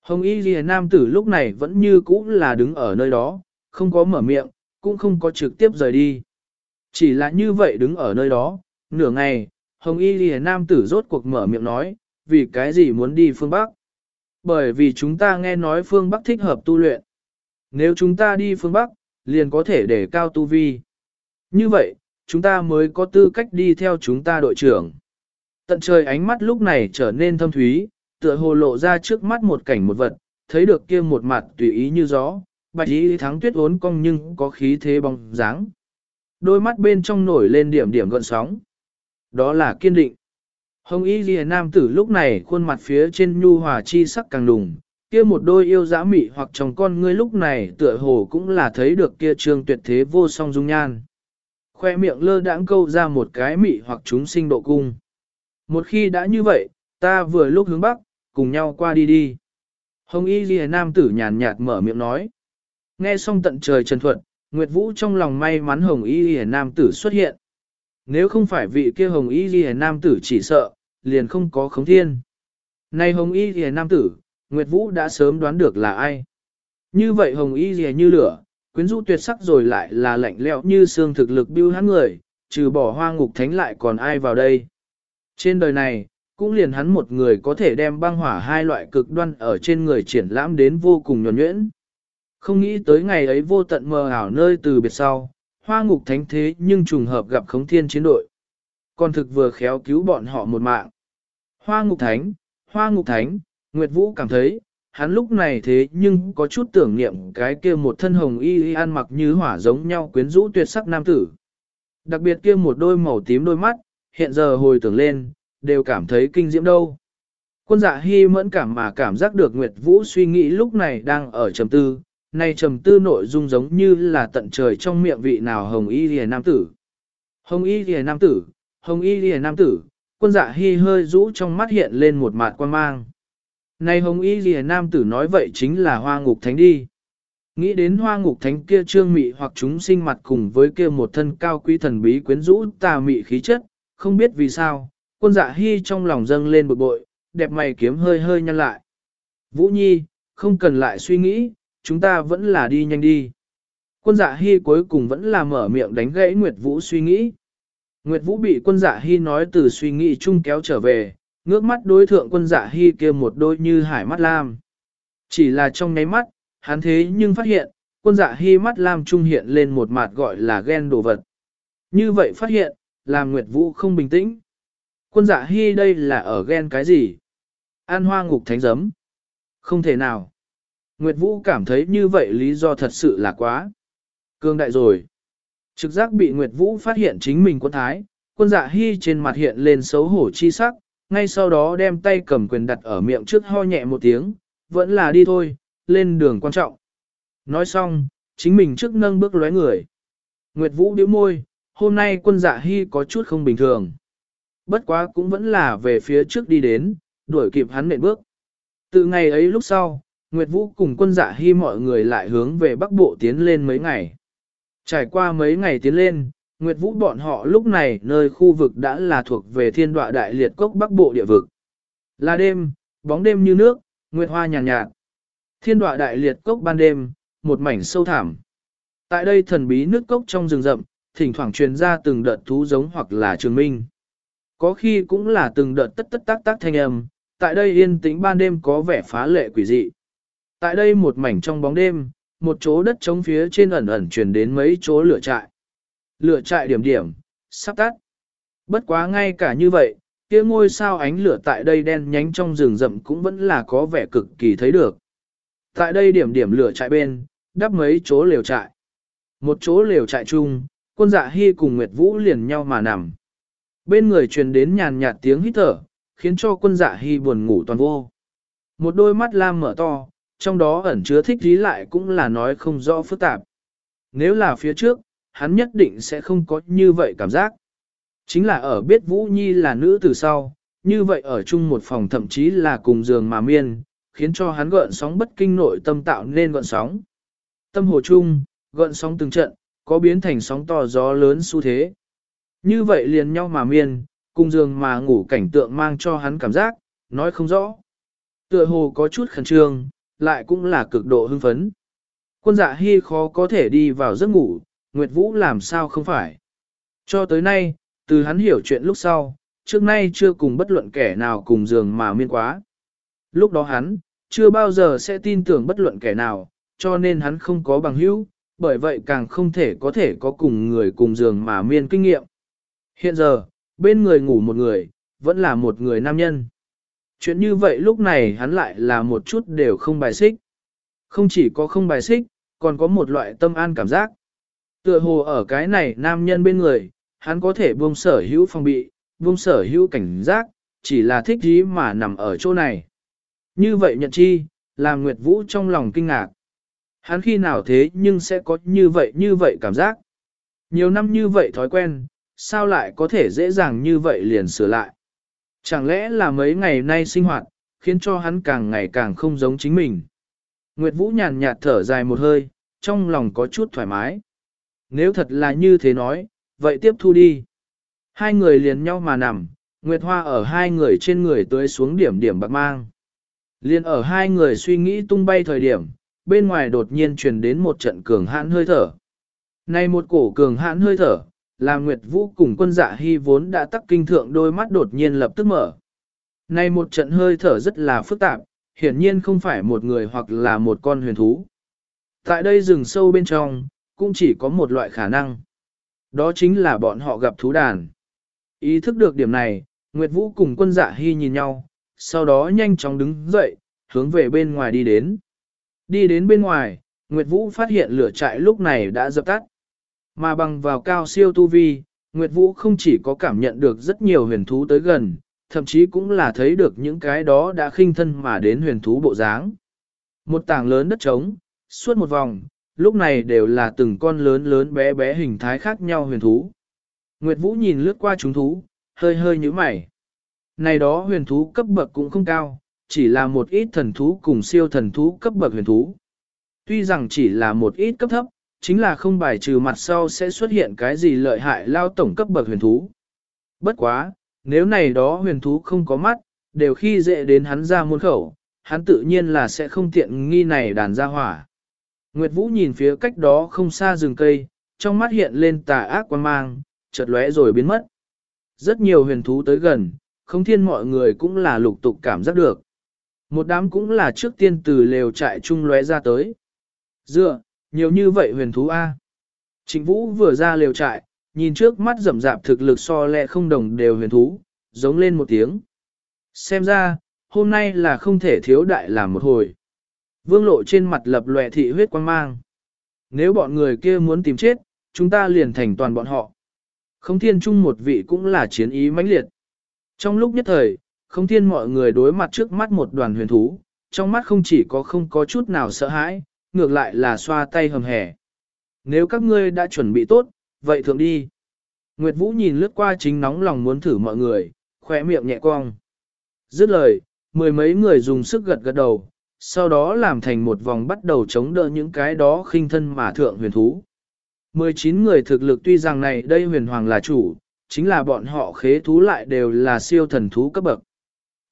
Hồng Y Ghi Nam tử lúc này vẫn như cũ là đứng ở nơi đó, không có mở miệng, cũng không có trực tiếp rời đi. Chỉ là như vậy đứng ở nơi đó, nửa ngày, Hồng Y Ghi Nam tử rốt cuộc mở miệng nói, vì cái gì muốn đi phương Bắc? Bởi vì chúng ta nghe nói phương Bắc thích hợp tu luyện. Nếu chúng ta đi phương Bắc, liền có thể để cao tu vi. Như vậy, chúng ta mới có tư cách đi theo chúng ta đội trưởng. Tận trời ánh mắt lúc này trở nên thâm thúy, tựa hồ lộ ra trước mắt một cảnh một vật, thấy được kia một mặt tùy ý như gió, bạch ý thắng tuyết ốn cong nhưng có khí thế bóng dáng. Đôi mắt bên trong nổi lên điểm điểm gợn sóng. Đó là kiên định. Hồng y ghi nam tử lúc này khuôn mặt phía trên nhu hòa chi sắc càng đùng, kia một đôi yêu dã mị hoặc chồng con ngươi lúc này tựa hồ cũng là thấy được kia trương tuyệt thế vô song dung nhan. Khoe miệng lơ đãng câu ra một cái mị hoặc chúng sinh độ cung. Một khi đã như vậy, ta vừa lúc hướng bắc, cùng nhau qua đi đi. Hồng y ghi nam tử nhàn nhạt mở miệng nói. Nghe xong tận trời trần thuận, Nguyệt Vũ trong lòng may mắn Hồng y ghi nam tử xuất hiện. Nếu không phải vị kia Hồng y ghi nam tử chỉ sợ, liền không có khống thiên. Này Hồng y ghi nam tử, Nguyệt Vũ đã sớm đoán được là ai. Như vậy Hồng y ghi như lửa, quyến rũ tuyệt sắc rồi lại là lạnh lẽo như xương thực lực biêu hắn người, trừ bỏ hoa ngục thánh lại còn ai vào đây. Trên đời này, cũng liền hắn một người có thể đem băng hỏa hai loại cực đoan ở trên người triển lãm đến vô cùng nhuẩn nhuyễn. Không nghĩ tới ngày ấy vô tận mờ ảo nơi từ biệt sau, hoa ngục thánh thế nhưng trùng hợp gặp khống thiên chiến đội. Còn thực vừa khéo cứu bọn họ một mạng. Hoa ngục thánh, hoa ngục thánh, Nguyệt Vũ cảm thấy, hắn lúc này thế nhưng có chút tưởng niệm cái kia một thân hồng y y ăn mặc như hỏa giống nhau quyến rũ tuyệt sắc nam tử. Đặc biệt kia một đôi màu tím đôi mắt, hiện giờ hồi tưởng lên, đều cảm thấy kinh diễm đâu. Quân dạ hy mẫn cảm mà cảm giác được Nguyệt Vũ suy nghĩ lúc này đang ở trầm tư, nay trầm tư nội dung giống như là tận trời trong miệng vị nào hồng y lìa nam tử. Hồng y lìa nam tử, hồng y lìa nam tử, quân dạ hy hơi rũ trong mắt hiện lên một mặt quan mang. Này hồng y lìa nam tử nói vậy chính là hoa ngục thánh đi. Nghĩ đến hoa ngục thánh kia trương mị hoặc chúng sinh mặt cùng với kia một thân cao quý thần bí quyến rũ tà mị khí chất, không biết vì sao, quân dạ hy trong lòng dâng lên bực bội, đẹp mày kiếm hơi hơi nhăn lại. Vũ Nhi, không cần lại suy nghĩ, chúng ta vẫn là đi nhanh đi. Quân dạ hy cuối cùng vẫn là mở miệng đánh gãy Nguyệt Vũ suy nghĩ. Nguyệt Vũ bị quân dạ hy nói từ suy nghĩ chung kéo trở về, ngước mắt đối thượng quân dạ hy kia một đôi như hải mắt lam. Chỉ là trong nháy mắt, hắn thế nhưng phát hiện, quân dạ hy mắt lam trung hiện lên một mặt gọi là ghen đồ vật. Như vậy phát hiện, làm Nguyệt Vũ không bình tĩnh. Quân dạ hy đây là ở ghen cái gì? An hoa ngục thánh giấm. Không thể nào. Nguyệt Vũ cảm thấy như vậy lý do thật sự là quá. Cương đại rồi. Trực giác bị Nguyệt Vũ phát hiện chính mình quân thái, quân dạ hy trên mặt hiện lên xấu hổ chi sắc, ngay sau đó đem tay cầm quyền đặt ở miệng trước ho nhẹ một tiếng, vẫn là đi thôi, lên đường quan trọng. Nói xong, chính mình trước nâng bước lóe người. Nguyệt Vũ điếu môi, hôm nay quân dạ hy có chút không bình thường. Bất quá cũng vẫn là về phía trước đi đến, đuổi kịp hắn nện bước. Từ ngày ấy lúc sau, Nguyệt Vũ cùng quân dạ hy mọi người lại hướng về Bắc Bộ tiến lên mấy ngày. Trải qua mấy ngày tiến lên, Nguyệt Vũ bọn họ lúc này nơi khu vực đã là thuộc về thiên đoạ đại liệt cốc Bắc Bộ địa vực. Là đêm, bóng đêm như nước, Nguyệt Hoa nhàn nhạt, nhạt. Thiên đoạ đại liệt cốc ban đêm, một mảnh sâu thẳm. Tại đây thần bí nước cốc trong rừng rậm, thỉnh thoảng truyền ra từng đợt thú giống hoặc là trường minh. Có khi cũng là từng đợt tất tất tác tác thanh âm, tại đây yên tĩnh ban đêm có vẻ phá lệ quỷ dị. Tại đây một mảnh trong bóng đêm, một chỗ đất trống phía trên ẩn ẩn truyền đến mấy chỗ lửa trại. Lửa trại điểm điểm, sắp tắt. Bất quá ngay cả như vậy, kia ngôi sao ánh lửa tại đây đen nhánh trong rừng rậm cũng vẫn là có vẻ cực kỳ thấy được. Tại đây điểm điểm lửa trại bên, đắp mấy chỗ lều trại. Một chỗ lều trại chung, quân dạ hy cùng Nguyệt Vũ liền nhau mà nằm. Bên người truyền đến nhàn nhạt tiếng hít thở, khiến cho quân dạ hy buồn ngủ toàn vô. Một đôi mắt lam mở to, trong đó ẩn chứa thích dí lại cũng là nói không rõ phức tạp. Nếu là phía trước, hắn nhất định sẽ không có như vậy cảm giác. Chính là ở biết Vũ Nhi là nữ từ sau, như vậy ở chung một phòng thậm chí là cùng giường mà miên, khiến cho hắn gợn sóng bất kinh nội tâm tạo nên gợn sóng. Tâm hồ chung, gợn sóng từng trận, có biến thành sóng to gió lớn xu thế. Như vậy liền nhau mà miên, cùng giường mà ngủ cảnh tượng mang cho hắn cảm giác, nói không rõ. Tựa hồ có chút khẩn trương, lại cũng là cực độ hưng phấn. Quân dạ hy khó có thể đi vào giấc ngủ, Nguyệt Vũ làm sao không phải. Cho tới nay, từ hắn hiểu chuyện lúc sau, trước nay chưa cùng bất luận kẻ nào cùng giường mà miên quá. Lúc đó hắn, chưa bao giờ sẽ tin tưởng bất luận kẻ nào, cho nên hắn không có bằng hữu, bởi vậy càng không thể có thể có cùng người cùng giường mà miên kinh nghiệm. Hiện giờ, bên người ngủ một người, vẫn là một người nam nhân. Chuyện như vậy lúc này hắn lại là một chút đều không bài xích. Không chỉ có không bài xích, còn có một loại tâm an cảm giác. Tựa hồ ở cái này nam nhân bên người, hắn có thể buông sở hữu phòng bị, buông sở hữu cảnh giác, chỉ là thích gì mà nằm ở chỗ này. Như vậy nhận chi, làm Nguyệt Vũ trong lòng kinh ngạc. Hắn khi nào thế nhưng sẽ có như vậy như vậy cảm giác. Nhiều năm như vậy thói quen, sao lại có thể dễ dàng như vậy liền sửa lại. Chẳng lẽ là mấy ngày nay sinh hoạt, khiến cho hắn càng ngày càng không giống chính mình. Nguyệt Vũ nhàn nhạt thở dài một hơi, trong lòng có chút thoải mái. Nếu thật là như thế nói, vậy tiếp thu đi. Hai người liền nhau mà nằm, Nguyệt Hoa ở hai người trên người tới xuống điểm điểm bạc mang. Liên ở hai người suy nghĩ tung bay thời điểm, bên ngoài đột nhiên truyền đến một trận cường hãn hơi thở. Này một cổ cường hãn hơi thở, làm Nguyệt Vũ cùng quân dạ hy vốn đã tắc kinh thượng đôi mắt đột nhiên lập tức mở. Này một trận hơi thở rất là phức tạp, hiển nhiên không phải một người hoặc là một con huyền thú. Tại đây rừng sâu bên trong, cũng chỉ có một loại khả năng. Đó chính là bọn họ gặp thú đàn. Ý thức được điểm này, Nguyệt Vũ cùng quân dạ hy nhìn nhau, sau đó nhanh chóng đứng dậy, hướng về bên ngoài đi đến. Đi đến bên ngoài, Nguyệt Vũ phát hiện lửa trại lúc này đã dập tắt. Mà bằng vào cao siêu tu vi, Nguyệt Vũ không chỉ có cảm nhận được rất nhiều huyền thú tới gần, thậm chí cũng là thấy được những cái đó đã khinh thân mà đến huyền thú bộ dáng. Một tảng lớn đất trống, suốt một vòng, lúc này đều là từng con lớn lớn bé bé hình thái khác nhau huyền thú. Nguyệt Vũ nhìn lướt qua chúng thú, hơi hơi như mày. Này đó huyền thú cấp bậc cũng không cao, chỉ là một ít thần thú cùng siêu thần thú cấp bậc huyền thú. Tuy rằng chỉ là một ít cấp thấp, chính là không bài trừ mặt sau sẽ xuất hiện cái gì lợi hại lao tổng cấp bậc huyền thú. Bất quá, nếu này đó huyền thú không có mắt, đều khi dễ đến hắn ra muôn khẩu, hắn tự nhiên là sẽ không tiện nghi này đàn ra hỏa. Nguyệt Vũ nhìn phía cách đó không xa rừng cây, trong mắt hiện lên tà ác quan mang, chợt lóe rồi biến mất. Rất nhiều huyền thú tới gần, không thiên mọi người cũng là lục tục cảm giác được. Một đám cũng là trước tiên từ lều trại chung lóe ra tới. Dựa, nhiều như vậy huyền thú A. Trịnh Vũ vừa ra lều trại, nhìn trước mắt rậm rạp thực lực so lẹ không đồng đều huyền thú, giống lên một tiếng. Xem ra, hôm nay là không thể thiếu đại làm một hồi. Vương lộ trên mặt lập lòe thị huyết quang mang. Nếu bọn người kia muốn tìm chết, chúng ta liền thành toàn bọn họ. Không thiên trung một vị cũng là chiến ý mãnh liệt. Trong lúc nhất thời, không thiên mọi người đối mặt trước mắt một đoàn huyền thú, trong mắt không chỉ có không có chút nào sợ hãi, ngược lại là xoa tay hầm hẻ. Nếu các ngươi đã chuẩn bị tốt, vậy thượng đi. Nguyệt Vũ nhìn lướt qua chính nóng lòng muốn thử mọi người, khỏe miệng nhẹ cong. Dứt lời, mười mấy người dùng sức gật gật đầu, sau đó làm thành một vòng bắt đầu chống đỡ những cái đó khinh thân mà thượng huyền thú. 19 người thực lực tuy rằng này đây huyền hoàng là chủ, chính là bọn họ khế thú lại đều là siêu thần thú cấp bậc.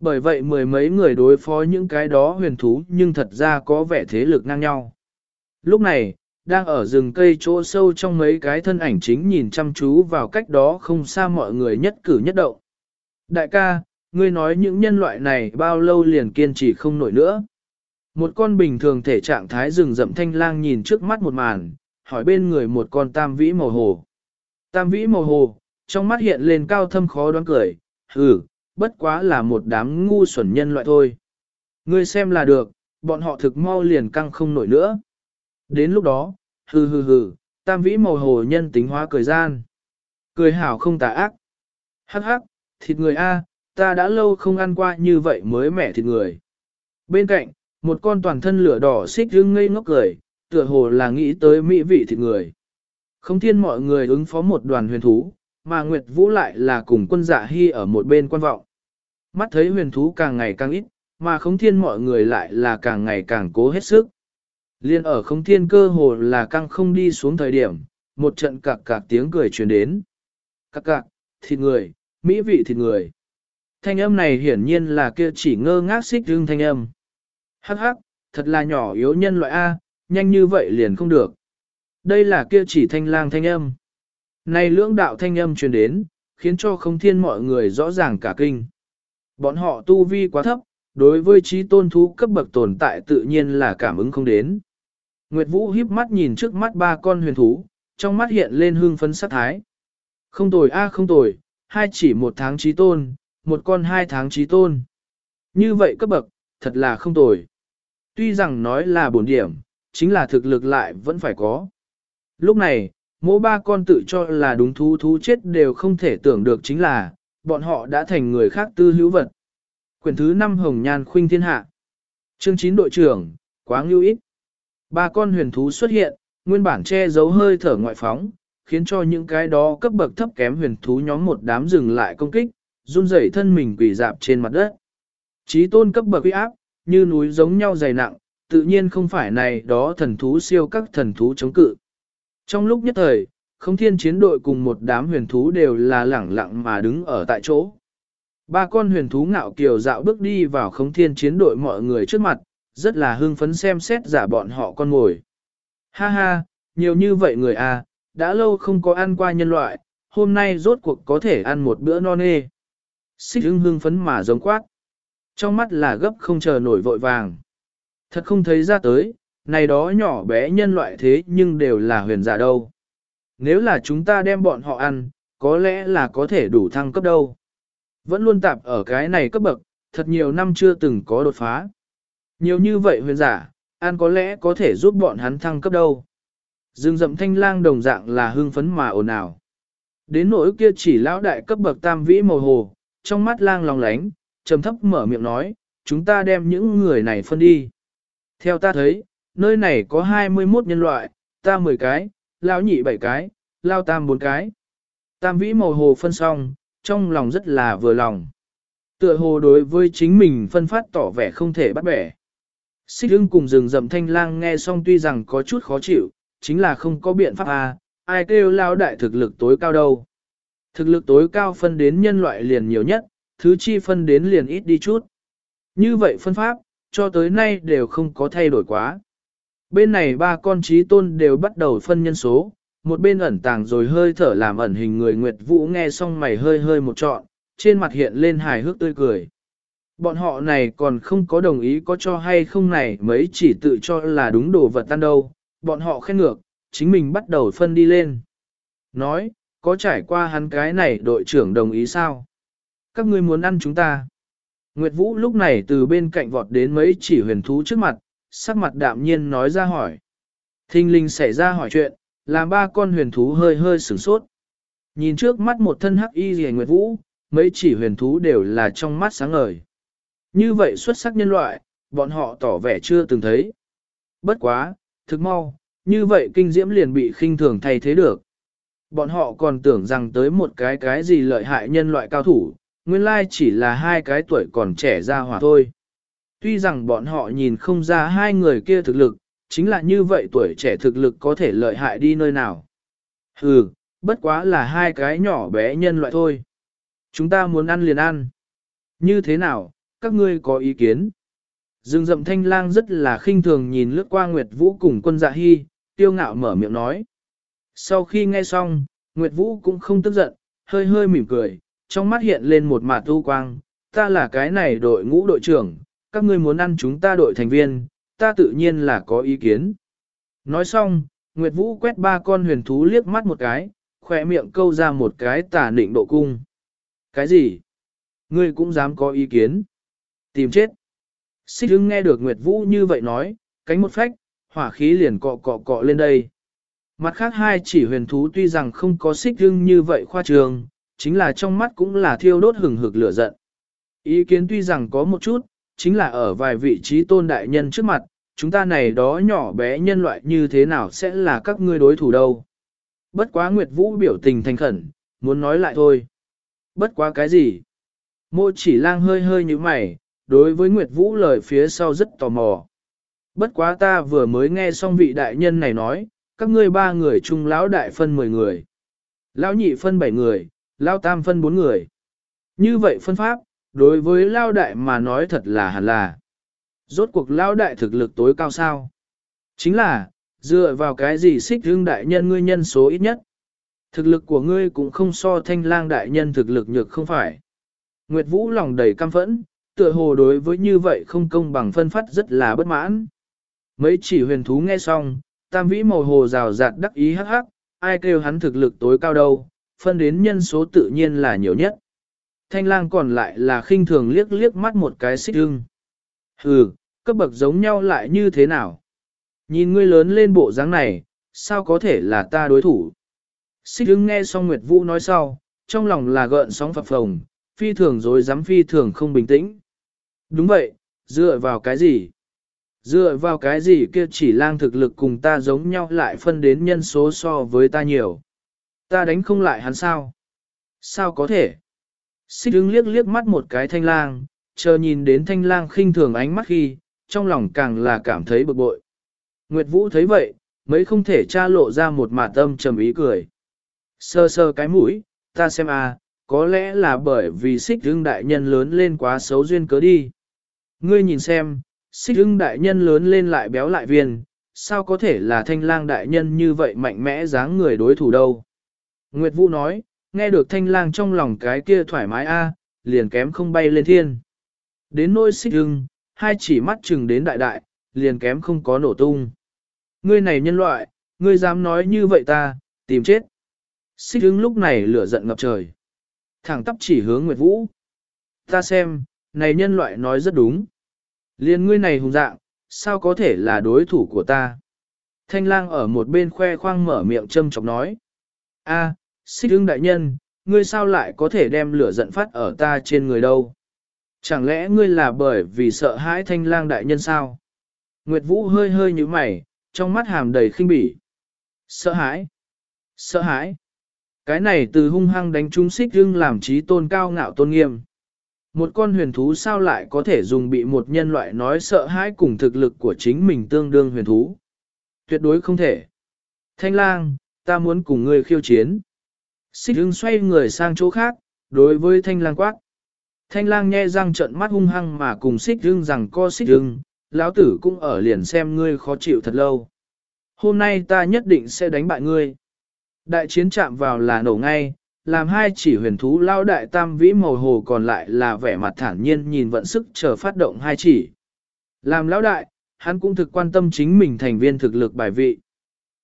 Bởi vậy mười mấy người đối phó những cái đó huyền thú nhưng thật ra có vẻ thế lực ngang nhau. Lúc này, đang ở rừng cây chỗ sâu trong mấy cái thân ảnh chính nhìn chăm chú vào cách đó không xa mọi người nhất cử nhất động. Đại ca, ngươi nói những nhân loại này bao lâu liền kiên trì không nổi nữa. Một con bình thường thể trạng thái rừng rậm thanh lang nhìn trước mắt một màn, hỏi bên người một con tam vĩ màu hồ. Tam vĩ màu hồ, trong mắt hiện lên cao thâm khó đoán cười, hừ, bất quá là một đám ngu xuẩn nhân loại thôi. Ngươi xem là được, bọn họ thực mau liền căng không nổi nữa. Đến lúc đó, hừ hừ hừ, tam vĩ màu hồ nhân tính hóa cười gian. Cười hảo không tà ác. Hắc hắc, thịt người A, ta đã lâu không ăn qua như vậy mới mẻ thịt người. Bên cạnh, một con toàn thân lửa đỏ xích hưng ngây ngốc cười, tựa hồ là nghĩ tới mỹ vị thịt người. Không thiên mọi người ứng phó một đoàn huyền thú, mà Nguyệt Vũ lại là cùng quân dạ hy ở một bên quan vọng. Mắt thấy huyền thú càng ngày càng ít, mà không thiên mọi người lại là càng ngày càng cố hết sức. Liên ở không thiên cơ hồ là căng không đi xuống thời điểm, một trận cạc cạc tiếng cười truyền đến. Cạc cạc, thịt người, mỹ vị thịt người. Thanh âm này hiển nhiên là kia chỉ ngơ ngác xích hương thanh âm. Hắc hắc, thật là nhỏ yếu nhân loại A, nhanh như vậy liền không được. Đây là kia chỉ thanh lang thanh âm. Này lưỡng đạo thanh âm truyền đến, khiến cho không thiên mọi người rõ ràng cả kinh. Bọn họ tu vi quá thấp, đối với trí tôn thú cấp bậc tồn tại tự nhiên là cảm ứng không đến. Nguyệt Vũ híp mắt nhìn trước mắt ba con huyền thú, trong mắt hiện lên hương phấn sát thái. Không tồi a không tồi, hai chỉ một tháng trí tôn, một con hai tháng trí tôn. Như vậy cấp bậc, thật là không tồi. Tuy rằng nói là bổn điểm, chính là thực lực lại vẫn phải có. Lúc này, mỗi ba con tự cho là đúng thú thú chết đều không thể tưởng được chính là, bọn họ đã thành người khác tư hữu vật. Quyển thứ 5 Hồng Nhan Khuynh Thiên Hạ Chương 9 đội trưởng, quá ngưu ít. Ba con huyền thú xuất hiện, nguyên bản che giấu hơi thở ngoại phóng, khiến cho những cái đó cấp bậc thấp kém huyền thú nhóm một đám dừng lại công kích, run rẩy thân mình quỳ dạp trên mặt đất. Chí tôn cấp bậc uy áp, như núi giống nhau dày nặng, tự nhiên không phải này đó thần thú siêu các thần thú chống cự. Trong lúc nhất thời, không thiên chiến đội cùng một đám huyền thú đều là lẳng lặng mà đứng ở tại chỗ. Ba con huyền thú ngạo kiều dạo bước đi vào không thiên chiến đội mọi người trước mặt, rất là hưng phấn xem xét giả bọn họ con ngồi. Ha ha, nhiều như vậy người à, đã lâu không có ăn qua nhân loại, hôm nay rốt cuộc có thể ăn một bữa no nê. Xích hưng hưng phấn mà giống quát. Trong mắt là gấp không chờ nổi vội vàng. Thật không thấy ra tới, này đó nhỏ bé nhân loại thế nhưng đều là huyền giả đâu. Nếu là chúng ta đem bọn họ ăn, có lẽ là có thể đủ thăng cấp đâu. Vẫn luôn tạp ở cái này cấp bậc, thật nhiều năm chưa từng có đột phá. Nhiều như vậy huyền giả, ăn có lẽ có thể giúp bọn hắn thăng cấp đâu. Dương dậm thanh lang đồng dạng là hương phấn mà ồn ào. Đến nỗi kia chỉ lão đại cấp bậc tam vĩ màu hồ, trong mắt lang lòng lánh, trầm thấp mở miệng nói, chúng ta đem những người này phân đi. Theo ta thấy, nơi này có 21 nhân loại, ta 10 cái, lão nhị 7 cái, lao tam 4 cái. Tam vĩ màu hồ phân xong, trong lòng rất là vừa lòng. Tựa hồ đối với chính mình phân phát tỏ vẻ không thể bắt bẻ. Xích hưng cùng rừng rậm thanh lang nghe xong tuy rằng có chút khó chịu, chính là không có biện pháp à, ai kêu lao đại thực lực tối cao đâu. Thực lực tối cao phân đến nhân loại liền nhiều nhất, thứ chi phân đến liền ít đi chút. Như vậy phân pháp, cho tới nay đều không có thay đổi quá. Bên này ba con trí tôn đều bắt đầu phân nhân số, một bên ẩn tàng rồi hơi thở làm ẩn hình người Nguyệt Vũ nghe xong mày hơi hơi một trọn, trên mặt hiện lên hài hước tươi cười. Bọn họ này còn không có đồng ý có cho hay không này mấy chỉ tự cho là đúng đồ vật tan đâu, bọn họ khen ngược, chính mình bắt đầu phân đi lên. Nói, có trải qua hắn cái này đội trưởng đồng ý sao? Các ngươi muốn ăn chúng ta. Nguyệt Vũ lúc này từ bên cạnh vọt đến mấy chỉ huyền thú trước mặt, sắc mặt đạm nhiên nói ra hỏi. Thinh linh xảy ra hỏi chuyện, làm ba con huyền thú hơi hơi sửng sốt. Nhìn trước mắt một thân hắc y rìa Nguyệt Vũ, mấy chỉ huyền thú đều là trong mắt sáng ngời. Như vậy xuất sắc nhân loại, bọn họ tỏ vẻ chưa từng thấy. Bất quá, thực mau, như vậy kinh diễm liền bị khinh thường thay thế được. Bọn họ còn tưởng rằng tới một cái cái gì lợi hại nhân loại cao thủ, nguyên lai chỉ là hai cái tuổi còn trẻ ra hỏa thôi. Tuy rằng bọn họ nhìn không ra hai người kia thực lực, chính là như vậy tuổi trẻ thực lực có thể lợi hại đi nơi nào. Hừ, bất quá là hai cái nhỏ bé nhân loại thôi. Chúng ta muốn ăn liền ăn. Như thế nào, các ngươi có ý kiến? Dương dậm thanh lang rất là khinh thường nhìn lướt qua Nguyệt Vũ cùng quân dạ hy, tiêu ngạo mở miệng nói. Sau khi nghe xong, Nguyệt Vũ cũng không tức giận, hơi hơi mỉm cười, trong mắt hiện lên một mạt tu quang, ta là cái này đội ngũ đội trưởng, các ngươi muốn ăn chúng ta đội thành viên, ta tự nhiên là có ý kiến. Nói xong, Nguyệt Vũ quét ba con huyền thú liếc mắt một cái, khỏe miệng câu ra một cái tà nịnh độ cung. Cái gì? Ngươi cũng dám có ý kiến? Tìm chết. Xích hưng nghe được Nguyệt Vũ như vậy nói, cánh một phách, hỏa khí liền cọ cọ cọ lên đây. Mặt khác hai chỉ huyền thú tuy rằng không có xích hưng như vậy khoa trường, chính là trong mắt cũng là thiêu đốt hừng hực lửa giận. Ý kiến tuy rằng có một chút, chính là ở vài vị trí tôn đại nhân trước mặt, chúng ta này đó nhỏ bé nhân loại như thế nào sẽ là các ngươi đối thủ đâu. Bất quá Nguyệt Vũ biểu tình thành khẩn, muốn nói lại thôi. Bất quá cái gì? Mộ chỉ lang hơi hơi như mày, đối với Nguyệt Vũ lời phía sau rất tò mò. Bất quá ta vừa mới nghe xong vị đại nhân này nói, các ngươi ba người chung lão đại phân 10 người. Lão nhị phân 7 người, lão tam phân 4 người. Như vậy phân pháp, đối với lao đại mà nói thật là hẳn là. Rốt cuộc lao đại thực lực tối cao sao? Chính là, dựa vào cái gì xích hương đại nhân ngươi nhân số ít nhất. Thực lực của ngươi cũng không so thanh lang đại nhân thực lực nhược không phải. Nguyệt Vũ lòng đầy căm phẫn, tựa hồ đối với như vậy không công bằng phân phát rất là bất mãn. Mấy chỉ huyền thú nghe xong, tam vĩ màu hồ rào rạt đắc ý hắc hắc, ai kêu hắn thực lực tối cao đâu, phân đến nhân số tự nhiên là nhiều nhất. Thanh lang còn lại là khinh thường liếc liếc mắt một cái xích hưng. Hừ, cấp bậc giống nhau lại như thế nào? Nhìn ngươi lớn lên bộ dáng này, sao có thể là ta đối thủ? Xích hưng nghe xong Nguyệt Vũ nói sau, trong lòng là gợn sóng phập phồng, phi thường dối dám phi thường không bình tĩnh. Đúng vậy, dựa vào cái gì? Dựa vào cái gì kia chỉ lang thực lực cùng ta giống nhau lại phân đến nhân số so với ta nhiều. Ta đánh không lại hắn sao? Sao có thể? Xích ứng liếc liếc mắt một cái thanh lang, chờ nhìn đến thanh lang khinh thường ánh mắt khi, trong lòng càng là cảm thấy bực bội. Nguyệt Vũ thấy vậy, mấy không thể tra lộ ra một mạt tâm trầm ý cười. Sơ sơ cái mũi, ta xem à, có lẽ là bởi vì xích hưng đại nhân lớn lên quá xấu duyên cớ đi. Ngươi nhìn xem, xích hưng đại nhân lớn lên lại béo lại viên, sao có thể là thanh lang đại nhân như vậy mạnh mẽ dáng người đối thủ đâu. Nguyệt Vũ nói, nghe được thanh lang trong lòng cái kia thoải mái a, liền kém không bay lên thiên. Đến nôi xích hưng, hai chỉ mắt chừng đến đại đại, liền kém không có nổ tung. Ngươi này nhân loại, ngươi dám nói như vậy ta, tìm chết. Xích hưng lúc này lửa giận ngập trời. Thẳng tắp chỉ hướng Nguyệt Vũ. Ta xem, này nhân loại nói rất đúng. liền ngươi này hùng dạng, sao có thể là đối thủ của ta? Thanh lang ở một bên khoe khoang mở miệng châm chọc nói. A, xích ưng đại nhân, ngươi sao lại có thể đem lửa giận phát ở ta trên người đâu? Chẳng lẽ ngươi là bởi vì sợ hãi thanh lang đại nhân sao? Nguyệt Vũ hơi hơi như mày, trong mắt hàm đầy khinh bỉ. Sợ hãi? Sợ hãi? Cái này từ hung hăng đánh trúng xích ưng làm trí tôn cao ngạo tôn nghiêm. Một con huyền thú sao lại có thể dùng bị một nhân loại nói sợ hãi cùng thực lực của chính mình tương đương huyền thú? Tuyệt đối không thể. Thanh lang, ta muốn cùng ngươi khiêu chiến. Xích hưng xoay người sang chỗ khác, đối với thanh lang quát. Thanh lang nhe răng trận mắt hung hăng mà cùng xích hưng rằng co xích hưng, lão tử cũng ở liền xem ngươi khó chịu thật lâu. Hôm nay ta nhất định sẽ đánh bại ngươi. Đại chiến chạm vào là nổ ngay, làm hai chỉ huyền thú lao đại tam vĩ màu hồ còn lại là vẻ mặt thản nhiên nhìn vận sức chờ phát động hai chỉ. Làm lão đại, hắn cũng thực quan tâm chính mình thành viên thực lực bài vị.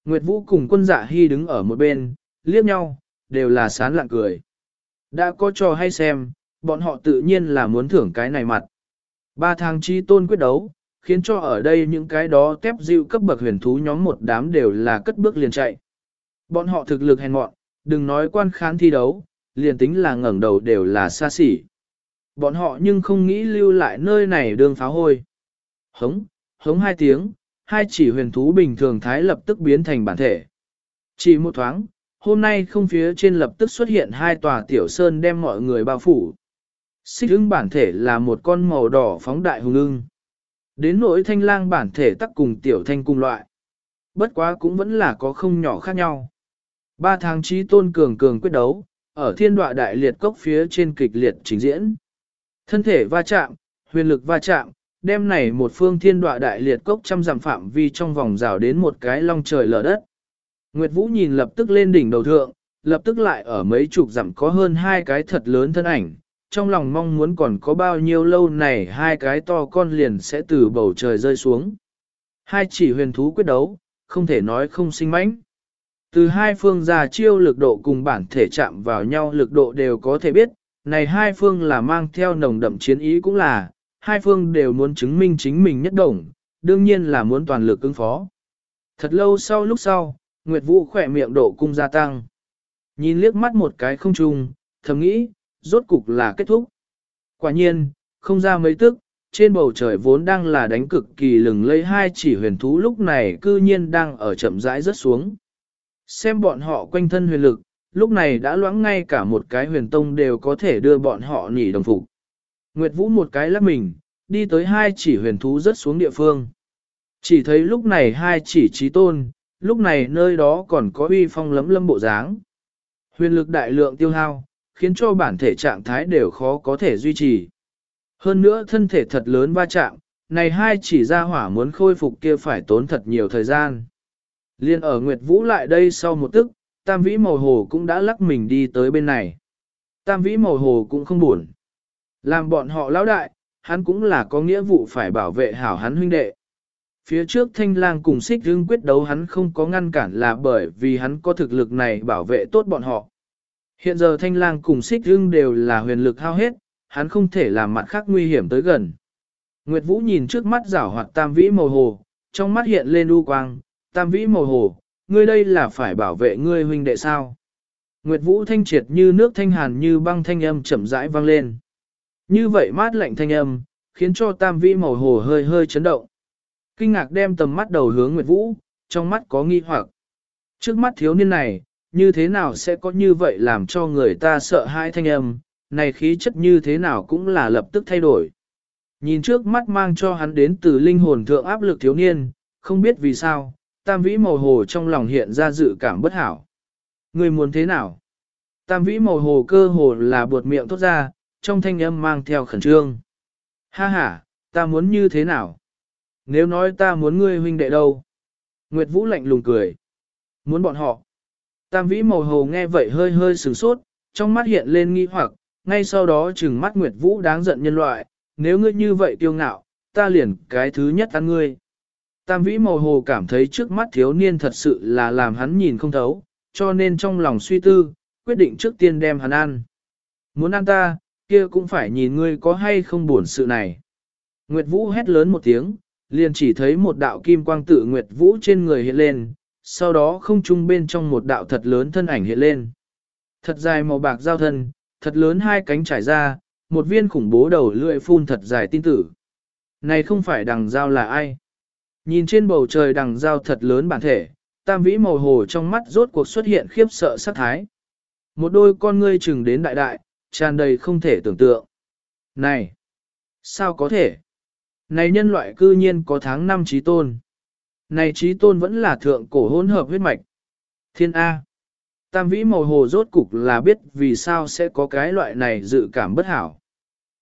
Nguyệt Vũ cùng quân dạ hy đứng ở một bên, liếc nhau, đều là sán lạng cười. Đã có trò hay xem, bọn họ tự nhiên là muốn thưởng cái này mặt. Ba tháng chi tôn quyết đấu, khiến cho ở đây những cái đó tép dịu cấp bậc huyền thú nhóm một đám đều là cất bước liền chạy. Bọn họ thực lực hèn mọn, đừng nói quan khán thi đấu, liền tính là ngẩng đầu đều là xa xỉ. Bọn họ nhưng không nghĩ lưu lại nơi này đường pháo hôi. Hống, hống hai tiếng, hai chỉ huyền thú bình thường thái lập tức biến thành bản thể. Chỉ một thoáng, hôm nay không phía trên lập tức xuất hiện hai tòa tiểu sơn đem mọi người bao phủ. Xích ưng bản thể là một con màu đỏ phóng đại hùng ưng. Đến nỗi thanh lang bản thể tắc cùng tiểu thanh cùng loại. Bất quá cũng vẫn là có không nhỏ khác nhau. Ba tháng trí tôn cường cường quyết đấu, ở thiên đoạ đại liệt cốc phía trên kịch liệt trình diễn. Thân thể va chạm, huyền lực va chạm, đem này một phương thiên đoạ đại liệt cốc trăm dặm phạm vi trong vòng rào đến một cái long trời lở đất. Nguyệt Vũ nhìn lập tức lên đỉnh đầu thượng, lập tức lại ở mấy chục dặm có hơn hai cái thật lớn thân ảnh, trong lòng mong muốn còn có bao nhiêu lâu này hai cái to con liền sẽ từ bầu trời rơi xuống. Hai chỉ huyền thú quyết đấu, không thể nói không sinh mãnh. Từ hai phương ra chiêu lực độ cùng bản thể chạm vào nhau lực độ đều có thể biết, này hai phương là mang theo nồng đậm chiến ý cũng là, hai phương đều muốn chứng minh chính mình nhất đồng, đương nhiên là muốn toàn lực ứng phó. Thật lâu sau lúc sau, Nguyệt Vũ khỏe miệng độ cung gia tăng. Nhìn liếc mắt một cái không trùng, thầm nghĩ, rốt cục là kết thúc. Quả nhiên, không ra mấy tức, trên bầu trời vốn đang là đánh cực kỳ lừng lây hai chỉ huyền thú lúc này cư nhiên đang ở chậm rãi rất xuống. Xem bọn họ quanh thân huyền lực, lúc này đã loãng ngay cả một cái huyền tông đều có thể đưa bọn họ nhỉ đồng phục. Nguyệt Vũ một cái lắc mình, đi tới hai chỉ huyền thú rất xuống địa phương. Chỉ thấy lúc này hai chỉ trí tôn, lúc này nơi đó còn có uy phong lấm lâm bộ dáng. Huyền lực đại lượng tiêu hao, khiến cho bản thể trạng thái đều khó có thể duy trì. Hơn nữa thân thể thật lớn va chạm, này hai chỉ ra hỏa muốn khôi phục kia phải tốn thật nhiều thời gian. Liên ở Nguyệt Vũ lại đây sau một tức, tam vĩ màu hồ cũng đã lắc mình đi tới bên này. Tam vĩ màu hồ cũng không buồn. Làm bọn họ lão đại, hắn cũng là có nghĩa vụ phải bảo vệ hảo hắn huynh đệ. Phía trước thanh lang cùng xích hương quyết đấu hắn không có ngăn cản là bởi vì hắn có thực lực này bảo vệ tốt bọn họ. Hiện giờ thanh lang cùng xích hương đều là huyền lực hao hết, hắn không thể làm mặt khác nguy hiểm tới gần. Nguyệt Vũ nhìn trước mắt rảo hoạt tam vĩ màu hồ, trong mắt hiện lên u quang, tam vĩ màu hồ, ngươi đây là phải bảo vệ ngươi huynh đệ sao. Nguyệt Vũ thanh triệt như nước thanh hàn như băng thanh âm chậm rãi vang lên. Như vậy mát lạnh thanh âm, khiến cho tam vĩ màu hồ hơi hơi chấn động. Kinh ngạc đem tầm mắt đầu hướng Nguyệt Vũ, trong mắt có nghi hoặc. Trước mắt thiếu niên này, như thế nào sẽ có như vậy làm cho người ta sợ hãi thanh âm, này khí chất như thế nào cũng là lập tức thay đổi. Nhìn trước mắt mang cho hắn đến từ linh hồn thượng áp lực thiếu niên, không biết vì sao, tam vĩ màu hồ trong lòng hiện ra dự cảm bất hảo. Người muốn thế nào? Tam vĩ màu hồ cơ hồ là buột miệng thốt ra, trong thanh âm mang theo khẩn trương. Ha ha, ta muốn như thế nào? Nếu nói ta muốn ngươi huynh đệ đâu? Nguyệt Vũ lạnh lùng cười. Muốn bọn họ. Tam vĩ màu hồ nghe vậy hơi hơi sửng sốt, trong mắt hiện lên nghi hoặc, ngay sau đó trừng mắt Nguyệt Vũ đáng giận nhân loại, nếu ngươi như vậy tiêu ngạo, ta liền cái thứ nhất ăn ngươi. Tam vĩ màu hồ cảm thấy trước mắt thiếu niên thật sự là làm hắn nhìn không thấu, cho nên trong lòng suy tư, quyết định trước tiên đem hắn ăn. Muốn ăn ta, kia cũng phải nhìn ngươi có hay không buồn sự này. Nguyệt Vũ hét lớn một tiếng, liền chỉ thấy một đạo kim quang tự Nguyệt Vũ trên người hiện lên, sau đó không trung bên trong một đạo thật lớn thân ảnh hiện lên. Thật dài màu bạc giao thân, thật lớn hai cánh trải ra, một viên khủng bố đầu lưỡi phun thật dài tin tử. Này không phải đằng giao là ai? Nhìn trên bầu trời đằng giao thật lớn bản thể, tam vĩ màu hồ trong mắt rốt cuộc xuất hiện khiếp sợ sát thái. Một đôi con ngươi chừng đến đại đại, tràn đầy không thể tưởng tượng. Này! Sao có thể? Này nhân loại cư nhiên có tháng năm trí tôn. Này trí tôn vẫn là thượng cổ hỗn hợp huyết mạch. Thiên A! Tam vĩ màu hồ rốt cục là biết vì sao sẽ có cái loại này dự cảm bất hảo.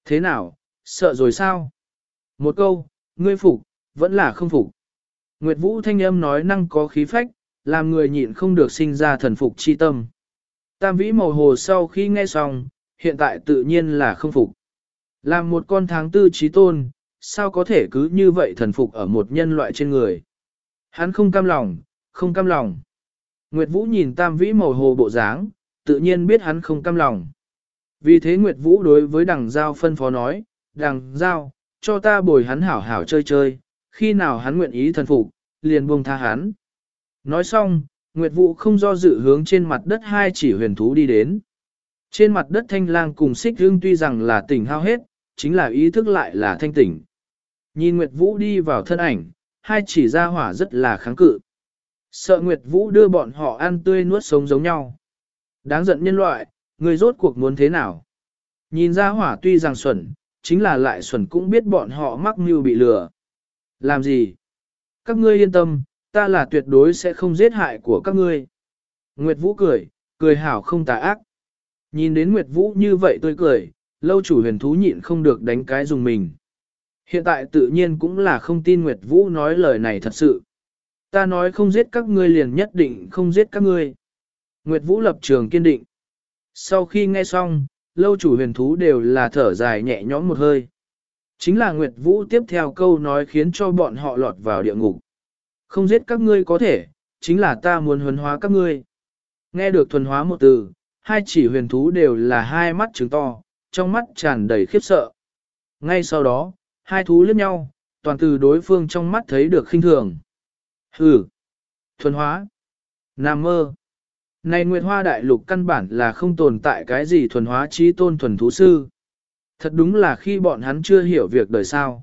Thế nào, sợ rồi sao? Một câu, ngươi phục, vẫn là không phục. Nguyệt Vũ thanh âm nói năng có khí phách, làm người nhịn không được sinh ra thần phục chi tâm. Tam vĩ màu hồ sau khi nghe xong, hiện tại tự nhiên là không phục. Làm một con tháng tư trí tôn, sao có thể cứ như vậy thần phục ở một nhân loại trên người. Hắn không cam lòng, không cam lòng. Nguyệt Vũ nhìn tam vĩ màu hồ bộ dáng, tự nhiên biết hắn không cam lòng. Vì thế Nguyệt Vũ đối với đằng giao phân phó nói, đằng giao, cho ta bồi hắn hảo hảo chơi chơi, khi nào hắn nguyện ý thần phục, liền buông tha hắn. Nói xong, Nguyệt Vũ không do dự hướng trên mặt đất hai chỉ huyền thú đi đến. Trên mặt đất thanh lang cùng xích hương tuy rằng là tỉnh hao hết, chính là ý thức lại là thanh tỉnh. Nhìn Nguyệt Vũ đi vào thân ảnh, hai chỉ ra hỏa rất là kháng cự. Sợ Nguyệt Vũ đưa bọn họ ăn tươi nuốt sống giống nhau. Đáng giận nhân loại, người rốt cuộc muốn thế nào? Nhìn ra hỏa tuy rằng xuẩn, chính là lại xuẩn cũng biết bọn họ mắc mưu bị lừa. Làm gì? Các ngươi yên tâm, ta là tuyệt đối sẽ không giết hại của các ngươi. Nguyệt Vũ cười, cười hảo không tà ác. Nhìn đến Nguyệt Vũ như vậy tôi cười, lâu chủ huyền thú nhịn không được đánh cái dùng mình. Hiện tại tự nhiên cũng là không tin Nguyệt Vũ nói lời này thật sự. Ta nói không giết các ngươi liền nhất định không giết các ngươi. Nguyệt Vũ lập trường kiên định. Sau khi nghe xong, lâu chủ huyền thú đều là thở dài nhẹ nhõm một hơi. Chính là Nguyệt Vũ tiếp theo câu nói khiến cho bọn họ lọt vào địa ngục. Không giết các ngươi có thể, chính là ta muốn huấn hóa các ngươi. Nghe được thuần hóa một từ, hai chỉ huyền thú đều là hai mắt trứng to, trong mắt tràn đầy khiếp sợ. Ngay sau đó, Hai thú liếc nhau, toàn từ đối phương trong mắt thấy được khinh thường. Hừ, thuần hóa, nam mơ. Này Nguyệt Hoa Đại Lục căn bản là không tồn tại cái gì thuần hóa trí tôn thuần thú sư. Thật đúng là khi bọn hắn chưa hiểu việc đời sao.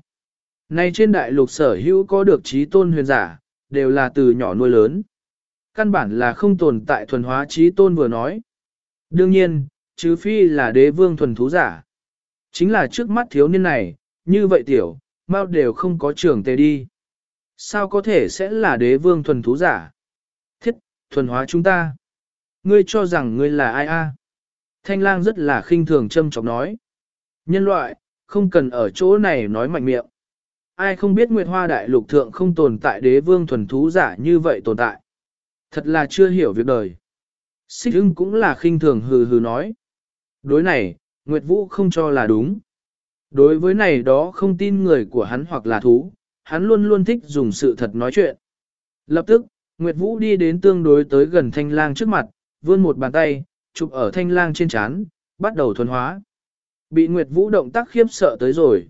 Này trên đại lục sở hữu có được trí tôn huyền giả, đều là từ nhỏ nuôi lớn. Căn bản là không tồn tại thuần hóa trí tôn vừa nói. Đương nhiên, chứ phi là đế vương thuần thú giả. Chính là trước mắt thiếu niên này, như vậy tiểu, mau đều không có trưởng tề đi. Sao có thể sẽ là đế vương thuần thú giả? Thiết, thuần hóa chúng ta. Ngươi cho rằng ngươi là ai a? Thanh lang rất là khinh thường châm chọc nói. Nhân loại, không cần ở chỗ này nói mạnh miệng. Ai không biết Nguyệt Hoa Đại Lục Thượng không tồn tại đế vương thuần thú giả như vậy tồn tại. Thật là chưa hiểu việc đời. Xích ưng cũng là khinh thường hừ hừ nói. Đối này, Nguyệt Vũ không cho là đúng. Đối với này đó không tin người của hắn hoặc là thú, hắn luôn luôn thích dùng sự thật nói chuyện. Lập tức, Nguyệt Vũ đi đến tương đối tới gần thanh lang trước mặt, vươn một bàn tay, chụp ở thanh lang trên chán, bắt đầu thuần hóa. Bị Nguyệt Vũ động tác khiếp sợ tới rồi.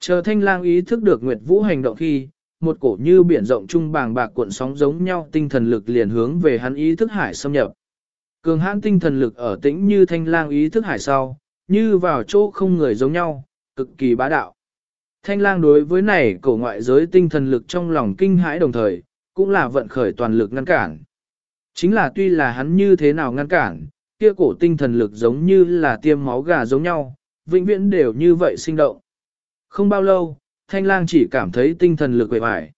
Chờ thanh lang ý thức được Nguyệt Vũ hành động khi, một cổ như biển rộng trung bàng bạc cuộn sóng giống nhau tinh thần lực liền hướng về hắn ý thức hải xâm nhập. Cường hãn tinh thần lực ở tĩnh như thanh lang ý thức hải sau, như vào chỗ không người giống nhau, cực kỳ bá đạo. Thanh lang đối với này cổ ngoại giới tinh thần lực trong lòng kinh hãi đồng thời, cũng là vận khởi toàn lực ngăn cản. Chính là tuy là hắn như thế nào ngăn cản, kia cổ tinh thần lực giống như là tiêm máu gà giống nhau, vĩnh viễn đều như vậy sinh động. Không bao lâu, thanh lang chỉ cảm thấy tinh thần lực quệ vải.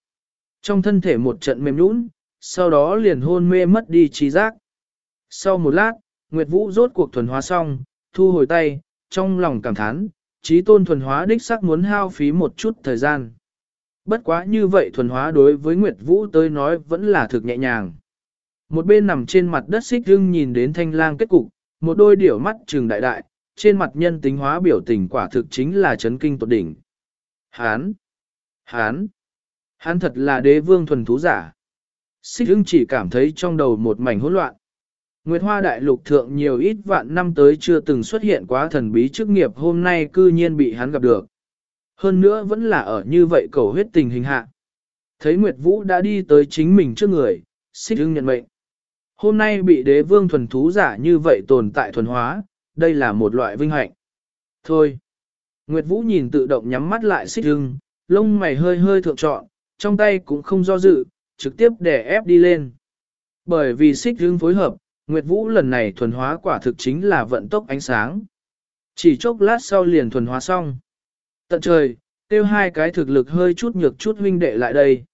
Trong thân thể một trận mềm nhũn, sau đó liền hôn mê mất đi trí giác. Sau một lát, Nguyệt Vũ rốt cuộc thuần hóa xong, thu hồi tay, trong lòng cảm thán, trí tôn thuần hóa đích sắc muốn hao phí một chút thời gian. Bất quá như vậy thuần hóa đối với Nguyệt Vũ tới nói vẫn là thực nhẹ nhàng. Một bên nằm trên mặt đất xích hưng nhìn đến thanh lang kết cục, một đôi điểu mắt trừng đại đại, trên mặt nhân tính hóa biểu tình quả thực chính là chấn kinh tột đỉnh. Hán! Hán! Hán thật là đế vương thuần thú giả. Xích hưng chỉ cảm thấy trong đầu một mảnh hỗn loạn. Nguyệt Hoa Đại Lục thượng nhiều ít vạn năm tới chưa từng xuất hiện quá thần bí chức nghiệp hôm nay cư nhiên bị hắn gặp được. Hơn nữa vẫn là ở như vậy cầu huyết tình hình hạ. Thấy Nguyệt Vũ đã đi tới chính mình trước người, xích hưng nhận mệnh. Hôm nay bị đế vương thuần thú giả như vậy tồn tại thuần hóa, đây là một loại vinh hạnh. Thôi. Nguyệt Vũ nhìn tự động nhắm mắt lại xích hưng, lông mày hơi hơi thượng trọn, trong tay cũng không do dự, trực tiếp đè ép đi lên. Bởi vì xích hưng phối hợp, Nguyệt Vũ lần này thuần hóa quả thực chính là vận tốc ánh sáng. Chỉ chốc lát sau liền thuần hóa xong. Tận trời, tiêu hai cái thực lực hơi chút nhược chút huynh đệ lại đây.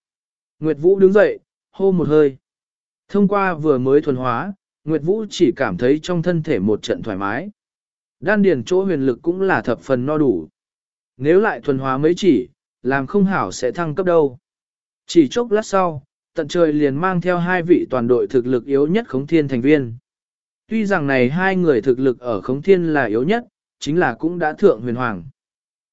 Nguyệt Vũ đứng dậy, hô một hơi. Thông qua vừa mới thuần hóa, Nguyệt Vũ chỉ cảm thấy trong thân thể một trận thoải mái. Đan điền chỗ huyền lực cũng là thập phần no đủ. Nếu lại thuần hóa mấy chỉ, làm không hảo sẽ thăng cấp đâu. Chỉ chốc lát sau, tận trời liền mang theo hai vị toàn đội thực lực yếu nhất khống thiên thành viên. Tuy rằng này hai người thực lực ở khống thiên là yếu nhất, chính là cũng đã thượng huyền hoàng.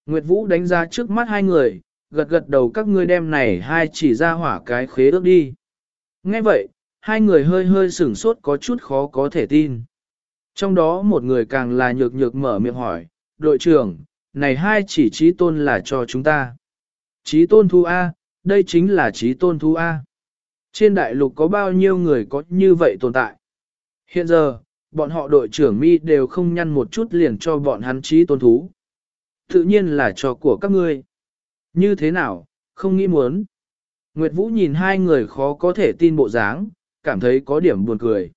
Nguyệt Vũ đánh ra trước mắt hai người, gật gật đầu các ngươi đem này hai chỉ ra hỏa cái khế ước đi. Nghe vậy, hai người hơi hơi sửng sốt có chút khó có thể tin. Trong đó một người càng là nhược nhược mở miệng hỏi, đội trưởng, này hai chỉ trí tôn là cho chúng ta. Trí tôn thu A, đây chính là trí tôn thu A. Trên đại lục có bao nhiêu người có như vậy tồn tại? Hiện giờ, bọn họ đội trưởng mi đều không nhăn một chút liền cho bọn hắn trí tôn thú. Tự nhiên là cho của các ngươi. Như thế nào, không nghĩ muốn. Nguyệt Vũ nhìn hai người khó có thể tin bộ dáng, cảm thấy có điểm buồn cười.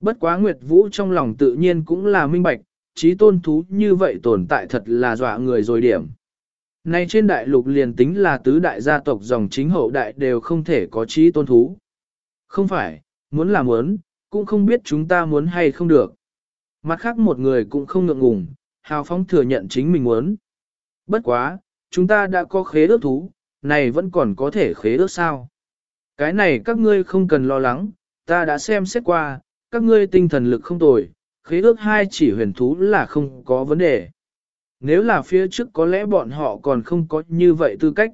Bất quá Nguyệt Vũ trong lòng tự nhiên cũng là minh bạch, trí tôn thú như vậy tồn tại thật là dọa người rồi điểm. Nay trên đại lục liền tính là tứ đại gia tộc dòng chính hậu đại đều không thể có trí tôn thú. Không phải, muốn là muốn, cũng không biết chúng ta muốn hay không được. Mặt khác một người cũng không ngượng ngùng, hào phóng thừa nhận chính mình muốn. Bất quá, chúng ta đã có khế ước thú, này vẫn còn có thể khế ước sao. Cái này các ngươi không cần lo lắng, ta đã xem xét qua, các ngươi tinh thần lực không tồi, khế ước hai chỉ huyền thú là không có vấn đề. Nếu là phía trước có lẽ bọn họ còn không có như vậy tư cách.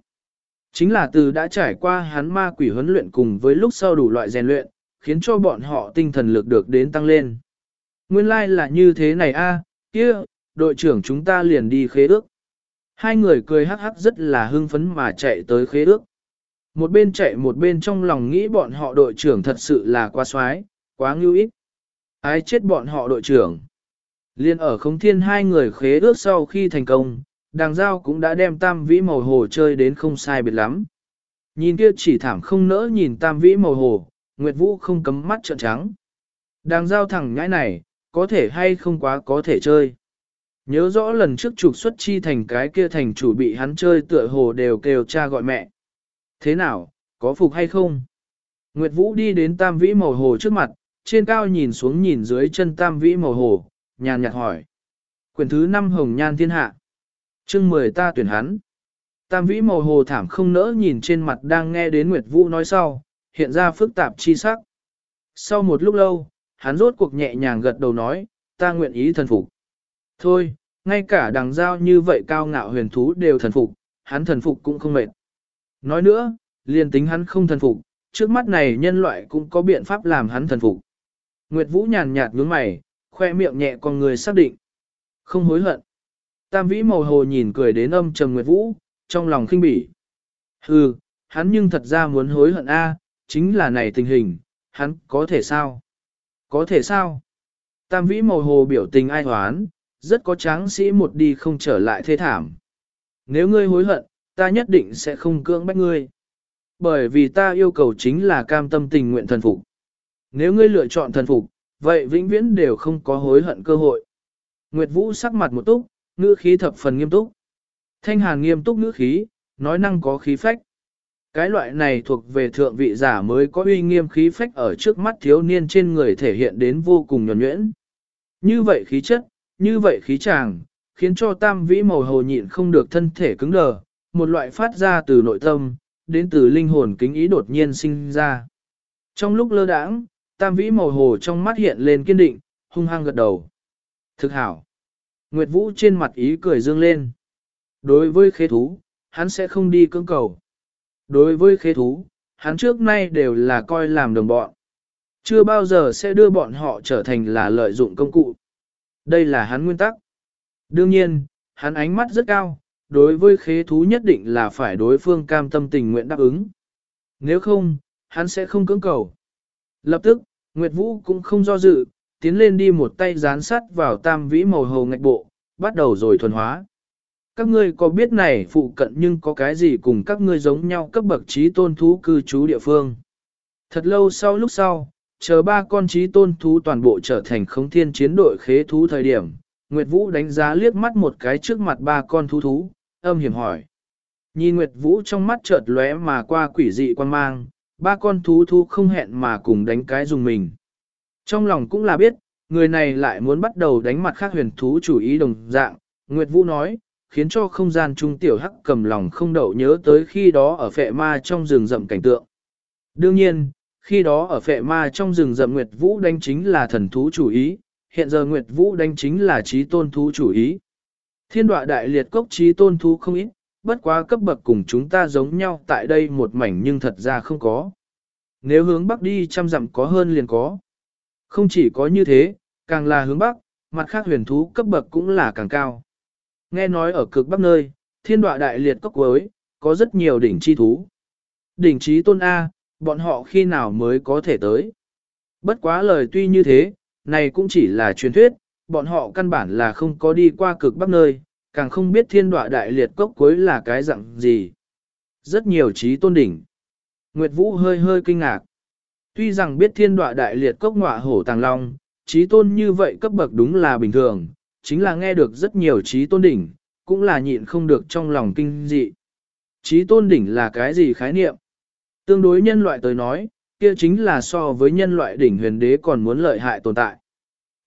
Chính là từ đã trải qua hắn ma quỷ huấn luyện cùng với lúc sau đủ loại rèn luyện, khiến cho bọn họ tinh thần lực được đến tăng lên. Nguyên lai like là như thế này a, kia, đội trưởng chúng ta liền đi khế ước. Hai người cười hắc hắc rất là hưng phấn mà chạy tới khế ước. Một bên chạy một bên trong lòng nghĩ bọn họ đội trưởng thật sự là quá xoái, quá ngưu ít. Ai chết bọn họ đội trưởng. Liên ở không thiên hai người khế ước sau khi thành công, đàng giao cũng đã đem tam vĩ màu hồ chơi đến không sai biệt lắm. Nhìn kia chỉ thảm không nỡ nhìn tam vĩ màu hồ, Nguyệt Vũ không cấm mắt trợn trắng. Đàng giao thẳng nhãi này, có thể hay không quá có thể chơi. Nhớ rõ lần trước trục xuất chi thành cái kia thành chủ bị hắn chơi tựa hồ đều kêu cha gọi mẹ. Thế nào, có phục hay không? Nguyệt Vũ đi đến tam vĩ màu hồ trước mặt, trên cao nhìn xuống nhìn dưới chân tam vĩ màu hồ, nhàn nhạt hỏi. quyển thứ năm hồng nhan thiên hạ. chương mười ta tuyển hắn. Tam vĩ màu hồ thảm không nỡ nhìn trên mặt đang nghe đến Nguyệt Vũ nói sau, hiện ra phức tạp chi sắc. Sau một lúc lâu, hắn rốt cuộc nhẹ nhàng gật đầu nói, ta nguyện ý thần phục. Thôi, ngay cả đằng giao như vậy cao ngạo huyền thú đều thần phục, hắn thần phục cũng không mệt. Nói nữa, liền tính hắn không thần phục, trước mắt này nhân loại cũng có biện pháp làm hắn thần phục. Nguyệt Vũ nhàn nhạt nhướng mày, khoe miệng nhẹ con người xác định. Không hối hận. Tam vĩ màu hồ nhìn cười đến âm trầm Nguyệt Vũ, trong lòng khinh bỉ. Hừ, hắn nhưng thật ra muốn hối hận a, à, chính là này tình hình, hắn có thể sao? Có thể sao? Tam vĩ màu hồ biểu tình ai hoán, rất có tráng sĩ một đi không trở lại thế thảm. Nếu ngươi hối hận, ta nhất định sẽ không cưỡng bách ngươi. Bởi vì ta yêu cầu chính là cam tâm tình nguyện thần phục. Nếu ngươi lựa chọn thần phục, vậy vĩnh viễn đều không có hối hận cơ hội. Nguyệt Vũ sắc mặt một túc, ngữ khí thập phần nghiêm túc. Thanh hàn nghiêm túc ngữ khí, nói năng có khí phách. Cái loại này thuộc về thượng vị giả mới có uy nghiêm khí phách ở trước mắt thiếu niên trên người thể hiện đến vô cùng nhuẩn nhuyễn. Như vậy khí chất, như vậy khí chàng, khiến cho tam vĩ màu hồ nhịn không được thân thể cứng đờ, một loại phát ra từ nội tâm, đến từ linh hồn kính ý đột nhiên sinh ra. Trong lúc lơ đãng, tam vĩ màu hồ trong mắt hiện lên kiên định, hung hăng gật đầu. Thực hảo. Nguyệt Vũ trên mặt ý cười dương lên. Đối với khế thú, hắn sẽ không đi cưỡng cầu. Đối với khế thú, hắn trước nay đều là coi làm đồng bọn. Chưa bao giờ sẽ đưa bọn họ trở thành là lợi dụng công cụ. Đây là hắn nguyên tắc. Đương nhiên, hắn ánh mắt rất cao, đối với khế thú nhất định là phải đối phương cam tâm tình nguyện đáp ứng. Nếu không, hắn sẽ không cưỡng cầu. Lập tức, Nguyệt Vũ cũng không do dự, tiến lên đi một tay dán sắt vào tam vĩ màu hầu ngạch bộ, bắt đầu rồi thuần hóa. Các ngươi có biết này phụ cận nhưng có cái gì cùng các ngươi giống nhau cấp bậc trí tôn thú cư trú địa phương. Thật lâu sau lúc sau, chờ ba con trí tôn thú toàn bộ trở thành khống thiên chiến đội khế thú thời điểm, Nguyệt Vũ đánh giá liếc mắt một cái trước mặt ba con thú thú, âm hiểm hỏi. Nhìn Nguyệt Vũ trong mắt chợt lóe mà qua quỷ dị quan mang, ba con thú thú không hẹn mà cùng đánh cái dùng mình. Trong lòng cũng là biết, người này lại muốn bắt đầu đánh mặt khác huyền thú chủ ý đồng dạng, Nguyệt Vũ nói, khiến cho không gian trung tiểu hắc cầm lòng không đậu nhớ tới khi đó ở phệ ma trong rừng rậm cảnh tượng. Đương nhiên, khi đó ở phệ ma trong rừng rậm Nguyệt Vũ đánh chính là thần thú chủ ý, hiện giờ Nguyệt Vũ đánh chính là trí tôn thú chủ ý. Thiên đoạ đại liệt cốc trí tôn thú không ít, bất quá cấp bậc cùng chúng ta giống nhau tại đây một mảnh nhưng thật ra không có. Nếu hướng bắc đi trăm dặm có hơn liền có. Không chỉ có như thế, càng là hướng bắc, mặt khác huyền thú cấp bậc cũng là càng cao. Nghe nói ở cực bắc nơi, thiên đoạ đại liệt cốc cuối, có rất nhiều đỉnh chi thú. Đỉnh trí tôn A, bọn họ khi nào mới có thể tới. Bất quá lời tuy như thế, này cũng chỉ là truyền thuyết, bọn họ căn bản là không có đi qua cực bắc nơi, càng không biết thiên đoạ đại liệt cốc cuối là cái dạng gì. Rất nhiều trí tôn đỉnh. Nguyệt Vũ hơi hơi kinh ngạc. Tuy rằng biết thiên đoạ đại liệt cốc ngọa hổ tàng long, trí tôn như vậy cấp bậc đúng là bình thường, chính là nghe được rất nhiều trí tôn đỉnh, cũng là nhịn không được trong lòng kinh dị. Trí tôn đỉnh là cái gì khái niệm? Tương đối nhân loại tới nói, kia chính là so với nhân loại đỉnh huyền đế còn muốn lợi hại tồn tại.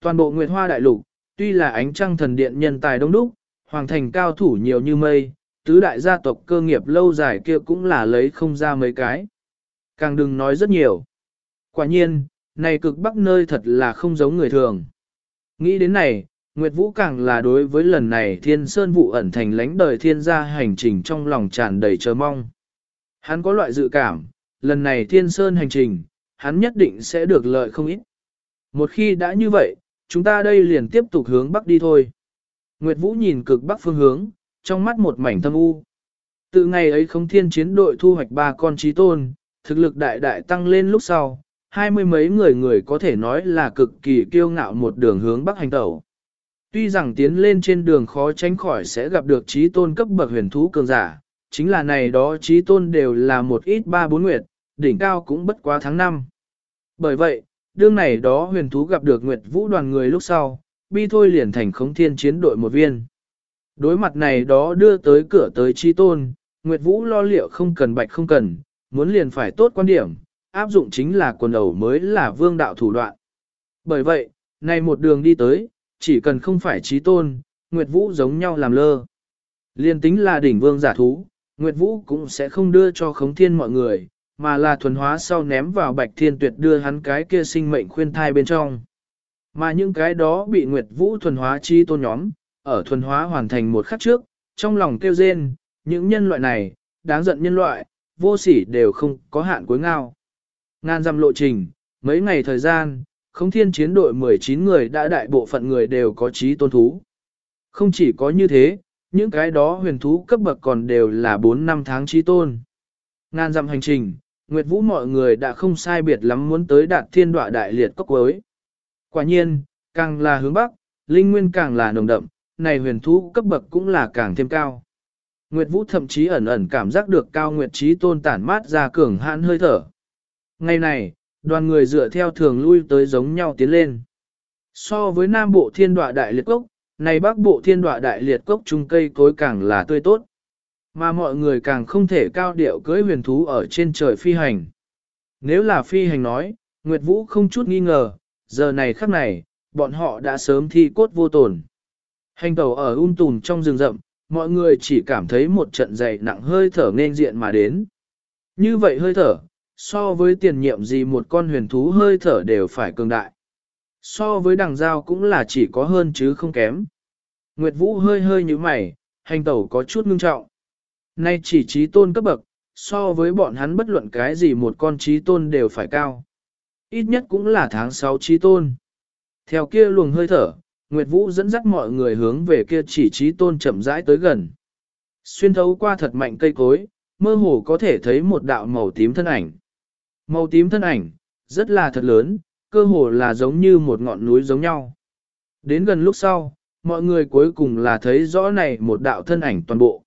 Toàn bộ Nguyệt Hoa Đại Lục, tuy là ánh trăng thần điện nhân tài đông đúc, hoàng thành cao thủ nhiều như mây, tứ đại gia tộc cơ nghiệp lâu dài kia cũng là lấy không ra mấy cái. Càng đừng nói rất nhiều. Quả nhiên, này cực bắc nơi thật là không giống người thường. Nghĩ đến này, Nguyệt Vũ càng là đối với lần này thiên sơn vụ ẩn thành lãnh đời thiên gia hành trình trong lòng tràn đầy chờ mong. Hắn có loại dự cảm, lần này thiên sơn hành trình, hắn nhất định sẽ được lợi không ít. Một khi đã như vậy, chúng ta đây liền tiếp tục hướng bắc đi thôi. Nguyệt Vũ nhìn cực bắc phương hướng, trong mắt một mảnh thâm u. Từ ngày ấy không thiên chiến đội thu hoạch ba con trí tôn, thực lực đại đại tăng lên lúc sau, hai mươi mấy người người có thể nói là cực kỳ kiêu ngạo một đường hướng bắc hành tẩu. Tuy rằng tiến lên trên đường khó tránh khỏi sẽ gặp được trí tôn cấp bậc huyền thú cường giả, chính là này đó trí tôn đều là một ít ba bốn nguyệt, đỉnh cao cũng bất quá tháng năm. Bởi vậy, đương này đó huyền thú gặp được nguyệt vũ đoàn người lúc sau, bi thôi liền thành khống thiên chiến đội một viên. Đối mặt này đó đưa tới cửa tới chi tôn, nguyệt vũ lo liệu không cần bạch không cần, muốn liền phải tốt quan điểm, áp dụng chính là quần đầu mới là vương đạo thủ đoạn. Bởi vậy, này một đường đi tới, chỉ cần không phải trí tôn, Nguyệt Vũ giống nhau làm lơ. Liên tính là đỉnh vương giả thú, Nguyệt Vũ cũng sẽ không đưa cho khống thiên mọi người, mà là thuần hóa sau ném vào bạch thiên tuyệt đưa hắn cái kia sinh mệnh khuyên thai bên trong. Mà những cái đó bị Nguyệt Vũ thuần hóa chi tôn nhóm, ở thuần hóa hoàn thành một khắc trước, trong lòng kêu rên, những nhân loại này, đáng giận nhân loại, vô sỉ đều không có hạn cuối ngao. Ngàn dặm lộ trình, mấy ngày thời gian, không thiên chiến đội 19 người đã đại bộ phận người đều có trí tôn thú. Không chỉ có như thế, những cái đó huyền thú cấp bậc còn đều là 4 năm tháng trí tôn. Ngàn dặm hành trình, Nguyệt Vũ mọi người đã không sai biệt lắm muốn tới đạt thiên đọa đại liệt cốc cuối. Quả nhiên, càng là hướng bắc, linh nguyên càng là nồng đậm, này huyền thú cấp bậc cũng là càng thêm cao. Nguyệt Vũ thậm chí ẩn ẩn cảm giác được cao nguyệt trí tôn tản mát ra cường hãn hơi thở. Ngày này, đoàn người dựa theo thường lui tới giống nhau tiến lên. So với Nam Bộ Thiên Đoạ Đại Liệt Cốc, này Bắc Bộ Thiên Đoạ Đại Liệt Cốc trung cây cối càng là tươi tốt. Mà mọi người càng không thể cao điệu cưới huyền thú ở trên trời phi hành. Nếu là phi hành nói, Nguyệt Vũ không chút nghi ngờ, giờ này khắc này, bọn họ đã sớm thi cốt vô tổn. Hành tàu ở um un tùn trong rừng rậm, mọi người chỉ cảm thấy một trận dày nặng hơi thở nên diện mà đến. Như vậy hơi thở, so với tiền nhiệm gì một con huyền thú hơi thở đều phải cường đại. So với đằng dao cũng là chỉ có hơn chứ không kém. Nguyệt Vũ hơi hơi như mày, hành tẩu có chút ngưng trọng. Nay chỉ trí tôn cấp bậc, so với bọn hắn bất luận cái gì một con trí tôn đều phải cao. Ít nhất cũng là tháng 6 trí tôn. Theo kia luồng hơi thở, Nguyệt Vũ dẫn dắt mọi người hướng về kia chỉ trí tôn chậm rãi tới gần. Xuyên thấu qua thật mạnh cây cối, mơ hồ có thể thấy một đạo màu tím thân ảnh. Màu tím thân ảnh, rất là thật lớn, cơ hồ là giống như một ngọn núi giống nhau. Đến gần lúc sau, mọi người cuối cùng là thấy rõ này một đạo thân ảnh toàn bộ.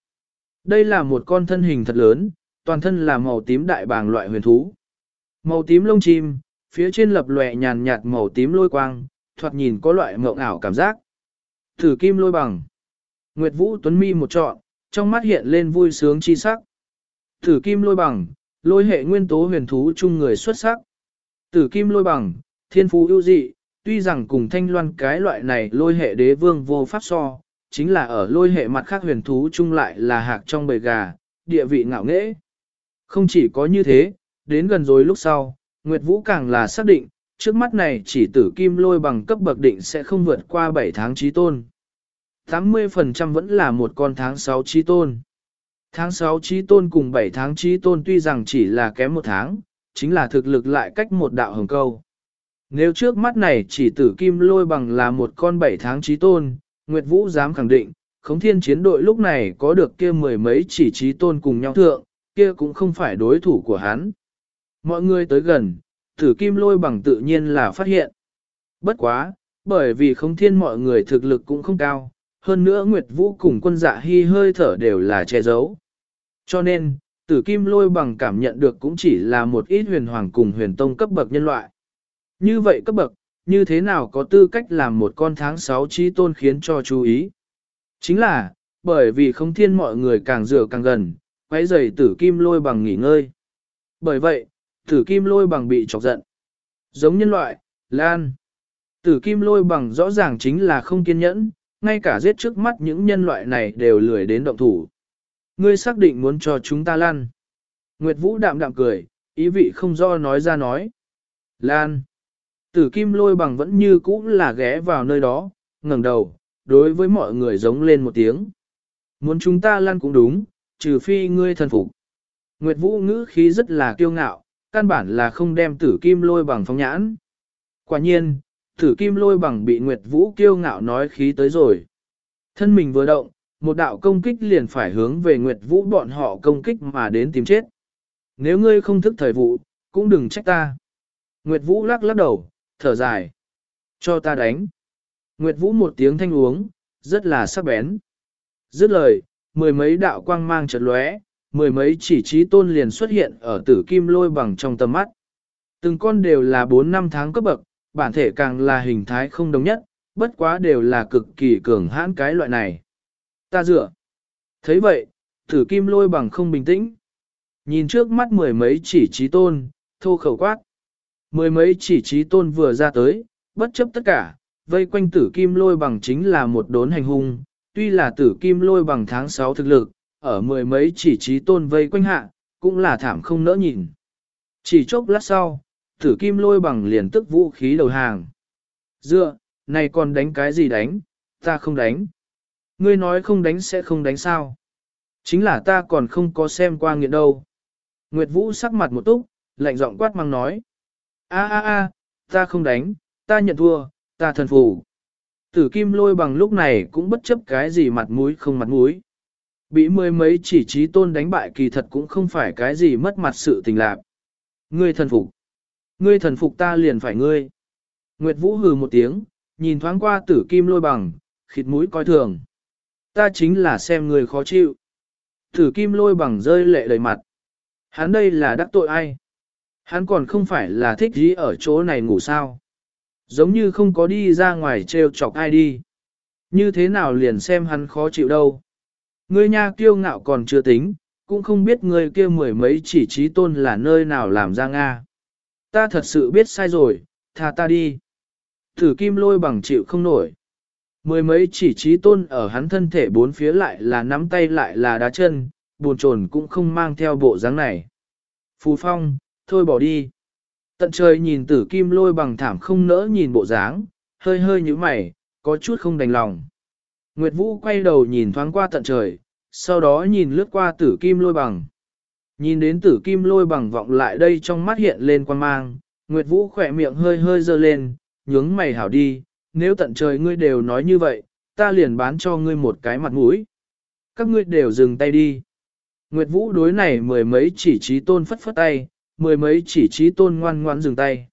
Đây là một con thân hình thật lớn, toàn thân là màu tím đại bàng loại huyền thú. Màu tím lông chim, phía trên lập lòe nhàn nhạt màu tím lôi quang, thoạt nhìn có loại mộng ảo cảm giác. Thử kim lôi bằng. Nguyệt Vũ Tuấn Mi một trọn, trong mắt hiện lên vui sướng chi sắc. Thử kim lôi bằng, lôi hệ nguyên tố huyền thú chung người xuất sắc. Tử kim lôi bằng, thiên phú ưu dị, tuy rằng cùng thanh loan cái loại này lôi hệ đế vương vô pháp so, chính là ở lôi hệ mặt khác huyền thú chung lại là hạc trong bầy gà, địa vị ngạo nghễ. Không chỉ có như thế, đến gần rồi lúc sau, Nguyệt Vũ càng là xác định, trước mắt này chỉ tử kim lôi bằng cấp bậc định sẽ không vượt qua 7 tháng trí tôn. 80% vẫn là một con tháng 6 trí tôn. Tháng 6 trí tôn cùng 7 tháng trí tôn tuy rằng chỉ là kém một tháng, chính là thực lực lại cách một đạo hồng câu. Nếu trước mắt này chỉ tử kim lôi bằng là một con 7 tháng trí tôn, Nguyệt Vũ dám khẳng định, khống thiên chiến đội lúc này có được kia mười mấy chỉ trí tôn cùng nhau thượng, kia cũng không phải đối thủ của hắn. Mọi người tới gần, tử kim lôi bằng tự nhiên là phát hiện. Bất quá, bởi vì khống thiên mọi người thực lực cũng không cao, hơn nữa Nguyệt Vũ cùng quân dạ hy hơi thở đều là che giấu. Cho nên, tử kim lôi bằng cảm nhận được cũng chỉ là một ít huyền hoàng cùng huyền tông cấp bậc nhân loại. Như vậy cấp bậc, như thế nào có tư cách làm một con tháng 6 trí tôn khiến cho chú ý? Chính là, bởi vì không thiên mọi người càng rửa càng gần, quấy giày tử kim lôi bằng nghỉ ngơi. Bởi vậy, tử kim lôi bằng bị chọc giận. Giống nhân loại, lan. Tử kim lôi bằng rõ ràng chính là không kiên nhẫn, ngay cả giết trước mắt những nhân loại này đều lười đến động thủ. Ngươi xác định muốn cho chúng ta lan. Nguyệt Vũ đạm đạm cười, ý vị không do nói ra nói. Lan. Tử kim lôi bằng vẫn như cũ là ghé vào nơi đó, ngẩng đầu, đối với mọi người giống lên một tiếng. Muốn chúng ta lan cũng đúng, trừ phi ngươi thần phục. Nguyệt Vũ ngữ khí rất là kiêu ngạo, căn bản là không đem tử kim lôi bằng phóng nhãn. Quả nhiên, tử kim lôi bằng bị Nguyệt Vũ kiêu ngạo nói khí tới rồi. Thân mình vừa động, một đạo công kích liền phải hướng về Nguyệt Vũ bọn họ công kích mà đến tìm chết. Nếu ngươi không thức thời vụ, cũng đừng trách ta. Nguyệt Vũ lắc lắc đầu, thở dài. Cho ta đánh. Nguyệt Vũ một tiếng thanh uống, rất là sắc bén. Dứt lời, mười mấy đạo quang mang chợt lóe, mười mấy chỉ trí tôn liền xuất hiện ở tử kim lôi bằng trong tầm mắt. Từng con đều là 4 năm tháng cấp bậc, bản thể càng là hình thái không đồng nhất, bất quá đều là cực kỳ cường hãn cái loại này. Ta dựa. thấy vậy, tử kim lôi bằng không bình tĩnh. Nhìn trước mắt mười mấy chỉ trí tôn, thô khẩu quát. Mười mấy chỉ trí tôn vừa ra tới, bất chấp tất cả, vây quanh tử kim lôi bằng chính là một đốn hành hung, tuy là tử kim lôi bằng tháng 6 thực lực, ở mười mấy chỉ trí tôn vây quanh hạ, cũng là thảm không nỡ nhìn. Chỉ chốc lát sau, tử kim lôi bằng liền tức vũ khí đầu hàng. Dựa, này còn đánh cái gì đánh, ta không đánh. Ngươi nói không đánh sẽ không đánh sao. Chính là ta còn không có xem qua nghiện đâu. Nguyệt Vũ sắc mặt một túc, lạnh giọng quát mang nói. a a a, ta không đánh, ta nhận thua, ta thần phù. Tử kim lôi bằng lúc này cũng bất chấp cái gì mặt mũi không mặt mũi. Bị mười mấy chỉ trí tôn đánh bại kỳ thật cũng không phải cái gì mất mặt sự tình lạc. Ngươi thần phục. Ngươi thần phục ta liền phải ngươi. Nguyệt Vũ hừ một tiếng, nhìn thoáng qua tử kim lôi bằng, khịt mũi coi thường. Ta chính là xem người khó chịu. Tử kim lôi bằng rơi lệ đầy mặt. Hắn đây là đắc tội ai? Hắn còn không phải là thích gì ở chỗ này ngủ sao? Giống như không có đi ra ngoài trêu chọc ai đi. Như thế nào liền xem hắn khó chịu đâu. Ngươi nha kiêu ngạo còn chưa tính, cũng không biết ngươi kia mười mấy chỉ trí tôn là nơi nào làm ra Nga. Ta thật sự biết sai rồi, tha ta đi. Thử kim lôi bằng chịu không nổi. Mười mấy chỉ trí tôn ở hắn thân thể bốn phía lại là nắm tay lại là đá chân, buồn trồn cũng không mang theo bộ dáng này. Phù phong, thôi bỏ đi. Tận trời nhìn tử kim lôi bằng thảm không nỡ nhìn bộ dáng, hơi hơi như mày, có chút không đành lòng. Nguyệt Vũ quay đầu nhìn thoáng qua tận trời, sau đó nhìn lướt qua tử kim lôi bằng. Nhìn đến tử kim lôi bằng vọng lại đây trong mắt hiện lên quan mang, Nguyệt Vũ khỏe miệng hơi hơi dơ lên, nhướng mày hảo đi, nếu tận trời ngươi đều nói như vậy, ta liền bán cho ngươi một cái mặt mũi. Các ngươi đều dừng tay đi. Nguyệt Vũ đối này mười mấy chỉ trí tôn phất phất tay, mười mấy chỉ trí tôn ngoan ngoan dừng tay.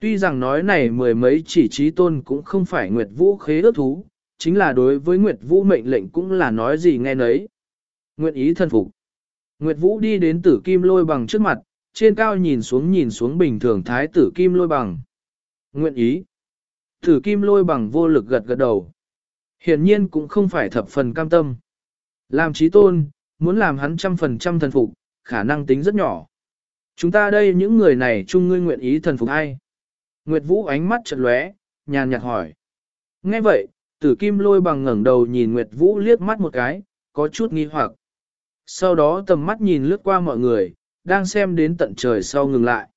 Tuy rằng nói này mười mấy chỉ trí tôn cũng không phải Nguyệt Vũ khế ước thú, chính là đối với Nguyệt Vũ mệnh lệnh cũng là nói gì nghe nấy. Nguyện ý thân phục. Nguyệt Vũ đi đến tử kim lôi bằng trước mặt, trên cao nhìn xuống nhìn xuống bình thường thái tử kim lôi bằng. Nguyện ý. Tử kim lôi bằng vô lực gật gật đầu. Hiển nhiên cũng không phải thập phần cam tâm. Làm trí tôn, muốn làm hắn trăm phần trăm thần phục, khả năng tính rất nhỏ. Chúng ta đây những người này chung ngươi nguyện ý thần phục ai? Nguyệt Vũ ánh mắt chợt lóe, nhàn nhạt hỏi. Nghe vậy, tử kim lôi bằng ngẩng đầu nhìn Nguyệt Vũ liếc mắt một cái, có chút nghi hoặc. Sau đó tầm mắt nhìn lướt qua mọi người, đang xem đến tận trời sau ngừng lại.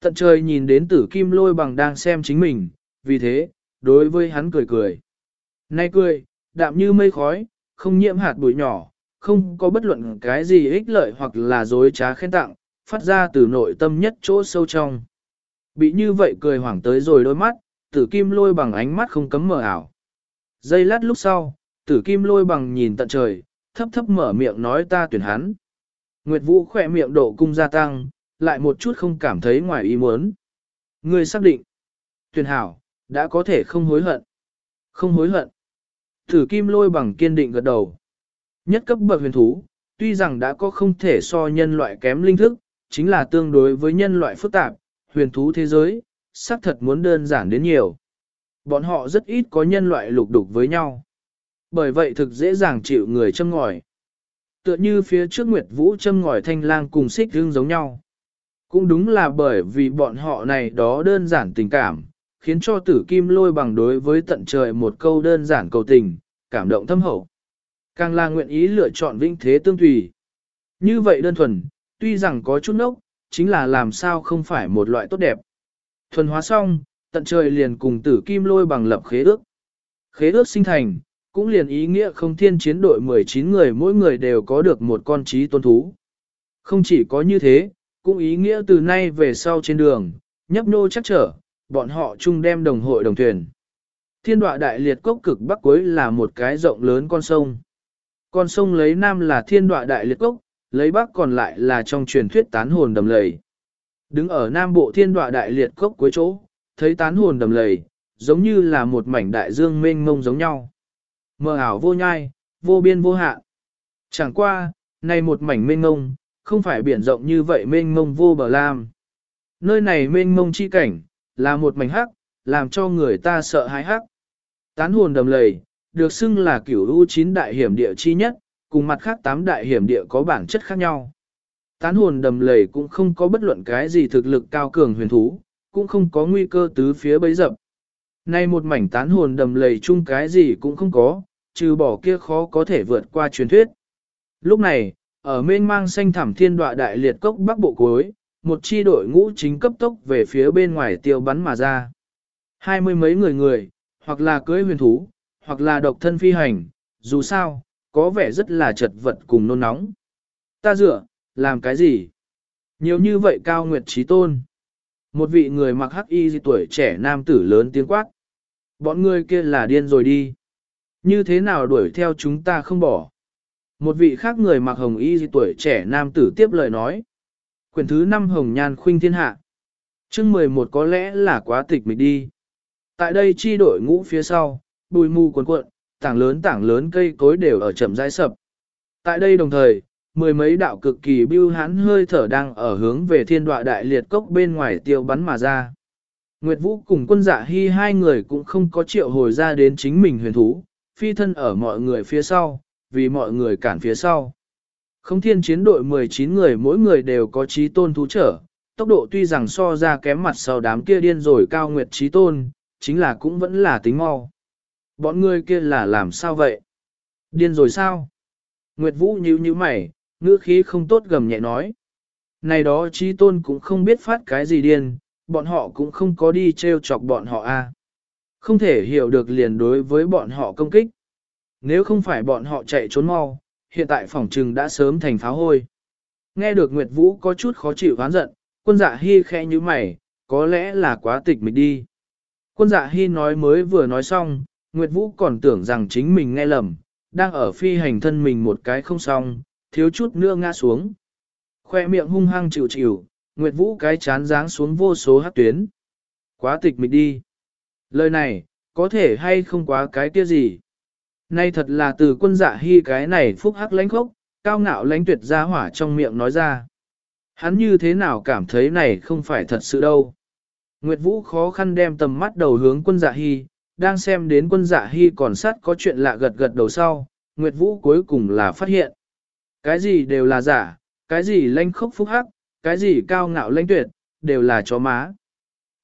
Tận trời nhìn đến tử kim lôi bằng đang xem chính mình, vì thế, đối với hắn cười cười. Nay cười, đạm như mây khói, không nhiễm hạt bụi nhỏ, không có bất luận cái gì ích lợi hoặc là dối trá khen tặng, phát ra từ nội tâm nhất chỗ sâu trong. Bị như vậy cười hoảng tới rồi đôi mắt, tử kim lôi bằng ánh mắt không cấm mở ảo. Giây lát lúc sau, tử kim lôi bằng nhìn tận trời, thấp thấp mở miệng nói ta tuyển hắn. Nguyệt Vũ khỏe miệng độ cung gia tăng, lại một chút không cảm thấy ngoài ý muốn. Người xác định. Tuyển hảo, đã có thể không hối hận. Không hối hận. Tử kim lôi bằng kiên định gật đầu. Nhất cấp bậc huyền thú, tuy rằng đã có không thể so nhân loại kém linh thức, chính là tương đối với nhân loại phức tạp, huyền thú thế giới, xác thật muốn đơn giản đến nhiều. Bọn họ rất ít có nhân loại lục đục với nhau. Bởi vậy thực dễ dàng chịu người châm ngòi. Tựa như phía trước Nguyệt Vũ châm ngòi thanh lang cùng xích hương giống nhau. Cũng đúng là bởi vì bọn họ này đó đơn giản tình cảm, khiến cho tử kim lôi bằng đối với tận trời một câu đơn giản cầu tình, cảm động thâm hậu. Càng là nguyện ý lựa chọn vinh thế tương tùy. Như vậy đơn thuần, tuy rằng có chút nốc, chính là làm sao không phải một loại tốt đẹp. Thuần hóa xong, tận trời liền cùng tử kim lôi bằng lập khế ước. Khế ước sinh thành, cũng liền ý nghĩa không thiên chiến đội 19 người mỗi người đều có được một con trí tôn thú. Không chỉ có như thế, cũng ý nghĩa từ nay về sau trên đường, nhấp nô chắc trở, bọn họ chung đem đồng hội đồng thuyền. Thiên đoạ đại liệt cốc cực bắc cuối là một cái rộng lớn con sông. Con sông lấy nam là thiên đọa đại liệt cốc, lấy bắc còn lại là trong truyền thuyết tán hồn đầm lầy. Đứng ở nam bộ thiên đọa đại liệt cốc cuối chỗ, thấy tán hồn đầm lầy, giống như là một mảnh đại dương mênh mông giống nhau. Mờ ảo vô nhai, vô biên vô hạn. Chẳng qua, này một mảnh mênh mông, không phải biển rộng như vậy mênh mông vô bờ lam. Nơi này mênh mông chi cảnh, là một mảnh hắc, làm cho người ta sợ hãi hắc. Tán hồn đầm lầy, được xưng là cửu u chín đại hiểm địa chi nhất, cùng mặt khác tám đại hiểm địa có bản chất khác nhau. Tán hồn đầm lầy cũng không có bất luận cái gì thực lực cao cường huyền thú, cũng không có nguy cơ tứ phía bấy dập. Nay một mảnh tán hồn đầm lầy chung cái gì cũng không có, trừ bỏ kia khó có thể vượt qua truyền thuyết. Lúc này, ở mênh mang xanh thảm thiên đọa đại liệt cốc bắc bộ cuối, một chi đội ngũ chính cấp tốc về phía bên ngoài tiêu bắn mà ra. Hai mươi mấy người người, hoặc là cưới huyền thú, hoặc là độc thân phi hành, dù sao, có vẻ rất là chật vật cùng nôn nóng. Ta dựa, làm cái gì? Nhiều như vậy cao nguyệt trí tôn. Một vị người mặc hắc y tuổi trẻ nam tử lớn tiếng quát. Bọn người kia là điên rồi đi. Như thế nào đuổi theo chúng ta không bỏ? Một vị khác người mặc hồng y tuổi trẻ nam tử tiếp lời nói. Quyển thứ 5 hồng nhan khuynh thiên hạ. chương 11 có lẽ là quá tịch mịch đi. Tại đây chi đội ngũ phía sau, bùi mù cuộn cuộn, tảng lớn tảng lớn cây cối đều ở chậm rãi sập. Tại đây đồng thời, mười mấy đạo cực kỳ bưu hán hơi thở đang ở hướng về thiên đoạ đại liệt cốc bên ngoài tiêu bắn mà ra. Nguyệt Vũ cùng quân dạ hy hai người cũng không có triệu hồi ra đến chính mình huyền thú, phi thân ở mọi người phía sau, vì mọi người cản phía sau. Không thiên chiến đội 19 người mỗi người đều có trí tôn thú trở, tốc độ tuy rằng so ra kém mặt sau đám kia điên rồi cao nguyệt trí tôn, chính là cũng vẫn là tính mau. Bọn người kia là làm sao vậy? Điên rồi sao? Nguyệt Vũ nhíu nhíu mày, ngữ khí không tốt gầm nhẹ nói. Này đó trí tôn cũng không biết phát cái gì điên, bọn họ cũng không có đi treo chọc bọn họ a. Không thể hiểu được liền đối với bọn họ công kích. Nếu không phải bọn họ chạy trốn mau, hiện tại phòng trừng đã sớm thành pháo hôi. Nghe được Nguyệt Vũ có chút khó chịu hoán giận, quân dạ hy khẽ như mày, có lẽ là quá tịch mịch đi. Quân dạ hy nói mới vừa nói xong, Nguyệt Vũ còn tưởng rằng chính mình nghe lầm, đang ở phi hành thân mình một cái không xong, thiếu chút nữa ngã xuống. Khoe miệng hung hăng chịu chịu, Nguyệt Vũ cái chán dáng xuống vô số hát tuyến. Quá tịch mịch đi. Lời này, có thể hay không quá cái kia gì. Nay thật là từ quân dạ hy cái này phúc hắc lãnh khốc, cao ngạo lãnh tuyệt ra hỏa trong miệng nói ra. Hắn như thế nào cảm thấy này không phải thật sự đâu. Nguyệt Vũ khó khăn đem tầm mắt đầu hướng quân dạ hy, đang xem đến quân dạ hy còn sát có chuyện lạ gật gật đầu sau, Nguyệt Vũ cuối cùng là phát hiện. Cái gì đều là giả, cái gì lanh khốc phúc hắc, cái gì cao ngạo lãnh tuyệt, đều là chó má.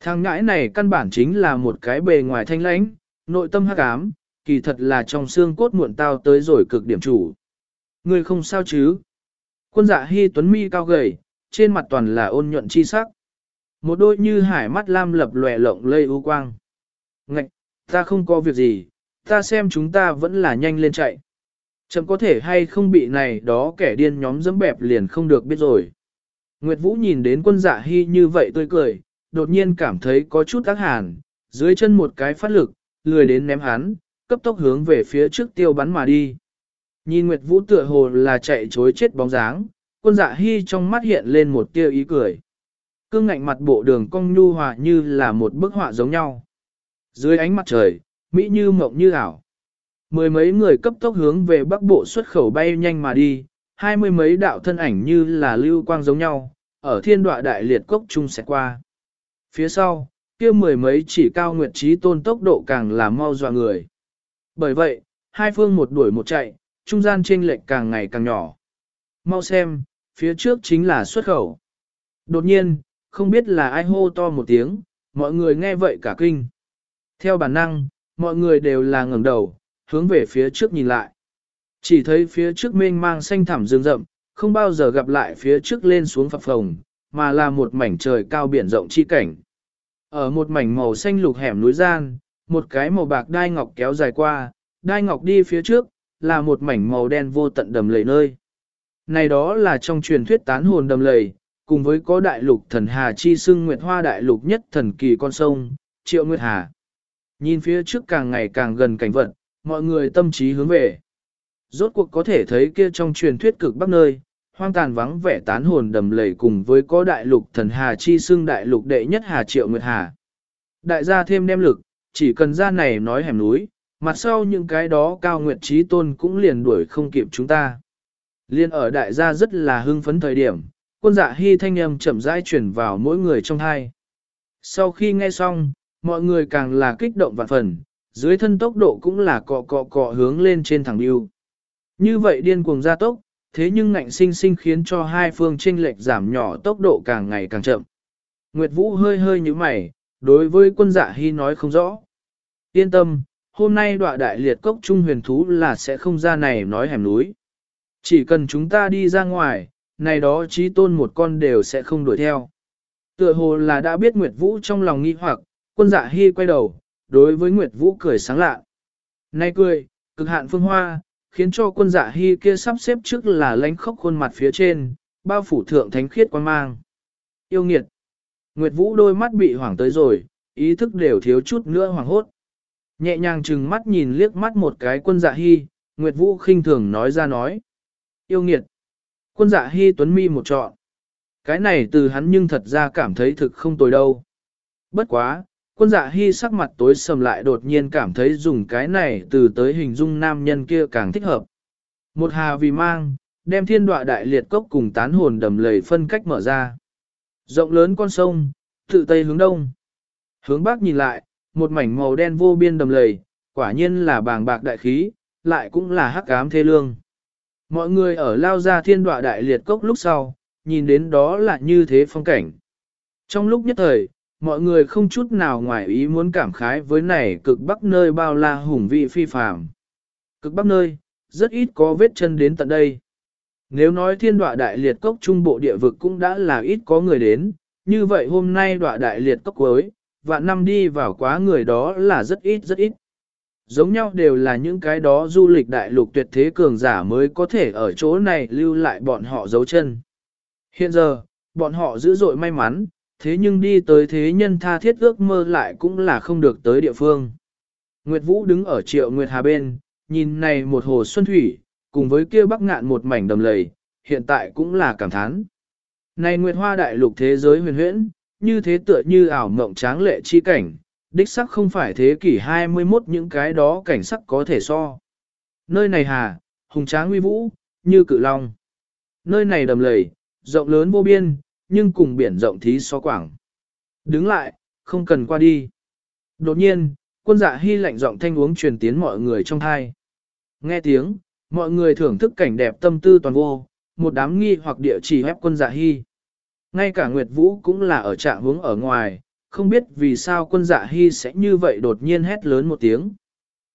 Thằng ngãi này căn bản chính là một cái bề ngoài thanh lãnh, nội tâm hắc ám, kỳ thật là trong xương cốt muộn tao tới rồi cực điểm chủ. Người không sao chứ? Quân dạ hy tuấn mi cao gầy, trên mặt toàn là ôn nhuận chi sắc. Một đôi như hải mắt lam lập lòe lộng lây ưu quang. Ngạch, ta không có việc gì, ta xem chúng ta vẫn là nhanh lên chạy. Chậm có thể hay không bị này đó kẻ điên nhóm dẫm bẹp liền không được biết rồi. Nguyệt Vũ nhìn đến quân dạ hy như vậy tươi cười, đột nhiên cảm thấy có chút ác hàn, dưới chân một cái phát lực, lười đến ném hắn, cấp tốc hướng về phía trước tiêu bắn mà đi. Nhìn Nguyệt Vũ tựa hồ là chạy chối chết bóng dáng, quân dạ hy trong mắt hiện lên một tia ý cười. Cương ngạnh mặt bộ đường cong nhu hòa như là một bức họa giống nhau. Dưới ánh mặt trời, Mỹ như mộng như ảo. Mười mấy người cấp tốc hướng về bắc bộ xuất khẩu bay nhanh mà đi, hai mươi mấy đạo thân ảnh như là lưu quang giống nhau, ở thiên đoạ đại liệt cốc chung sẽ qua. Phía sau, kia mười mấy chỉ cao nguyệt trí tôn tốc độ càng là mau dọa người. Bởi vậy, hai phương một đuổi một chạy, trung gian chênh lệch càng ngày càng nhỏ. Mau xem, phía trước chính là xuất khẩu. Đột nhiên, không biết là ai hô to một tiếng, mọi người nghe vậy cả kinh. Theo bản năng, mọi người đều là ngẩng đầu, hướng về phía trước nhìn lại. Chỉ thấy phía trước mênh mang xanh thẳm rừng rậm, không bao giờ gặp lại phía trước lên xuống phập phồng, mà là một mảnh trời cao biển rộng chi cảnh. Ở một mảnh màu xanh lục hẻm núi gian, một cái màu bạc đai ngọc kéo dài qua, đai ngọc đi phía trước, là một mảnh màu đen vô tận đầm lầy nơi. Này đó là trong truyền thuyết tán hồn đầm lầy, cùng với có đại lục thần hà chi xưng nguyệt hoa đại lục nhất thần kỳ con sông, triệu nguyệt hà. Nhìn phía trước càng ngày càng gần cảnh vật, mọi người tâm trí hướng về. rốt cuộc có thể thấy kia trong truyền thuyết cực bắc nơi, hoang tàn vắng vẻ tán hồn đầm lầy cùng với có đại lục thần hà chi xưng đại lục đệ nhất hà triệu nguyệt hà. Đại gia thêm đem lực, chỉ cần ra này nói hẻm núi, mặt sau những cái đó cao nguyệt trí tôn cũng liền đuổi không kịp chúng ta. Liên ở đại gia rất là hưng phấn thời điểm, quân dạ hy thanh âm chậm rãi chuyển vào mỗi người trong hai. Sau khi nghe xong, mọi người càng là kích động vạn phần, dưới thân tốc độ cũng là cọ cọ cọ hướng lên trên thẳng biêu. Như vậy điên cuồng gia tốc, thế nhưng ngạnh sinh sinh khiến cho hai phương chênh lệch giảm nhỏ tốc độ càng ngày càng chậm. Nguyệt Vũ hơi hơi như mày, đối với quân dạ hy nói không rõ. Yên tâm, hôm nay đọa đại liệt cốc trung huyền thú là sẽ không ra này nói hẻm núi. Chỉ cần chúng ta đi ra ngoài, này đó trí tôn một con đều sẽ không đuổi theo. Tựa hồ là đã biết Nguyệt Vũ trong lòng nghi hoặc, quân dạ hy quay đầu, đối với Nguyệt Vũ cười sáng lạ. nay cười, cực hạn phương hoa, khiến cho quân dạ hy kia sắp xếp trước là lánh khóc khuôn mặt phía trên, bao phủ thượng thánh khiết quan mang. Yêu nghiệt. Nguyệt Vũ đôi mắt bị hoảng tới rồi, ý thức đều thiếu chút nữa hoảng hốt. Nhẹ nhàng chừng mắt nhìn liếc mắt một cái quân dạ hy, Nguyệt Vũ khinh thường nói ra nói. Yêu nghiệt. Quân dạ hy tuấn mi một trọn. Cái này từ hắn nhưng thật ra cảm thấy thực không tồi đâu. Bất quá, quân dạ hy sắc mặt tối sầm lại đột nhiên cảm thấy dùng cái này từ tới hình dung nam nhân kia càng thích hợp. Một hà vì mang, đem thiên đọa đại liệt cốc cùng tán hồn đầm lầy phân cách mở ra. Rộng lớn con sông, tự tây hướng đông. Hướng bắc nhìn lại, một mảnh màu đen vô biên đầm lầy, quả nhiên là bàng bạc đại khí, lại cũng là hắc ám thê lương. Mọi người ở lao ra thiên đọa đại liệt cốc lúc sau, nhìn đến đó là như thế phong cảnh. Trong lúc nhất thời, mọi người không chút nào ngoài ý muốn cảm khái với này cực bắc nơi bao la hùng vị phi phàm. Cực bắc nơi, rất ít có vết chân đến tận đây. Nếu nói thiên đoạ đại liệt cốc trung bộ địa vực cũng đã là ít có người đến, như vậy hôm nay đoạ đại liệt cốc cuối, vạn năm đi vào quá người đó là rất ít rất ít. Giống nhau đều là những cái đó du lịch đại lục tuyệt thế cường giả mới có thể ở chỗ này lưu lại bọn họ dấu chân. Hiện giờ, bọn họ dữ dội may mắn, thế nhưng đi tới thế nhân tha thiết ước mơ lại cũng là không được tới địa phương. Nguyệt Vũ đứng ở triệu Nguyệt Hà bên, nhìn này một hồ xuân thủy, cùng với kia bắc ngạn một mảnh đầm lầy, hiện tại cũng là cảm thán. Này Nguyệt Hoa đại lục thế giới huyền huyễn, như thế tựa như ảo mộng tráng lệ chi cảnh, đích sắc không phải thế kỷ 21 những cái đó cảnh sắc có thể so. Nơi này hà, hùng tráng uy vũ, như cự long. Nơi này đầm lầy, rộng lớn vô biên, nhưng cùng biển rộng thí so quảng. Đứng lại, không cần qua đi. Đột nhiên, quân dạ hy lạnh giọng thanh uống truyền tiến mọi người trong thai. Nghe tiếng, mọi người thưởng thức cảnh đẹp tâm tư toàn vô, một đám nghi hoặc địa chỉ ép quân dạ hy. Ngay cả Nguyệt Vũ cũng là ở trạng hướng ở ngoài, không biết vì sao quân dạ hy sẽ như vậy đột nhiên hét lớn một tiếng.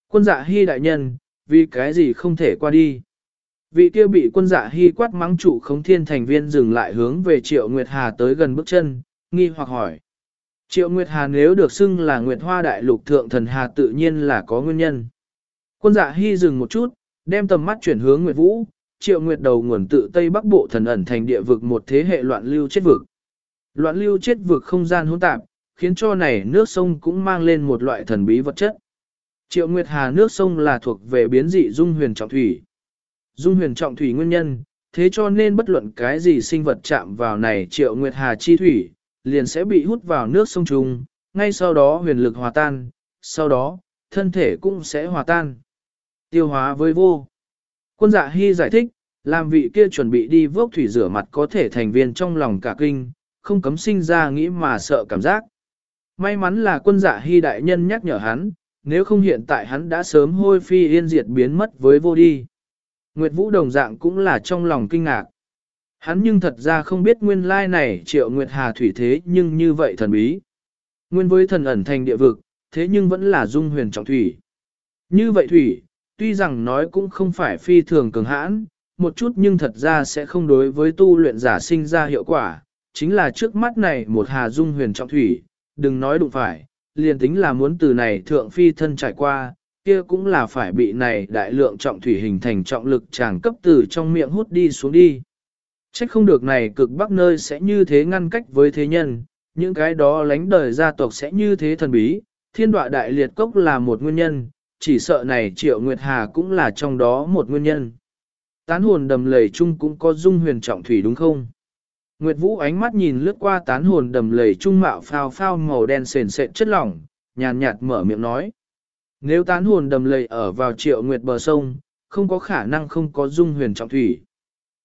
Quân dạ hy đại nhân, vì cái gì không thể qua đi. Vị kia bị quân dạ hy quát mắng chủ khống thiên thành viên dừng lại hướng về Triệu Nguyệt Hà tới gần bước chân, nghi hoặc hỏi. Triệu Nguyệt Hà nếu được xưng là Nguyệt Hoa Đại Lục Thượng Thần Hà tự nhiên là có nguyên nhân. Quân dạ hy dừng một chút, đem tầm mắt chuyển hướng Nguyệt Vũ, Triệu Nguyệt đầu nguồn tự Tây Bắc Bộ thần ẩn thành địa vực một thế hệ loạn lưu chết vực. Loạn lưu chết vực không gian hỗn tạp, khiến cho này nước sông cũng mang lên một loại thần bí vật chất. Triệu Nguyệt Hà nước sông là thuộc về biến dị dung huyền trọng thủy. Dung huyền trọng thủy nguyên nhân, thế cho nên bất luận cái gì sinh vật chạm vào này Triệu Nguyệt Hà chi thủy, liền sẽ bị hút vào nước sông trùng, ngay sau đó huyền lực hòa tan, sau đó, thân thể cũng sẽ hòa tan. Tiêu hóa với vô. Quân dạ hy giải thích, làm vị kia chuẩn bị đi vốc thủy rửa mặt có thể thành viên trong lòng cả kinh, không cấm sinh ra nghĩ mà sợ cảm giác. May mắn là quân dạ hy đại nhân nhắc nhở hắn, nếu không hiện tại hắn đã sớm hôi phi yên diệt biến mất với vô đi. Nguyệt Vũ đồng dạng cũng là trong lòng kinh ngạc. Hắn nhưng thật ra không biết nguyên lai này triệu Nguyệt Hà thủy thế nhưng như vậy thần bí. Nguyên với thần ẩn thành địa vực, thế nhưng vẫn là dung huyền trọng thủy. Như vậy thủy, tuy rằng nói cũng không phải phi thường cường hãn, một chút nhưng thật ra sẽ không đối với tu luyện giả sinh ra hiệu quả, chính là trước mắt này một hà dung huyền trọng thủy, đừng nói đụng phải, liền tính là muốn từ này thượng phi thân trải qua, kia cũng là phải bị này đại lượng trọng thủy hình thành trọng lực tràng cấp từ trong miệng hút đi xuống đi. Trách không được này cực bắc nơi sẽ như thế ngăn cách với thế nhân, những cái đó lánh đời gia tộc sẽ như thế thần bí, thiên đọa đại liệt cốc là một nguyên nhân, chỉ sợ này Triệu Nguyệt Hà cũng là trong đó một nguyên nhân. Tán hồn đầm lầy chung cũng có dung huyền trọng thủy đúng không? Nguyệt Vũ ánh mắt nhìn lướt qua tán hồn đầm lầy trung mạo phao phao màu đen sền sệt chất lỏng, nhàn nhạt mở miệng nói. Nếu tán hồn đầm lầy ở vào triệu nguyệt bờ sông, không có khả năng không có dung huyền trọng thủy.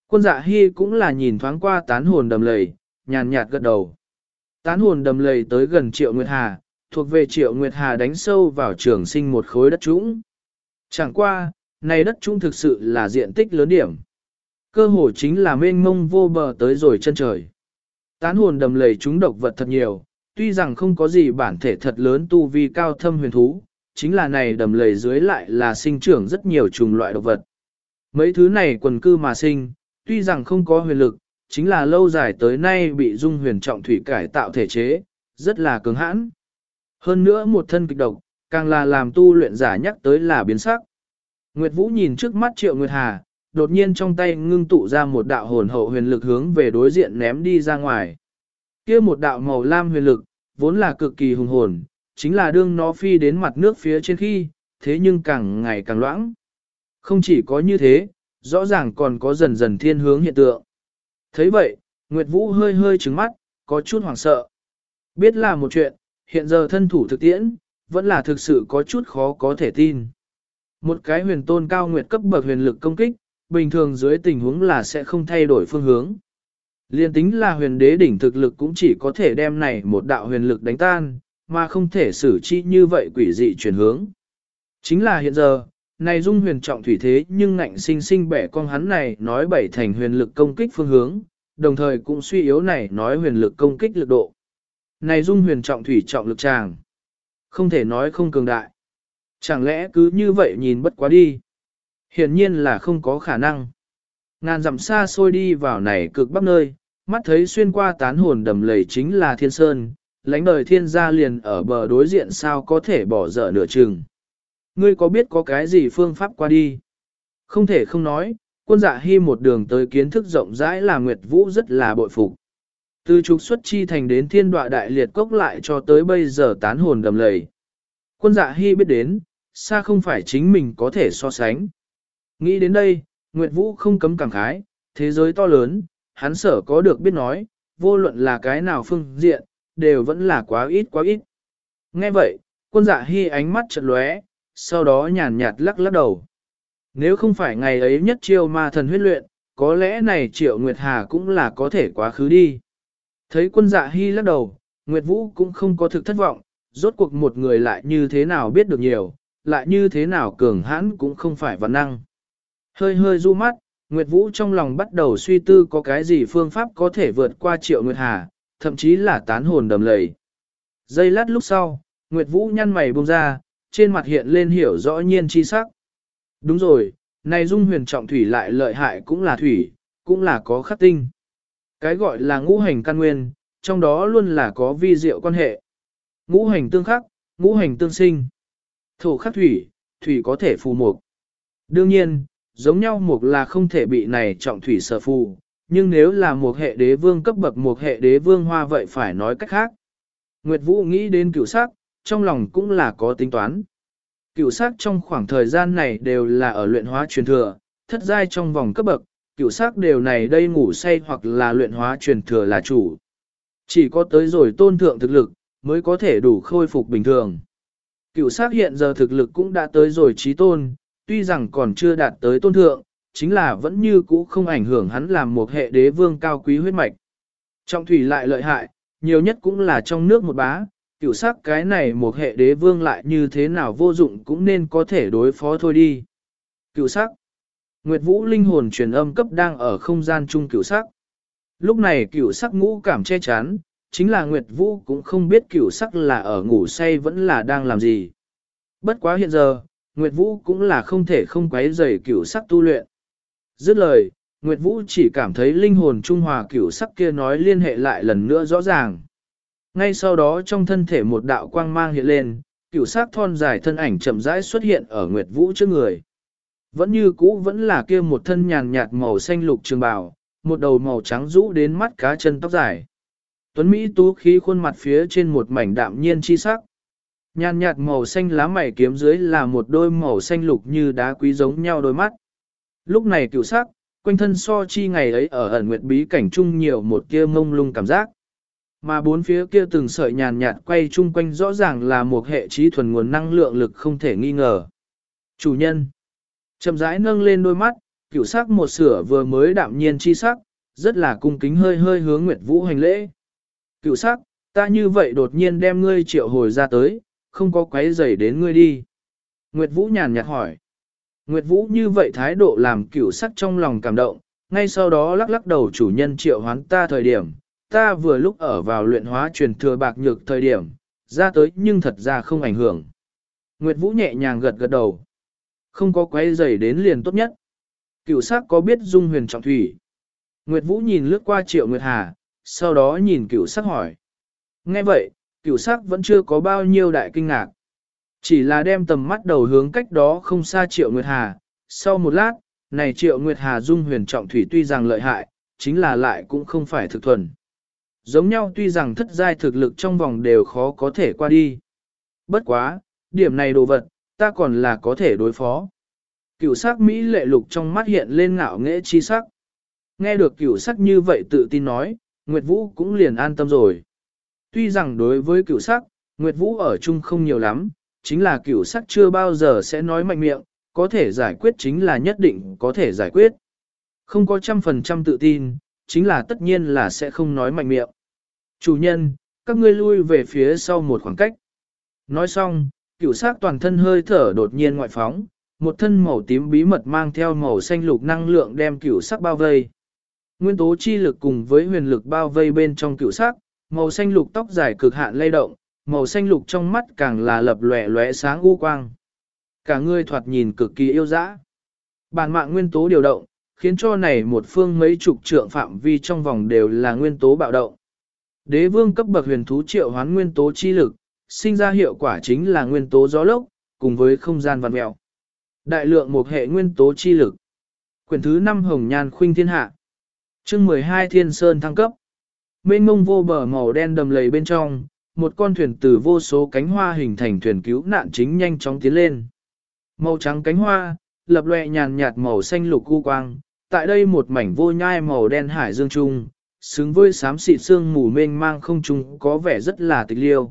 Quân dạ hy cũng là nhìn thoáng qua tán hồn đầm lầy, nhàn nhạt gật đầu. Tán hồn đầm lầy tới gần triệu nguyệt hà, thuộc về triệu nguyệt hà đánh sâu vào trường sinh một khối đất trũng. Chẳng qua, này đất trũng thực sự là diện tích lớn điểm. Cơ hồ chính là mênh mông vô bờ tới rồi chân trời. Tán hồn đầm lầy chúng độc vật thật nhiều, tuy rằng không có gì bản thể thật lớn tu vi cao thâm huyền thú, chính là này đầm lầy dưới lại là sinh trưởng rất nhiều chủng loại độc vật. Mấy thứ này quần cư mà sinh, tuy rằng không có huyền lực, chính là lâu dài tới nay bị dung huyền trọng thủy cải tạo thể chế, rất là cứng hãn. Hơn nữa một thân kịch độc, càng là làm tu luyện giả nhắc tới là biến sắc. Nguyệt Vũ nhìn trước mắt Triệu Nguyệt Hà, đột nhiên trong tay ngưng tụ ra một đạo hồn hậu huyền lực hướng về đối diện ném đi ra ngoài. Kia một đạo màu lam huyền lực, vốn là cực kỳ hùng hồn, chính là đương nó phi đến mặt nước phía trên khi, thế nhưng càng ngày càng loãng. Không chỉ có như thế, rõ ràng còn có dần dần thiên hướng hiện tượng. thấy vậy, Nguyệt Vũ hơi hơi trứng mắt, có chút hoảng sợ. Biết là một chuyện, hiện giờ thân thủ thực tiễn, vẫn là thực sự có chút khó có thể tin. Một cái huyền tôn cao nguyệt cấp bậc huyền lực công kích, bình thường dưới tình huống là sẽ không thay đổi phương hướng. Liên tính là huyền đế đỉnh thực lực cũng chỉ có thể đem này một đạo huyền lực đánh tan, mà không thể xử chi như vậy quỷ dị chuyển hướng. Chính là hiện giờ, này dung huyền trọng thủy thế nhưng ngạnh sinh sinh bẻ con hắn này nói bảy thành huyền lực công kích phương hướng, đồng thời cũng suy yếu này nói huyền lực công kích lực độ. Này dung huyền trọng thủy trọng lực tràng, không thể nói không cường đại. Chẳng lẽ cứ như vậy nhìn bất quá đi. Hiển nhiên là không có khả năng. Ngàn dặm xa xôi đi vào này cực bắc nơi, mắt thấy xuyên qua tán hồn đầm lầy chính là thiên sơn, lãnh đời thiên gia liền ở bờ đối diện sao có thể bỏ dở nửa chừng. Ngươi có biết có cái gì phương pháp qua đi? Không thể không nói, quân dạ hy một đường tới kiến thức rộng rãi là Nguyệt Vũ rất là bội phục. Từ trục xuất chi thành đến thiên đọa đại liệt cốc lại cho tới bây giờ tán hồn đầm lầy. Quân dạ hy biết đến, xa không phải chính mình có thể so sánh. Nghĩ đến đây, Nguyệt Vũ không cấm cảm khái, thế giới to lớn, hắn sở có được biết nói, vô luận là cái nào phương diện, đều vẫn là quá ít quá ít. Nghe vậy, quân dạ hy ánh mắt chợt lóe, sau đó nhàn nhạt lắc lắc đầu. Nếu không phải ngày ấy nhất chiêu ma thần huyết luyện, có lẽ này triệu Nguyệt Hà cũng là có thể quá khứ đi. Thấy quân dạ hy lắc đầu, Nguyệt Vũ cũng không có thực thất vọng, rốt cuộc một người lại như thế nào biết được nhiều, lại như thế nào cường hãn cũng không phải văn năng. Hơi hơi du mắt, Nguyệt Vũ trong lòng bắt đầu suy tư có cái gì phương pháp có thể vượt qua triệu Nguyệt Hà, thậm chí là tán hồn đầm lầy. Giây lát lúc sau, Nguyệt Vũ nhăn mày buông ra, trên mặt hiện lên hiểu rõ nhiên chi sắc. Đúng rồi, này dung huyền trọng thủy lại lợi hại cũng là thủy, cũng là có khắc tinh. Cái gọi là ngũ hành căn nguyên, trong đó luôn là có vi diệu quan hệ. Ngũ hành tương khắc, ngũ hành tương sinh. Thổ khắc thủy, thủy có thể phù mục. Đương nhiên, giống nhau mục là không thể bị này trọng thủy sở phù, nhưng nếu là một hệ đế vương cấp bậc một hệ đế vương hoa vậy phải nói cách khác. Nguyệt Vũ nghĩ đến cửu sắc, trong lòng cũng là có tính toán. Cửu sắc trong khoảng thời gian này đều là ở luyện hóa truyền thừa, thất giai trong vòng cấp bậc, cửu sắc đều này đây ngủ say hoặc là luyện hóa truyền thừa là chủ. Chỉ có tới rồi tôn thượng thực lực, mới có thể đủ khôi phục bình thường. Cửu sắc hiện giờ thực lực cũng đã tới rồi trí tôn, tuy rằng còn chưa đạt tới tôn thượng, chính là vẫn như cũ không ảnh hưởng hắn làm một hệ đế vương cao quý huyết mạch. Trong thủy lại lợi hại, nhiều nhất cũng là trong nước một bá, cựu sắc cái này một hệ đế vương lại như thế nào vô dụng cũng nên có thể đối phó thôi đi. Cựu sắc Nguyệt Vũ linh hồn truyền âm cấp đang ở không gian chung cựu sắc. Lúc này cựu sắc ngũ cảm che chắn, chính là Nguyệt Vũ cũng không biết cựu sắc là ở ngủ say vẫn là đang làm gì. Bất quá hiện giờ, Nguyệt Vũ cũng là không thể không quấy rầy cựu sắc tu luyện. Dứt lời, Nguyệt Vũ chỉ cảm thấy linh hồn trung hòa cửu sắc kia nói liên hệ lại lần nữa rõ ràng. Ngay sau đó trong thân thể một đạo quang mang hiện lên, cửu sắc thon dài thân ảnh chậm rãi xuất hiện ở Nguyệt Vũ trước người. Vẫn như cũ vẫn là kia một thân nhàn nhạt màu xanh lục trường bào, một đầu màu trắng rũ đến mắt cá chân tóc dài. Tuấn Mỹ tú khí khuôn mặt phía trên một mảnh đạm nhiên chi sắc. Nhàn nhạt màu xanh lá mày kiếm dưới là một đôi màu xanh lục như đá quý giống nhau đôi mắt. Lúc này cựu sắc, quanh thân so chi ngày ấy ở ẩn nguyệt bí cảnh chung nhiều một kia mông lung cảm giác. Mà bốn phía kia từng sợi nhàn nhạt quay chung quanh rõ ràng là một hệ trí thuần nguồn năng lượng lực không thể nghi ngờ. Chủ nhân, chậm rãi nâng lên đôi mắt, cựu sắc một sửa vừa mới đạm nhiên chi sắc, rất là cung kính hơi hơi hướng Nguyệt Vũ hành lễ. Cựu sắc, ta như vậy đột nhiên đem ngươi triệu hồi ra tới, không có quấy rầy đến ngươi đi. Nguyệt Vũ nhàn nhạt hỏi. Nguyệt Vũ như vậy thái độ làm cửu sắc trong lòng cảm động, ngay sau đó lắc lắc đầu chủ nhân triệu hoán ta thời điểm, ta vừa lúc ở vào luyện hóa truyền thừa bạc nhược thời điểm, ra tới nhưng thật ra không ảnh hưởng. Nguyệt Vũ nhẹ nhàng gật gật đầu. Không có quấy rầy đến liền tốt nhất. Cửu sắc có biết dung huyền trọng thủy. Nguyệt Vũ nhìn lướt qua triệu Nguyệt Hà, sau đó nhìn cửu sắc hỏi. Nghe vậy, cửu sắc vẫn chưa có bao nhiêu đại kinh ngạc. Chỉ là đem tầm mắt đầu hướng cách đó không xa Triệu Nguyệt Hà, sau một lát, này Triệu Nguyệt Hà dung huyền trọng thủy tuy rằng lợi hại, chính là lại cũng không phải thực thuần. Giống nhau tuy rằng thất giai thực lực trong vòng đều khó có thể qua đi. Bất quá, điểm này đồ vật, ta còn là có thể đối phó. Cửu sắc Mỹ lệ lục trong mắt hiện lên ngạo nghễ chi sắc. Nghe được cửu sắc như vậy tự tin nói, Nguyệt Vũ cũng liền an tâm rồi. Tuy rằng đối với cửu sắc, Nguyệt Vũ ở chung không nhiều lắm, chính là cửu sắc chưa bao giờ sẽ nói mạnh miệng, có thể giải quyết chính là nhất định có thể giải quyết. Không có trăm phần trăm tự tin, chính là tất nhiên là sẽ không nói mạnh miệng. Chủ nhân, các ngươi lui về phía sau một khoảng cách. Nói xong, cửu sắc toàn thân hơi thở đột nhiên ngoại phóng, một thân màu tím bí mật mang theo màu xanh lục năng lượng đem cửu sắc bao vây. Nguyên tố chi lực cùng với huyền lực bao vây bên trong cửu sắc, màu xanh lục tóc dài cực hạn lay động, màu xanh lục trong mắt càng là lập lòe lóe sáng u quang. Cả người thoạt nhìn cực kỳ yêu dã. Bản mạng nguyên tố điều động, khiến cho này một phương mấy chục trượng phạm vi trong vòng đều là nguyên tố bạo động. Đế vương cấp bậc huyền thú triệu hoán nguyên tố chi lực, sinh ra hiệu quả chính là nguyên tố gió lốc, cùng với không gian vạn mèo. Đại lượng một hệ nguyên tố chi lực. Quyển thứ 5 Hồng Nhan Khuynh Thiên Hạ. Chương 12 Thiên Sơn thăng cấp. Mênh mông vô bờ màu đen đầm lầy bên trong, một con thuyền từ vô số cánh hoa hình thành thuyền cứu nạn chính nhanh chóng tiến lên. Màu trắng cánh hoa, lập lòe nhàn nhạt màu xanh lục cu quang, tại đây một mảnh vô nhai màu đen hải dương trung, xứng với xám xịt xương mù mênh mang không trung có vẻ rất là tịch liêu.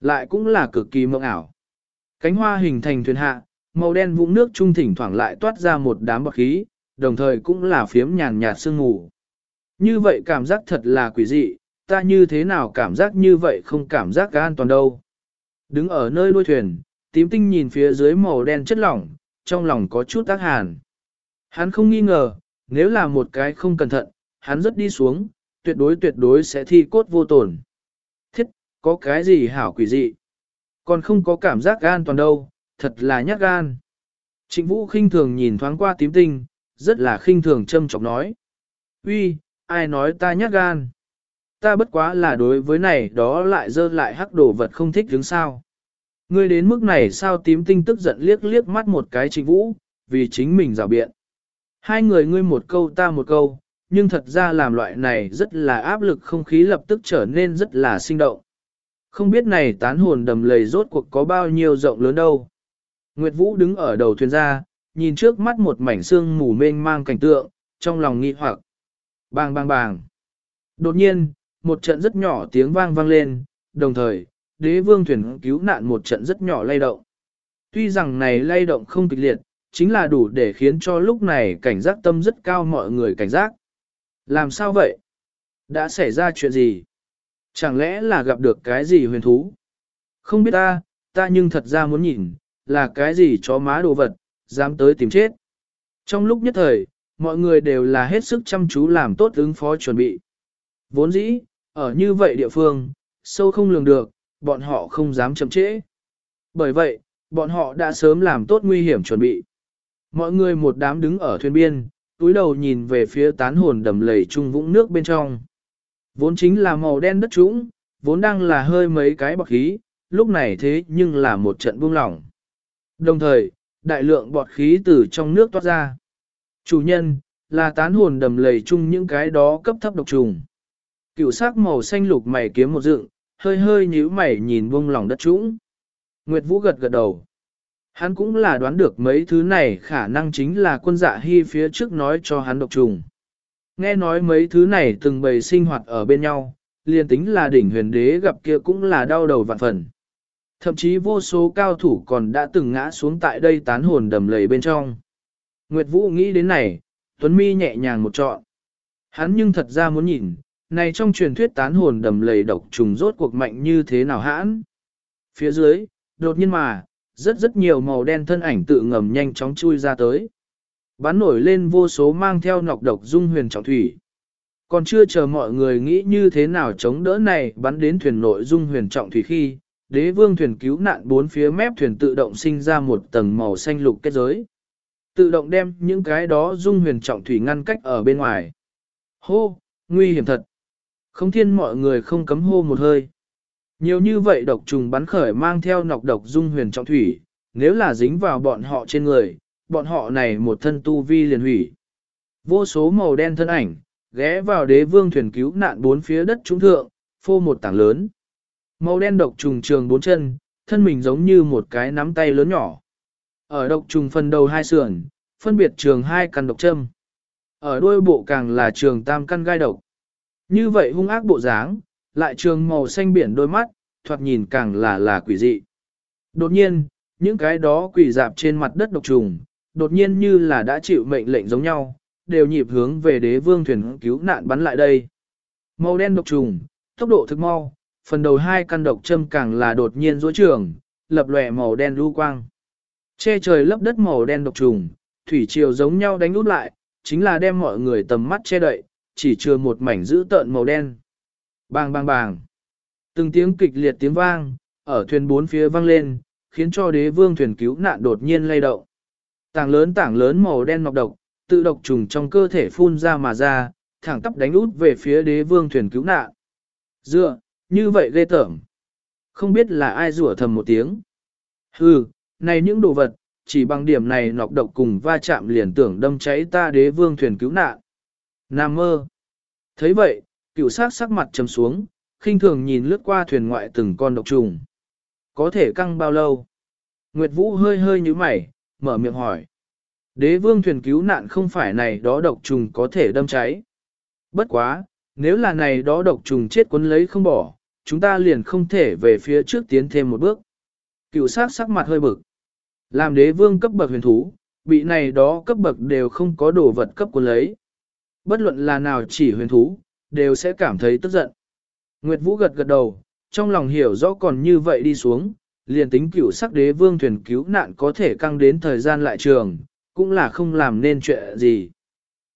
Lại cũng là cực kỳ mộng ảo. Cánh hoa hình thành thuyền hạ, màu đen vũng nước trung thỉnh thoảng lại toát ra một đám bọt khí, đồng thời cũng là phiếm nhàn nhạt sương mù. Như vậy cảm giác thật là quỷ dị, ta như thế nào cảm giác như vậy không cảm giác an toàn đâu. Đứng ở nơi đuôi thuyền, tím tinh nhìn phía dưới màu đen chất lỏng, trong lòng có chút tác hàn. Hắn không nghi ngờ, nếu là một cái không cẩn thận, hắn rất đi xuống, tuyệt đối tuyệt đối sẽ thi cốt vô tổn. Thiết, có cái gì hảo quỷ dị? Còn không có cảm giác gan toàn đâu, thật là nhát gan. Trịnh Vũ khinh thường nhìn thoáng qua tím tinh, rất là khinh thường châm chọc nói. Uy, ai nói ta nhát gan? Ta bất quá là đối với này đó lại dơ lại hắc đồ vật không thích đứng sao. Ngươi đến mức này sao tím tinh tức giận liếc liếc mắt một cái trịnh vũ, vì chính mình rào biện. Hai người ngươi một câu ta một câu, nhưng thật ra làm loại này rất là áp lực không khí lập tức trở nên rất là sinh động. Không biết này tán hồn đầm lầy rốt cuộc có bao nhiêu rộng lớn đâu. Nguyệt Vũ đứng ở đầu thuyền ra, nhìn trước mắt một mảnh xương mù mênh mang cảnh tượng, trong lòng nghi hoặc. Bang bang bang. Đột nhiên, một trận rất nhỏ tiếng vang vang lên, đồng thời, đế vương thuyền cứu nạn một trận rất nhỏ lay động. Tuy rằng này lay động không kịch liệt, chính là đủ để khiến cho lúc này cảnh giác tâm rất cao mọi người cảnh giác. Làm sao vậy? Đã xảy ra chuyện gì? Chẳng lẽ là gặp được cái gì huyền thú? Không biết ta, ta nhưng thật ra muốn nhìn, là cái gì chó má đồ vật, dám tới tìm chết. Trong lúc nhất thời, mọi người đều là hết sức chăm chú làm tốt ứng phó chuẩn bị. Vốn dĩ, ở như vậy địa phương, sâu không lường được, bọn họ không dám chậm trễ. Bởi vậy, bọn họ đã sớm làm tốt nguy hiểm chuẩn bị. Mọi người một đám đứng ở thuyền biên, túi đầu nhìn về phía tán hồn đầm lầy trung vũng nước bên trong. Vốn chính là màu đen đất trũng, vốn đang là hơi mấy cái bọt khí, lúc này thế nhưng là một trận buông lỏng. Đồng thời, đại lượng bọt khí từ trong nước toát ra. Chủ nhân, là tán hồn đầm lầy chung những cái đó cấp thấp độc trùng. Cựu sắc màu xanh lục mày kiếm một dựng, hơi hơi nhíu mày nhìn buông lòng đất trũng. Nguyệt Vũ gật gật đầu. Hắn cũng là đoán được mấy thứ này khả năng chính là quân dạ hy phía trước nói cho hắn độc trùng. Nghe nói mấy thứ này từng bầy sinh hoạt ở bên nhau, liền tính là đỉnh huyền đế gặp kia cũng là đau đầu vạn phần. Thậm chí vô số cao thủ còn đã từng ngã xuống tại đây tán hồn đầm lầy bên trong. Nguyệt Vũ nghĩ đến này, Tuấn Mi nhẹ nhàng một trọn. Hắn nhưng thật ra muốn nhìn, này trong truyền thuyết tán hồn đầm lầy độc trùng rốt cuộc mạnh như thế nào hãn. Phía dưới, đột nhiên mà, rất rất nhiều màu đen thân ảnh tự ngầm nhanh chóng chui ra tới. Bắn nổi lên vô số mang theo nọc độc dung huyền trọng thủy. Còn chưa chờ mọi người nghĩ như thế nào chống đỡ này bắn đến thuyền nội dung huyền trọng thủy khi, đế vương thuyền cứu nạn bốn phía mép thuyền tự động sinh ra một tầng màu xanh lục kết giới. Tự động đem những cái đó dung huyền trọng thủy ngăn cách ở bên ngoài. Hô, nguy hiểm thật. Không thiên mọi người không cấm hô một hơi. Nhiều như vậy độc trùng bắn khởi mang theo nọc độc dung huyền trọng thủy, nếu là dính vào bọn họ trên người, bọn họ này một thân tu vi liền hủy. Vô số màu đen thân ảnh, ghé vào đế vương thuyền cứu nạn bốn phía đất trung thượng, phô một tảng lớn. Màu đen độc trùng trường bốn chân, thân mình giống như một cái nắm tay lớn nhỏ. Ở độc trùng phần đầu hai sườn, phân biệt trường hai căn độc châm. Ở đuôi bộ càng là trường tam căn gai độc. Như vậy hung ác bộ dáng, lại trường màu xanh biển đôi mắt, thoạt nhìn càng là là quỷ dị. Đột nhiên, những cái đó quỷ dạp trên mặt đất độc trùng, đột nhiên như là đã chịu mệnh lệnh giống nhau, đều nhịp hướng về đế vương thuyền cứu nạn bắn lại đây. Màu đen độc trùng, tốc độ thực mau, phần đầu hai căn độc châm càng là đột nhiên rối trường, lập lòe màu đen lưu quang. Che trời lấp đất màu đen độc trùng, thủy triều giống nhau đánh út lại, chính là đem mọi người tầm mắt che đậy, chỉ chừa một mảnh giữ tợn màu đen. Bang bang bang. Từng tiếng kịch liệt tiếng vang, ở thuyền bốn phía vang lên, khiến cho đế vương thuyền cứu nạn đột nhiên lay động. Tảng lớn tảng lớn màu đen nọc độc, tự độc trùng trong cơ thể phun ra mà ra, thẳng tắp đánh út về phía đế vương thuyền cứu nạn. Dựa, như vậy ghê tởm. Không biết là ai rủa thầm một tiếng. Hừ, này những đồ vật, chỉ bằng điểm này nọc độc cùng va chạm liền tưởng đâm cháy ta đế vương thuyền cứu nạn. Nam mơ. thấy vậy, cựu sát sắc mặt trầm xuống, khinh thường nhìn lướt qua thuyền ngoại từng con độc trùng. Có thể căng bao lâu? Nguyệt Vũ hơi hơi như mày, mở miệng hỏi. Đế vương thuyền cứu nạn không phải này đó độc trùng có thể đâm cháy. Bất quá, nếu là này đó độc trùng chết cuốn lấy không bỏ, chúng ta liền không thể về phía trước tiến thêm một bước. Cựu sát sắc mặt hơi bực. Làm đế vương cấp bậc huyền thú, bị này đó cấp bậc đều không có đồ vật cấp cuốn lấy. Bất luận là nào chỉ huyền thú, đều sẽ cảm thấy tức giận. Nguyệt Vũ gật gật đầu, trong lòng hiểu rõ còn như vậy đi xuống, liền tính cửu sắc đế vương thuyền cứu nạn có thể căng đến thời gian lại trường, cũng là không làm nên chuyện gì.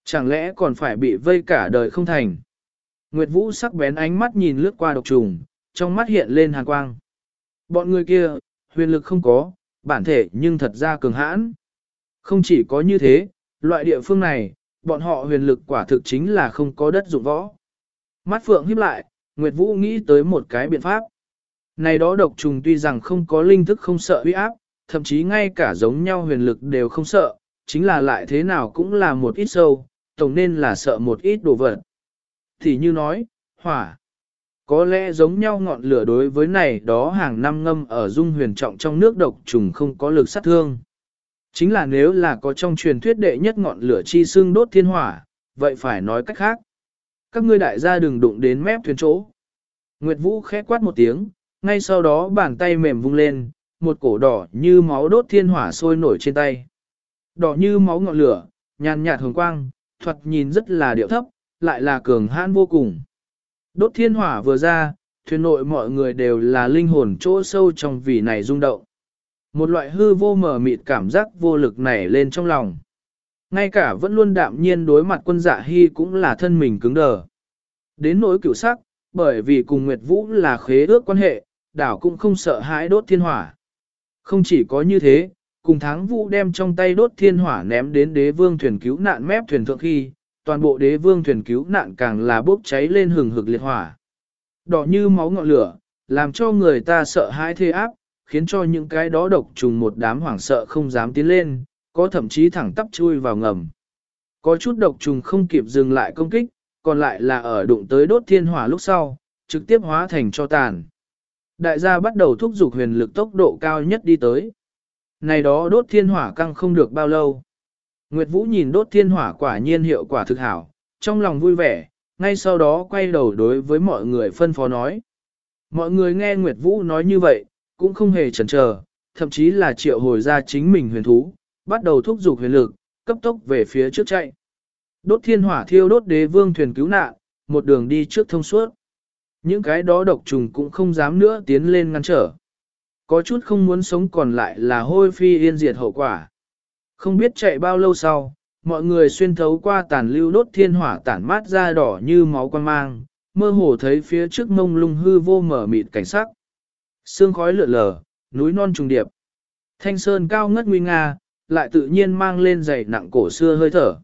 Chẳng lẽ còn phải bị vây cả đời không thành? Nguyệt Vũ sắc bén ánh mắt nhìn lướt qua độc trùng, trong mắt hiện lên hàn quang. Bọn người kia, huyền lực không có, bản thể nhưng thật ra cường hãn. Không chỉ có như thế, loại địa phương này, bọn họ huyền lực quả thực chính là không có đất dụng võ. Mắt phượng híp lại, Nguyệt Vũ nghĩ tới một cái biện pháp. Này đó độc trùng tuy rằng không có linh thức không sợ uy áp, thậm chí ngay cả giống nhau huyền lực đều không sợ, chính là lại thế nào cũng là một ít sâu, tổng nên là sợ một ít đồ vật. Thì như nói, hỏa. Có lẽ giống nhau ngọn lửa đối với này đó hàng năm ngâm ở dung huyền trọng trong nước độc trùng không có lực sát thương. Chính là nếu là có trong truyền thuyết đệ nhất ngọn lửa chi xương đốt thiên hỏa, vậy phải nói cách khác. Các ngươi đại gia đừng đụng đến mép thuyền chỗ. Nguyệt Vũ khẽ quát một tiếng, ngay sau đó bàn tay mềm vung lên, một cổ đỏ như máu đốt thiên hỏa sôi nổi trên tay. Đỏ như máu ngọn lửa, nhàn nhạt hồng quang, thuật nhìn rất là điệu thấp, lại là cường hãn vô cùng. Đốt thiên hỏa vừa ra, thuyền nội mọi người đều là linh hồn chỗ sâu trong vì này rung động. Một loại hư vô mờ mịt cảm giác vô lực nảy lên trong lòng. Ngay cả vẫn luôn đạm nhiên đối mặt quân dạ hy cũng là thân mình cứng đờ. Đến nỗi cựu sắc, bởi vì cùng Nguyệt Vũ là khế ước quan hệ, đảo cũng không sợ hãi đốt thiên hỏa. Không chỉ có như thế, cùng tháng vũ đem trong tay đốt thiên hỏa ném đến đế vương thuyền cứu nạn mép thuyền thượng khi, toàn bộ đế vương thuyền cứu nạn càng là bốc cháy lên hừng hực liệt hỏa. Đỏ như máu ngọn lửa, làm cho người ta sợ hãi thê áp, khiến cho những cái đó độc trùng một đám hoảng sợ không dám tiến lên, có thậm chí thẳng tắp chui vào ngầm. Có chút độc trùng không kịp dừng lại công kích, còn lại là ở đụng tới đốt thiên hỏa lúc sau, trực tiếp hóa thành cho tàn. Đại gia bắt đầu thúc giục huyền lực tốc độ cao nhất đi tới. Này đó đốt thiên hỏa căng không được bao lâu. Nguyệt Vũ nhìn đốt thiên hỏa quả nhiên hiệu quả thực hảo, trong lòng vui vẻ, ngay sau đó quay đầu đối với mọi người phân phó nói. Mọi người nghe Nguyệt Vũ nói như vậy, cũng không hề chần chờ, thậm chí là triệu hồi ra chính mình huyền thú, bắt đầu thúc giục huyền lực, cấp tốc về phía trước chạy. Đốt thiên hỏa thiêu đốt đế vương thuyền cứu nạn, một đường đi trước thông suốt. Những cái đó độc trùng cũng không dám nữa tiến lên ngăn trở. Có chút không muốn sống còn lại là hôi phi yên diệt hậu quả. Không biết chạy bao lâu sau, mọi người xuyên thấu qua tàn lưu đốt thiên hỏa tản mát ra đỏ như máu quan mang, mơ hồ thấy phía trước mông lung hư vô mở mịt cảnh sắc. Sương khói lượn lờ, núi non trùng điệp. Thanh sơn cao ngất nguy nga, lại tự nhiên mang lên dày nặng cổ xưa hơi thở.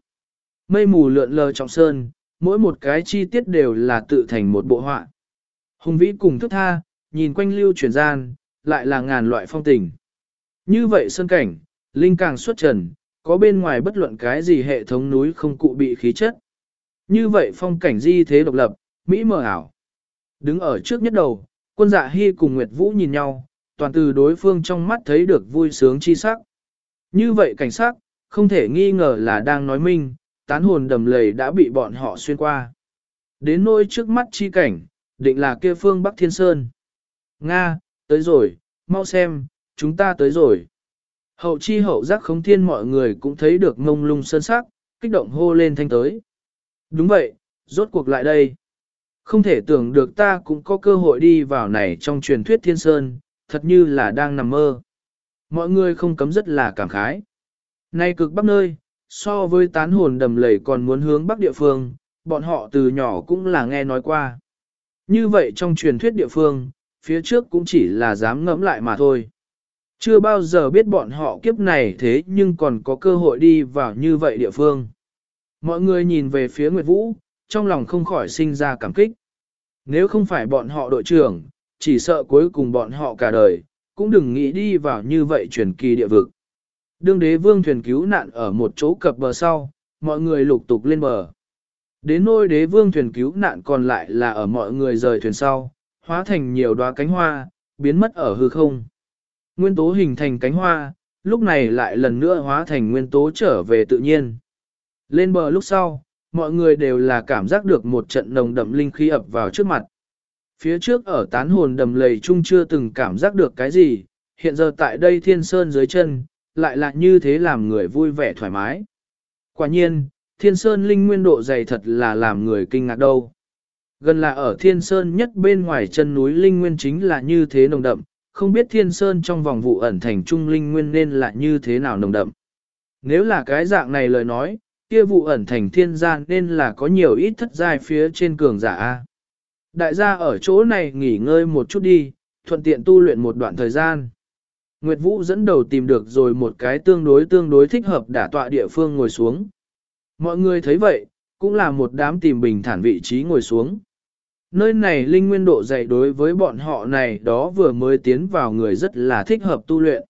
Mây mù lượn lờ trọng sơn, mỗi một cái chi tiết đều là tự thành một bộ họa. Hùng vĩ cùng thức tha, nhìn quanh lưu chuyển gian, lại là ngàn loại phong tình. Như vậy sơn cảnh, linh càng xuất trần, có bên ngoài bất luận cái gì hệ thống núi không cụ bị khí chất. Như vậy phong cảnh di thế độc lập, Mỹ mờ ảo. Đứng ở trước nhất đầu, quân dạ hy cùng Nguyệt Vũ nhìn nhau, toàn từ đối phương trong mắt thấy được vui sướng chi sắc. Như vậy cảnh sắc, không thể nghi ngờ là đang nói minh, tán hồn đầm lầy đã bị bọn họ xuyên qua. Đến nỗi trước mắt chi cảnh, định là kia phương Bắc Thiên Sơn. Nga, tới rồi, mau xem, chúng ta tới rồi. Hậu chi hậu giác không thiên mọi người cũng thấy được ngông lung sơn sắc, kích động hô lên thanh tới. Đúng vậy, rốt cuộc lại đây. Không thể tưởng được ta cũng có cơ hội đi vào này trong truyền thuyết thiên sơn, thật như là đang nằm mơ. Mọi người không cấm rất là cảm khái. Nay cực bắc nơi, so với tán hồn đầm lầy còn muốn hướng bắc địa phương, bọn họ từ nhỏ cũng là nghe nói qua. Như vậy trong truyền thuyết địa phương, phía trước cũng chỉ là dám ngẫm lại mà thôi. Chưa bao giờ biết bọn họ kiếp này thế nhưng còn có cơ hội đi vào như vậy địa phương. Mọi người nhìn về phía Nguyệt Vũ, trong lòng không khỏi sinh ra cảm kích. Nếu không phải bọn họ đội trưởng, chỉ sợ cuối cùng bọn họ cả đời, cũng đừng nghĩ đi vào như vậy truyền kỳ địa vực. Đương đế vương thuyền cứu nạn ở một chỗ cập bờ sau, mọi người lục tục lên bờ. Đến nôi đế vương thuyền cứu nạn còn lại là ở mọi người rời thuyền sau, hóa thành nhiều đóa cánh hoa, biến mất ở hư không. Nguyên tố hình thành cánh hoa, lúc này lại lần nữa hóa thành nguyên tố trở về tự nhiên. Lên bờ lúc sau, mọi người đều là cảm giác được một trận nồng đậm linh khí ập vào trước mặt. Phía trước ở tán hồn đầm lầy chung chưa từng cảm giác được cái gì, hiện giờ tại đây thiên sơn dưới chân, lại là như thế làm người vui vẻ thoải mái. Quả nhiên, thiên sơn linh nguyên độ dày thật là làm người kinh ngạc đâu. Gần là ở thiên sơn nhất bên ngoài chân núi linh nguyên chính là như thế nồng đậm, không biết thiên sơn trong vòng vụ ẩn thành trung linh nguyên nên là như thế nào nồng đậm. Nếu là cái dạng này lời nói, kia vụ ẩn thành thiên gian nên là có nhiều ít thất giai phía trên cường giả A. Đại gia ở chỗ này nghỉ ngơi một chút đi, thuận tiện tu luyện một đoạn thời gian. Nguyệt Vũ dẫn đầu tìm được rồi một cái tương đối tương đối thích hợp đả tọa địa phương ngồi xuống. Mọi người thấy vậy, cũng là một đám tìm bình thản vị trí ngồi xuống. Nơi này linh nguyên độ dày đối với bọn họ này đó vừa mới tiến vào người rất là thích hợp tu luyện.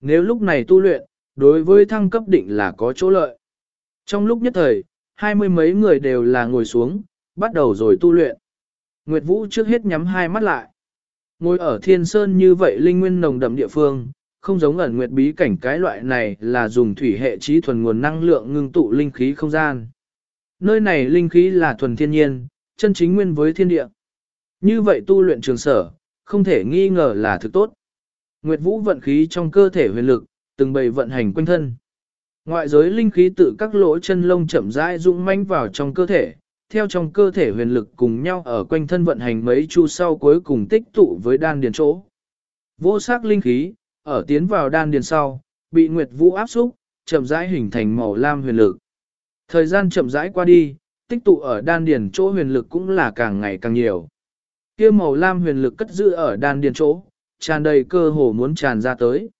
Nếu lúc này tu luyện, đối với thăng cấp định là có chỗ lợi. Trong lúc nhất thời, hai mươi mấy người đều là ngồi xuống, bắt đầu rồi tu luyện. Nguyệt Vũ trước hết nhắm hai mắt lại. Ngồi ở thiên sơn như vậy linh nguyên nồng đậm địa phương, không giống ẩn nguyệt bí cảnh cái loại này là dùng thủy hệ trí thuần nguồn năng lượng ngưng tụ linh khí không gian. Nơi này linh khí là thuần thiên nhiên, chân chính nguyên với thiên địa. Như vậy tu luyện trường sở, không thể nghi ngờ là thực tốt. Nguyệt Vũ vận khí trong cơ thể huyền lực, từng bầy vận hành quanh thân. Ngoại giới linh khí tự các lỗ chân lông chậm rãi dũng manh vào trong cơ thể, theo trong cơ thể huyền lực cùng nhau ở quanh thân vận hành mấy chu sau cuối cùng tích tụ với đan điền chỗ. Vô sắc linh khí, ở tiến vào đan điền sau, bị Nguyệt Vũ áp xúc, chậm rãi hình thành màu lam huyền lực. Thời gian chậm rãi qua đi, tích tụ ở đan điền chỗ huyền lực cũng là càng ngày càng nhiều. Kia màu lam huyền lực cất giữ ở đan điền chỗ, tràn đầy cơ hồ muốn tràn ra tới.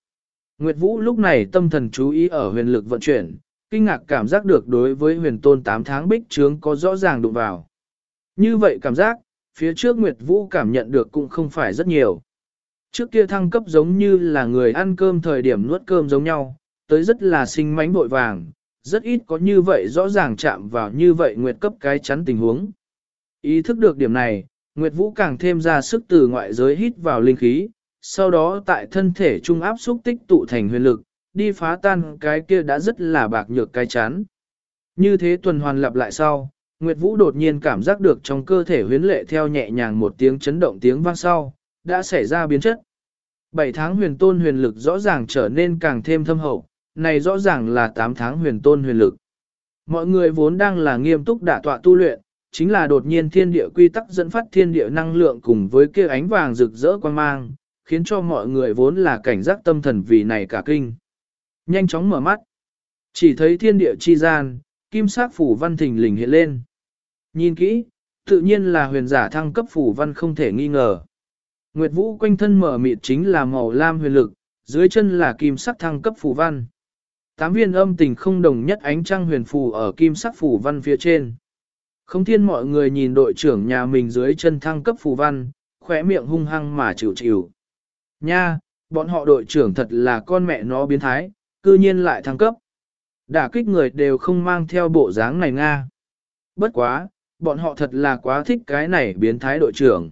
Nguyệt Vũ lúc này tâm thần chú ý ở huyền lực vận chuyển, kinh ngạc cảm giác được đối với huyền tôn 8 tháng bích trướng có rõ ràng đụng vào. Như vậy cảm giác, phía trước Nguyệt Vũ cảm nhận được cũng không phải rất nhiều. Trước kia thăng cấp giống như là người ăn cơm thời điểm nuốt cơm giống nhau, tới rất là sinh mánh bội vàng, rất ít có như vậy rõ ràng chạm vào như vậy Nguyệt cấp cái chắn tình huống. Ý thức được điểm này, Nguyệt Vũ càng thêm ra sức từ ngoại giới hít vào linh khí, sau đó tại thân thể trung áp xúc tích tụ thành huyền lực, đi phá tan cái kia đã rất là bạc nhược cái chán. Như thế tuần hoàn lặp lại sau, Nguyệt Vũ đột nhiên cảm giác được trong cơ thể huyến lệ theo nhẹ nhàng một tiếng chấn động tiếng vang sau, đã xảy ra biến chất. Bảy tháng huyền tôn huyền lực rõ ràng trở nên càng thêm thâm hậu, này rõ ràng là 8 tháng huyền tôn huyền lực. Mọi người vốn đang là nghiêm túc đả tọa tu luyện, chính là đột nhiên thiên địa quy tắc dẫn phát thiên địa năng lượng cùng với kia ánh vàng rực rỡ quan mang, khiến cho mọi người vốn là cảnh giác tâm thần vì này cả kinh. Nhanh chóng mở mắt, chỉ thấy thiên địa chi gian, kim sắc phủ văn thình lình hiện lên. Nhìn kỹ, tự nhiên là huyền giả thăng cấp phủ văn không thể nghi ngờ. Nguyệt Vũ quanh thân mở mịt chính là màu lam huyền lực, dưới chân là kim sắc thăng cấp phủ văn. Tám viên âm tình không đồng nhất ánh trăng huyền phù ở kim sắc phủ văn phía trên. Không thiên mọi người nhìn đội trưởng nhà mình dưới chân thăng cấp phù văn, khỏe miệng hung hăng mà chịu chịu. Nha, bọn họ đội trưởng thật là con mẹ nó biến thái, cư nhiên lại thăng cấp. Đả kích người đều không mang theo bộ dáng này Nga. Bất quá, bọn họ thật là quá thích cái này biến thái đội trưởng.